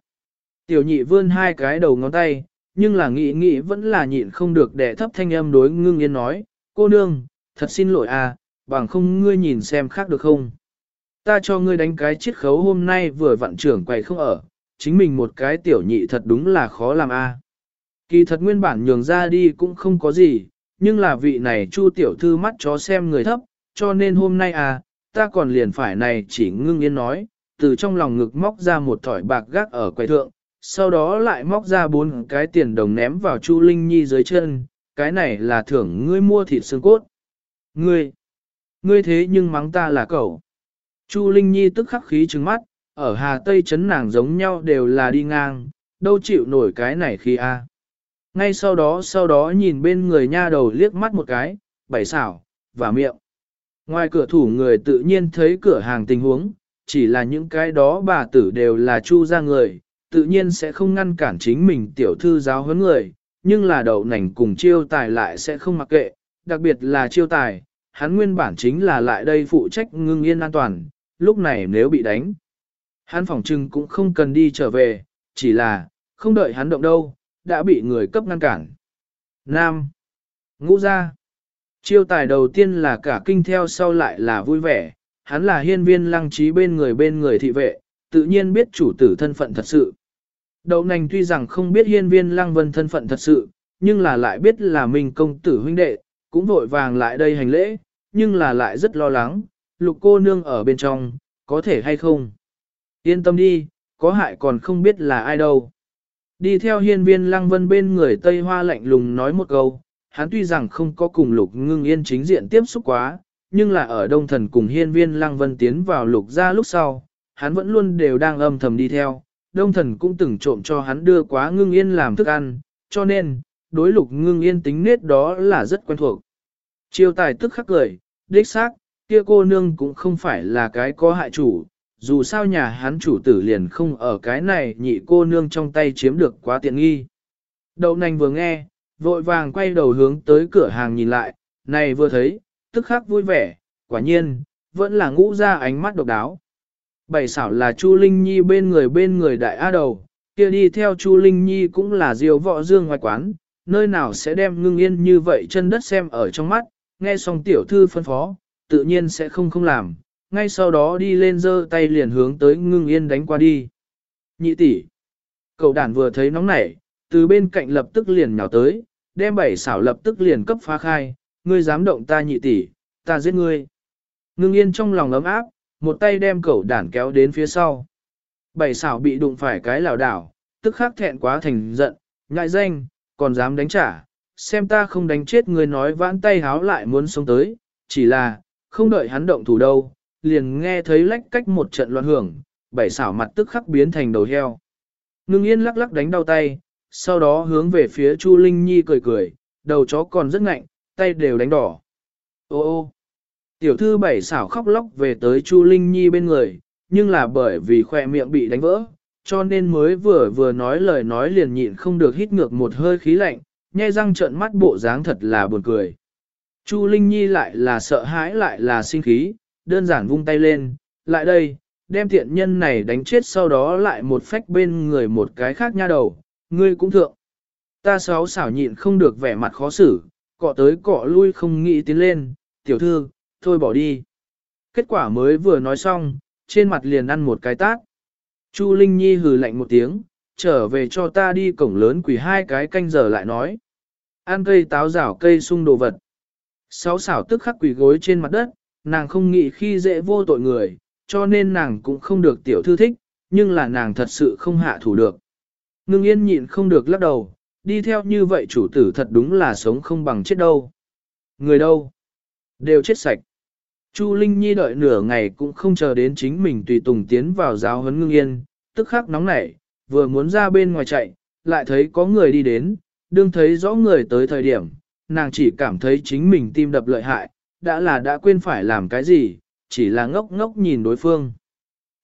Tiểu nhị vươn hai cái đầu ngón tay, nhưng là nghĩ nghĩ vẫn là nhịn không được để thấp thanh âm đối ngưng yên nói, cô nương, thật xin lỗi à, bằng không ngươi nhìn xem khác được không. Ta cho ngươi đánh cái chiết khấu hôm nay vừa vặn trưởng quầy không ở, chính mình một cái tiểu nhị thật đúng là khó làm a. Kỳ thật nguyên bản nhường ra đi cũng không có gì, nhưng là vị này chu tiểu thư mắt chó xem người thấp, cho nên hôm nay à, ta còn liền phải này chỉ ngưng yên nói, từ trong lòng ngực móc ra một thỏi bạc gác ở quầy thượng, sau đó lại móc ra bốn cái tiền đồng ném vào chu Linh Nhi dưới chân, cái này là thưởng ngươi mua thịt xương cốt. Ngươi, ngươi thế nhưng mắng ta là cậu. Chu Linh Nhi tức khắc khí trừng mắt, ở Hà Tây chấn nàng giống nhau đều là đi ngang, đâu chịu nổi cái này khi a. Ngay sau đó sau đó nhìn bên người nha đầu liếc mắt một cái, bảy xảo, và miệng. Ngoài cửa thủ người tự nhiên thấy cửa hàng tình huống, chỉ là những cái đó bà tử đều là chu ra người, tự nhiên sẽ không ngăn cản chính mình tiểu thư giáo huấn người, nhưng là đậu nành cùng chiêu tài lại sẽ không mặc kệ, đặc biệt là chiêu tài, hắn nguyên bản chính là lại đây phụ trách ngưng yên an toàn, lúc này nếu bị đánh. Hắn phòng trưng cũng không cần đi trở về, chỉ là, không đợi hắn động đâu, đã bị người cấp ngăn cản. Nam. Ngũ ra. Chiêu tài đầu tiên là cả kinh theo sau lại là vui vẻ, hắn là hiên viên lăng trí bên người bên người thị vệ, tự nhiên biết chủ tử thân phận thật sự. Đậu nành tuy rằng không biết hiên viên lăng vân thân phận thật sự, nhưng là lại biết là mình công tử huynh đệ, cũng vội vàng lại đây hành lễ, nhưng là lại rất lo lắng, lục cô nương ở bên trong, có thể hay không. Yên tâm đi, có hại còn không biết là ai đâu. Đi theo hiên viên lăng vân bên người Tây Hoa lạnh lùng nói một câu, hắn tuy rằng không có cùng lục ngưng yên chính diện tiếp xúc quá, nhưng là ở đông thần cùng hiên viên lăng vân tiến vào lục ra lúc sau, hắn vẫn luôn đều đang âm thầm đi theo, đông thần cũng từng trộm cho hắn đưa quá ngưng yên làm thức ăn, cho nên, đối lục ngưng yên tính nết đó là rất quen thuộc. Chiêu tài tức khắc cười, đích xác, kia cô nương cũng không phải là cái có hại chủ, dù sao nhà hắn chủ tử liền không ở cái này nhị cô nương trong tay chiếm được quá tiện nghi. Đậu nành vừa nghe, vội vàng quay đầu hướng tới cửa hàng nhìn lại, này vừa thấy, tức khắc vui vẻ, quả nhiên, vẫn là ngũ ra ánh mắt độc đáo. Bảy xảo là Chu Linh Nhi bên người bên người đại A đầu, kia đi theo Chu Linh Nhi cũng là diều võ dương ngoài quán, nơi nào sẽ đem ngưng yên như vậy chân đất xem ở trong mắt, nghe xong tiểu thư phân phó, tự nhiên sẽ không không làm, ngay sau đó đi lên giơ tay liền hướng tới ngưng yên đánh qua đi. Nhị tỷ, cậu đàn vừa thấy nóng nảy, từ bên cạnh lập tức liền nhào tới, đem bảy xảo lập tức liền cấp phá khai, ngươi dám động ta nhị tỷ, ta giết ngươi. Ngưng yên trong lòng ấm áp, một tay đem cậu đàn kéo đến phía sau. Bảy xảo bị đụng phải cái lảo đảo, tức khắc thẹn quá thành giận, ngại danh, còn dám đánh trả, xem ta không đánh chết người nói vãn tay háo lại muốn sống tới, chỉ là, không đợi hắn động thủ đâu, liền nghe thấy lách cách một trận loạn hưởng, bảy xảo mặt tức khắc biến thành đầu heo. Ngưng yên lắc lắc đánh đau tay, sau đó hướng về phía Chu Linh Nhi cười cười, đầu chó còn rất ngạnh, tay đều đánh đỏ. Ô ô, tiểu thư bảy xảo khóc lóc về tới Chu Linh Nhi bên người, nhưng là bởi vì khoe miệng bị đánh vỡ, cho nên mới vừa vừa nói lời nói liền nhịn không được hít ngược một hơi khí lạnh, nhai răng trợn mắt bộ dáng thật là buồn cười. Chu Linh Nhi lại là sợ hãi lại là sinh khí, đơn giản vung tay lên, lại đây, đem thiện nhân này đánh chết sau đó lại một phách bên người một cái khác nha đầu, ngươi cũng thượng. Ta sáu xảo nhịn không được vẻ mặt khó xử, cọ tới cọ lui không nghĩ tiến lên, tiểu thư, thôi bỏ đi. Kết quả mới vừa nói xong, trên mặt liền ăn một cái tát. Chu Linh Nhi hừ lạnh một tiếng, trở về cho ta đi cổng lớn quỷ hai cái canh giờ lại nói. Ăn cây táo rảo cây sung đồ vật. Sáu xảo tức khắc quỷ gối trên mặt đất, nàng không nghĩ khi dễ vô tội người, cho nên nàng cũng không được tiểu thư thích, nhưng là nàng thật sự không hạ thủ được. Ngưng yên nhịn không được lắc đầu, đi theo như vậy chủ tử thật đúng là sống không bằng chết đâu. Người đâu? Đều chết sạch. Chu Linh Nhi đợi nửa ngày cũng không chờ đến chính mình tùy tùng tiến vào giáo huấn ngưng yên, tức khắc nóng nảy, vừa muốn ra bên ngoài chạy, lại thấy có người đi đến, đương thấy rõ người tới thời điểm, nàng chỉ cảm thấy chính mình tim đập lợi hại, đã là đã quên phải làm cái gì, chỉ là ngốc ngốc nhìn đối phương.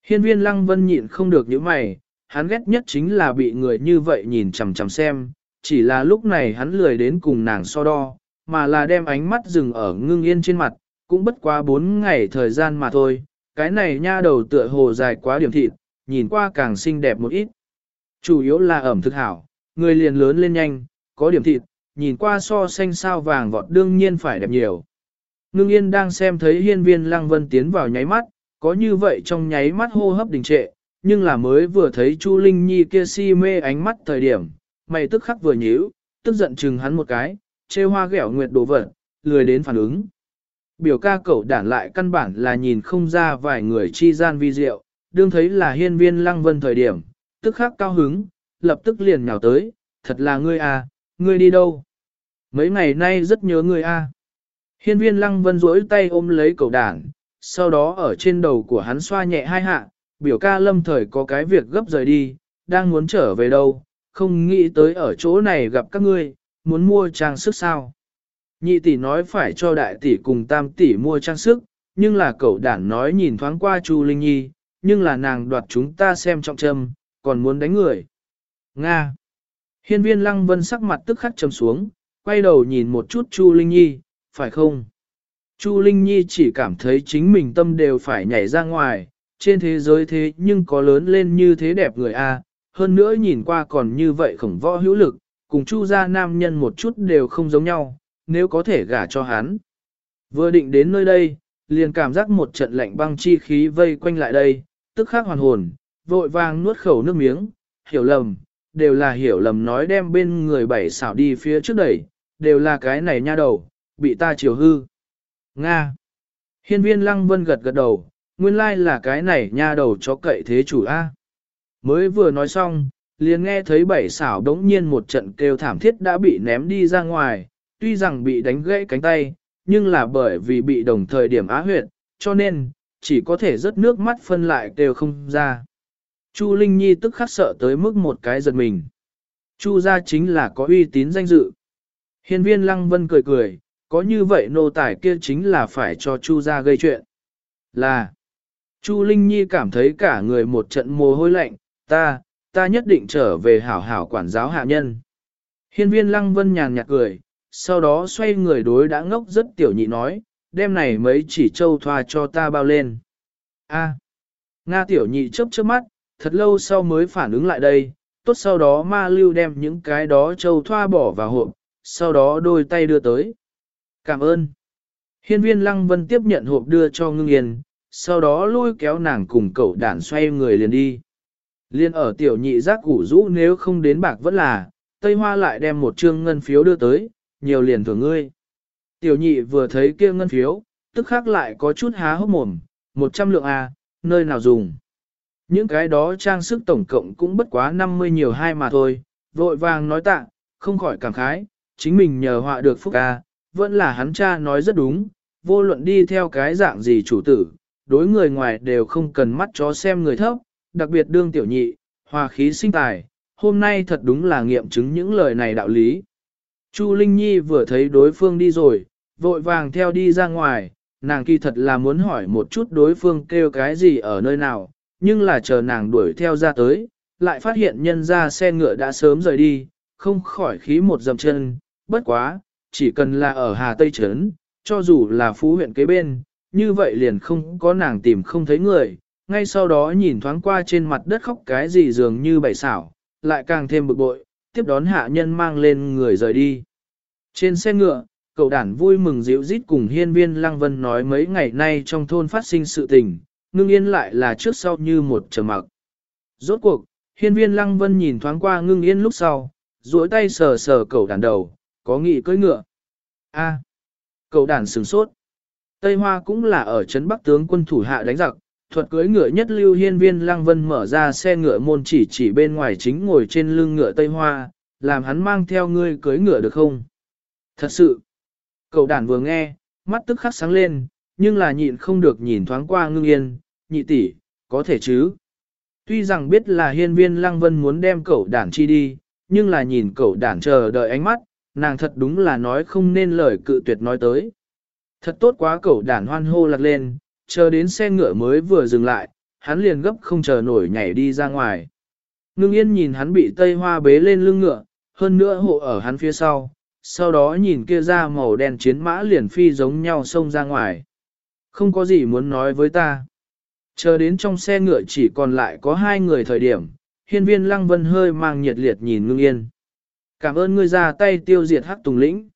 Hiên viên lăng vân nhịn không được những mày, hắn ghét nhất chính là bị người như vậy nhìn chằm chằm xem, chỉ là lúc này hắn lười đến cùng nàng so đo, mà là đem ánh mắt dừng ở ngưng yên trên mặt, cũng bất quá 4 ngày thời gian mà thôi, cái này nha đầu tựa hồ dài quá điểm thịt, nhìn qua càng xinh đẹp một ít. Chủ yếu là ẩm thực hảo, người liền lớn lên nhanh, có điểm thịt, nhìn qua so xanh sao vàng vọt đương nhiên phải đẹp nhiều. Ngưng yên đang xem thấy hiên viên lăng vân tiến vào nháy mắt, có như vậy trong nháy mắt hô hấp đình trệ, nhưng là mới vừa thấy Chu Linh Nhi kia si mê ánh mắt thời điểm, mày tức khắc vừa nhíu, tức giận chừng hắn một cái, chê hoa ghẻo nguyệt đồ vật, lười đến phản ứng. Biểu ca cẩu đản lại căn bản là nhìn không ra vài người chi gian vi diệu, đương thấy là hiên viên lăng vân thời điểm, tức khắc cao hứng, lập tức liền nhào tới, thật là ngươi à, ngươi đi đâu? Mấy ngày nay rất nhớ ngươi à. Hiên viên lăng vân rỗi tay ôm lấy cậu đản, sau đó ở trên đầu của hắn xoa nhẹ hai hạ, biểu ca lâm thời có cái việc gấp rời đi, đang muốn trở về đâu, không nghĩ tới ở chỗ này gặp các ngươi, muốn mua trang sức sao. Nhị tỷ nói phải cho đại tỷ cùng tam tỷ mua trang sức, nhưng là cậu đản nói nhìn thoáng qua Chu Linh Nhi, nhưng là nàng đoạt chúng ta xem trọng châm, còn muốn đánh người. Nga. Hiên viên lăng vân sắc mặt tức khắc trầm xuống, quay đầu nhìn một chút Chu Linh Nhi, phải không? Chu Linh Nhi chỉ cảm thấy chính mình tâm đều phải nhảy ra ngoài, trên thế giới thế nhưng có lớn lên như thế đẹp người a, hơn nữa nhìn qua còn như vậy khổng võ hữu lực, cùng Chu gia nam nhân một chút đều không giống nhau, nếu có thể gả cho hắn. Vừa định đến nơi đây, liền cảm giác một trận lạnh băng chi khí vây quanh lại đây, tức khắc hoàn hồn, vội vàng nuốt khẩu nước miếng, hiểu lầm, đều là hiểu lầm nói đem bên người bảy xảo đi phía trước đẩy, đều là cái này nha đầu, bị ta chiều hư. Nga. Hiên viên lăng vân gật gật đầu, nguyên lai là cái này nha đầu cho cậy thế chủ A. Mới vừa nói xong, liền nghe thấy bảy xảo đống nhiên một trận kêu thảm thiết đã bị ném đi ra ngoài, tuy rằng bị đánh gãy cánh tay, nhưng là bởi vì bị đồng thời điểm á huyệt, cho nên, chỉ có thể rớt nước mắt phân lại đều không ra. Chu Linh Nhi tức khắc sợ tới mức một cái giật mình. Chu gia chính là có uy tín danh dự. Hiên viên Lăng Vân cười cười, có như vậy nô tài kia chính là phải cho Chu gia gây chuyện. Là, Chu Linh Nhi cảm thấy cả người một trận mồ hôi lạnh, ta, ta nhất định trở về hảo hảo quản giáo hạ nhân. Hiên viên Lăng Vân nhàn nhạt cười, sau đó xoay người đối đã ngốc rất tiểu nhị nói, đêm này mấy chỉ châu thoa cho ta bao lên. A. Nga tiểu nhị chớp chớp mắt, thật lâu sau mới phản ứng lại đây, tốt sau đó ma lưu đem những cái đó châu thoa bỏ vào hộp, sau đó đôi tay đưa tới. Cảm ơn. Hiên viên lăng vân tiếp nhận hộp đưa cho ngưng yên, sau đó lôi kéo nàng cùng cậu đản xoay người liền đi. Liên ở tiểu nhị giác củ rũ nếu không đến bạc vẫn là, Tây Hoa lại đem một trương ngân phiếu đưa tới, nhiều liền thưởng ngươi. Tiểu nhị vừa thấy kia ngân phiếu, tức khắc lại có chút há hốc mồm, 100 lượng A, nơi nào dùng. Những cái đó trang sức tổng cộng cũng bất quá 50 nhiều hai mà thôi, vội vàng nói tạ, không khỏi cảm khái, chính mình nhờ họa được phúc A, vẫn là hắn cha nói rất đúng, vô luận đi theo cái dạng gì chủ tử, đối người ngoài đều không cần mắt chó xem người thấp, đặc biệt đương tiểu nhị, hòa khí sinh tài, hôm nay thật đúng là nghiệm chứng những lời này đạo lý. Chu Linh Nhi vừa thấy đối phương đi rồi, vội vàng theo đi ra ngoài, nàng kỳ thật là muốn hỏi một chút đối phương kêu cái gì ở nơi nào, nhưng là chờ nàng đuổi theo ra tới, lại phát hiện nhân ra xe ngựa đã sớm rời đi, không khỏi khí một dầm chân, bất quá, chỉ cần là ở Hà Tây Trấn, cho dù là phú huyện kế bên, như vậy liền không có nàng tìm không thấy người, ngay sau đó nhìn thoáng qua trên mặt đất khóc cái gì dường như bảy xảo, lại càng thêm bực bội, tiếp đón hạ nhân mang lên người rời đi. Trên xe ngựa, cậu đản vui mừng dịu rít cùng hiên viên lăng vân nói mấy ngày nay trong thôn phát sinh sự tình, ngưng yên lại là trước sau như một trầm mặc. Rốt cuộc, hiên viên lăng vân nhìn thoáng qua ngưng yên lúc sau, duỗi tay sờ sờ cậu đản đầu, có nghị cưỡi ngựa. A, cậu đàn sửng sốt. Tây Hoa cũng là ở trấn Bắc tướng quân thủ hạ đánh giặc, thuật cưỡi ngựa nhất lưu hiên viên lăng vân mở ra xe ngựa môn chỉ chỉ bên ngoài chính ngồi trên lưng ngựa Tây Hoa, làm hắn mang theo ngươi cưỡi ngựa được không? Thật sự, cậu đàn vừa nghe, mắt tức khắc sáng lên, nhưng là nhịn không được nhìn thoáng qua ngưng yên, nhị tỷ, có thể chứ. Tuy rằng biết là hiên viên lăng vân muốn đem cậu đàn chi đi, nhưng là nhìn cậu đàn chờ đợi ánh mắt, nàng thật đúng là nói không nên lời cự tuyệt nói tới. Thật tốt quá cẩu đản hoan hô lạc lên, chờ đến xe ngựa mới vừa dừng lại, hắn liền gấp không chờ nổi nhảy đi ra ngoài. Ngưng yên nhìn hắn bị tây hoa bế lên lưng ngựa, hơn nữa hộ ở hắn phía sau, sau đó nhìn kia ra màu đen chiến mã liền phi giống nhau xông ra ngoài. Không có gì muốn nói với ta. Chờ đến trong xe ngựa chỉ còn lại có hai người thời điểm, hiên viên lăng vân hơi mang nhiệt liệt nhìn ngưng yên. Cảm ơn ngươi ra tay tiêu diệt hắc tùng lĩnh.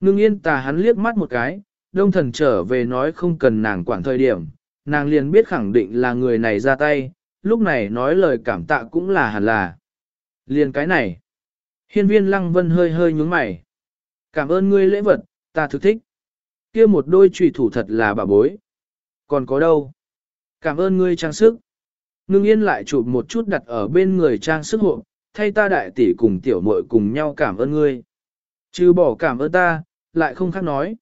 Ngưng yên tà hắn liếc mắt một cái, đông thần trở về nói không cần nàng quản thời điểm, nàng liền biết khẳng định là người này ra tay, lúc này nói lời cảm tạ cũng là hẳn là. Liền cái này. Hiên viên lăng vân hơi hơi nhúng mày. Cảm ơn ngươi lễ vật, ta thực thích. kia một đôi trùy thủ thật là bà bối. Còn có đâu? Cảm ơn ngươi trang sức. Ngưng yên lại chụp một chút đặt ở bên người trang sức hộ, thay ta đại tỷ cùng tiểu muội cùng nhau cảm ơn ngươi. Chứ bỏ cảm ơn ta, lại không khác nói.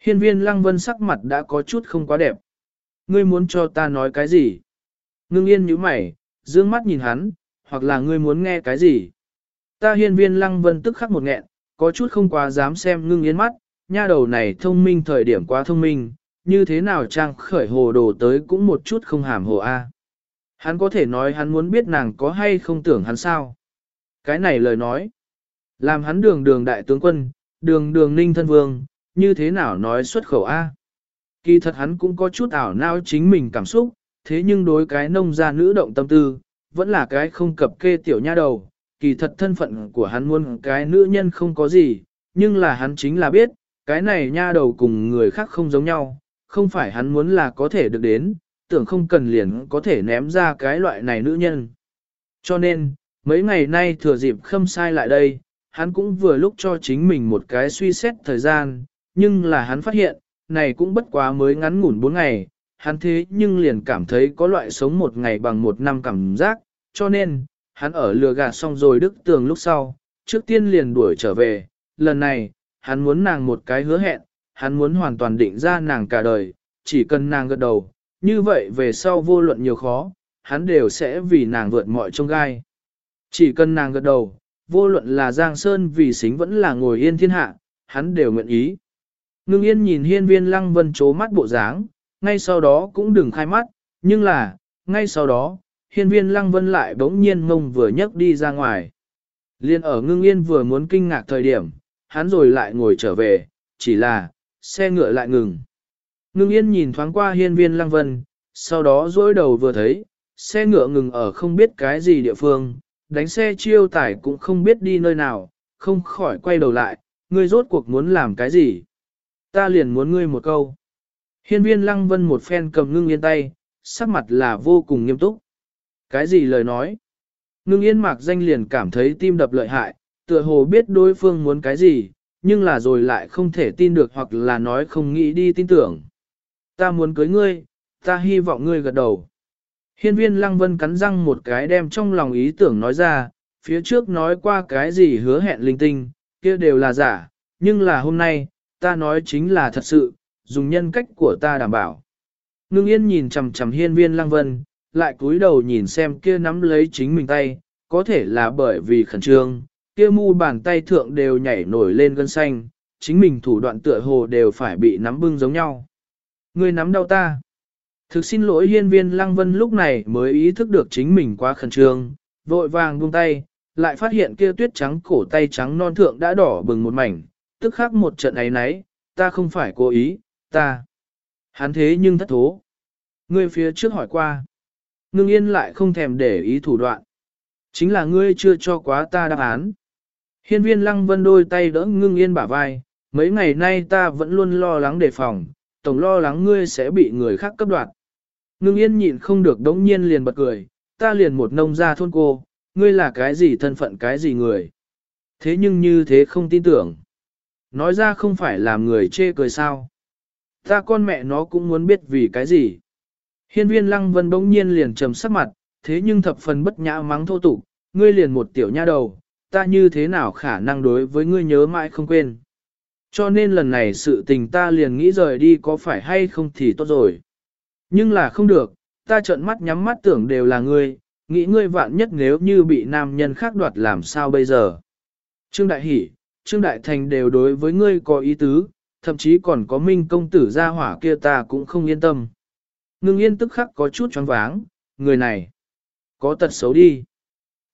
Hiên viên lăng vân sắc mặt đã có chút không quá đẹp. Ngươi muốn cho ta nói cái gì? Ngưng yên nhíu mày, dương mắt nhìn hắn, hoặc là ngươi muốn nghe cái gì? Ta hiên viên lăng vân tức khắc một nghẹn, có chút không quá dám xem ngưng yên mắt, nha đầu này thông minh thời điểm quá thông minh, như thế nào trang khởi hồ đồ tới cũng một chút không hàm hồ a. Hắn có thể nói hắn muốn biết nàng có hay không tưởng hắn sao. Cái này lời nói, làm hắn đường đường đại tướng quân, đường đường ninh thân vương, như thế nào nói xuất khẩu A. Kỳ thật hắn cũng có chút ảo não chính mình cảm xúc, thế nhưng đối cái nông gia nữ động tâm tư, vẫn là cái không cập kê tiểu nha đầu. Kỳ thật thân phận của hắn muốn cái nữ nhân không có gì, nhưng là hắn chính là biết, cái này nha đầu cùng người khác không giống nhau, không phải hắn muốn là có thể được đến, tưởng không cần liền có thể ném ra cái loại này nữ nhân. Cho nên, mấy ngày nay thừa dịp khâm sai lại đây, hắn cũng vừa lúc cho chính mình một cái suy xét thời gian, nhưng là hắn phát hiện, này cũng bất quá mới ngắn ngủn 4 ngày, hắn thế nhưng liền cảm thấy có loại sống một ngày bằng một năm cảm giác, cho nên, hắn ở lừa gạt xong rồi đức tường lúc sau, trước tiên liền đuổi trở về, lần này, hắn muốn nàng một cái hứa hẹn, hắn muốn hoàn toàn định ra nàng cả đời, chỉ cần nàng gật đầu, như vậy về sau vô luận nhiều khó, hắn đều sẽ vì nàng vượt mọi trông gai. Chỉ cần nàng gật đầu, vô luận là Giang Sơn vì xính vẫn là ngồi yên thiên hạ, hắn đều nguyện ý. Ngưng yên nhìn hiên viên lăng vân chố mắt bộ dáng, ngay sau đó cũng đừng khai mắt, nhưng là, ngay sau đó, hiên viên lăng vân lại bỗng nhiên ngông vừa nhấc đi ra ngoài. Liên ở ngưng yên vừa muốn kinh ngạc thời điểm, hắn rồi lại ngồi trở về, chỉ là, xe ngựa lại ngừng. Ngưng yên nhìn thoáng qua hiên viên lăng vân, sau đó dối đầu vừa thấy, xe ngựa ngừng ở không biết cái gì địa phương, đánh xe chiêu tải cũng không biết đi nơi nào, không khỏi quay đầu lại, ngươi rốt cuộc muốn làm cái gì. Ta liền muốn ngươi một câu. Hiên viên lăng vân một phen cầm ngưng yên tay, sắc mặt là vô cùng nghiêm túc. Cái gì lời nói? Ngưng yên mạc danh liền cảm thấy tim đập lợi hại, tựa hồ biết đối phương muốn cái gì, nhưng là rồi lại không thể tin được hoặc là nói không nghĩ đi tin tưởng. Ta muốn cưới ngươi, ta hy vọng ngươi gật đầu. Hiên viên lăng vân cắn răng một cái đem trong lòng ý tưởng nói ra, phía trước nói qua cái gì hứa hẹn linh tinh, kia đều là giả, nhưng là hôm nay, ta nói chính là thật sự, dùng nhân cách của ta đảm bảo. Ngưng yên nhìn chầm chầm hiên viên lăng vân, lại cúi đầu nhìn xem kia nắm lấy chính mình tay, có thể là bởi vì khẩn trương, kia mu bàn tay thượng đều nhảy nổi lên gân xanh, chính mình thủ đoạn tựa hồ đều phải bị nắm bưng giống nhau. Người nắm đau ta. Thực xin lỗi hiên viên lăng vân lúc này mới ý thức được chính mình quá khẩn trương, vội vàng buông tay, lại phát hiện kia tuyết trắng cổ tay trắng non thượng đã đỏ bừng một mảnh, tức khắc một trận ấy nấy, ta không phải cố ý, ta. Hắn thế nhưng thất thố. Ngươi phía trước hỏi qua. Ngưng yên lại không thèm để ý thủ đoạn. Chính là ngươi chưa cho quá ta đáp án. Hiên viên lăng vân đôi tay đỡ ngưng yên bả vai, mấy ngày nay ta vẫn luôn lo lắng đề phòng, tổng lo lắng ngươi sẽ bị người khác cấp đoạt. Ngưng yên nhịn không được đống nhiên liền bật cười, ta liền một nông gia thôn cô, ngươi là cái gì thân phận cái gì người. Thế nhưng như thế không tin tưởng. Nói ra không phải làm người chê cười sao. Ta con mẹ nó cũng muốn biết vì cái gì. Hiên viên lăng vân bỗng nhiên liền trầm sắc mặt, thế nhưng thập phần bất nhã mắng thô tục, ngươi liền một tiểu nha đầu, ta như thế nào khả năng đối với ngươi nhớ mãi không quên. Cho nên lần này sự tình ta liền nghĩ rời đi có phải hay không thì tốt rồi. Nhưng là không được, ta trợn mắt nhắm mắt tưởng đều là ngươi, nghĩ ngươi vạn nhất nếu như bị nam nhân khác đoạt làm sao bây giờ. Trương Đại Hỷ, Trương Đại Thành đều đối với ngươi có ý tứ, thậm chí còn có minh công tử gia hỏa kia ta cũng không yên tâm. Ngưng yên tức khắc có chút choáng váng, người này, có tật xấu đi.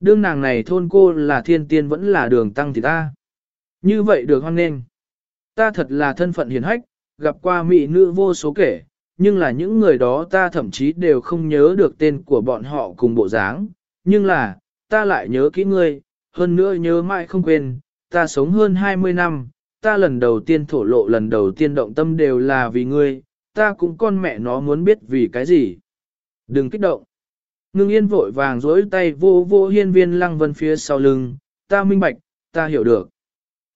Đương nàng này thôn cô là thiên tiên vẫn là đường tăng thì ta. Như vậy được hoan nghênh. Ta thật là thân phận hiền hách, gặp qua mỹ nữ vô số kể, nhưng là những người đó ta thậm chí đều không nhớ được tên của bọn họ cùng bộ dáng, nhưng là, ta lại nhớ kỹ ngươi, hơn nữa nhớ mãi không quên, ta sống hơn 20 năm, ta lần đầu tiên thổ lộ lần đầu tiên động tâm đều là vì ngươi, ta cũng con mẹ nó muốn biết vì cái gì. Đừng kích động. Ngưng yên vội vàng dối tay vô vô hiên viên lăng vân phía sau lưng, ta minh bạch, ta hiểu được.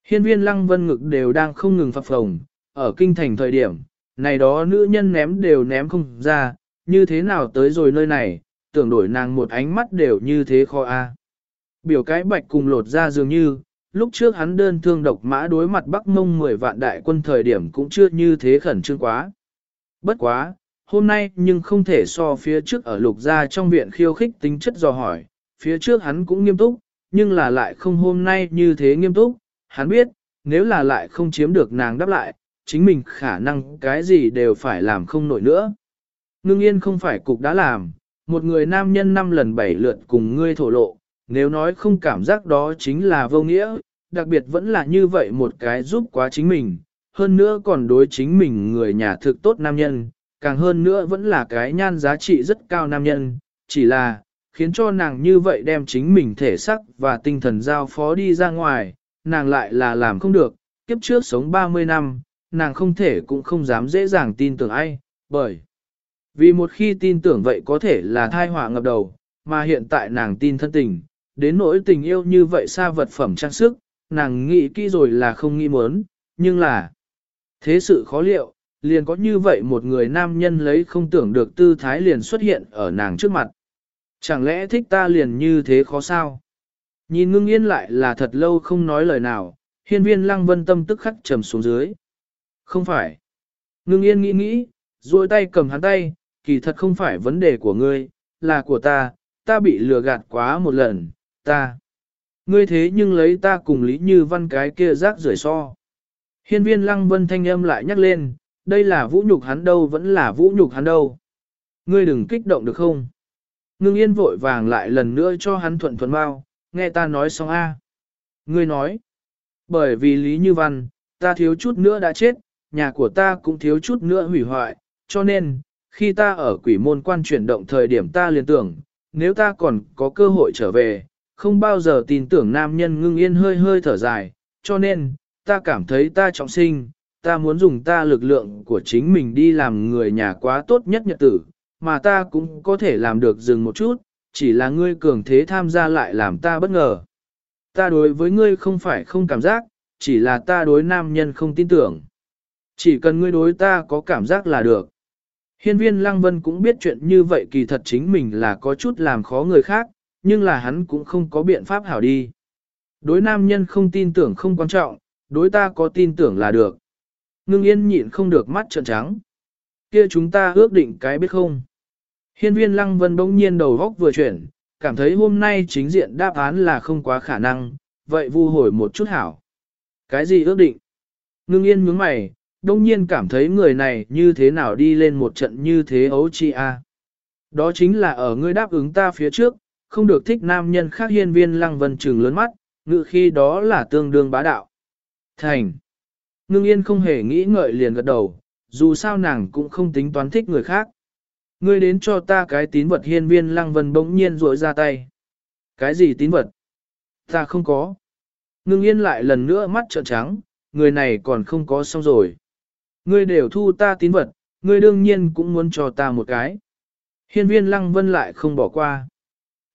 Hiên viên lăng vân ngực đều đang không ngừng phập phồng, ở kinh thành thời điểm, này đó nữ nhân ném đều ném không ra, như thế nào tới rồi nơi này, tưởng đổi nàng một ánh mắt đều như thế khó a. Biểu cái bạch cùng lột ra dường như, lúc trước hắn đơn thương độc mã đối mặt Bắc Mông 10 vạn đại quân thời điểm cũng chưa như thế khẩn trương quá. Bất quá, hôm nay nhưng không thể so phía trước ở lục gia trong viện khiêu khích tính chất dò hỏi, phía trước hắn cũng nghiêm túc, nhưng là lại không hôm nay như thế nghiêm túc, hắn biết, nếu là lại không chiếm được nàng đáp lại, chính mình khả năng cái gì đều phải làm không nổi nữa. Ngưng yên không phải cục đã làm, một người nam nhân năm lần bảy lượt cùng ngươi thổ lộ, nếu nói không cảm giác đó chính là vô nghĩa, đặc biệt vẫn là như vậy một cái giúp quá chính mình, hơn nữa còn đối chính mình người nhà thực tốt nam nhân, càng hơn nữa vẫn là cái nhan giá trị rất cao nam nhân, chỉ là, khiến cho nàng như vậy đem chính mình thể sắc và tinh thần giao phó đi ra ngoài, nàng lại là làm không được, kiếp trước sống 30 năm, nàng không thể cũng không dám dễ dàng tin tưởng ai, bởi vì một khi tin tưởng vậy có thể là thai họa ngập đầu, mà hiện tại nàng tin thân tình, đến nỗi tình yêu như vậy xa vật phẩm trang sức, nàng nghĩ kỹ rồi là không nghĩ muốn, nhưng là thế sự khó liệu, liền có như vậy một người nam nhân lấy không tưởng được tư thái liền xuất hiện ở nàng trước mặt. Chẳng lẽ thích ta liền như thế khó sao? Nhìn ngưng yên lại là thật lâu không nói lời nào, hiên viên lăng vân tâm tức khắc trầm xuống dưới. Không phải. Ngưng yên nghĩ nghĩ, duỗi tay cầm hắn tay, kỳ thật không phải vấn đề của ngươi, là của ta, ta bị lừa gạt quá một lần, ta. Ngươi thế nhưng lấy ta cùng Lý Như Văn cái kia rác rưởi so. Hiên viên lăng vân thanh âm lại nhắc lên, đây là vũ nhục hắn đâu vẫn là vũ nhục hắn đâu. Ngươi đừng kích động được không? Ngưng yên vội vàng lại lần nữa cho hắn thuận thuận bao, nghe ta nói xong a. Ngươi nói, bởi vì Lý Như Văn, ta thiếu chút nữa đã chết, nhà của ta cũng thiếu chút nữa hủy hoại, cho nên, khi ta ở quỷ môn quan chuyển động thời điểm ta liền tưởng, nếu ta còn có cơ hội trở về, không bao giờ tin tưởng nam nhân ngưng yên hơi hơi thở dài, cho nên, ta cảm thấy ta trọng sinh, ta muốn dùng ta lực lượng của chính mình đi làm người nhà quá tốt nhất nhật tử, mà ta cũng có thể làm được dừng một chút, chỉ là ngươi cường thế tham gia lại làm ta bất ngờ. Ta đối với ngươi không phải không cảm giác, chỉ là ta đối nam nhân không tin tưởng. Chỉ cần ngươi đối ta có cảm giác là được. Hiên viên Lăng Vân cũng biết chuyện như vậy kỳ thật chính mình là có chút làm khó người khác, nhưng là hắn cũng không có biện pháp hảo đi. Đối nam nhân không tin tưởng không quan trọng, đối ta có tin tưởng là được. Ngưng yên nhịn không được mắt trợn trắng. Kia chúng ta ước định cái biết không? Hiên viên Lăng Vân bỗng nhiên đầu góc vừa chuyển, cảm thấy hôm nay chính diện đáp án là không quá khả năng, vậy vu hồi một chút hảo. Cái gì ước định? Ngưng yên nhướng mày, đông nhiên cảm thấy người này như thế nào đi lên một trận như thế ấu chi a. Đó chính là ở ngươi đáp ứng ta phía trước, không được thích nam nhân khác hiên viên lăng vân trừng lớn mắt, ngự khi đó là tương đương bá đạo. Thành. Ngưng yên không hề nghĩ ngợi liền gật đầu, dù sao nàng cũng không tính toán thích người khác. Ngươi đến cho ta cái tín vật hiên viên lăng vân bỗng nhiên rội ra tay. Cái gì tín vật? Ta không có. Ngưng yên lại lần nữa mắt trợn trắng, người này còn không có xong rồi. Ngươi đều thu ta tín vật, ngươi đương nhiên cũng muốn cho ta một cái. Hiên viên lăng vân lại không bỏ qua.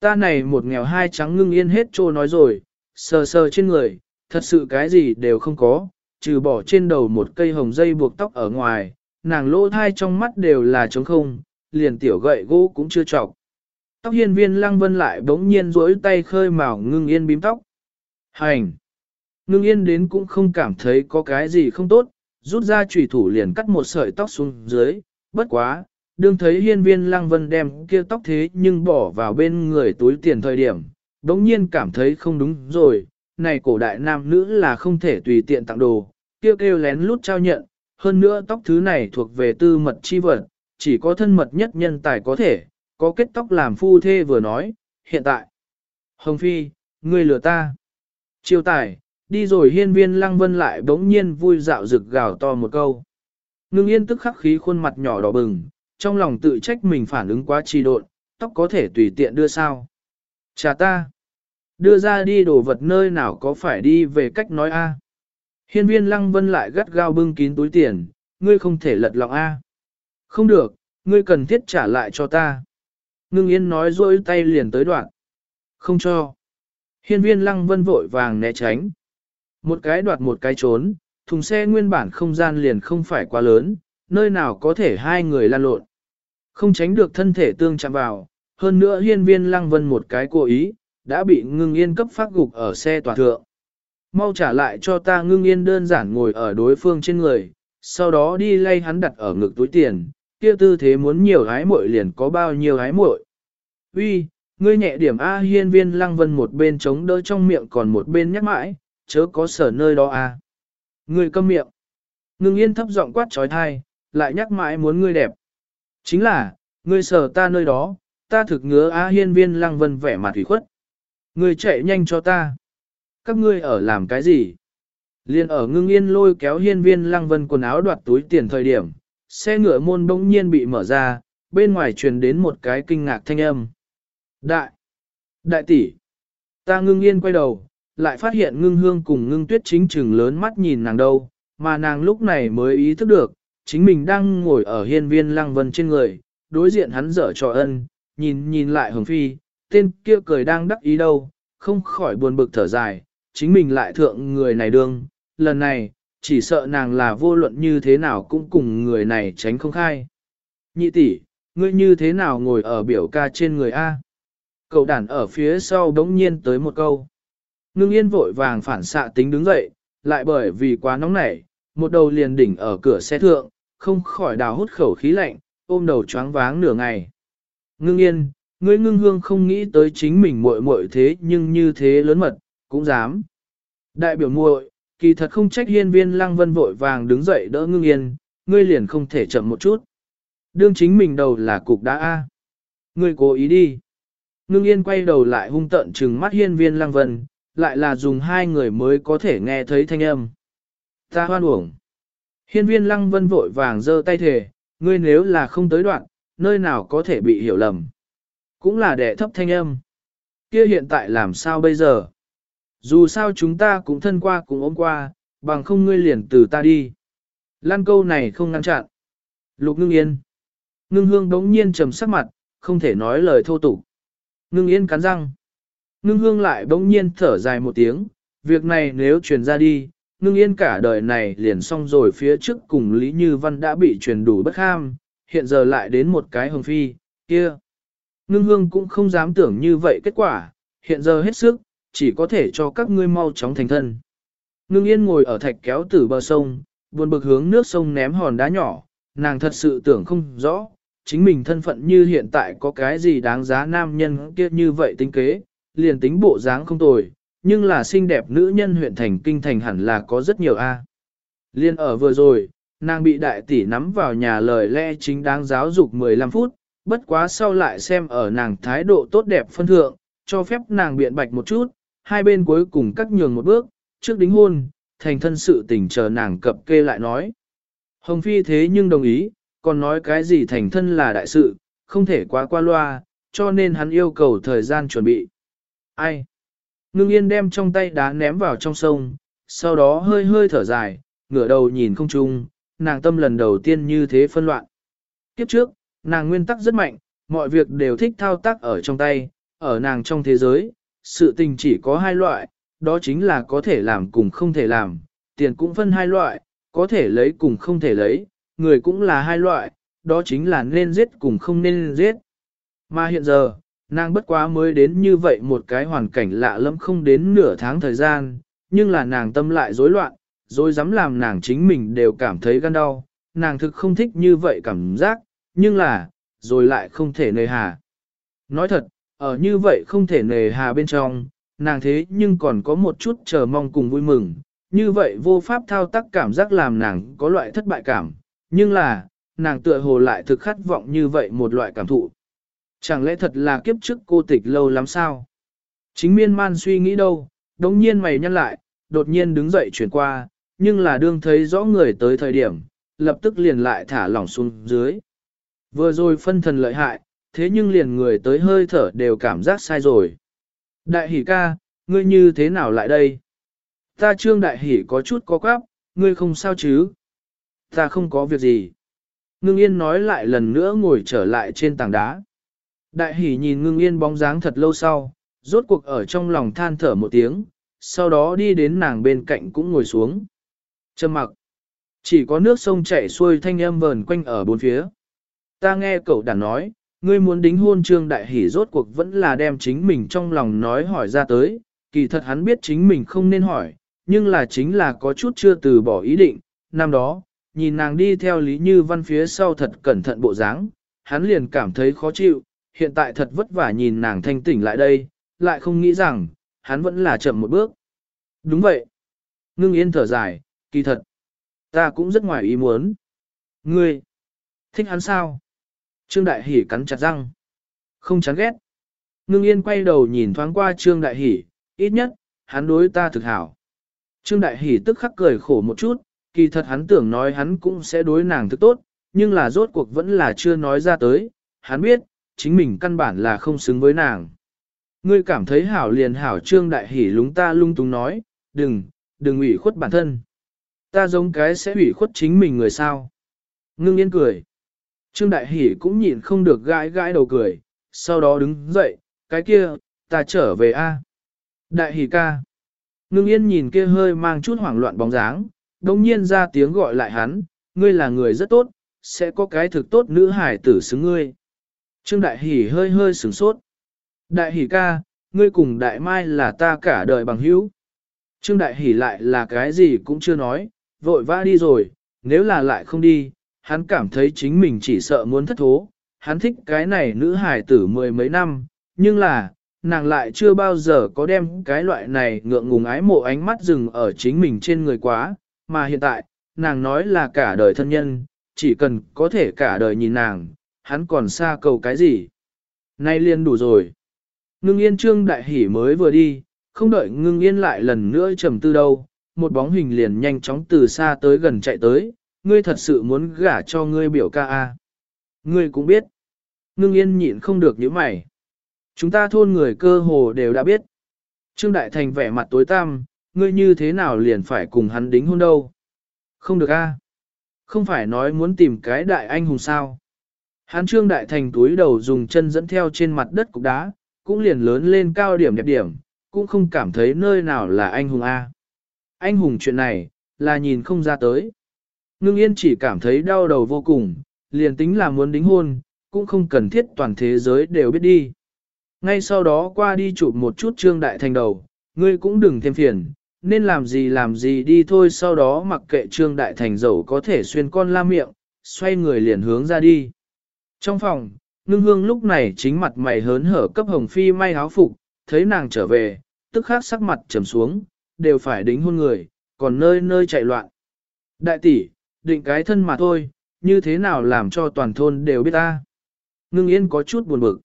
Ta này một nghèo hai trắng ngưng yên hết trô nói rồi, sờ sờ trên người, thật sự cái gì đều không có, trừ bỏ trên đầu một cây hồng dây buộc tóc ở ngoài, nàng lỗ thai trong mắt đều là trống không, liền tiểu gậy gỗ cũng chưa trọc. Tóc hiên viên lăng vân lại bỗng nhiên rỗi tay khơi mào ngưng yên bím tóc. Hành! Ngưng yên đến cũng không cảm thấy có cái gì không tốt, rút ra chủy thủ liền cắt một sợi tóc xuống dưới, bất quá, đương thấy hiên viên lăng vân đem kia tóc thế nhưng bỏ vào bên người túi tiền thời điểm, đống nhiên cảm thấy không đúng rồi, này cổ đại nam nữ là không thể tùy tiện tặng đồ, kêu kêu lén lút trao nhận, hơn nữa tóc thứ này thuộc về tư mật chi vật, chỉ có thân mật nhất nhân tài có thể, có kết tóc làm phu thê vừa nói, hiện tại. Hồng Phi, ngươi lừa ta. Chiêu tài, đi rồi hiên viên lăng vân lại bỗng nhiên vui dạo rực gào to một câu. Ngưng yên tức khắc khí khuôn mặt nhỏ đỏ bừng, trong lòng tự trách mình phản ứng quá trì độn, tóc có thể tùy tiện đưa sao. Chà ta, đưa ra đi đồ vật nơi nào có phải đi về cách nói a? Hiên viên lăng vân lại gắt gao bưng kín túi tiền, ngươi không thể lật lọng a. Không được, ngươi cần thiết trả lại cho ta. Ngưng yên nói dối tay liền tới đoạn. Không cho. Hiên viên lăng vân vội vàng né tránh. Một cái đoạt một cái trốn, thùng xe nguyên bản không gian liền không phải quá lớn, nơi nào có thể hai người lan lộn. Không tránh được thân thể tương chạm vào, hơn nữa hiên viên lăng vân một cái cố ý, đã bị ngưng yên cấp phát gục ở xe tòa thượng. Mau trả lại cho ta ngưng yên đơn giản ngồi ở đối phương trên người, sau đó đi lay hắn đặt ở ngực túi tiền, kia tư thế muốn nhiều hái muội liền có bao nhiêu hái muội. Uy, ngươi nhẹ điểm A hiên viên lăng vân một bên chống đỡ trong miệng còn một bên nhắc mãi, chớ có sở nơi đó à? Ngươi câm miệng. Ngưng yên thấp giọng quát trói thai, lại nhắc mãi muốn ngươi đẹp. Chính là, ngươi sở ta nơi đó, ta thực ngứa á hiên viên lăng vân vẻ mặt thủy khuất. Ngươi chạy nhanh cho ta. Các ngươi ở làm cái gì? Liên ở ngưng yên lôi kéo hiên viên lăng vân quần áo đoạt túi tiền thời điểm, xe ngựa môn bỗng nhiên bị mở ra, bên ngoài truyền đến một cái kinh ngạc thanh âm. Đại! Đại tỷ! Ta ngưng yên quay đầu, lại phát hiện ngưng hương cùng ngưng tuyết chính chừng lớn mắt nhìn nàng đâu, mà nàng lúc này mới ý thức được, chính mình đang ngồi ở hiên viên lăng vân trên người, đối diện hắn dở trò ân, nhìn nhìn lại hồng phi, tên kia cười đang đắc ý đâu, không khỏi buồn bực thở dài, chính mình lại thượng người này đương, lần này, chỉ sợ nàng là vô luận như thế nào cũng cùng người này tránh không khai. Nhị tỷ, ngươi như thế nào ngồi ở biểu ca trên người A? Cậu đàn ở phía sau đống nhiên tới một câu. Ngưng yên vội vàng phản xạ tính đứng dậy, lại bởi vì quá nóng nảy, một đầu liền đỉnh ở cửa xe thượng, không khỏi đào hút khẩu khí lạnh, ôm đầu choáng váng nửa ngày. Ngưng yên, ngươi ngưng hương không nghĩ tới chính mình muội muội thế nhưng như thế lớn mật, cũng dám. Đại biểu muội, kỳ thật không trách hiên viên lăng vân vội vàng đứng dậy đỡ ngưng yên, ngươi liền không thể chậm một chút. Đương chính mình đầu là cục đá A. Ngươi cố ý đi. Ngưng yên quay đầu lại hung tận trừng mắt hiên viên lăng vân, lại là dùng hai người mới có thể nghe thấy thanh âm. Ta hoan uổng. Hiên viên lăng vân vội vàng giơ tay thể, ngươi nếu là không tới đoạn, nơi nào có thể bị hiểu lầm. Cũng là đệ thấp thanh âm. Kia hiện tại làm sao bây giờ? Dù sao chúng ta cũng thân qua cũng ôm qua, bằng không ngươi liền từ ta đi. Lan câu này không ngăn chặn. Lục ngưng yên. Ngưng hương đống nhiên trầm sắc mặt, không thể nói lời thô tục. Ngưng yên cắn răng. Ngưng hương lại đống nhiên thở dài một tiếng, việc này nếu truyền ra đi, ngưng yên cả đời này liền xong rồi phía trước cùng Lý Như Văn đã bị truyền đủ bất ham, hiện giờ lại đến một cái hồng phi, kia. Ngưng hương cũng không dám tưởng như vậy kết quả, hiện giờ hết sức, chỉ có thể cho các ngươi mau chóng thành thân. Ngưng yên ngồi ở thạch kéo từ bờ sông, buồn bực hướng nước sông ném hòn đá nhỏ, nàng thật sự tưởng không rõ, chính mình thân phận như hiện tại có cái gì đáng giá nam nhân kia như vậy tính kế, liền tính bộ dáng không tồi, nhưng là xinh đẹp nữ nhân huyện thành kinh thành hẳn là có rất nhiều a. Liên ở vừa rồi, nàng bị đại tỷ nắm vào nhà lời lẽ chính đáng giáo dục 15 phút, bất quá sau lại xem ở nàng thái độ tốt đẹp phân thượng, cho phép nàng biện bạch một chút, hai bên cuối cùng cắt nhường một bước, trước đính hôn, thành thân sự tình chờ nàng cập kê lại nói. Hồng Phi thế nhưng đồng ý, còn nói cái gì thành thân là đại sự, không thể quá qua loa, cho nên hắn yêu cầu thời gian chuẩn bị. Ai? Ngưng yên đem trong tay đá ném vào trong sông, sau đó hơi hơi thở dài, ngửa đầu nhìn không trung, nàng tâm lần đầu tiên như thế phân loạn. Kiếp trước, nàng nguyên tắc rất mạnh, mọi việc đều thích thao tác ở trong tay, ở nàng trong thế giới, sự tình chỉ có hai loại, đó chính là có thể làm cùng không thể làm, tiền cũng phân hai loại, có thể lấy cùng không thể lấy, người cũng là hai loại, đó chính là nên giết cùng không nên giết. Mà hiện giờ, nàng bất quá mới đến như vậy một cái hoàn cảnh lạ lẫm không đến nửa tháng thời gian, nhưng là nàng tâm lại rối loạn, rồi dám làm nàng chính mình đều cảm thấy gan đau, nàng thực không thích như vậy cảm giác, nhưng là, rồi lại không thể nề hà. Nói thật, ở như vậy không thể nề hà bên trong, nàng thế nhưng còn có một chút chờ mong cùng vui mừng, như vậy vô pháp thao tác cảm giác làm nàng có loại thất bại cảm, nhưng là, nàng tựa hồ lại thực khát vọng như vậy một loại cảm thụ. Chẳng lẽ thật là kiếp trước cô tịch lâu lắm sao? Chính miên man suy nghĩ đâu, đống nhiên mày nhăn lại, đột nhiên đứng dậy chuyển qua, nhưng là đương thấy rõ người tới thời điểm, lập tức liền lại thả lỏng xuống dưới. Vừa rồi phân thần lợi hại, thế nhưng liền người tới hơi thở đều cảm giác sai rồi. Đại hỷ ca, ngươi như thế nào lại đây? Ta trương đại hỷ có chút có quáp, ngươi không sao chứ? Ta không có việc gì. Ngưng yên nói lại lần nữa ngồi trở lại trên tảng đá. Đại hỷ nhìn ngưng yên bóng dáng thật lâu sau, rốt cuộc ở trong lòng than thở một tiếng, sau đó đi đến nàng bên cạnh cũng ngồi xuống. Trầm mặc. Chỉ có nước sông chảy xuôi thanh âm vờn quanh ở bốn phía. Ta nghe cậu đàn nói, ngươi muốn đính hôn trương đại hỷ rốt cuộc vẫn là đem chính mình trong lòng nói hỏi ra tới, kỳ thật hắn biết chính mình không nên hỏi, nhưng là chính là có chút chưa từ bỏ ý định, năm đó, nhìn nàng đi theo Lý Như Văn phía sau thật cẩn thận bộ dáng, hắn liền cảm thấy khó chịu, hiện tại thật vất vả nhìn nàng thanh tỉnh lại đây, lại không nghĩ rằng, hắn vẫn là chậm một bước. Đúng vậy. Ngưng yên thở dài, kỳ thật. Ta cũng rất ngoài ý muốn. Ngươi, thích hắn sao? Trương Đại Hỷ cắn chặt răng. Không chán ghét. Ngưng yên quay đầu nhìn thoáng qua Trương Đại Hỷ, ít nhất, hắn đối ta thực hảo. Trương Đại Hỷ tức khắc cười khổ một chút, kỳ thật hắn tưởng nói hắn cũng sẽ đối nàng thực tốt, nhưng là rốt cuộc vẫn là chưa nói ra tới, hắn biết, chính mình căn bản là không xứng với nàng. Ngươi cảm thấy hảo liền hảo Trương Đại hỉ lúng ta lung tung nói, đừng, đừng ủy khuất bản thân. Ta giống cái sẽ ủy khuất chính mình người sao. Ngưng yên cười. Trương Đại hỉ cũng nhịn không được gãi gãi đầu cười, sau đó đứng dậy, cái kia, ta trở về a. Đại hỉ ca. Ngưng yên nhìn kia hơi mang chút hoảng loạn bóng dáng, đồng nhiên ra tiếng gọi lại hắn, ngươi là người rất tốt, sẽ có cái thực tốt nữ hải tử xứng ngươi. Trương Đại Hỷ hơi hơi sửng sốt. Đại Hỷ ca, ngươi cùng Đại Mai là ta cả đời bằng hữu. Trương Đại Hỷ lại là cái gì cũng chưa nói, vội vã đi rồi, nếu là lại không đi, hắn cảm thấy chính mình chỉ sợ muốn thất thố, hắn thích cái này nữ hài tử mười mấy năm, nhưng là, nàng lại chưa bao giờ có đem cái loại này ngượng ngùng ái mộ ánh mắt dừng ở chính mình trên người quá, mà hiện tại, nàng nói là cả đời thân nhân, chỉ cần có thể cả đời nhìn nàng, hắn còn xa cầu cái gì. Nay liền đủ rồi. Ngưng yên trương đại hỉ mới vừa đi, không đợi ngưng yên lại lần nữa trầm tư đâu, một bóng hình liền nhanh chóng từ xa tới gần chạy tới, ngươi thật sự muốn gả cho ngươi biểu ca a? Ngươi cũng biết. Ngưng yên nhịn không được những mày. Chúng ta thôn người cơ hồ đều đã biết. Trương Đại Thành vẻ mặt tối tăm, ngươi như thế nào liền phải cùng hắn đính hôn đâu. Không được a? Không phải nói muốn tìm cái đại anh hùng sao. Hán Trương Đại Thành túi đầu dùng chân dẫn theo trên mặt đất cục đá, cũng liền lớn lên cao điểm đẹp điểm, cũng không cảm thấy nơi nào là anh hùng a. Anh hùng chuyện này, là nhìn không ra tới. Ngưng yên chỉ cảm thấy đau đầu vô cùng, liền tính là muốn đính hôn, cũng không cần thiết toàn thế giới đều biết đi. Ngay sau đó qua đi chụp một chút trương đại thành đầu, ngươi cũng đừng thêm phiền, nên làm gì làm gì đi thôi sau đó mặc kệ trương đại thành dầu có thể xuyên con la miệng, xoay người liền hướng ra đi. Trong phòng, ngưng hương lúc này chính mặt mày hớn hở cấp hồng phi may áo phục, thấy nàng trở về, tức khắc sắc mặt trầm xuống, đều phải đính hôn người, còn nơi nơi chạy loạn. Đại tỷ, định cái thân mà thôi, như thế nào làm cho toàn thôn đều biết ta. Ngưng yên có chút buồn bực.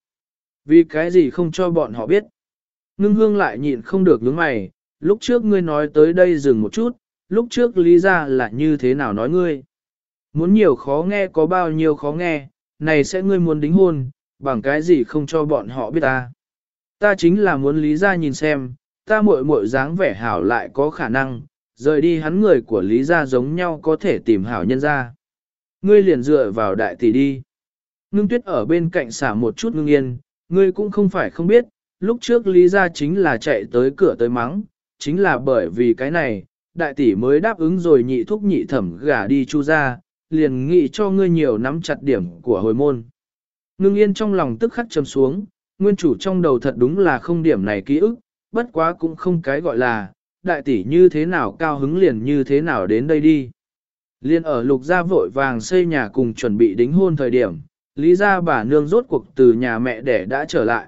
Vì cái gì không cho bọn họ biết. Ngưng hương lại nhịn không được nhướng mày, lúc trước ngươi nói tới đây dừng một chút, lúc trước lý ra là như thế nào nói ngươi. Muốn nhiều khó nghe có bao nhiêu khó nghe, này sẽ ngươi muốn đính hôn, bằng cái gì không cho bọn họ biết ta. Ta chính là muốn lý ra nhìn xem, ta muội muội dáng vẻ hảo lại có khả năng, rời đi hắn người của Lý gia giống nhau có thể tìm hảo nhân ra. Ngươi liền dựa vào đại tỷ đi. Ngưng tuyết ở bên cạnh xả một chút ngưng yên, ngươi cũng không phải không biết, lúc trước Lý gia chính là chạy tới cửa tới mắng, chính là bởi vì cái này, đại tỷ mới đáp ứng rồi nhị thúc nhị thẩm gả đi chu ra, liền nghĩ cho ngươi nhiều nắm chặt điểm của hồi môn. Ngưng yên trong lòng tức khắc chấm xuống, nguyên chủ trong đầu thật đúng là không điểm này ký ức, bất quá cũng không cái gọi là, đại tỷ như thế nào cao hứng liền như thế nào đến đây đi. Liên ở lục gia vội vàng xây nhà cùng chuẩn bị đính hôn thời điểm, lý gia bà nương rốt cuộc từ nhà mẹ đẻ đã trở lại.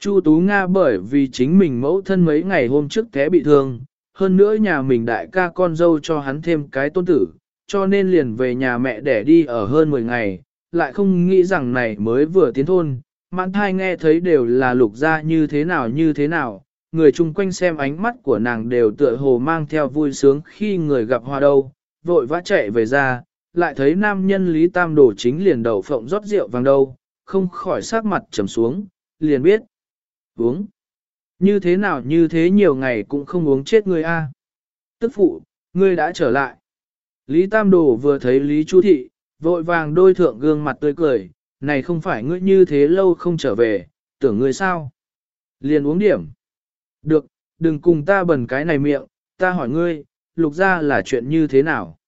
Chu Tú Nga bởi vì chính mình mẫu thân mấy ngày hôm trước té bị thương, hơn nữa nhà mình đại ca con dâu cho hắn thêm cái tôn tử, cho nên liền về nhà mẹ để đi ở hơn 10 ngày, lại không nghĩ rằng này mới vừa tiến thôn, mãn thai nghe thấy đều là lục gia như thế nào như thế nào, người chung quanh xem ánh mắt của nàng đều tựa hồ mang theo vui sướng khi người gặp hoa đâu, vội vã chạy về ra, lại thấy nam nhân Lý Tam đổ chính liền đầu phộng rót rượu vàng đâu, không khỏi sát mặt trầm xuống, liền biết. Uống. Như thế nào như thế nhiều ngày cũng không uống chết người a. Tức phụ, ngươi đã trở lại. Lý Tam Đồ vừa thấy Lý Chu Thị, vội vàng đôi thượng gương mặt tươi cười, này không phải ngươi như thế lâu không trở về, tưởng ngươi sao? Liền uống điểm. Được, đừng cùng ta bẩn cái này miệng, ta hỏi ngươi, lục ra là chuyện như thế nào?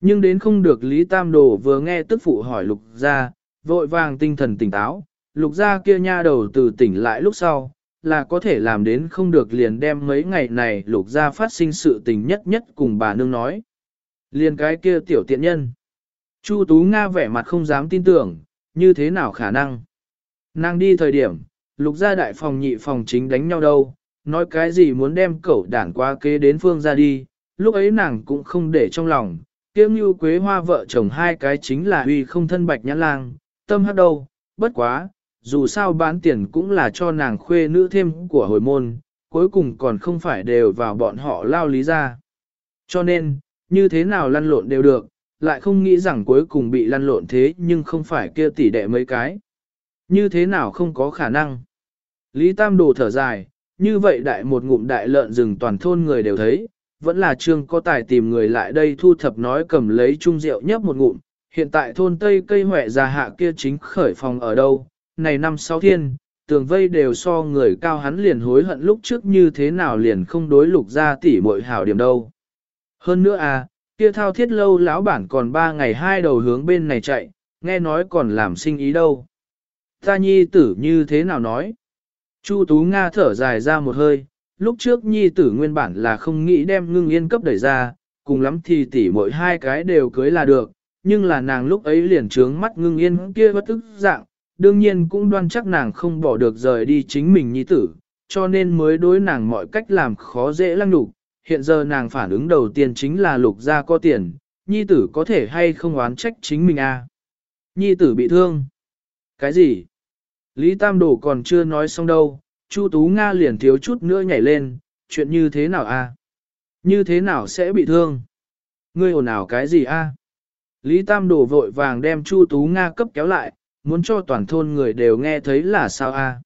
Nhưng đến không được Lý Tam Đồ vừa nghe tức phụ hỏi lục ra, vội vàng tinh thần tỉnh táo, lục ra kia nha đầu từ tỉnh lại lúc sau, là có thể làm đến không được liền đem mấy ngày này lục ra phát sinh sự tình nhất nhất cùng bà nương nói. Liền cái kia tiểu tiện nhân. Chu Tú Nga vẻ mặt không dám tin tưởng, như thế nào khả năng. Nàng đi thời điểm, lục gia đại phòng nhị phòng chính đánh nhau đâu, nói cái gì muốn đem cẩu đản qua kế đến phương ra đi, lúc ấy nàng cũng không để trong lòng, kiêm như quế hoa vợ chồng hai cái chính là huy không thân bạch nhãn lang, tâm hát đâu, bất quá, dù sao bán tiền cũng là cho nàng khuê nữ thêm của hồi môn, cuối cùng còn không phải đều vào bọn họ lao lý ra. Cho nên, như thế nào lăn lộn đều được, lại không nghĩ rằng cuối cùng bị lăn lộn thế nhưng không phải kia tỷ đệ mấy cái. Như thế nào không có khả năng. Lý Tam Đồ thở dài, như vậy đại một ngụm đại lợn rừng toàn thôn người đều thấy, vẫn là trương có tài tìm người lại đây thu thập nói cầm lấy chung rượu nhấp một ngụm, hiện tại thôn Tây cây hỏe già hạ kia chính khởi phòng ở đâu, này năm sáu thiên, tường vây đều so người cao hắn liền hối hận lúc trước như thế nào liền không đối lục ra tỉ mội hảo điểm đâu. Hơn nữa à, kia thao thiết lâu lão bản còn ba ngày hai đầu hướng bên này chạy, nghe nói còn làm sinh ý đâu. Ta nhi tử như thế nào nói? Chu Tú Nga thở dài ra một hơi, lúc trước nhi tử nguyên bản là không nghĩ đem ngưng yên cấp đẩy ra, cùng lắm thì tỷ mỗi hai cái đều cưới là được, nhưng là nàng lúc ấy liền trướng mắt ngưng yên kia bất tức dạng, đương nhiên cũng đoan chắc nàng không bỏ được rời đi chính mình nhi tử, cho nên mới đối nàng mọi cách làm khó dễ lăng đục. Hiện giờ nàng phản ứng đầu tiên chính là lục gia có tiền, nhi tử có thể hay không oán trách chính mình à. Nhi tử bị thương. Cái gì? Lý Tam Đồ còn chưa nói xong đâu, Chu Tú Nga liền thiếu chút nữa nhảy lên, chuyện như thế nào a? À? Như thế nào sẽ bị thương? Ngươi ồn ào cái gì a? À? Lý Tam Đồ vội vàng đem Chu Tú Nga cấp kéo lại, muốn cho toàn thôn người đều nghe thấy là sao a.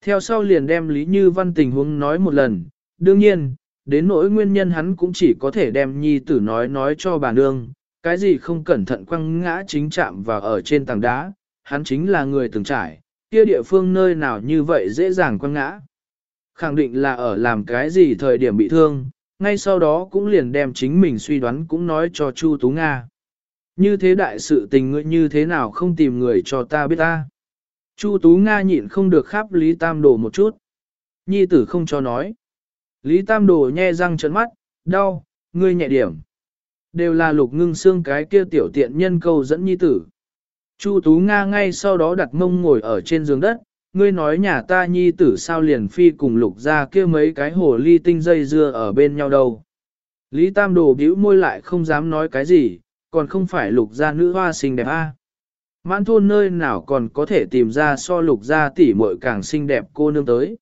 Theo sau liền đem Lý Như Văn tình huống nói một lần, đương nhiên, đến nỗi nguyên nhân hắn cũng chỉ có thể đem nhi tử nói nói cho bà nương, cái gì không cẩn thận quăng ngã chính chạm vào ở trên tảng đá, hắn chính là người từng trải, kia địa phương nơi nào như vậy dễ dàng quăng ngã. Khẳng định là ở làm cái gì thời điểm bị thương, ngay sau đó cũng liền đem chính mình suy đoán cũng nói cho Chu Tú Nga. Như thế đại sự tình ngươi như thế nào không tìm người cho ta biết ta. Chu Tú Nga nhịn không được khắp Lý Tam Đồ một chút. Nhi tử không cho nói. Lý Tam Đồ nhe răng trấn mắt, đau, ngươi nhẹ điểm. Đều là lục ngưng xương cái kia tiểu tiện nhân câu dẫn nhi tử. Chu Tú Nga ngay sau đó đặt mông ngồi ở trên giường đất, ngươi nói nhà ta nhi tử sao liền phi cùng lục ra kia mấy cái hồ ly tinh dây dưa ở bên nhau đâu. Lý Tam Đồ bĩu môi lại không dám nói cái gì, còn không phải lục gia nữ hoa xinh đẹp a. À. Mãn thôn nơi nào còn có thể tìm ra so lục gia tỷ muội càng xinh đẹp cô nương tới.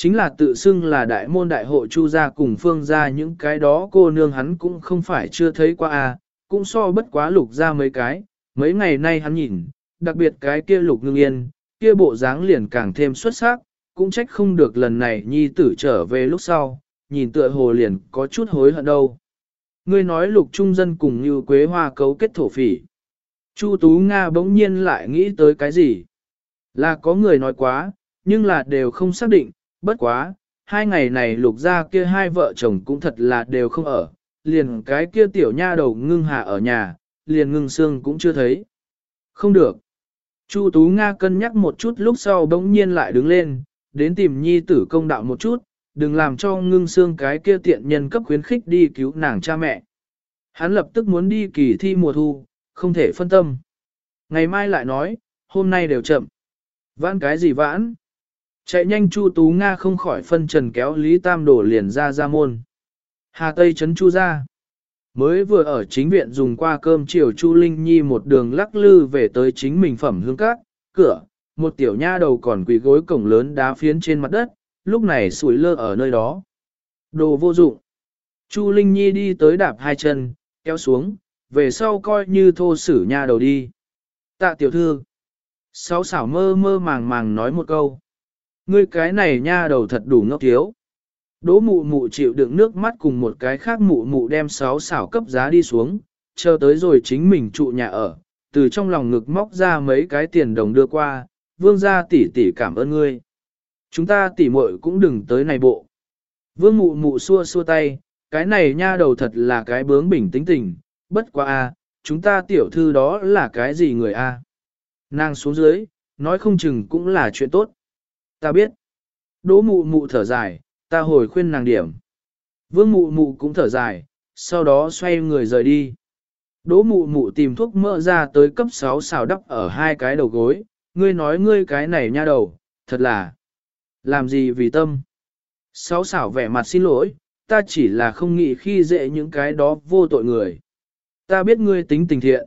Chính là tự xưng là đại môn đại hộ chu gia cùng phương gia những cái đó cô nương hắn cũng không phải chưa thấy qua à, cũng so bất quá lục ra mấy cái, mấy ngày nay hắn nhìn, đặc biệt cái kia lục ngưng yên, kia bộ dáng liền càng thêm xuất sắc, cũng trách không được lần này nhi tử trở về lúc sau, nhìn tựa hồ liền có chút hối hận đâu. Ngươi nói lục trung dân cùng như quế hoa cấu kết thổ phỉ. Chu Tú Nga bỗng nhiên lại nghĩ tới cái gì? Là có người nói quá, nhưng là đều không xác định, bất quá, hai ngày này lục ra kia hai vợ chồng cũng thật là đều không ở, liền cái kia tiểu nha đầu ngưng hạ ở nhà, liền ngưng xương cũng chưa thấy. Không được. Chu Tú Nga cân nhắc một chút lúc sau bỗng nhiên lại đứng lên, đến tìm nhi tử công đạo một chút, đừng làm cho ngưng xương cái kia tiện nhân cấp khuyến khích đi cứu nàng cha mẹ. Hắn lập tức muốn đi kỳ thi mùa thu, không thể phân tâm. Ngày mai lại nói, hôm nay đều chậm. Vãn cái gì vãn? Chạy nhanh Chu Tú Nga không khỏi phân trần kéo Lý Tam đổ liền ra ra môn. Hà Tây chấn Chu ra. Mới vừa ở chính viện dùng qua cơm chiều Chu Linh Nhi một đường lắc lư về tới chính mình phẩm hương cát, cửa, một tiểu nha đầu còn quỳ gối cổng lớn đá phiến trên mặt đất, lúc này sủi lơ ở nơi đó. Đồ vô dụng. Chu Linh Nhi đi tới đạp hai chân, kéo xuống, về sau coi như thô sử nha đầu đi. Tạ tiểu thư. Sáu xảo mơ mơ màng màng nói một câu. Ngươi cái này nha đầu thật đủ ngốc thiếu. Đỗ mụ mụ chịu đựng nước mắt cùng một cái khác mụ mụ đem sáu xảo cấp giá đi xuống, chờ tới rồi chính mình trụ nhà ở, từ trong lòng ngực móc ra mấy cái tiền đồng đưa qua, vương gia tỷ tỷ cảm ơn ngươi. Chúng ta tỷ muội cũng đừng tới này bộ. Vương mụ mụ xua xua tay, cái này nha đầu thật là cái bướng bỉnh tính tình, bất quá a, chúng ta tiểu thư đó là cái gì người a? Nàng xuống dưới, nói không chừng cũng là chuyện tốt. Ta biết. Đỗ mụ mụ thở dài, ta hồi khuyên nàng điểm. Vương mụ mụ cũng thở dài, sau đó xoay người rời đi. Đỗ mụ mụ tìm thuốc mỡ ra tới cấp 6 xào đắp ở hai cái đầu gối, ngươi nói ngươi cái này nha đầu, thật là, làm gì vì tâm. Sáu xảo vẻ mặt xin lỗi, ta chỉ là không nghĩ khi dễ những cái đó vô tội người. Ta biết ngươi tính tình thiện.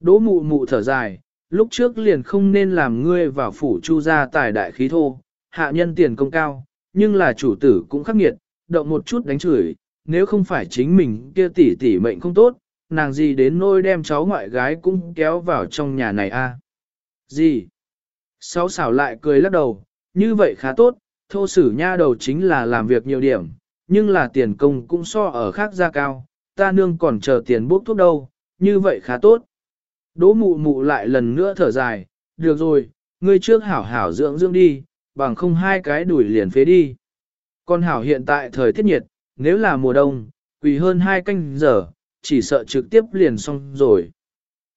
Đỗ mụ mụ thở dài, lúc trước liền không nên làm ngươi vào phủ chu gia tài đại khí thô, hạ nhân tiền công cao, nhưng là chủ tử cũng khắc nghiệt, động một chút đánh chửi, nếu không phải chính mình kia tỷ tỷ mệnh không tốt, nàng gì đến nôi đem cháu ngoại gái cũng kéo vào trong nhà này a Gì? Sáu xảo lại cười lắc đầu, như vậy khá tốt, thô sử nha đầu chính là làm việc nhiều điểm, nhưng là tiền công cũng so ở khác gia cao, ta nương còn chờ tiền bốc thuốc đâu, như vậy khá tốt. Đỗ mụ mụ lại lần nữa thở dài, được rồi, ngươi trước hảo hảo dưỡng dưỡng đi, bằng không hai cái đuổi liền phế đi. Con hảo hiện tại thời tiết nhiệt, nếu là mùa đông, quỳ hơn hai canh giờ, chỉ sợ trực tiếp liền xong rồi.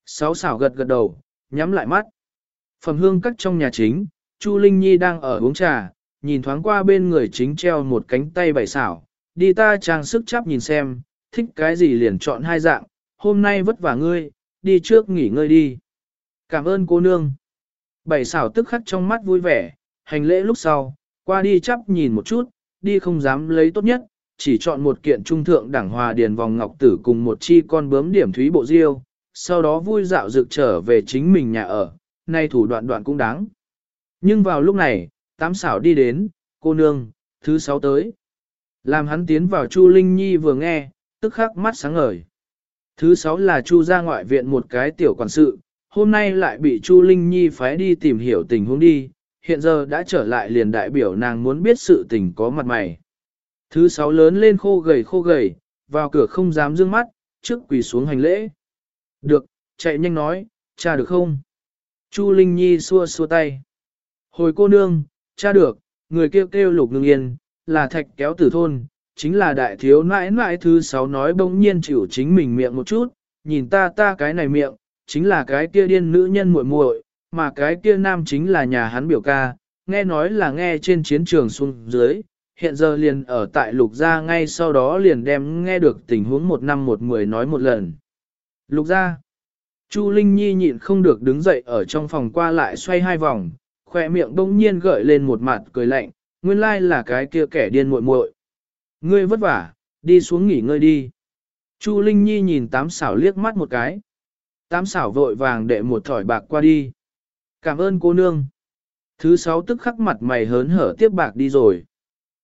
Sáu xảo gật gật đầu, nhắm lại mắt. Phẩm hương cắt trong nhà chính, Chu Linh Nhi đang ở uống trà, nhìn thoáng qua bên người chính treo một cánh tay bảy xảo, đi ta trang sức chắp nhìn xem, thích cái gì liền chọn hai dạng, hôm nay vất vả ngươi, đi trước nghỉ ngơi đi. Cảm ơn cô nương. Bảy xảo tức khắc trong mắt vui vẻ, hành lễ lúc sau, qua đi chắp nhìn một chút, đi không dám lấy tốt nhất, chỉ chọn một kiện trung thượng đẳng hòa điền vòng ngọc tử cùng một chi con bướm điểm thúy bộ diêu, sau đó vui dạo dược trở về chính mình nhà ở, nay thủ đoạn đoạn cũng đáng. Nhưng vào lúc này, tám xảo đi đến, cô nương, thứ sáu tới. Làm hắn tiến vào Chu Linh Nhi vừa nghe, tức khắc mắt sáng ngời. Thứ sáu là Chu ra ngoại viện một cái tiểu quản sự, hôm nay lại bị Chu Linh Nhi phái đi tìm hiểu tình huống đi, hiện giờ đã trở lại liền đại biểu nàng muốn biết sự tình có mặt mày. Thứ sáu lớn lên khô gầy khô gầy, vào cửa không dám dương mắt, trước quỳ xuống hành lễ. Được, chạy nhanh nói, cha được không? Chu Linh Nhi xua xua tay. Hồi cô nương, cha được, người kêu kêu lục ngưng yên, là thạch kéo tử thôn, chính là đại thiếu nãi nãi thứ sáu nói bỗng nhiên chịu chính mình miệng một chút, nhìn ta ta cái này miệng, chính là cái kia điên nữ nhân muội muội, mà cái kia nam chính là nhà hắn biểu ca, nghe nói là nghe trên chiến trường xuống dưới, hiện giờ liền ở tại lục gia ngay sau đó liền đem nghe được tình huống một năm một mười nói một lần. Lục gia, Chu Linh Nhi nhịn không được đứng dậy ở trong phòng qua lại xoay hai vòng, khỏe miệng bỗng nhiên gợi lên một mặt cười lạnh, nguyên lai là cái kia kẻ điên muội muội. Ngươi vất vả, đi xuống nghỉ ngơi đi. Chu Linh Nhi nhìn tám xảo liếc mắt một cái. Tám xảo vội vàng đệ một thỏi bạc qua đi. Cảm ơn cô nương. Thứ sáu tức khắc mặt mày hớn hở tiếp bạc đi rồi.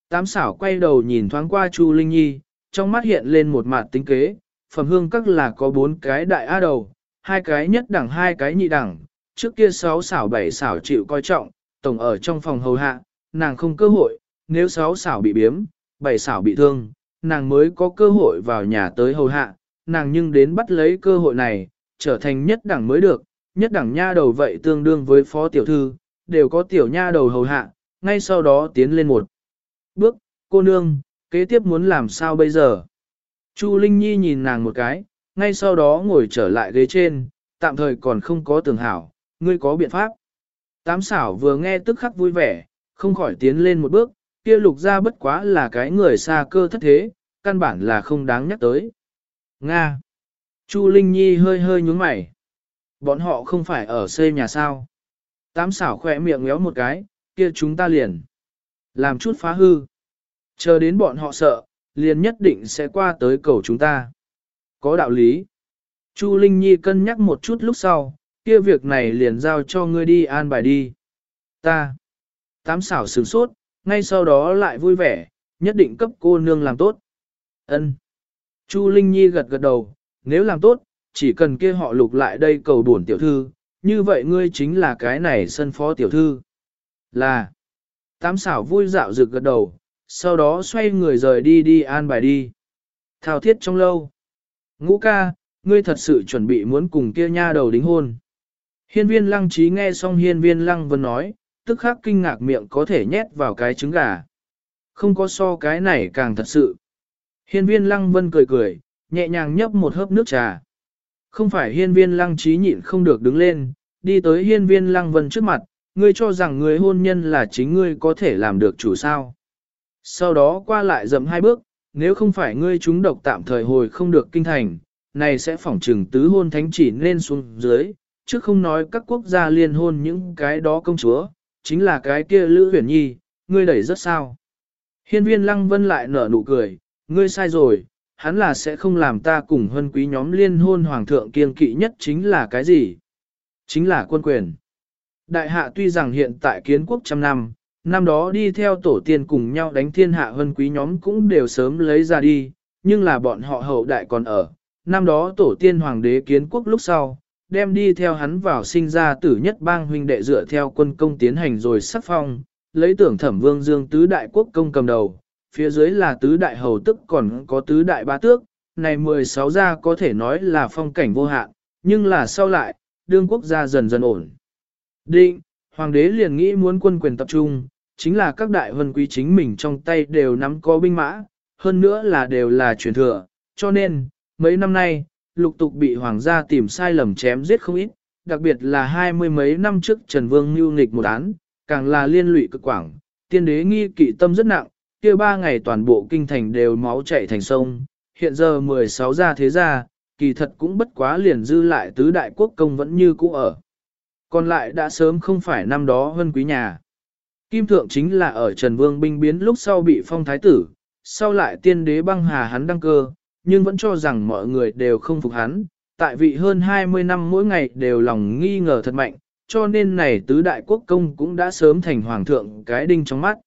Tám xảo quay đầu nhìn thoáng qua Chu Linh Nhi, trong mắt hiện lên một mặt tính kế, phẩm hương các là có bốn cái đại a đầu, hai cái nhất đẳng hai cái nhị đẳng, trước kia sáu xảo bảy xảo chịu coi trọng, tổng ở trong phòng hầu hạ, nàng không cơ hội, nếu sáu xảo bị biếm, bảy xảo bị thương, nàng mới có cơ hội vào nhà tới hầu hạ, nàng nhưng đến bắt lấy cơ hội này, trở thành nhất đẳng mới được, nhất đẳng nha đầu vậy tương đương với phó tiểu thư, đều có tiểu nha đầu hầu hạ, ngay sau đó tiến lên một bước, cô nương, kế tiếp muốn làm sao bây giờ? Chu Linh Nhi nhìn nàng một cái, ngay sau đó ngồi trở lại ghế trên, tạm thời còn không có tường hảo, ngươi có biện pháp. Tám xảo vừa nghe tức khắc vui vẻ, không khỏi tiến lên một bước, kia lục gia bất quá là cái người xa cơ thất thế, căn bản là không đáng nhắc tới. Nga. Chu Linh Nhi hơi hơi nhúng mày. Bọn họ không phải ở xây nhà sao. Tám xảo khỏe miệng ngéo một cái, kia chúng ta liền. Làm chút phá hư. Chờ đến bọn họ sợ, liền nhất định sẽ qua tới cầu chúng ta. Có đạo lý. Chu Linh Nhi cân nhắc một chút lúc sau, kia việc này liền giao cho ngươi đi an bài đi. Ta. Tám xảo sửng sốt, ngay sau đó lại vui vẻ, nhất định cấp cô nương làm tốt. Ân. Chu Linh Nhi gật gật đầu, nếu làm tốt, chỉ cần kia họ lục lại đây cầu bổn tiểu thư, như vậy ngươi chính là cái này sân phó tiểu thư. Là. Tám xảo vui dạo rực gật đầu, sau đó xoay người rời đi đi an bài đi. Thao thiết trong lâu. Ngũ ca, ngươi thật sự chuẩn bị muốn cùng kia nha đầu đính hôn. Hiên viên lăng trí nghe xong hiên viên lăng vân nói, tức khắc kinh ngạc miệng có thể nhét vào cái trứng gà. Không có so cái này càng thật sự. Hiên viên lăng vân cười cười, nhẹ nhàng nhấp một hớp nước trà. Không phải hiên viên lăng trí nhịn không được đứng lên, đi tới hiên viên lăng vân trước mặt, ngươi cho rằng người hôn nhân là chính ngươi có thể làm được chủ sao. Sau đó qua lại dậm hai bước, nếu không phải ngươi chúng độc tạm thời hồi không được kinh thành, này sẽ phỏng trừng tứ hôn thánh chỉ lên xuống dưới, chứ không nói các quốc gia liên hôn những cái đó công chúa, chính là cái kia Lữ Huyền Nhi, ngươi đẩy rất sao. Hiên viên Lăng Vân lại nở nụ cười, ngươi sai rồi, hắn là sẽ không làm ta cùng hân quý nhóm liên hôn hoàng thượng kiên kỵ nhất chính là cái gì? Chính là quân quyền. Đại hạ tuy rằng hiện tại kiến quốc trăm năm, năm đó đi theo tổ tiên cùng nhau đánh thiên hạ hân quý nhóm cũng đều sớm lấy ra đi, nhưng là bọn họ hậu đại còn ở. Năm đó tổ tiên hoàng đế kiến quốc lúc sau, đem đi theo hắn vào sinh ra tử nhất bang huynh đệ dựa theo quân công tiến hành rồi sắc phong, lấy tưởng thẩm vương dương tứ đại quốc công cầm đầu, phía dưới là tứ đại hầu tức còn có tứ đại ba tước, này 16 gia có thể nói là phong cảnh vô hạn, nhưng là sau lại, đương quốc gia dần dần ổn. Định, hoàng đế liền nghĩ muốn quân quyền tập trung, chính là các đại vân quý chính mình trong tay đều nắm có binh mã, hơn nữa là đều là truyền thừa, cho nên, mấy năm nay, lục tục bị hoàng gia tìm sai lầm chém giết không ít, đặc biệt là hai mươi mấy năm trước Trần Vương mưu nghịch một án, càng là liên lụy cực quảng, tiên đế nghi kỵ tâm rất nặng, kia ba ngày toàn bộ kinh thành đều máu chảy thành sông, hiện giờ 16 gia thế gia, kỳ thật cũng bất quá liền dư lại tứ đại quốc công vẫn như cũ ở. Còn lại đã sớm không phải năm đó hơn quý nhà. Kim thượng chính là ở Trần Vương binh biến lúc sau bị phong thái tử, sau lại tiên đế băng hà hắn đăng cơ, nhưng vẫn cho rằng mọi người đều không phục hắn, tại vị hơn 20 năm mỗi ngày đều lòng nghi ngờ thật mạnh, cho nên này tứ đại quốc công cũng đã sớm thành hoàng thượng cái đinh trong mắt.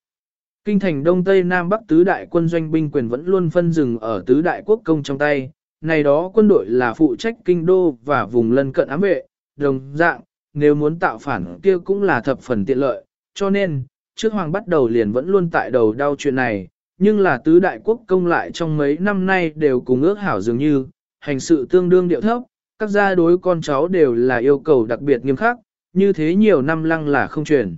Kinh thành Đông Tây Nam Bắc tứ đại quân doanh binh quyền vẫn luôn phân rừng ở tứ đại quốc công trong tay, này đó quân đội là phụ trách kinh đô và vùng lân cận ám vệ, đồng dạng, nếu muốn tạo phản kia cũng là thập phần tiện lợi, cho nên, trước hoàng bắt đầu liền vẫn luôn tại đầu đau chuyện này, nhưng là tứ đại quốc công lại trong mấy năm nay đều cùng ước hảo dường như, hành sự tương đương điệu thấp, các gia đối con cháu đều là yêu cầu đặc biệt nghiêm khắc, như thế nhiều năm lăng là không truyền.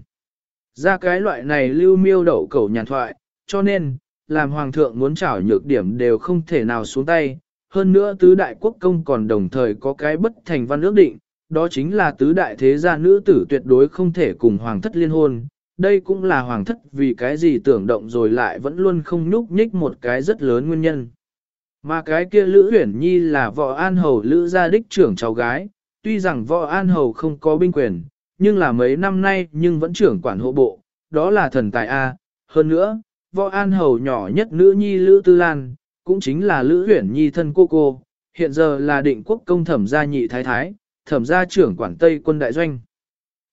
Ra cái loại này lưu miêu đậu cầu nhàn thoại, cho nên, làm hoàng thượng muốn trảo nhược điểm đều không thể nào xuống tay, hơn nữa tứ đại quốc công còn đồng thời có cái bất thành văn ước định, đó chính là tứ đại thế gia nữ tử tuyệt đối không thể cùng hoàng thất liên hôn, đây cũng là hoàng thất vì cái gì tưởng động rồi lại vẫn luôn không nhúc nhích một cái rất lớn nguyên nhân. Mà cái kia Lữ Huyển Nhi là võ an hầu Lữ gia đích trưởng cháu gái, tuy rằng võ an hầu không có binh quyền, nhưng là mấy năm nay nhưng vẫn trưởng quản hộ bộ, đó là thần tài A. Hơn nữa, võ an hầu nhỏ nhất nữ nhi Lữ Tư Lan, cũng chính là Lữ Huyển Nhi thân cô cô, hiện giờ là định quốc công thẩm gia nhị thái thái, thẩm gia trưởng quản Tây quân đại doanh.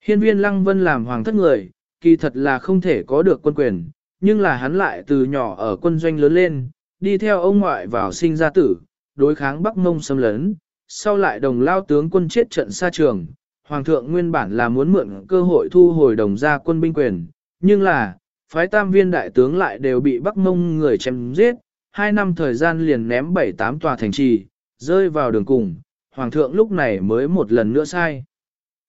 Hiên viên Lăng Vân làm hoàng thất người, kỳ thật là không thể có được quân quyền, nhưng là hắn lại từ nhỏ ở quân doanh lớn lên, đi theo ông ngoại vào sinh ra tử, đối kháng Bắc Mông xâm lấn, sau lại đồng lao tướng quân chết trận xa trường. Hoàng thượng nguyên bản là muốn mượn cơ hội thu hồi đồng gia quân binh quyền, nhưng là, phái tam viên đại tướng lại đều bị Bắc Mông người chém giết, hai năm thời gian liền ném bảy tám tòa thành trì, rơi vào đường cùng, Hoàng thượng lúc này mới một lần nữa sai.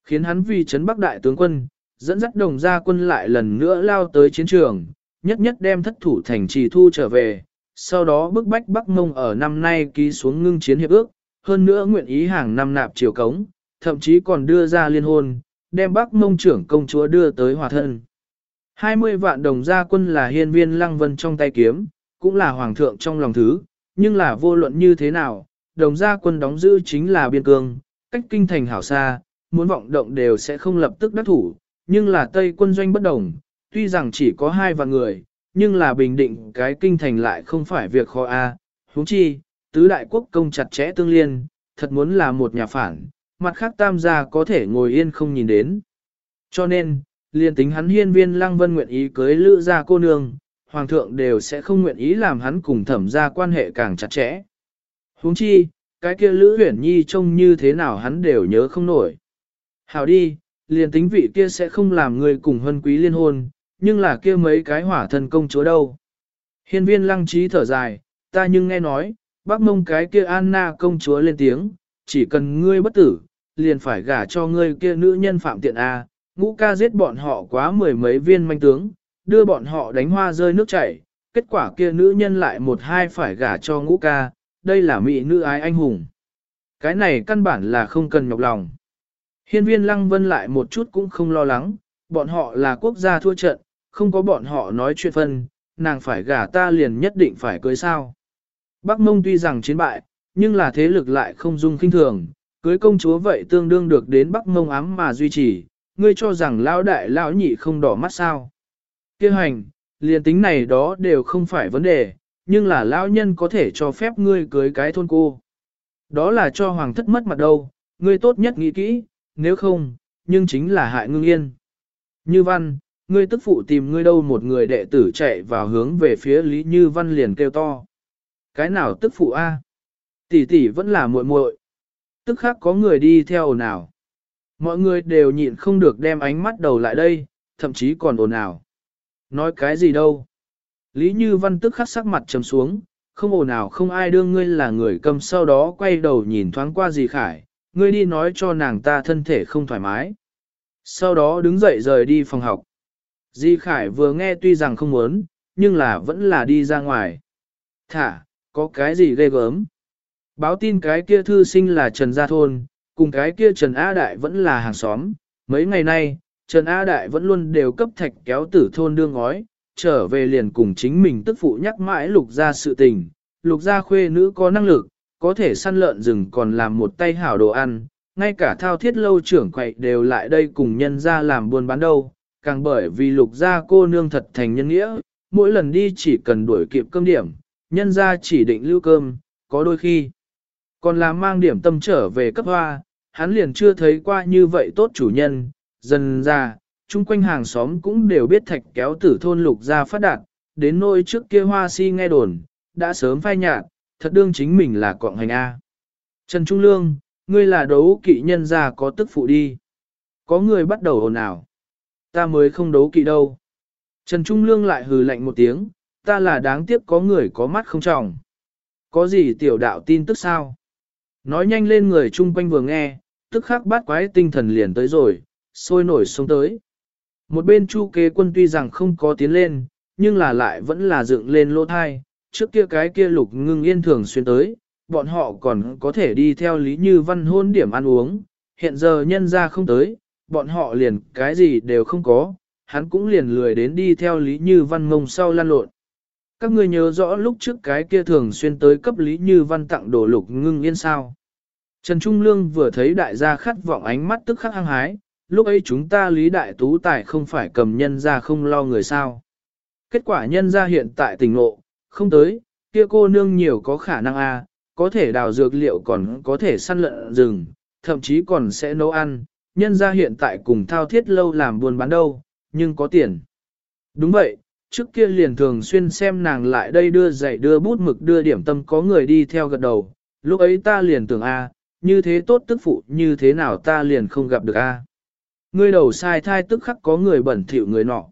Khiến hắn vì chấn Bắc đại tướng quân, dẫn dắt đồng gia quân lại lần nữa lao tới chiến trường, nhất nhất đem thất thủ thành trì thu trở về, sau đó bức bách Bắc Mông ở năm nay ký xuống ngưng chiến hiệp ước, hơn nữa nguyện ý hàng năm nạp triều cống, thậm chí còn đưa ra liên hôn, đem Bắc Mông trưởng công chúa đưa tới hòa thân. 20 vạn đồng gia quân là hiên viên lăng vân trong tay kiếm, cũng là hoàng thượng trong lòng thứ, nhưng là vô luận như thế nào, đồng gia quân đóng giữ chính là biên cương, cách kinh thành hảo xa, muốn vọng động đều sẽ không lập tức đắc thủ, nhưng là Tây quân doanh bất đồng, tuy rằng chỉ có hai vạn người, nhưng là bình định cái kinh thành lại không phải việc khó a. huống chi, tứ đại quốc công chặt chẽ tương liên, thật muốn là một nhà phản, mặt khác tam gia có thể ngồi yên không nhìn đến. Cho nên, liền tính hắn hiên viên lăng vân nguyện ý cưới lữ gia cô nương, hoàng thượng đều sẽ không nguyện ý làm hắn cùng thẩm gia quan hệ càng chặt chẽ. huống chi, cái kia lữ huyển nhi trông như thế nào hắn đều nhớ không nổi. Hảo đi, liền tính vị kia sẽ không làm người cùng hân quý liên hôn, nhưng là kia mấy cái hỏa thần công chúa đâu. Hiên viên lăng trí thở dài, ta nhưng nghe nói, bác mông cái kia Anna công chúa lên tiếng, chỉ cần ngươi bất tử, liền phải gả cho ngươi kia nữ nhân phạm tiện A, ngũ ca giết bọn họ quá mười mấy viên manh tướng, đưa bọn họ đánh hoa rơi nước chảy, kết quả kia nữ nhân lại một hai phải gả cho ngũ ca, đây là mỹ nữ ái anh hùng. Cái này căn bản là không cần nhọc lòng. Hiên viên lăng vân lại một chút cũng không lo lắng, bọn họ là quốc gia thua trận, không có bọn họ nói chuyện phân, nàng phải gả ta liền nhất định phải cưới sao. Bắc mông tuy rằng chiến bại, nhưng là thế lực lại không dung kinh thường, cưới công chúa vậy tương đương được đến Bắc mông ám mà duy trì, ngươi cho rằng lão đại lão nhị không đỏ mắt sao. Kêu hành, liền tính này đó đều không phải vấn đề, nhưng là lão nhân có thể cho phép ngươi cưới cái thôn cô. Đó là cho hoàng thất mất mặt đâu, ngươi tốt nhất nghĩ kỹ, nếu không, nhưng chính là hại ngưng yên. Như văn, ngươi tức phụ tìm ngươi đâu một người đệ tử chạy vào hướng về phía Lý Như Văn liền kêu to. Cái nào tức phụ A? Tỷ tỷ vẫn là muội muội. Tức khác có người đi theo nào. Mọi người đều nhịn không được đem ánh mắt đầu lại đây, thậm chí còn ồn ào. Nói cái gì đâu? Lý Như Văn tức khắc sắc mặt trầm xuống, không ồn ào không ai đương ngươi là người cầm sau đó quay đầu nhìn thoáng qua gì khải, ngươi đi nói cho nàng ta thân thể không thoải mái. Sau đó đứng dậy rời đi phòng học. Di Khải vừa nghe tuy rằng không muốn, nhưng là vẫn là đi ra ngoài. Thả, có cái gì ghê gớm. Báo tin cái kia thư sinh là Trần Gia Thôn, cùng cái kia Trần A Đại vẫn là hàng xóm. Mấy ngày nay, Trần A Đại vẫn luôn đều cấp thạch kéo tử thôn đương ngói, trở về liền cùng chính mình tức phụ nhắc mãi lục ra sự tình. Lục gia khuê nữ có năng lực, có thể săn lợn rừng còn làm một tay hảo đồ ăn, ngay cả thao thiết lâu trưởng quậy đều lại đây cùng nhân ra làm buôn bán đâu, càng bởi vì lục gia cô nương thật thành nhân nghĩa, mỗi lần đi chỉ cần đuổi kịp cơm điểm, nhân ra chỉ định lưu cơm, có đôi khi còn là mang điểm tâm trở về cấp hoa, hắn liền chưa thấy qua như vậy tốt chủ nhân, dần ra, chung quanh hàng xóm cũng đều biết thạch kéo tử thôn lục gia phát đạt, đến nỗi trước kia hoa si nghe đồn, đã sớm phai nhạt, thật đương chính mình là cọng hành A. Trần Trung Lương, ngươi là đấu kỵ nhân gia có tức phụ đi. Có người bắt đầu ồn ào. Ta mới không đấu kỵ đâu. Trần Trung Lương lại hừ lạnh một tiếng, ta là đáng tiếc có người có mắt không trọng. Có gì tiểu đạo tin tức sao? Nói nhanh lên người chung quanh vừa nghe, tức khắc bát quái tinh thần liền tới rồi, sôi nổi xuống tới. Một bên chu kế quân tuy rằng không có tiến lên, nhưng là lại vẫn là dựng lên lỗ thai, trước kia cái kia lục ngưng yên thường xuyên tới, bọn họ còn có thể đi theo Lý Như Văn hôn điểm ăn uống, hiện giờ nhân ra không tới, bọn họ liền cái gì đều không có, hắn cũng liền lười đến đi theo Lý Như Văn ngông sau lan lộn. Các ngươi nhớ rõ lúc trước cái kia thường xuyên tới cấp Lý Như Văn tặng đồ lục ngưng yên sao. Trần Trung Lương vừa thấy đại gia khát vọng ánh mắt tức khắc hăng hái, lúc ấy chúng ta Lý Đại Tú Tài không phải cầm nhân ra không lo người sao. Kết quả nhân ra hiện tại tỉnh ngộ, không tới, kia cô nương nhiều có khả năng a, à, có thể đào dược liệu còn có thể săn lợn rừng, thậm chí còn sẽ nấu ăn, nhân ra hiện tại cùng thao thiết lâu làm buôn bán đâu, nhưng có tiền. Đúng vậy, trước kia liền thường xuyên xem nàng lại đây đưa giày đưa bút mực đưa điểm tâm có người đi theo gật đầu, lúc ấy ta liền tưởng a, như thế tốt tức phụ như thế nào ta liền không gặp được a. Ngươi đầu sai thai tức khắc có người bẩn thỉu người nọ.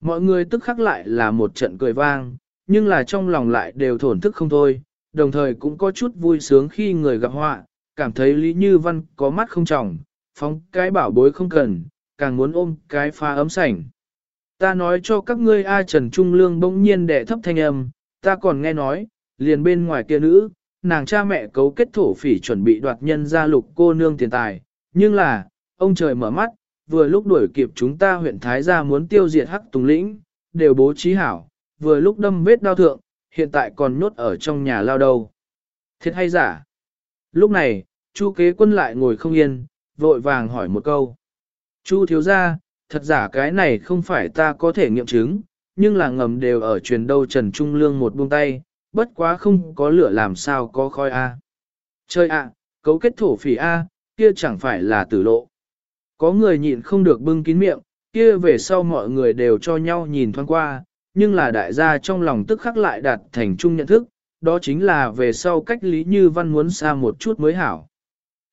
Mọi người tức khắc lại là một trận cười vang, nhưng là trong lòng lại đều thổn thức không thôi, đồng thời cũng có chút vui sướng khi người gặp họa, cảm thấy Lý Như Văn có mắt không trọng, phóng cái bảo bối không cần, càng muốn ôm cái pha ấm sảnh. Ta nói cho các ngươi A Trần Trung Lương bỗng nhiên đệ thấp thanh âm, ta còn nghe nói, liền bên ngoài kia nữ, nàng cha mẹ cấu kết thổ phỉ chuẩn bị đoạt nhân gia lục cô nương tiền tài, nhưng là, ông trời mở mắt, vừa lúc đuổi kịp chúng ta huyện Thái gia muốn tiêu diệt hắc tùng lĩnh, đều bố trí hảo, vừa lúc đâm vết đau thượng, hiện tại còn nhốt ở trong nhà lao đầu. Thiệt hay giả? Lúc này, Chu kế quân lại ngồi không yên, vội vàng hỏi một câu. Chu thiếu gia, thật giả cái này không phải ta có thể nghiệm chứng, nhưng là ngầm đều ở truyền đâu Trần Trung Lương một buông tay, bất quá không có lửa làm sao có khói a. Chơi ạ, cấu kết thổ phỉ a, kia chẳng phải là tử lộ. Có người nhịn không được bưng kín miệng, kia về sau mọi người đều cho nhau nhìn thoáng qua, nhưng là đại gia trong lòng tức khắc lại đạt thành chung nhận thức, đó chính là về sau cách Lý Như Văn muốn xa một chút mới hảo.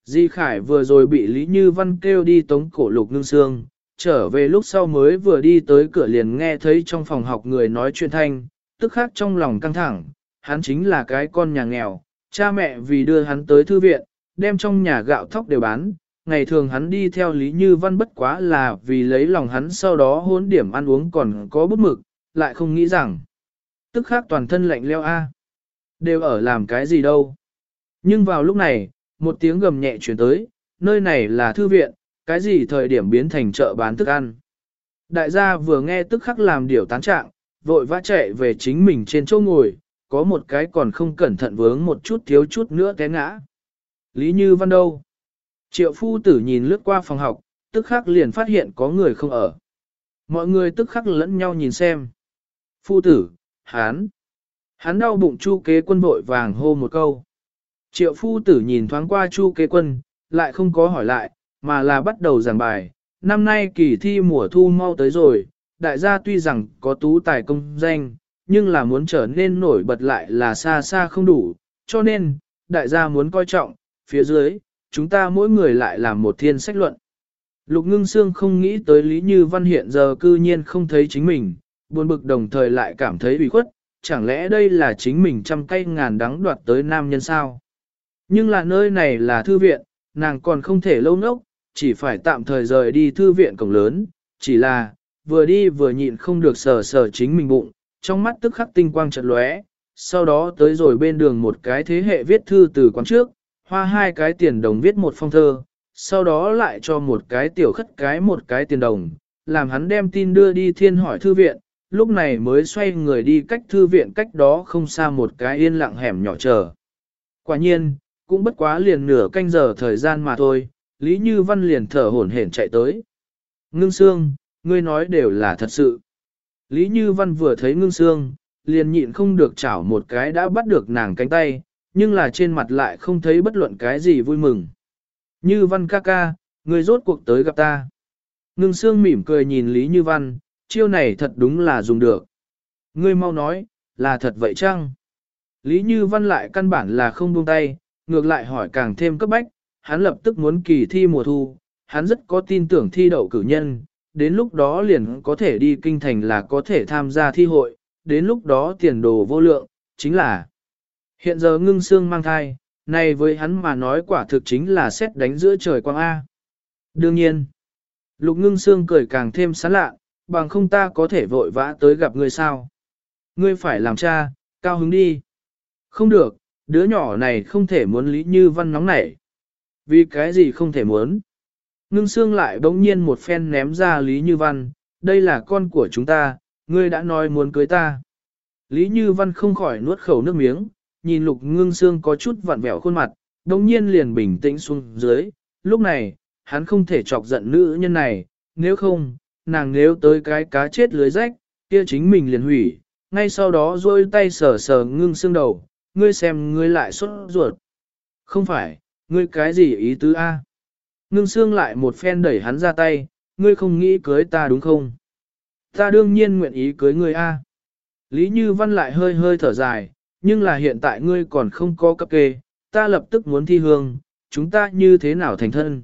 Di Khải vừa rồi bị Lý Như Văn kêu đi tống cổ lục ngưng xương, trở về lúc sau mới vừa đi tới cửa liền nghe thấy trong phòng học người nói chuyện thanh, tức khắc trong lòng căng thẳng, hắn chính là cái con nhà nghèo, cha mẹ vì đưa hắn tới thư viện, đem trong nhà gạo thóc đều bán, ngày thường hắn đi theo Lý Như Văn bất quá là vì lấy lòng hắn sau đó hốn điểm ăn uống còn có bút mực, lại không nghĩ rằng, tức khắc toàn thân lạnh leo a à. đều ở làm cái gì đâu. Nhưng vào lúc này, một tiếng gầm nhẹ chuyển tới, nơi này là thư viện, cái gì thời điểm biến thành chợ bán thức ăn. Đại gia vừa nghe tức khắc làm điều tán trạng, vội vã chạy về chính mình trên chỗ ngồi, có một cái còn không cẩn thận vướng một chút thiếu chút nữa té ngã. Lý Như Văn đâu? Triệu phu tử nhìn lướt qua phòng học, tức khắc liền phát hiện có người không ở. Mọi người tức khắc lẫn nhau nhìn xem. Phu tử, hán. Hắn đau bụng chu kế quân vội vàng hô một câu. Triệu phu tử nhìn thoáng qua chu kế quân, lại không có hỏi lại, mà là bắt đầu giảng bài. Năm nay kỳ thi mùa thu mau tới rồi, đại gia tuy rằng có tú tài công danh, nhưng là muốn trở nên nổi bật lại là xa xa không đủ, cho nên, đại gia muốn coi trọng, phía dưới, chúng ta mỗi người lại làm một thiên sách luận. Lục ngưng xương không nghĩ tới Lý Như Văn hiện giờ cư nhiên không thấy chính mình, buồn bực đồng thời lại cảm thấy bị khuất, chẳng lẽ đây là chính mình trăm cây ngàn đắng đoạt tới nam nhân sao? Nhưng là nơi này là thư viện, nàng còn không thể lâu nốc, chỉ phải tạm thời rời đi thư viện cổng lớn, chỉ là, vừa đi vừa nhịn không được sờ sờ chính mình bụng, trong mắt tức khắc tinh quang chợt lóe, sau đó tới rồi bên đường một cái thế hệ viết thư từ quán trước, hoa hai cái tiền đồng viết một phong thơ, sau đó lại cho một cái tiểu khất cái một cái tiền đồng, làm hắn đem tin đưa đi thiên hỏi thư viện, lúc này mới xoay người đi cách thư viện cách đó không xa một cái yên lặng hẻm nhỏ chờ. Quả nhiên, cũng bất quá liền nửa canh giờ thời gian mà thôi, Lý Như Văn liền thở hổn hển chạy tới. Ngưng Sương ngươi nói đều là thật sự. Lý Như Văn vừa thấy ngưng Sương liền nhịn không được chảo một cái đã bắt được nàng cánh tay, nhưng là trên mặt lại không thấy bất luận cái gì vui mừng. Như Văn ca ca, ngươi rốt cuộc tới gặp ta. Ngưng Sương mỉm cười nhìn Lý Như Văn, chiêu này thật đúng là dùng được. Ngươi mau nói, là thật vậy chăng? Lý Như Văn lại căn bản là không buông tay, ngược lại hỏi càng thêm cấp bách, hắn lập tức muốn kỳ thi mùa thu, hắn rất có tin tưởng thi đậu cử nhân, đến lúc đó liền có thể đi kinh thành là có thể tham gia thi hội, đến lúc đó tiền đồ vô lượng, chính là hiện giờ ngưng xương mang thai, này với hắn mà nói quả thực chính là xét đánh giữa trời quang A. Đương nhiên, lục ngưng xương cười càng thêm sán lạ, bằng không ta có thể vội vã tới gặp ngươi sao. Ngươi phải làm cha, cao hứng đi. Không được, đứa nhỏ này không thể muốn Lý Như Văn nóng nảy. Vì cái gì không thể muốn? Ngưng xương lại bỗng nhiên một phen ném ra Lý Như Văn, đây là con của chúng ta, ngươi đã nói muốn cưới ta. Lý Như Văn không khỏi nuốt khẩu nước miếng, nhìn lục ngưng xương có chút vặn vẹo khuôn mặt, đồng nhiên liền bình tĩnh xuống dưới. Lúc này, hắn không thể chọc giận nữ nhân này, nếu không, nàng nếu tới cái cá chết lưới rách, kia chính mình liền hủy, ngay sau đó rôi tay sờ sờ ngưng xương đầu, ngươi xem ngươi lại xuất ruột. Không phải, ngươi cái gì ý tứ A? Ngưng xương lại một phen đẩy hắn ra tay, ngươi không nghĩ cưới ta đúng không? Ta đương nhiên nguyện ý cưới ngươi A. Lý Như Văn lại hơi hơi thở dài, nhưng là hiện tại ngươi còn không có cấp kê, ta lập tức muốn thi hương, chúng ta như thế nào thành thân?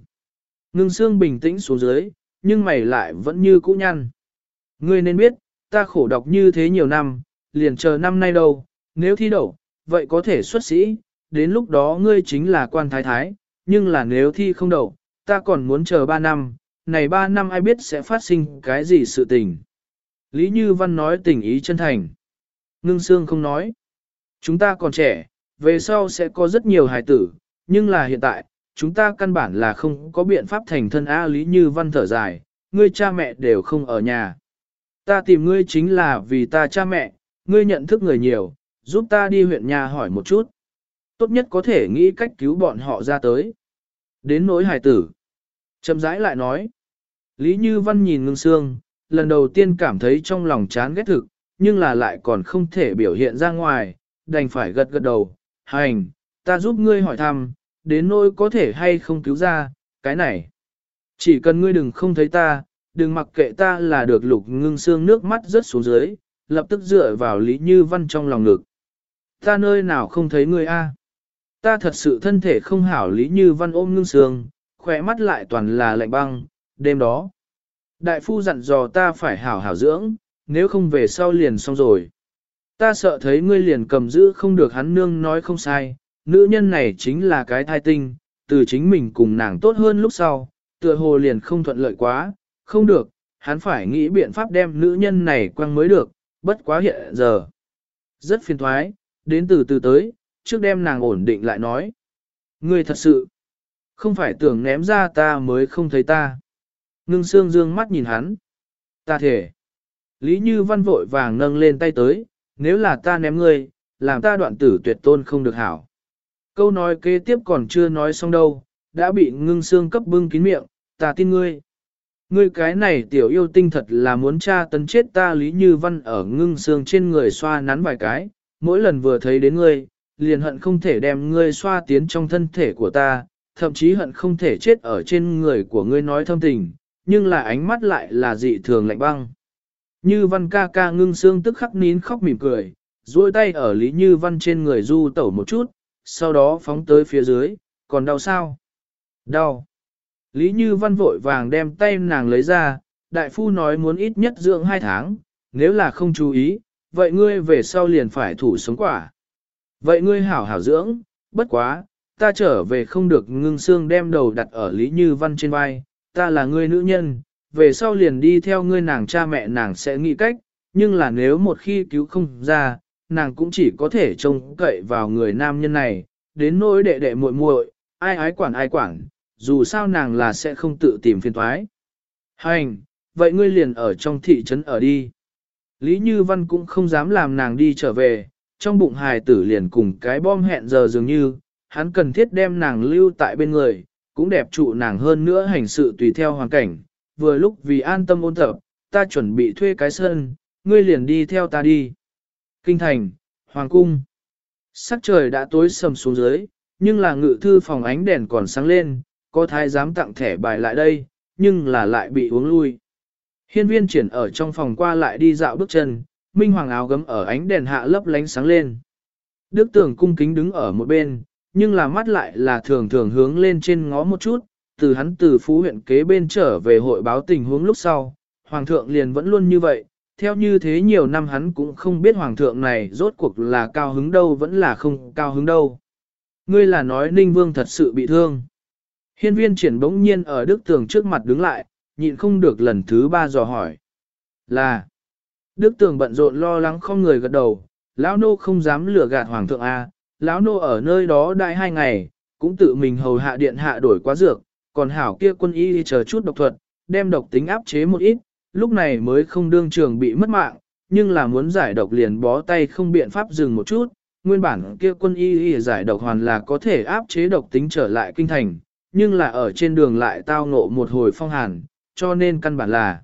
Ngưng xương bình tĩnh xuống dưới, nhưng mày lại vẫn như cũ nhăn. Ngươi nên biết, ta khổ đọc như thế nhiều năm, liền chờ năm nay đâu, nếu thi đậu, vậy có thể xuất sĩ, đến lúc đó ngươi chính là quan thái thái, nhưng là nếu thi không đậu, ta còn muốn chờ 3 năm, này 3 năm ai biết sẽ phát sinh cái gì sự tình. Lý Như Văn nói tình ý chân thành. Ngưng Sương không nói. Chúng ta còn trẻ, về sau sẽ có rất nhiều hài tử, nhưng là hiện tại, chúng ta căn bản là không có biện pháp thành thân A Lý Như Văn thở dài, ngươi cha mẹ đều không ở nhà. Ta tìm ngươi chính là vì ta cha mẹ, ngươi nhận thức người nhiều, giúp ta đi huyện nhà hỏi một chút. Tốt nhất có thể nghĩ cách cứu bọn họ ra tới. Đến nỗi hài tử. Châm rãi lại nói. Lý Như Văn nhìn ngưng xương, lần đầu tiên cảm thấy trong lòng chán ghét thực, nhưng là lại còn không thể biểu hiện ra ngoài, đành phải gật gật đầu, hành, ta giúp ngươi hỏi thăm, đến nỗi có thể hay không cứu ra, cái này. Chỉ cần ngươi đừng không thấy ta, đừng mặc kệ ta là được lục ngưng xương nước mắt rớt xuống dưới, lập tức dựa vào Lý Như Văn trong lòng ngực. Ta nơi nào không thấy ngươi a? Ta thật sự thân thể không hảo Lý Như Văn ôm ngưng xương, khỏe mắt lại toàn là lạnh băng, đêm đó. Đại phu dặn dò ta phải hảo hảo dưỡng, nếu không về sau liền xong rồi. Ta sợ thấy ngươi liền cầm giữ không được hắn nương nói không sai, nữ nhân này chính là cái thai tinh, từ chính mình cùng nàng tốt hơn lúc sau, tựa hồ liền không thuận lợi quá, không được, hắn phải nghĩ biện pháp đem nữ nhân này quăng mới được, bất quá hiện giờ. Rất phiền thoái, đến từ từ tới, trước đem nàng ổn định lại nói. Ngươi thật sự, không phải tưởng ném ra ta mới không thấy ta. Ngưng xương dương mắt nhìn hắn. Ta thể. Lý Như Văn vội vàng nâng lên tay tới, nếu là ta ném ngươi, làm ta đoạn tử tuyệt tôn không được hảo. Câu nói kế tiếp còn chưa nói xong đâu, đã bị ngưng xương cấp bưng kín miệng, ta tin ngươi. Ngươi cái này tiểu yêu tinh thật là muốn tra tấn chết ta Lý Như Văn ở ngưng xương trên người xoa nắn vài cái, mỗi lần vừa thấy đến ngươi, liền hận không thể đem ngươi xoa tiến trong thân thể của ta, thậm chí hận không thể chết ở trên người của ngươi nói thâm tình, nhưng là ánh mắt lại là dị thường lạnh băng. Như văn ca ca ngưng xương tức khắc nín khóc mỉm cười, duỗi tay ở Lý Như Văn trên người du tẩu một chút, sau đó phóng tới phía dưới, còn đau sao? Đau. Lý Như Văn vội vàng đem tay nàng lấy ra, đại phu nói muốn ít nhất dưỡng hai tháng, nếu là không chú ý, vậy ngươi về sau liền phải thủ sống quả. Vậy ngươi hảo hảo dưỡng, bất quá, ta trở về không được ngưng xương đem đầu đặt ở Lý Như Văn trên vai, ta là ngươi nữ nhân, về sau liền đi theo ngươi nàng cha mẹ nàng sẽ nghĩ cách, nhưng là nếu một khi cứu không ra, nàng cũng chỉ có thể trông cậy vào người nam nhân này, đến nỗi đệ đệ muội muội, ai ái quản ai quản, dù sao nàng là sẽ không tự tìm phiền toái. Hành, vậy ngươi liền ở trong thị trấn ở đi. Lý Như Văn cũng không dám làm nàng đi trở về, trong bụng hài tử liền cùng cái bom hẹn giờ dường như, hắn cần thiết đem nàng lưu tại bên người, cũng đẹp trụ nàng hơn nữa hành sự tùy theo hoàn cảnh, vừa lúc vì an tâm ôn tập, ta chuẩn bị thuê cái sân, ngươi liền đi theo ta đi. Kinh thành, Hoàng cung. Sắc trời đã tối sầm xuống dưới, nhưng là ngự thư phòng ánh đèn còn sáng lên, có thái dám tặng thẻ bài lại đây, nhưng là lại bị uống lui. Hiên viên triển ở trong phòng qua lại đi dạo bước chân, minh hoàng áo gấm ở ánh đèn hạ lấp lánh sáng lên. Đức tưởng cung kính đứng ở một bên, nhưng là mắt lại là thường thường hướng lên trên ngó một chút, từ hắn từ phú huyện kế bên trở về hội báo tình huống lúc sau, hoàng thượng liền vẫn luôn như vậy, theo như thế nhiều năm hắn cũng không biết hoàng thượng này rốt cuộc là cao hứng đâu vẫn là không cao hứng đâu. Ngươi là nói ninh vương thật sự bị thương. Hiên viên triển bỗng nhiên ở đức tường trước mặt đứng lại, nhịn không được lần thứ ba dò hỏi. Là, đức tường bận rộn lo lắng không người gật đầu, lão nô không dám lừa gạt hoàng thượng A, lão nô ở nơi đó đại hai ngày, cũng tự mình hầu hạ điện hạ đổi quá dược, còn hảo kia quân y đi chờ chút độc thuật, đem độc tính áp chế một ít, lúc này mới không đương trường bị mất mạng, nhưng là muốn giải độc liền bó tay không biện pháp dừng một chút, nguyên bản kia quân y y giải độc hoàn là có thể áp chế độc tính trở lại kinh thành, nhưng là ở trên đường lại tao ngộ một hồi phong hàn, cho nên căn bản là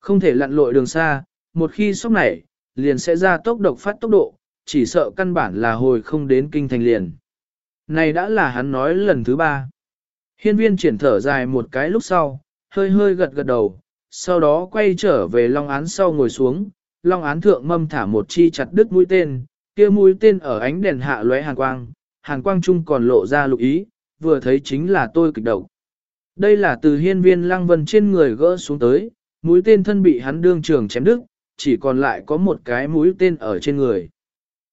không thể lặn lội đường xa, một khi sốc này liền sẽ ra tốc độc phát tốc độ, chỉ sợ căn bản là hồi không đến kinh thành liền. Này đã là hắn nói lần thứ ba. Hiên viên triển thở dài một cái lúc sau, hơi hơi gật gật đầu, sau đó quay trở về long án sau ngồi xuống, long án thượng mâm thả một chi chặt đứt mũi tên, kia mũi tên ở ánh đèn hạ lóe hàn quang, hàn quang trung còn lộ ra lục ý, vừa thấy chính là tôi kịch độc. Đây là từ hiên viên lăng vân trên người gỡ xuống tới, mũi tên thân bị hắn đương trường chém đứt, chỉ còn lại có một cái mũi tên ở trên người.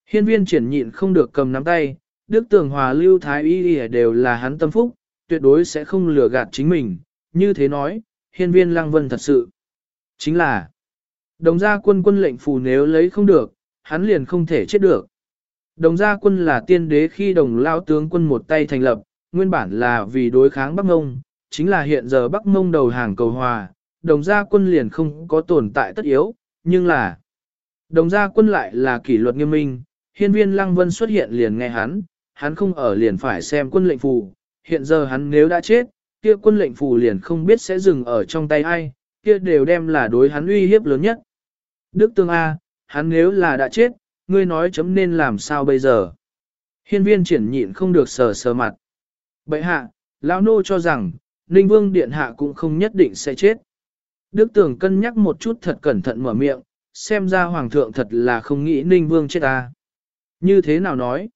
Hiên viên triển nhịn không được cầm nắm tay, Đức Tường Hòa Lưu Thái Y đều là hắn tâm phúc, tuyệt đối sẽ không lừa gạt chính mình, như thế nói, hiên viên lăng vân thật sự. Chính là, đồng gia quân quân lệnh phù nếu lấy không được, hắn liền không thể chết được. Đồng gia quân là tiên đế khi đồng lao tướng quân một tay thành lập, nguyên bản là vì đối kháng Bắc Mông, chính là hiện giờ Bắc Mông đầu hàng cầu hòa, đồng gia quân liền không có tồn tại tất yếu, nhưng là đồng gia quân lại là kỷ luật nghiêm minh, hiên viên lăng vân xuất hiện liền nghe hắn, hắn không ở liền phải xem quân lệnh phù, hiện giờ hắn nếu đã chết, kia quân lệnh phù liền không biết sẽ dừng ở trong tay ai, kia đều đem là đối hắn uy hiếp lớn nhất. Đức Tương A, hắn nếu là đã chết, ngươi nói chấm nên làm sao bây giờ? Hiên viên triển nhịn không được sờ sờ mặt. Bậy hạ, lão nô cho rằng, Ninh Vương Điện Hạ cũng không nhất định sẽ chết. Đức Tường cân nhắc một chút thật cẩn thận mở miệng, xem ra Hoàng thượng thật là không nghĩ Ninh Vương chết ta. Như thế nào nói?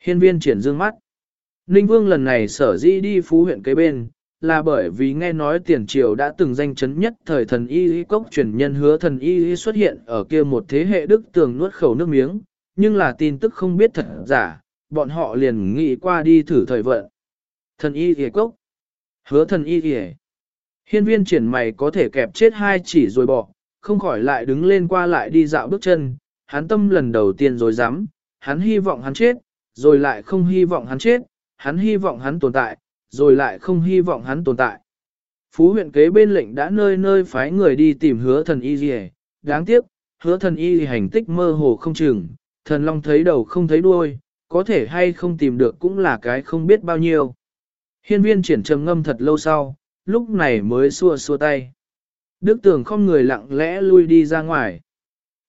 Hiên viên triển dương mắt. Ninh Vương lần này sở dĩ đi phú huyện kế bên, là bởi vì nghe nói tiền triều đã từng danh chấn nhất thời thần y y cốc truyền nhân hứa thần y y xuất hiện ở kia một thế hệ đức tường nuốt khẩu nước miếng, nhưng là tin tức không biết thật giả, bọn họ liền nghĩ qua đi thử thời vận. Thần y y cốc, hứa thần y y. Hiên viên triển mày có thể kẹp chết hai chỉ rồi bỏ, không khỏi lại đứng lên qua lại đi dạo bước chân, hắn tâm lần đầu tiên rồi dám, hắn hy vọng hắn chết, rồi lại không hy vọng hắn chết, hắn hy vọng hắn tồn tại, rồi lại không hy vọng hắn tồn tại. Phú huyện kế bên lệnh đã nơi nơi phái người đi tìm hứa thần y gì đáng tiếc, hứa thần y hành tích mơ hồ không chừng, thần long thấy đầu không thấy đuôi, có thể hay không tìm được cũng là cái không biết bao nhiêu. Hiên viên triển trầm ngâm thật lâu sau, lúc này mới xua xua tay. Đức tường không người lặng lẽ lui đi ra ngoài.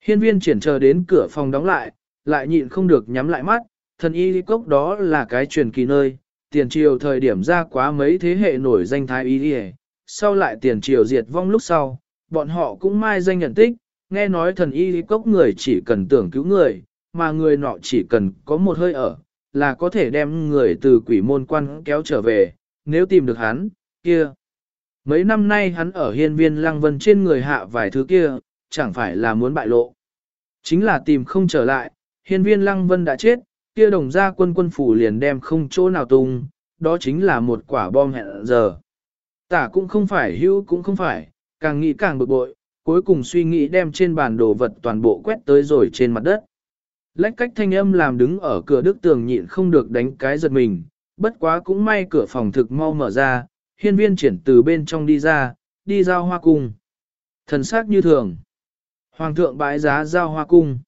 Hiên viên triển chờ đến cửa phòng đóng lại, lại nhịn không được nhắm lại mắt, thần y cốc đó là cái truyền kỳ nơi, tiền triều thời điểm ra quá mấy thế hệ nổi danh thái y đi sau lại tiền triều diệt vong lúc sau, bọn họ cũng mai danh nhận tích, nghe nói thần y cốc người chỉ cần tưởng cứu người, mà người nọ chỉ cần có một hơi ở, là có thể đem người từ quỷ môn quan kéo trở về, nếu tìm được hắn, kia. Mấy năm nay hắn ở hiên viên lăng vân trên người hạ vài thứ kia, chẳng phải là muốn bại lộ. Chính là tìm không trở lại, hiên viên lăng vân đã chết, kia đồng gia quân quân phủ liền đem không chỗ nào tung, đó chính là một quả bom hẹn giờ. Tả cũng không phải hữu cũng không phải, càng nghĩ càng bực bội, cuối cùng suy nghĩ đem trên bàn đồ vật toàn bộ quét tới rồi trên mặt đất. Lách cách thanh âm làm đứng ở cửa đức tường nhịn không được đánh cái giật mình, bất quá cũng may cửa phòng thực mau mở ra, hiên viên triển từ bên trong đi ra, đi giao hoa cung. Thần sắc như thường. Hoàng thượng bãi giá giao hoa cung.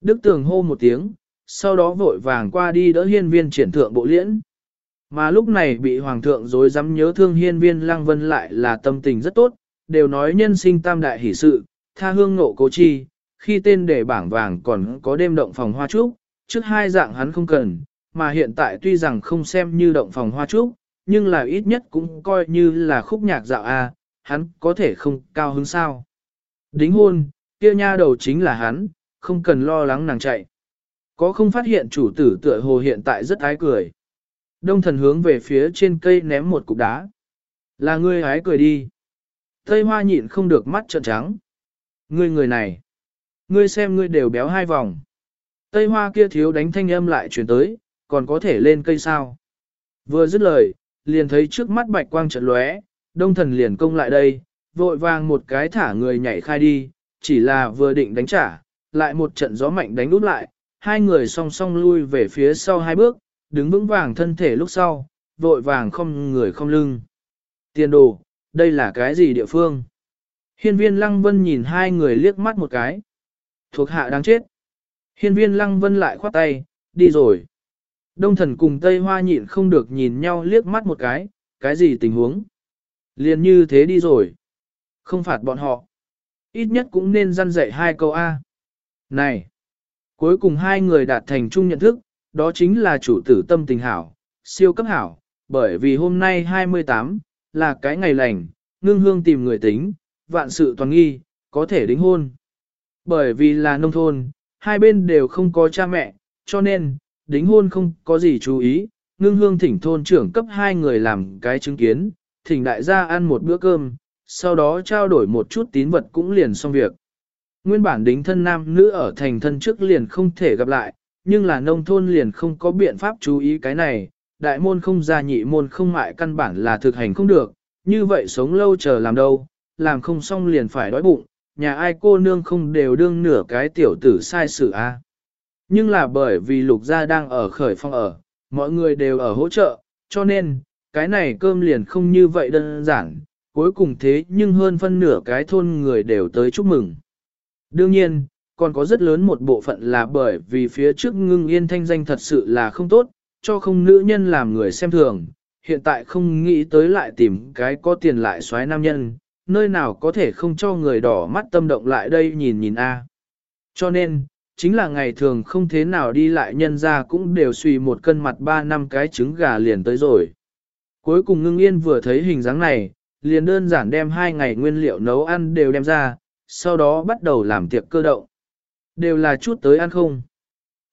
Đức tường hô một tiếng, sau đó vội vàng qua đi đỡ hiên viên triển thượng bộ liễn. Mà lúc này bị hoàng thượng dối dám nhớ thương hiên viên lăng vân lại là tâm tình rất tốt, đều nói nhân sinh tam đại hỷ sự, tha hương ngộ cố chi, khi tên để bảng vàng còn có đêm động phòng hoa trúc, trước hai dạng hắn không cần, mà hiện tại tuy rằng không xem như động phòng hoa trúc, nhưng là ít nhất cũng coi như là khúc nhạc dạo A, hắn có thể không cao hứng sao. Đính hôn, kia nha đầu chính là hắn, không cần lo lắng nàng chạy. Có không phát hiện chủ tử tựa hồ hiện tại rất ái cười. Đông thần hướng về phía trên cây ném một cục đá. Là ngươi ái cười đi. Tây hoa nhịn không được mắt trợn trắng. Ngươi người này. Ngươi xem ngươi đều béo hai vòng. Tây hoa kia thiếu đánh thanh âm lại chuyển tới, còn có thể lên cây sao. Vừa dứt lời, liền thấy trước mắt bạch quang trận lóe, đông thần liền công lại đây, vội vàng một cái thả người nhảy khai đi, chỉ là vừa định đánh trả, lại một trận gió mạnh đánh úp lại, hai người song song lui về phía sau hai bước, đứng vững vàng thân thể lúc sau, vội vàng không người không lưng. Tiền đồ, đây là cái gì địa phương? Hiên viên Lăng Vân nhìn hai người liếc mắt một cái. Thuộc hạ đáng chết. Hiên viên Lăng Vân lại khoát tay, đi rồi. Đông thần cùng Tây Hoa nhịn không được nhìn nhau liếc mắt một cái, cái gì tình huống? Liền như thế đi rồi. Không phạt bọn họ. Ít nhất cũng nên răn dạy hai câu A. Này! Cuối cùng hai người đạt thành chung nhận thức, đó chính là chủ tử tâm tình hảo, siêu cấp hảo, bởi vì hôm nay 28, là cái ngày lành, ngưng hương tìm người tính, vạn sự toàn nghi, có thể đính hôn. Bởi vì là nông thôn, hai bên đều không có cha mẹ, cho nên, đính hôn không có gì chú ý, ngưng hương thỉnh thôn trưởng cấp hai người làm cái chứng kiến, thỉnh đại gia ăn một bữa cơm, sau đó trao đổi một chút tín vật cũng liền xong việc. Nguyên bản đính thân nam nữ ở thành thân trước liền không thể gặp lại, nhưng là nông thôn liền không có biện pháp chú ý cái này, đại môn không ra nhị môn không mại căn bản là thực hành không được, như vậy sống lâu chờ làm đâu, làm không xong liền phải đói bụng, nhà ai cô nương không đều đương nửa cái tiểu tử sai sự a. Nhưng là bởi vì lục gia đang ở khởi phong ở, mọi người đều ở hỗ trợ, cho nên, cái này cơm liền không như vậy đơn giản, cuối cùng thế nhưng hơn phân nửa cái thôn người đều tới chúc mừng. Đương nhiên, còn có rất lớn một bộ phận là bởi vì phía trước ngưng yên thanh danh thật sự là không tốt, cho không nữ nhân làm người xem thường. hiện tại không nghĩ tới lại tìm cái có tiền lại xoái nam nhân, nơi nào có thể không cho người đỏ mắt tâm động lại đây nhìn nhìn a. À. Cho nên, chính là ngày thường không thế nào đi lại nhân ra cũng đều suy một cân mặt ba năm cái trứng gà liền tới rồi. Cuối cùng ngưng yên vừa thấy hình dáng này, liền đơn giản đem hai ngày nguyên liệu nấu ăn đều đem ra, sau đó bắt đầu làm tiệc cơ động. Đều là chút tới ăn không.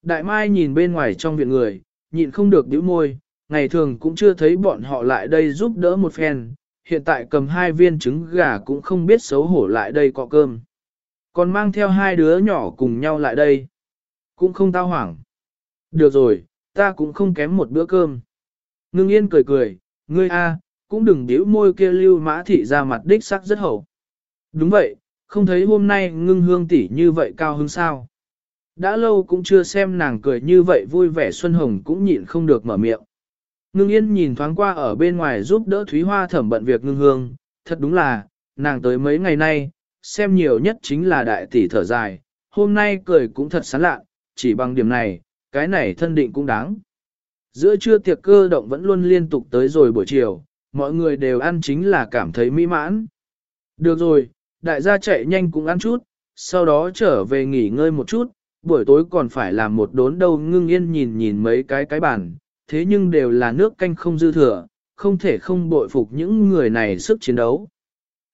Đại Mai nhìn bên ngoài trong viện người, nhịn không được nhíu môi, ngày thường cũng chưa thấy bọn họ lại đây giúp đỡ một phen, hiện tại cầm hai viên trứng gà cũng không biết xấu hổ lại đây cọ cơm. Còn mang theo hai đứa nhỏ cùng nhau lại đây. Cũng không tao hoảng. Được rồi, ta cũng không kém một bữa cơm. Ngưng yên cười cười, ngươi a, cũng đừng biểu môi kia lưu mã thị ra mặt đích sắc rất hậu. Đúng vậy, không thấy hôm nay ngưng hương tỷ như vậy cao hứng sao. Đã lâu cũng chưa xem nàng cười như vậy vui vẻ Xuân Hồng cũng nhịn không được mở miệng. Ngưng yên nhìn thoáng qua ở bên ngoài giúp đỡ Thúy Hoa thẩm bận việc ngưng hương, thật đúng là, nàng tới mấy ngày nay, xem nhiều nhất chính là đại tỷ thở dài, hôm nay cười cũng thật sán lạ, chỉ bằng điểm này, cái này thân định cũng đáng. Giữa trưa tiệc cơ động vẫn luôn liên tục tới rồi buổi chiều, mọi người đều ăn chính là cảm thấy mỹ mãn. Được rồi, đại gia chạy nhanh cũng ăn chút, sau đó trở về nghỉ ngơi một chút, buổi tối còn phải làm một đốn đâu ngưng yên nhìn nhìn mấy cái cái bàn, thế nhưng đều là nước canh không dư thừa, không thể không bội phục những người này sức chiến đấu.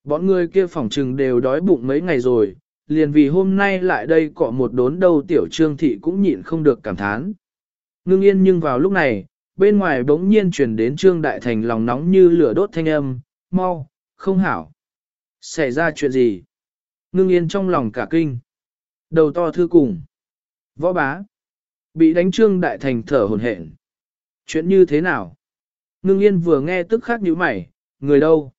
Bọn người kia phỏng trừng đều đói bụng mấy ngày rồi, liền vì hôm nay lại đây cọ một đốn đâu tiểu trương thị cũng nhịn không được cảm thán. Ngưng yên nhưng vào lúc này, bên ngoài bỗng nhiên truyền đến trương đại thành lòng nóng như lửa đốt thanh âm, mau, không hảo. Xảy ra chuyện gì? Ngưng yên trong lòng cả kinh. Đầu to thư cùng. Võ bá. Bị đánh trương đại thành thở hồn hển. Chuyện như thế nào? Ngưng yên vừa nghe tức khắc như mày, người đâu?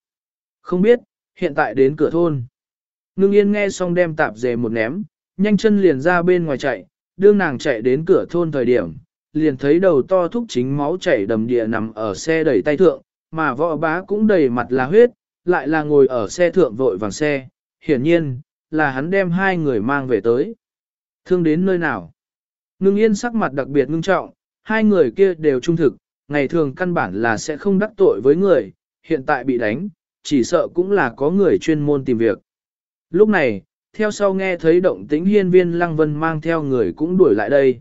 Không biết, hiện tại đến cửa thôn. Ngưng yên nghe xong đem tạp dề một ném, nhanh chân liền ra bên ngoài chạy, đương nàng chạy đến cửa thôn thời điểm, liền thấy đầu to thúc chính máu chảy đầm địa nằm ở xe đẩy tay thượng, mà võ bá cũng đầy mặt là huyết, lại là ngồi ở xe thượng vội vàng xe, hiển nhiên, là hắn đem hai người mang về tới. Thương đến nơi nào? Ngưng yên sắc mặt đặc biệt ngưng trọng, hai người kia đều trung thực, ngày thường căn bản là sẽ không đắc tội với người, hiện tại bị đánh, chỉ sợ cũng là có người chuyên môn tìm việc. Lúc này, theo sau nghe thấy động tĩnh hiên viên lăng vân mang theo người cũng đuổi lại đây.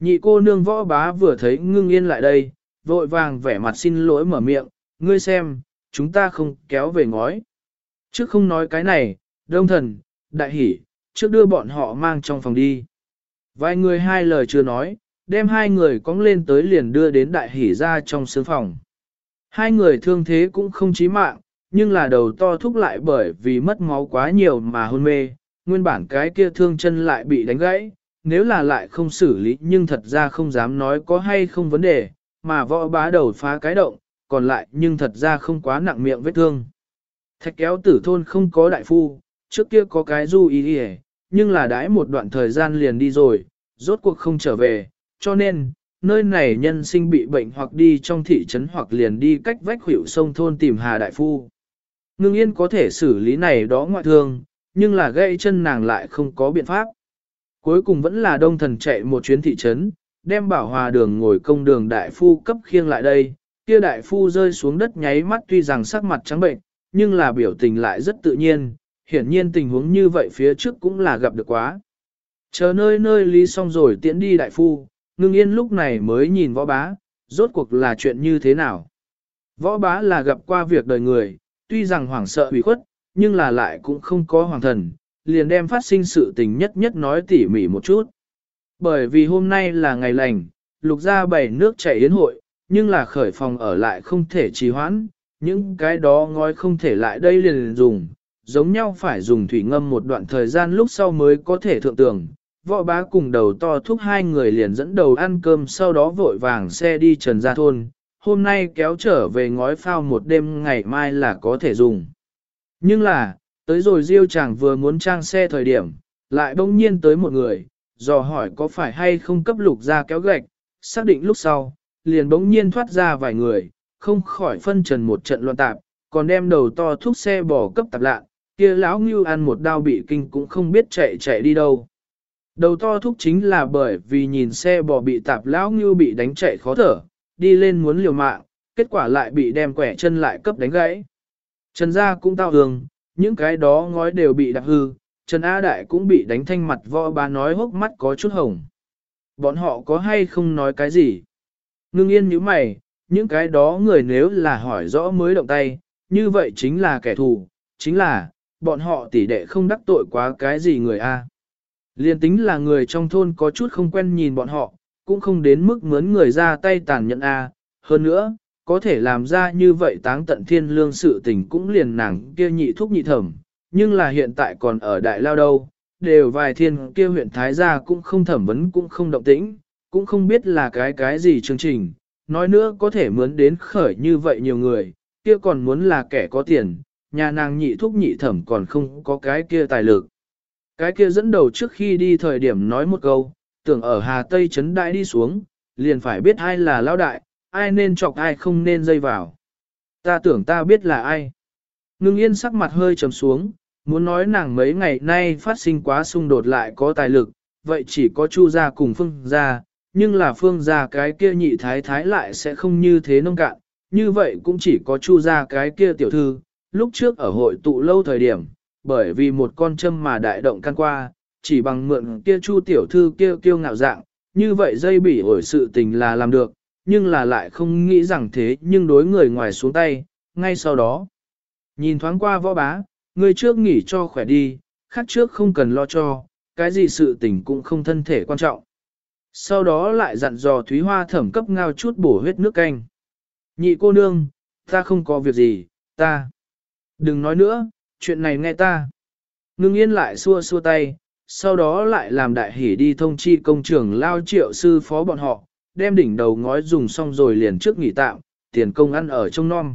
Nhị cô nương võ bá vừa thấy ngưng yên lại đây, vội vàng vẻ mặt xin lỗi mở miệng, ngươi xem, chúng ta không kéo về ngói. Trước không nói cái này, đông thần, đại hỉ, trước đưa bọn họ mang trong phòng đi. Vài người hai lời chưa nói, đem hai người cong lên tới liền đưa đến đại hỉ ra trong sương phòng. Hai người thương thế cũng không chí mạng, nhưng là đầu to thúc lại bởi vì mất máu quá nhiều mà hôn mê, nguyên bản cái kia thương chân lại bị đánh gãy, nếu là lại không xử lý nhưng thật ra không dám nói có hay không vấn đề, mà võ bá đầu phá cái động, còn lại nhưng thật ra không quá nặng miệng vết thương. Thạch kéo tử thôn không có đại phu, trước kia có cái du ý đi nhưng là đãi một đoạn thời gian liền đi rồi, rốt cuộc không trở về, cho nên, nơi này nhân sinh bị bệnh hoặc đi trong thị trấn hoặc liền đi cách vách hữu sông thôn tìm Hà Đại Phu. Ngưng yên có thể xử lý này đó ngoại thương, nhưng là gây chân nàng lại không có biện pháp. Cuối cùng vẫn là đông thần chạy một chuyến thị trấn, đem bảo hòa đường ngồi công đường đại phu cấp khiêng lại đây, kia đại phu rơi xuống đất nháy mắt tuy rằng sắc mặt trắng bệnh, nhưng là biểu tình lại rất tự nhiên, hiển nhiên tình huống như vậy phía trước cũng là gặp được quá. Chờ nơi nơi lý xong rồi tiễn đi đại phu, ngưng yên lúc này mới nhìn võ bá, rốt cuộc là chuyện như thế nào. Võ bá là gặp qua việc đời người, tuy rằng hoảng sợ hủy khuất, nhưng là lại cũng không có hoàng thần, liền đem phát sinh sự tình nhất nhất nói tỉ mỉ một chút. Bởi vì hôm nay là ngày lành, lục ra bảy nước chảy yến hội, nhưng là khởi phòng ở lại không thể trì hoãn, những cái đó ngói không thể lại đây liền dùng, giống nhau phải dùng thủy ngâm một đoạn thời gian lúc sau mới có thể thượng tường. Võ bá cùng đầu to thúc hai người liền dẫn đầu ăn cơm sau đó vội vàng xe đi trần ra thôn, hôm nay kéo trở về ngói phao một đêm ngày mai là có thể dùng. Nhưng là, tới rồi diêu chàng vừa muốn trang xe thời điểm, lại bỗng nhiên tới một người, dò hỏi có phải hay không cấp lục ra kéo gạch, xác định lúc sau, liền bỗng nhiên thoát ra vài người, không khỏi phân trần một trận loạn tạp, còn đem đầu to thuốc xe bỏ cấp tạp lạ, kia lão ngưu ăn một đao bị kinh cũng không biết chạy chạy đi đâu. Đầu to thúc chính là bởi vì nhìn xe bò bị tạp lão ngưu bị đánh chạy khó thở, đi lên muốn liều mạng, kết quả lại bị đem quẻ chân lại cấp đánh gãy. Trần gia cũng tao hương, những cái đó ngói đều bị đạp hư, Trần A Đại cũng bị đánh thanh mặt võ bà nói hốc mắt có chút hồng. Bọn họ có hay không nói cái gì? Ngưng yên như mày, những cái đó người nếu là hỏi rõ mới động tay, như vậy chính là kẻ thù, chính là, bọn họ tỷ đệ không đắc tội quá cái gì người A. Liên tính là người trong thôn có chút không quen nhìn bọn họ, cũng không đến mức mướn người ra tay tàn nhẫn A. Hơn nữa, có thể làm ra như vậy táng tận thiên lương sự tình cũng liền nàng kia nhị thúc nhị thẩm, nhưng là hiện tại còn ở đại lao đâu, đều vài thiên kia huyện Thái gia cũng không thẩm vấn cũng không động tĩnh, cũng không biết là cái cái gì chương trình, nói nữa có thể mướn đến khởi như vậy nhiều người, kia còn muốn là kẻ có tiền, nhà nàng nhị thúc nhị thẩm còn không có cái kia tài lực. Cái kia dẫn đầu trước khi đi thời điểm nói một câu, tưởng ở Hà Tây Trấn Đại đi xuống, liền phải biết ai là lao đại, ai nên chọc ai không nên dây vào. Ta tưởng ta biết là ai. Ngưng yên sắc mặt hơi trầm xuống, muốn nói nàng mấy ngày nay phát sinh quá xung đột lại có tài lực, vậy chỉ có Chu gia cùng Phương gia, nhưng là Phương gia cái kia nhị thái thái lại sẽ không như thế nông cạn, như vậy cũng chỉ có Chu gia cái kia tiểu thư, lúc trước ở hội tụ lâu thời điểm, bởi vì một con châm mà đại động căn qua, chỉ bằng mượn kia Chu tiểu thư kia kiêu ngạo dạng, như vậy dây bỉ ổi sự tình là làm được, nhưng là lại không nghĩ rằng thế nhưng đối người ngoài xuống tay, ngay sau đó. Nhìn thoáng qua võ bá, người trước nghỉ cho khỏe đi, khác trước không cần lo cho, cái gì sự tình cũng không thân thể quan trọng. Sau đó lại dặn dò Thúy Hoa thẩm cấp ngao chút bổ huyết nước canh. Nhị cô nương, ta không có việc gì, ta. Đừng nói nữa, chuyện này nghe ta. Ngưng yên lại xua xua tay, sau đó lại làm đại hỉ đi thông chi công trưởng lao triệu sư phó bọn họ, đem đỉnh đầu ngói dùng xong rồi liền trước nghỉ tạm, tiền công ăn ở trong non.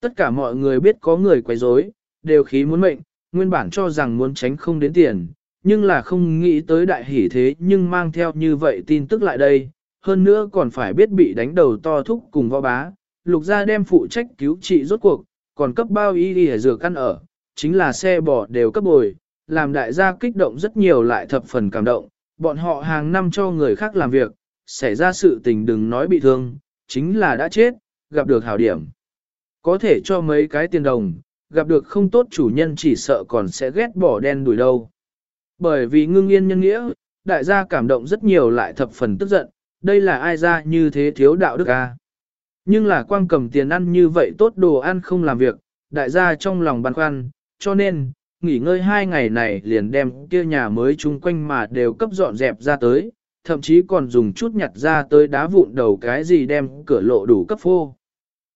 Tất cả mọi người biết có người quấy rối, đều khí muốn mệnh, nguyên bản cho rằng muốn tránh không đến tiền, nhưng là không nghĩ tới đại hỷ thế nhưng mang theo như vậy tin tức lại đây, hơn nữa còn phải biết bị đánh đầu to thúc cùng võ bá, lục gia đem phụ trách cứu trị rốt cuộc, còn cấp bao y y dừa căn ở, chính là xe bò đều cấp bồi, làm đại gia kích động rất nhiều lại thập phần cảm động, bọn họ hàng năm cho người khác làm việc, xảy ra sự tình đừng nói bị thương, chính là đã chết, gặp được hảo điểm. Có thể cho mấy cái tiền đồng, gặp được không tốt chủ nhân chỉ sợ còn sẽ ghét bỏ đen đuổi đâu. Bởi vì ngưng yên nhân nghĩa, đại gia cảm động rất nhiều lại thập phần tức giận, đây là ai ra như thế thiếu đạo đức à Nhưng là quang cầm tiền ăn như vậy tốt đồ ăn không làm việc, đại gia trong lòng băn khoăn, cho nên, nghỉ ngơi hai ngày này liền đem kia nhà mới chung quanh mà đều cấp dọn dẹp ra tới, thậm chí còn dùng chút nhặt ra tới đá vụn đầu cái gì đem cửa lộ đủ cấp phô.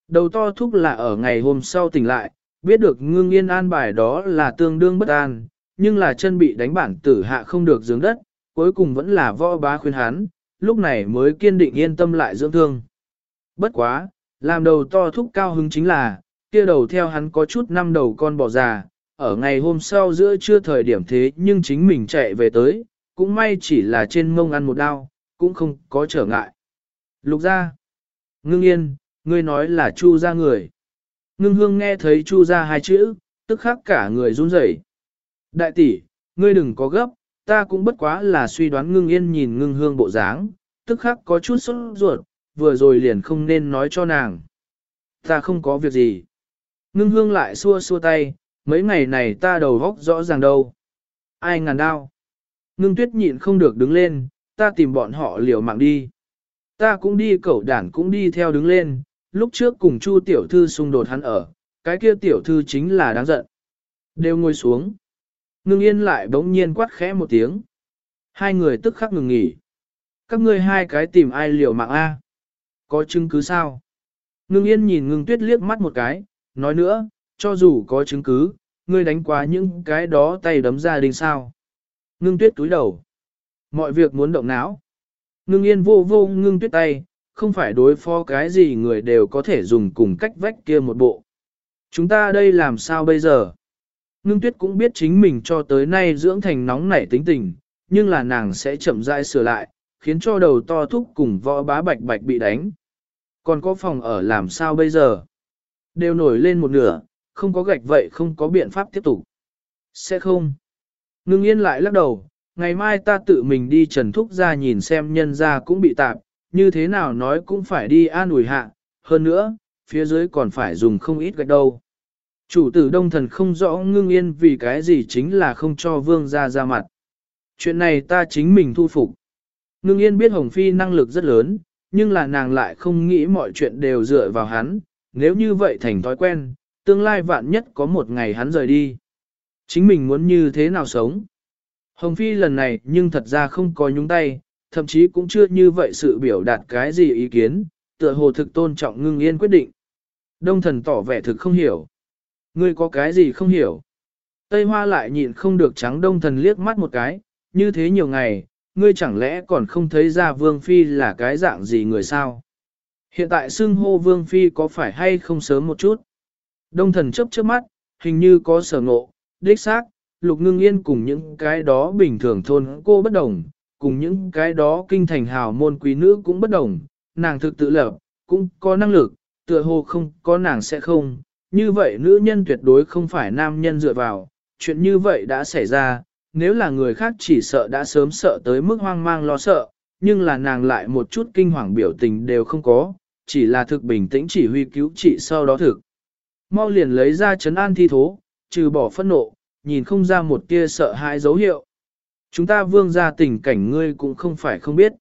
Đầu to thúc là ở ngày hôm sau tỉnh lại, biết được ngưng yên an bài đó là tương đương bất an, nhưng là chân bị đánh bản tử hạ không được dưỡng đất, cuối cùng vẫn là võ bá khuyên hắn, lúc này mới kiên định yên tâm lại dưỡng thương. Bất quá, làm đầu to thúc cao hứng chính là, kia đầu theo hắn có chút năm đầu con bò già, ở ngày hôm sau giữa trưa thời điểm thế nhưng chính mình chạy về tới, cũng may chỉ là trên mông ăn một đao, cũng không có trở ngại. Lục ra, ngưng yên, ngươi nói là chu ra người. Ngưng hương nghe thấy chu ra hai chữ, tức khắc cả người run rẩy. Đại tỷ, ngươi đừng có gấp, ta cũng bất quá là suy đoán ngưng yên nhìn ngưng hương bộ dáng, tức khắc có chút sốt ruột, vừa rồi liền không nên nói cho nàng. Ta không có việc gì. Ngưng hương lại xua xua tay, mấy ngày này ta đầu góc rõ ràng đâu. Ai ngàn đau. Ngưng tuyết nhịn không được đứng lên, ta tìm bọn họ liều mạng đi. Ta cũng đi cẩu đản cũng đi theo đứng lên, lúc trước cùng chu tiểu thư xung đột hắn ở, cái kia tiểu thư chính là đáng giận. Đều ngồi xuống. Ngưng yên lại bỗng nhiên quát khẽ một tiếng. Hai người tức khắc ngừng nghỉ. Các ngươi hai cái tìm ai liều mạng A. Có chứng cứ sao? Ngưng yên nhìn ngưng tuyết liếc mắt một cái, nói nữa, cho dù có chứng cứ, ngươi đánh quá những cái đó tay đấm ra đình sao. Ngưng tuyết túi đầu. Mọi việc muốn động não. Ngưng yên vô vô ngưng tuyết tay, không phải đối phó cái gì người đều có thể dùng cùng cách vách kia một bộ. Chúng ta đây làm sao bây giờ? Ngưng tuyết cũng biết chính mình cho tới nay dưỡng thành nóng nảy tính tình, nhưng là nàng sẽ chậm rãi sửa lại, khiến cho đầu to thúc cùng võ bá bạch bạch bị đánh. Còn có phòng ở làm sao bây giờ? Đều nổi lên một nửa, không có gạch vậy không có biện pháp tiếp tục. Sẽ không. Ngưng yên lại lắc đầu, ngày mai ta tự mình đi trần thúc ra nhìn xem nhân ra cũng bị tạp, như thế nào nói cũng phải đi an ủi hạ, hơn nữa, phía dưới còn phải dùng không ít gạch đâu. Chủ tử đông thần không rõ ngưng yên vì cái gì chính là không cho vương ra ra mặt. Chuyện này ta chính mình thu phục. Ngưng yên biết Hồng Phi năng lực rất lớn, nhưng là nàng lại không nghĩ mọi chuyện đều dựa vào hắn, nếu như vậy thành thói quen, tương lai vạn nhất có một ngày hắn rời đi. Chính mình muốn như thế nào sống? Hồng Phi lần này nhưng thật ra không có nhúng tay, thậm chí cũng chưa như vậy sự biểu đạt cái gì ý kiến, tựa hồ thực tôn trọng ngưng yên quyết định. Đông thần tỏ vẻ thực không hiểu. Ngươi có cái gì không hiểu? Tây Hoa lại nhịn không được trắng đông thần liếc mắt một cái, như thế nhiều ngày, ngươi chẳng lẽ còn không thấy ra Vương Phi là cái dạng gì người sao? Hiện tại xưng hô Vương Phi có phải hay không sớm một chút? Đông thần chấp trước mắt, hình như có sở ngộ, đích xác, lục ngưng yên cùng những cái đó bình thường thôn cô bất đồng, cùng những cái đó kinh thành hào môn quý nữ cũng bất đồng, nàng thực tự lập, cũng có năng lực, tựa hồ không có nàng sẽ không, như vậy nữ nhân tuyệt đối không phải nam nhân dựa vào, chuyện như vậy đã xảy ra, nếu là người khác chỉ sợ đã sớm sợ tới mức hoang mang lo sợ, nhưng là nàng lại một chút kinh hoàng biểu tình đều không có, chỉ là thực bình tĩnh chỉ huy cứu trị sau đó thực. Mau liền lấy ra chấn an thi thố, trừ bỏ phẫn nộ, nhìn không ra một tia sợ hãi dấu hiệu. Chúng ta vương ra tình cảnh ngươi cũng không phải không biết.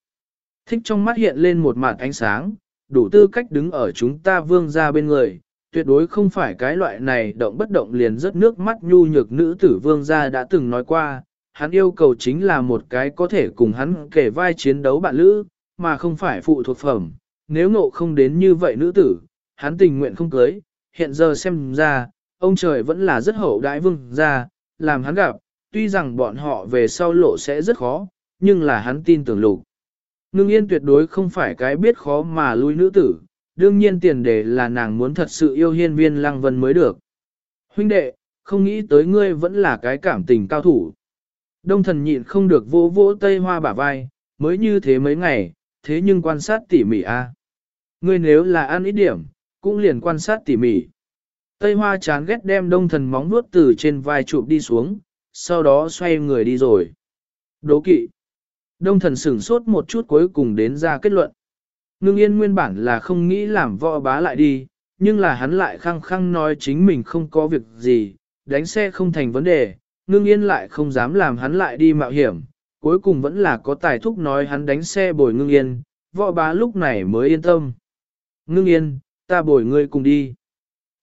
Thích trong mắt hiện lên một mặt ánh sáng, đủ tư cách đứng ở chúng ta vương ra bên người, tuyệt đối không phải cái loại này động bất động liền rớt nước mắt nhu nhược nữ tử vương gia đã từng nói qua, hắn yêu cầu chính là một cái có thể cùng hắn kể vai chiến đấu bạn lữ, mà không phải phụ thuộc phẩm. Nếu ngộ không đến như vậy nữ tử, hắn tình nguyện không cưới, hiện giờ xem ra, ông trời vẫn là rất hậu đại vương gia, làm hắn gặp, tuy rằng bọn họ về sau lộ sẽ rất khó, nhưng là hắn tin tưởng lục. Ngưng yên tuyệt đối không phải cái biết khó mà lui nữ tử, đương nhiên tiền đề là nàng muốn thật sự yêu hiên viên lăng vân mới được. Huynh đệ, không nghĩ tới ngươi vẫn là cái cảm tình cao thủ. Đông thần nhịn không được vỗ vỗ tây hoa bả vai, mới như thế mấy ngày, thế nhưng quan sát tỉ mỉ a. Ngươi nếu là ăn ít điểm, cũng liền quan sát tỉ mỉ. Tây hoa chán ghét đem đông thần móng nuốt từ trên vai chụp đi xuống, sau đó xoay người đi rồi. Đố kỵ. Đông thần sửng sốt một chút cuối cùng đến ra kết luận. Ngưng yên nguyên bản là không nghĩ làm võ bá lại đi, nhưng là hắn lại khăng khăng nói chính mình không có việc gì, đánh xe không thành vấn đề, ngưng yên lại không dám làm hắn lại đi mạo hiểm, cuối cùng vẫn là có tài thúc nói hắn đánh xe bồi ngưng yên, võ bá lúc này mới yên tâm. Ngưng yên, ta bồi ngươi cùng đi.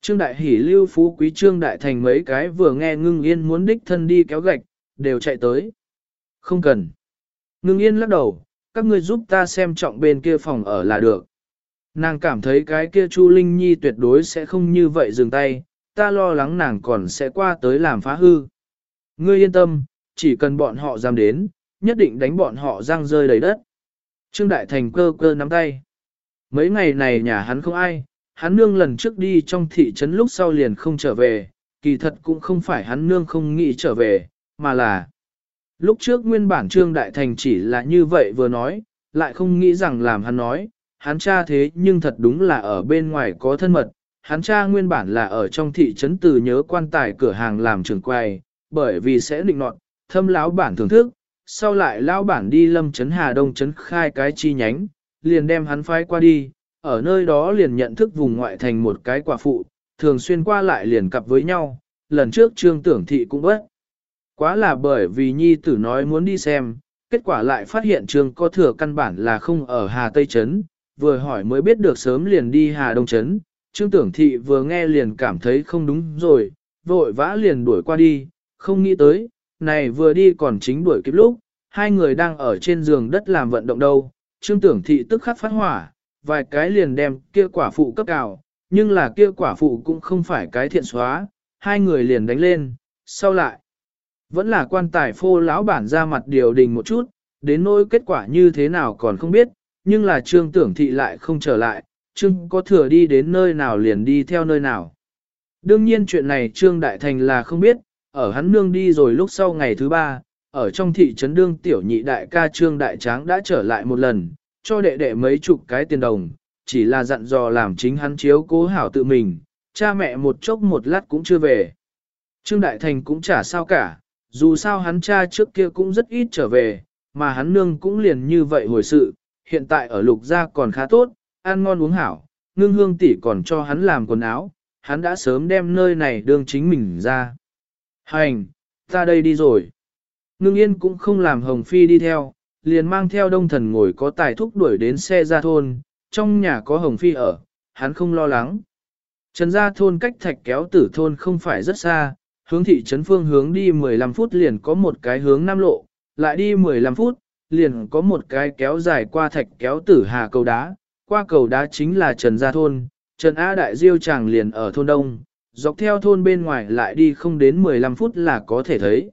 Trương Đại Hỷ lưu phú quý Trương Đại Thành mấy cái vừa nghe ngưng yên muốn đích thân đi kéo gạch, đều chạy tới. Không cần. Ngưng yên lắc đầu, các ngươi giúp ta xem trọng bên kia phòng ở là được. Nàng cảm thấy cái kia Chu Linh Nhi tuyệt đối sẽ không như vậy dừng tay, ta lo lắng nàng còn sẽ qua tới làm phá hư. Ngươi yên tâm, chỉ cần bọn họ dám đến, nhất định đánh bọn họ răng rơi đầy đất. Trương Đại Thành cơ cơ nắm tay. Mấy ngày này nhà hắn không ai, hắn nương lần trước đi trong thị trấn lúc sau liền không trở về, kỳ thật cũng không phải hắn nương không nghĩ trở về, mà là Lúc trước nguyên bản Trương Đại Thành chỉ là như vậy vừa nói, lại không nghĩ rằng làm hắn nói, hắn cha thế nhưng thật đúng là ở bên ngoài có thân mật, hắn cha nguyên bản là ở trong thị trấn từ nhớ quan tài cửa hàng làm trường quầy, bởi vì sẽ định nọt, thâm lão bản thưởng thức, sau lại lão bản đi lâm trấn Hà Đông trấn khai cái chi nhánh, liền đem hắn phái qua đi, ở nơi đó liền nhận thức vùng ngoại thành một cái quả phụ, thường xuyên qua lại liền cặp với nhau, lần trước trương tưởng thị cũng bất. Quá là bởi vì nhi tử nói muốn đi xem, kết quả lại phát hiện Trường có thừa căn bản là không ở Hà Tây Trấn, vừa hỏi mới biết được sớm liền đi Hà Đông Trấn, trương tưởng thị vừa nghe liền cảm thấy không đúng rồi, vội vã liền đuổi qua đi, không nghĩ tới, này vừa đi còn chính đuổi kịp lúc, hai người đang ở trên giường đất làm vận động đâu, trương tưởng thị tức khắc phát hỏa, vài cái liền đem kia quả phụ cấp cào, nhưng là kia quả phụ cũng không phải cái thiện xóa, hai người liền đánh lên, sau lại. Vẫn là quan tài phô lão bản ra mặt điều đình một chút, đến nỗi kết quả như thế nào còn không biết, nhưng là trương tưởng thị lại không trở lại, trương có thừa đi đến nơi nào liền đi theo nơi nào. Đương nhiên chuyện này trương đại thành là không biết, ở hắn nương đi rồi lúc sau ngày thứ ba, ở trong thị trấn đương tiểu nhị đại ca trương đại tráng đã trở lại một lần, cho đệ đệ mấy chục cái tiền đồng, chỉ là dặn dò làm chính hắn chiếu cố hảo tự mình, cha mẹ một chốc một lát cũng chưa về. Trương Đại Thành cũng chả sao cả, dù sao hắn cha trước kia cũng rất ít trở về, mà hắn nương cũng liền như vậy hồi sự, hiện tại ở lục gia còn khá tốt, ăn ngon uống hảo, ngưng hương tỷ còn cho hắn làm quần áo, hắn đã sớm đem nơi này đương chính mình ra. Hành, ta đây đi rồi. Ngưng yên cũng không làm Hồng Phi đi theo, liền mang theo đông thần ngồi có tài thúc đuổi đến xe ra thôn, trong nhà có Hồng Phi ở, hắn không lo lắng. Trần gia thôn cách thạch kéo tử thôn không phải rất xa, hướng thị trấn phương hướng đi 15 phút liền có một cái hướng nam lộ, lại đi 15 phút, liền có một cái kéo dài qua thạch kéo tử hà cầu đá, qua cầu đá chính là Trần Gia Thôn, Trần A Đại Diêu chàng liền ở thôn Đông, dọc theo thôn bên ngoài lại đi không đến 15 phút là có thể thấy.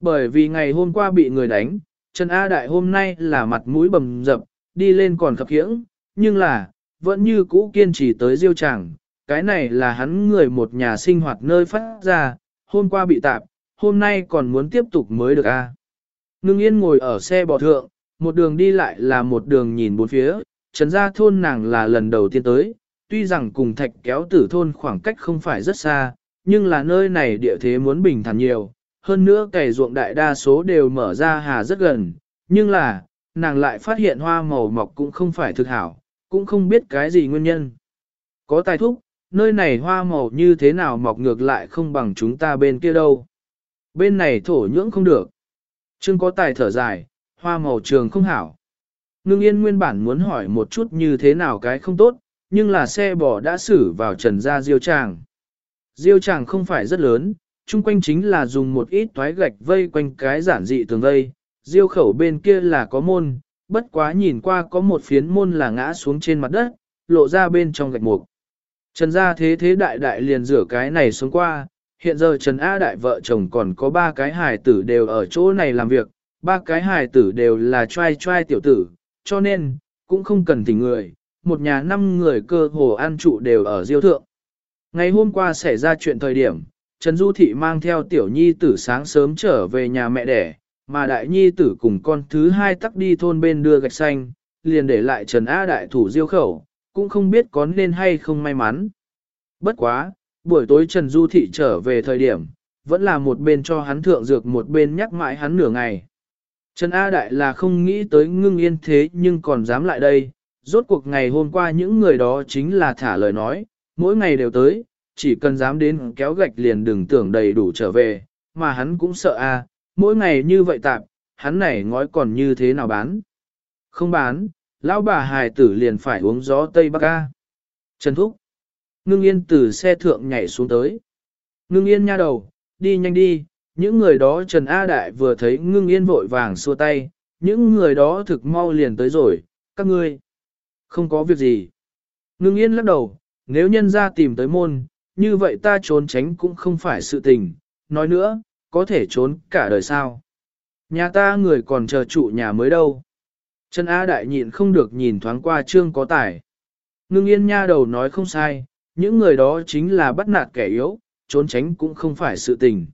Bởi vì ngày hôm qua bị người đánh, Trần A Đại hôm nay là mặt mũi bầm dập, đi lên còn khập khiễng, nhưng là, vẫn như cũ kiên trì tới Diêu chàng, cái này là hắn người một nhà sinh hoạt nơi phát ra, hôm qua bị tạp, hôm nay còn muốn tiếp tục mới được a. Ngưng yên ngồi ở xe bò thượng, một đường đi lại là một đường nhìn bốn phía, trần gia thôn nàng là lần đầu tiên tới, tuy rằng cùng thạch kéo tử thôn khoảng cách không phải rất xa, nhưng là nơi này địa thế muốn bình thản nhiều, hơn nữa cày ruộng đại đa số đều mở ra hà rất gần, nhưng là, nàng lại phát hiện hoa màu mọc cũng không phải thực hảo, cũng không biết cái gì nguyên nhân. Có tài thúc, nơi này hoa màu như thế nào mọc ngược lại không bằng chúng ta bên kia đâu. Bên này thổ nhưỡng không được. Trương có tài thở dài, hoa màu trường không hảo. Ngưng yên nguyên bản muốn hỏi một chút như thế nào cái không tốt, nhưng là xe bò đã xử vào trần ra diêu tràng. Diêu tràng không phải rất lớn, chung quanh chính là dùng một ít toái gạch vây quanh cái giản dị tường vây. Diêu khẩu bên kia là có môn, bất quá nhìn qua có một phiến môn là ngã xuống trên mặt đất, lộ ra bên trong gạch mục. Trần gia thế thế đại đại liền rửa cái này xuống qua, hiện giờ Trần A đại vợ chồng còn có ba cái hài tử đều ở chỗ này làm việc, ba cái hài tử đều là trai trai tiểu tử, cho nên, cũng không cần tình người, một nhà năm người cơ hồ ăn trụ đều ở diêu thượng. Ngày hôm qua xảy ra chuyện thời điểm, Trần Du Thị mang theo tiểu nhi tử sáng sớm trở về nhà mẹ đẻ, mà đại nhi tử cùng con thứ hai tắc đi thôn bên đưa gạch xanh, liền để lại Trần A đại thủ diêu khẩu, cũng không biết có nên hay không may mắn. Bất quá, buổi tối Trần Du Thị trở về thời điểm, vẫn là một bên cho hắn thượng dược một bên nhắc mãi hắn nửa ngày. Trần A Đại là không nghĩ tới ngưng yên thế nhưng còn dám lại đây, rốt cuộc ngày hôm qua những người đó chính là thả lời nói, mỗi ngày đều tới, chỉ cần dám đến kéo gạch liền đừng tưởng đầy đủ trở về, mà hắn cũng sợ a, mỗi ngày như vậy tạm, hắn này ngói còn như thế nào bán. Không bán, lão bà hài tử liền phải uống gió Tây Bắc A. Trần Thúc. Ngưng yên từ xe thượng nhảy xuống tới. Ngưng yên nha đầu, đi nhanh đi, những người đó Trần A Đại vừa thấy ngưng yên vội vàng xua tay, những người đó thực mau liền tới rồi, các ngươi. Không có việc gì. Ngưng yên lắc đầu, nếu nhân ra tìm tới môn, như vậy ta trốn tránh cũng không phải sự tình, nói nữa, có thể trốn cả đời sao. Nhà ta người còn chờ trụ nhà mới đâu. Trần A Đại nhịn không được nhìn thoáng qua trương có tài. Ngưng yên nha đầu nói không sai, những người đó chính là bắt nạt kẻ yếu, trốn tránh cũng không phải sự tình.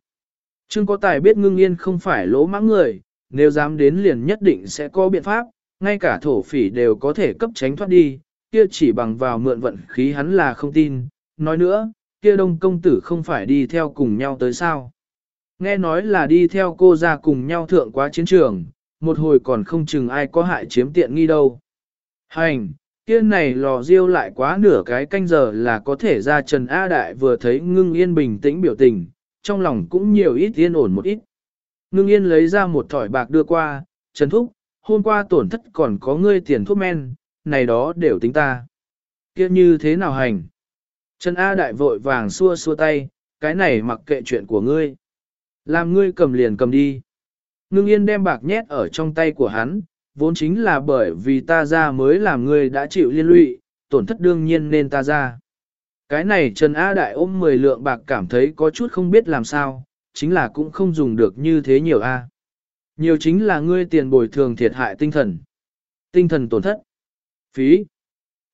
Trương có tài biết ngưng yên không phải lỗ mãng người, nếu dám đến liền nhất định sẽ có biện pháp, ngay cả thổ phỉ đều có thể cấp tránh thoát đi, kia chỉ bằng vào mượn vận khí hắn là không tin. Nói nữa, kia đông công tử không phải đi theo cùng nhau tới sao. Nghe nói là đi theo cô ra cùng nhau thượng quá chiến trường, một hồi còn không chừng ai có hại chiếm tiện nghi đâu. Hành, kia này lò riêu lại quá nửa cái canh giờ là có thể ra Trần A Đại vừa thấy ngưng yên bình tĩnh biểu tình, trong lòng cũng nhiều ít yên ổn một ít. Ngưng yên lấy ra một thỏi bạc đưa qua, Trần Thúc, hôm qua tổn thất còn có ngươi tiền thuốc men, này đó đều tính ta. kia như thế nào hành? Trần A Đại vội vàng xua xua tay, cái này mặc kệ chuyện của ngươi. Làm ngươi cầm liền cầm đi. Ngưng yên đem bạc nhét ở trong tay của hắn, vốn chính là bởi vì ta ra mới làm ngươi đã chịu liên lụy, tổn thất đương nhiên nên ta ra. Cái này Trần A Đại ôm 10 lượng bạc cảm thấy có chút không biết làm sao, chính là cũng không dùng được như thế nhiều A. Nhiều chính là ngươi tiền bồi thường thiệt hại tinh thần. Tinh thần tổn thất. Phí.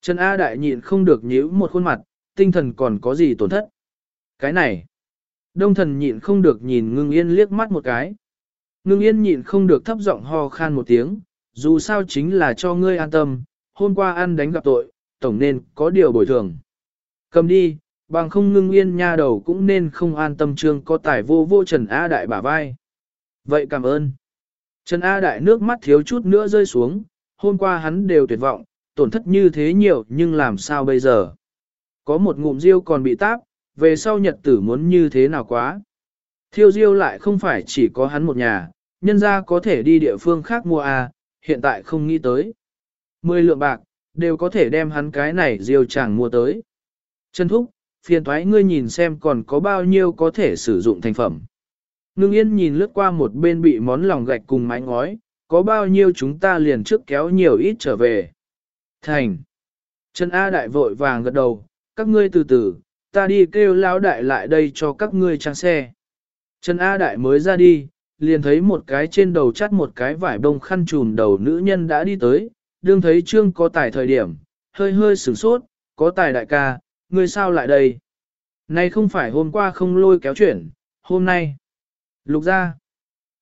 Trần A Đại nhịn không được nhíu một khuôn mặt, tinh thần còn có gì tổn thất. Cái này. Đông thần nhịn không được nhìn ngưng yên liếc mắt một cái. Ngưng yên nhịn không được thấp giọng ho khan một tiếng, dù sao chính là cho ngươi an tâm, hôm qua ăn đánh gặp tội, tổng nên có điều bồi thường. Cầm đi, bằng không ngưng yên nha đầu cũng nên không an tâm trương có tài vô vô Trần A Đại bả vai. Vậy cảm ơn. Trần A Đại nước mắt thiếu chút nữa rơi xuống, hôm qua hắn đều tuyệt vọng, tổn thất như thế nhiều nhưng làm sao bây giờ? Có một ngụm riêu còn bị táp, về sau nhật tử muốn như thế nào quá? Thiêu diêu lại không phải chỉ có hắn một nhà, nhân ra có thể đi địa phương khác mua à, hiện tại không nghĩ tới. Mười lượng bạc, đều có thể đem hắn cái này diêu chàng mua tới. Trần Thúc, phiền thoái ngươi nhìn xem còn có bao nhiêu có thể sử dụng thành phẩm. Ngưng yên nhìn lướt qua một bên bị món lòng gạch cùng mái ngói, có bao nhiêu chúng ta liền trước kéo nhiều ít trở về. Thành. Trần A đại vội vàng gật đầu, các ngươi từ từ, ta đi kêu lão đại lại đây cho các ngươi trang xe. Trần A đại mới ra đi, liền thấy một cái trên đầu chắt một cái vải bông khăn trùm đầu nữ nhân đã đi tới, đương thấy trương có tài thời điểm, hơi hơi sửng sốt, có tài đại ca, ngươi sao lại đây? Này không phải hôm qua không lôi kéo chuyển, hôm nay. Lục ra.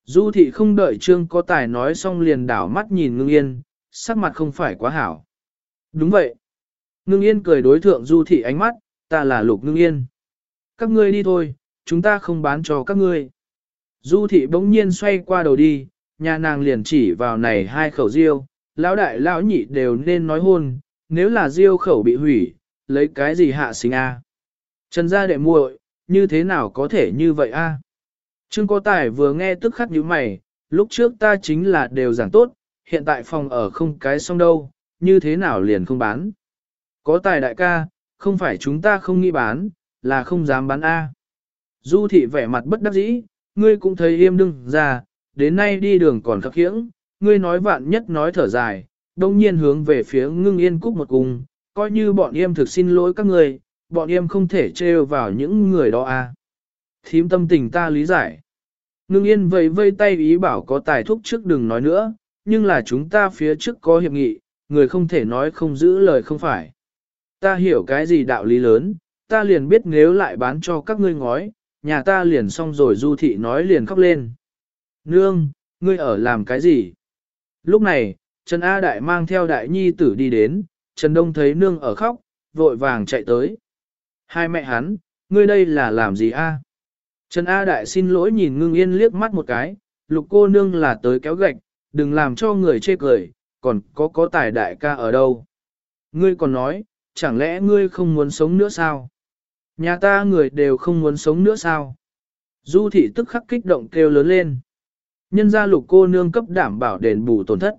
Du thị không đợi trương có tài nói xong liền đảo mắt nhìn ngưng yên, sắc mặt không phải quá hảo. Đúng vậy. Ngưng yên cười đối thượng du thị ánh mắt, ta là lục ngưng yên. Các ngươi đi thôi, chúng ta không bán cho các ngươi. Du thị bỗng nhiên xoay qua đầu đi, nhà nàng liền chỉ vào này hai khẩu riêu, lão đại lão nhị đều nên nói hôn, nếu là riêu khẩu bị hủy, lấy cái gì hạ sinh a? Trần gia đệ muội, như thế nào có thể như vậy a? Trương có tài vừa nghe tức khắc như mày, lúc trước ta chính là đều giảng tốt, hiện tại phòng ở không cái xong đâu, như thế nào liền không bán. Có tài đại ca, không phải chúng ta không nghĩ bán, là không dám bán A. Du thị vẻ mặt bất đắc dĩ, ngươi cũng thấy im đừng ra, đến nay đi đường còn khắc khiễng, ngươi nói vạn nhất nói thở dài, đông nhiên hướng về phía ngưng yên cúc một cung, coi như bọn em thực xin lỗi các người, bọn em không thể trêu vào những người đó à? Thím tâm tình ta lý giải. Ngưng yên vẫy vây tay ý bảo có tài thúc trước đừng nói nữa, nhưng là chúng ta phía trước có hiệp nghị, người không thể nói không giữ lời không phải. Ta hiểu cái gì đạo lý lớn, ta liền biết nếu lại bán cho các ngươi ngói, nhà ta liền xong rồi du thị nói liền khóc lên. Nương, ngươi ở làm cái gì? Lúc này, Trần A Đại mang theo đại nhi tử đi đến, Trần Đông thấy nương ở khóc, vội vàng chạy tới. Hai mẹ hắn, ngươi đây là làm gì a? Trần A Đại xin lỗi nhìn ngưng yên liếc mắt một cái, lục cô nương là tới kéo gạch, đừng làm cho người chê cười, còn có có tài đại ca ở đâu. Ngươi còn nói, chẳng lẽ ngươi không muốn sống nữa sao? Nhà ta người đều không muốn sống nữa sao? Du thị tức khắc kích động kêu lớn lên. Nhân gia lục cô nương cấp đảm bảo đền bù tổn thất.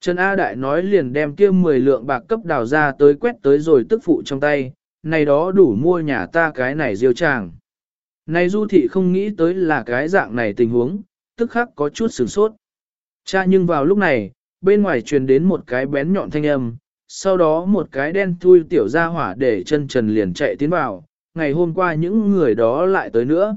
Trần A Đại nói liền đem kia 10 lượng bạc cấp đào ra tới quét tới rồi tức phụ trong tay, này đó đủ mua nhà ta cái này diêu tràng. Này du thị không nghĩ tới là cái dạng này tình huống, tức khắc có chút sửng sốt. Cha nhưng vào lúc này, bên ngoài truyền đến một cái bén nhọn thanh âm, sau đó một cái đen thui tiểu ra hỏa để chân trần liền chạy tiến vào, ngày hôm qua những người đó lại tới nữa.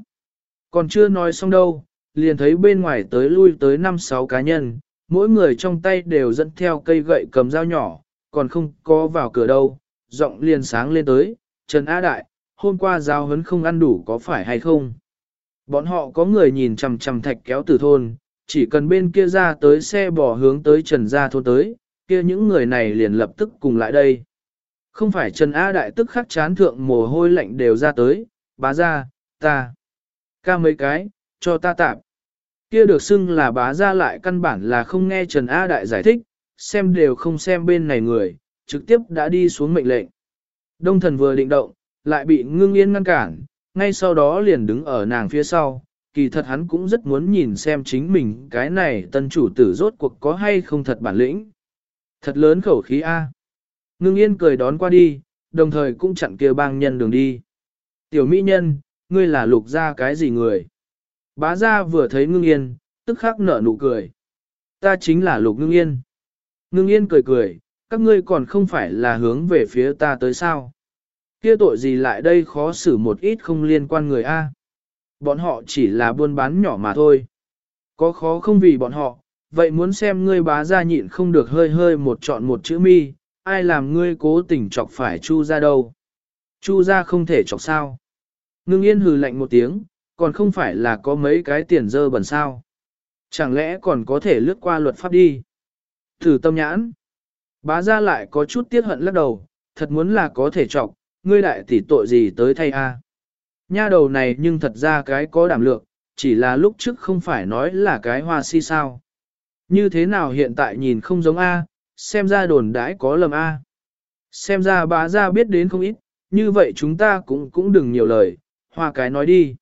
Còn chưa nói xong đâu, liền thấy bên ngoài tới lui tới 5-6 cá nhân, mỗi người trong tay đều dẫn theo cây gậy cầm dao nhỏ, còn không có vào cửa đâu, giọng liền sáng lên tới, Trần Á Đại, hôm qua giao hấn không ăn đủ có phải hay không? Bọn họ có người nhìn chằm chằm thạch kéo từ thôn, chỉ cần bên kia ra tới xe bò hướng tới Trần Gia thôn tới, kia những người này liền lập tức cùng lại đây. Không phải Trần A Đại tức khắc chán thượng mồ hôi lạnh đều ra tới, bá ra, ta, ca mấy cái, cho ta tạm. Kia được xưng là bá ra lại căn bản là không nghe Trần A Đại giải thích, xem đều không xem bên này người, trực tiếp đã đi xuống mệnh lệnh. Đông thần vừa định động, lại bị ngưng yên ngăn cản, ngay sau đó liền đứng ở nàng phía sau. Kỳ thật hắn cũng rất muốn nhìn xem chính mình cái này tân chủ tử rốt cuộc có hay không thật bản lĩnh. Thật lớn khẩu khí A. Ngưng yên cười đón qua đi, đồng thời cũng chặn kia bang nhân đường đi. Tiểu mỹ nhân, ngươi là lục ra cái gì người? Bá gia vừa thấy ngưng yên, tức khắc nở nụ cười. Ta chính là lục ngưng yên. Ngưng yên cười cười, các ngươi còn không phải là hướng về phía ta tới sao. Kia tội gì lại đây khó xử một ít không liên quan người A. Bọn họ chỉ là buôn bán nhỏ mà thôi. Có khó không vì bọn họ, vậy muốn xem ngươi bá gia nhịn không được hơi hơi một chọn một chữ mi, ai làm ngươi cố tình chọc phải chu ra đâu. Chu ra không thể chọc sao. Ngưng yên hừ lạnh một tiếng, còn không phải là có mấy cái tiền dơ bẩn sao. Chẳng lẽ còn có thể lướt qua luật pháp đi. Thử tâm nhãn. Bá ra lại có chút tiết hận lắc đầu, thật muốn là có thể chọc, ngươi đại tỷ tội gì tới thay a? Nha đầu này nhưng thật ra cái có đảm lượng, chỉ là lúc trước không phải nói là cái hoa si sao. Như thế nào hiện tại nhìn không giống A, xem ra đồn đãi có lầm A. Xem ra bá ra biết đến không ít, như vậy chúng ta cũng cũng đừng nhiều lời, hoa cái nói đi.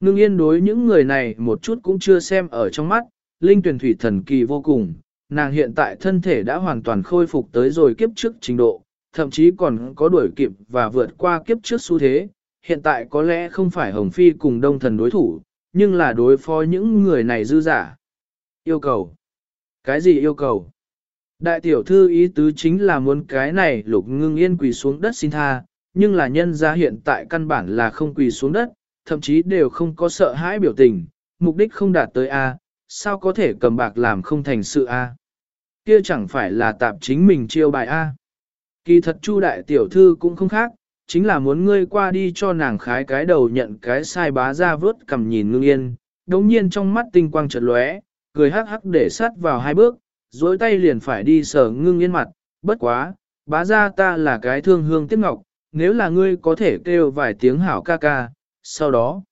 Ngưng yên đối những người này một chút cũng chưa xem ở trong mắt, linh tuyển thủy thần kỳ vô cùng, nàng hiện tại thân thể đã hoàn toàn khôi phục tới rồi kiếp trước trình độ, thậm chí còn có đuổi kịp và vượt qua kiếp trước xu thế, hiện tại có lẽ không phải Hồng Phi cùng đông thần đối thủ, nhưng là đối phó những người này dư giả. Yêu cầu. Cái gì yêu cầu? Đại tiểu thư ý tứ chính là muốn cái này lục ngưng yên quỳ xuống đất xin tha, nhưng là nhân ra hiện tại căn bản là không quỳ xuống đất, thậm chí đều không có sợ hãi biểu tình, mục đích không đạt tới A, sao có thể cầm bạc làm không thành sự A. Kia chẳng phải là tạp chính mình chiêu bài A. Kỳ thật Chu đại tiểu thư cũng không khác, chính là muốn ngươi qua đi cho nàng khái cái đầu nhận cái sai bá ra vớt cầm nhìn ngưng yên, đống nhiên trong mắt tinh quang chợt lóe, cười hắc hắc để sát vào hai bước, dối tay liền phải đi sở ngưng yên mặt, bất quá, bá ra ta là cái thương hương tiếc ngọc, nếu là ngươi có thể kêu vài tiếng hảo ca ca, sau đó,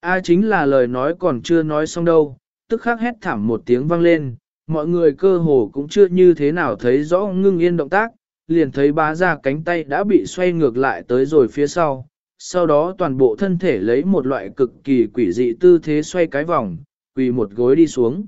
a chính là lời nói còn chưa nói xong đâu, tức khắc hét thảm một tiếng vang lên, mọi người cơ hồ cũng chưa như thế nào thấy rõ ngưng yên động tác, liền thấy bá ra cánh tay đã bị xoay ngược lại tới rồi phía sau, sau đó toàn bộ thân thể lấy một loại cực kỳ quỷ dị tư thế xoay cái vòng, quỳ một gối đi xuống.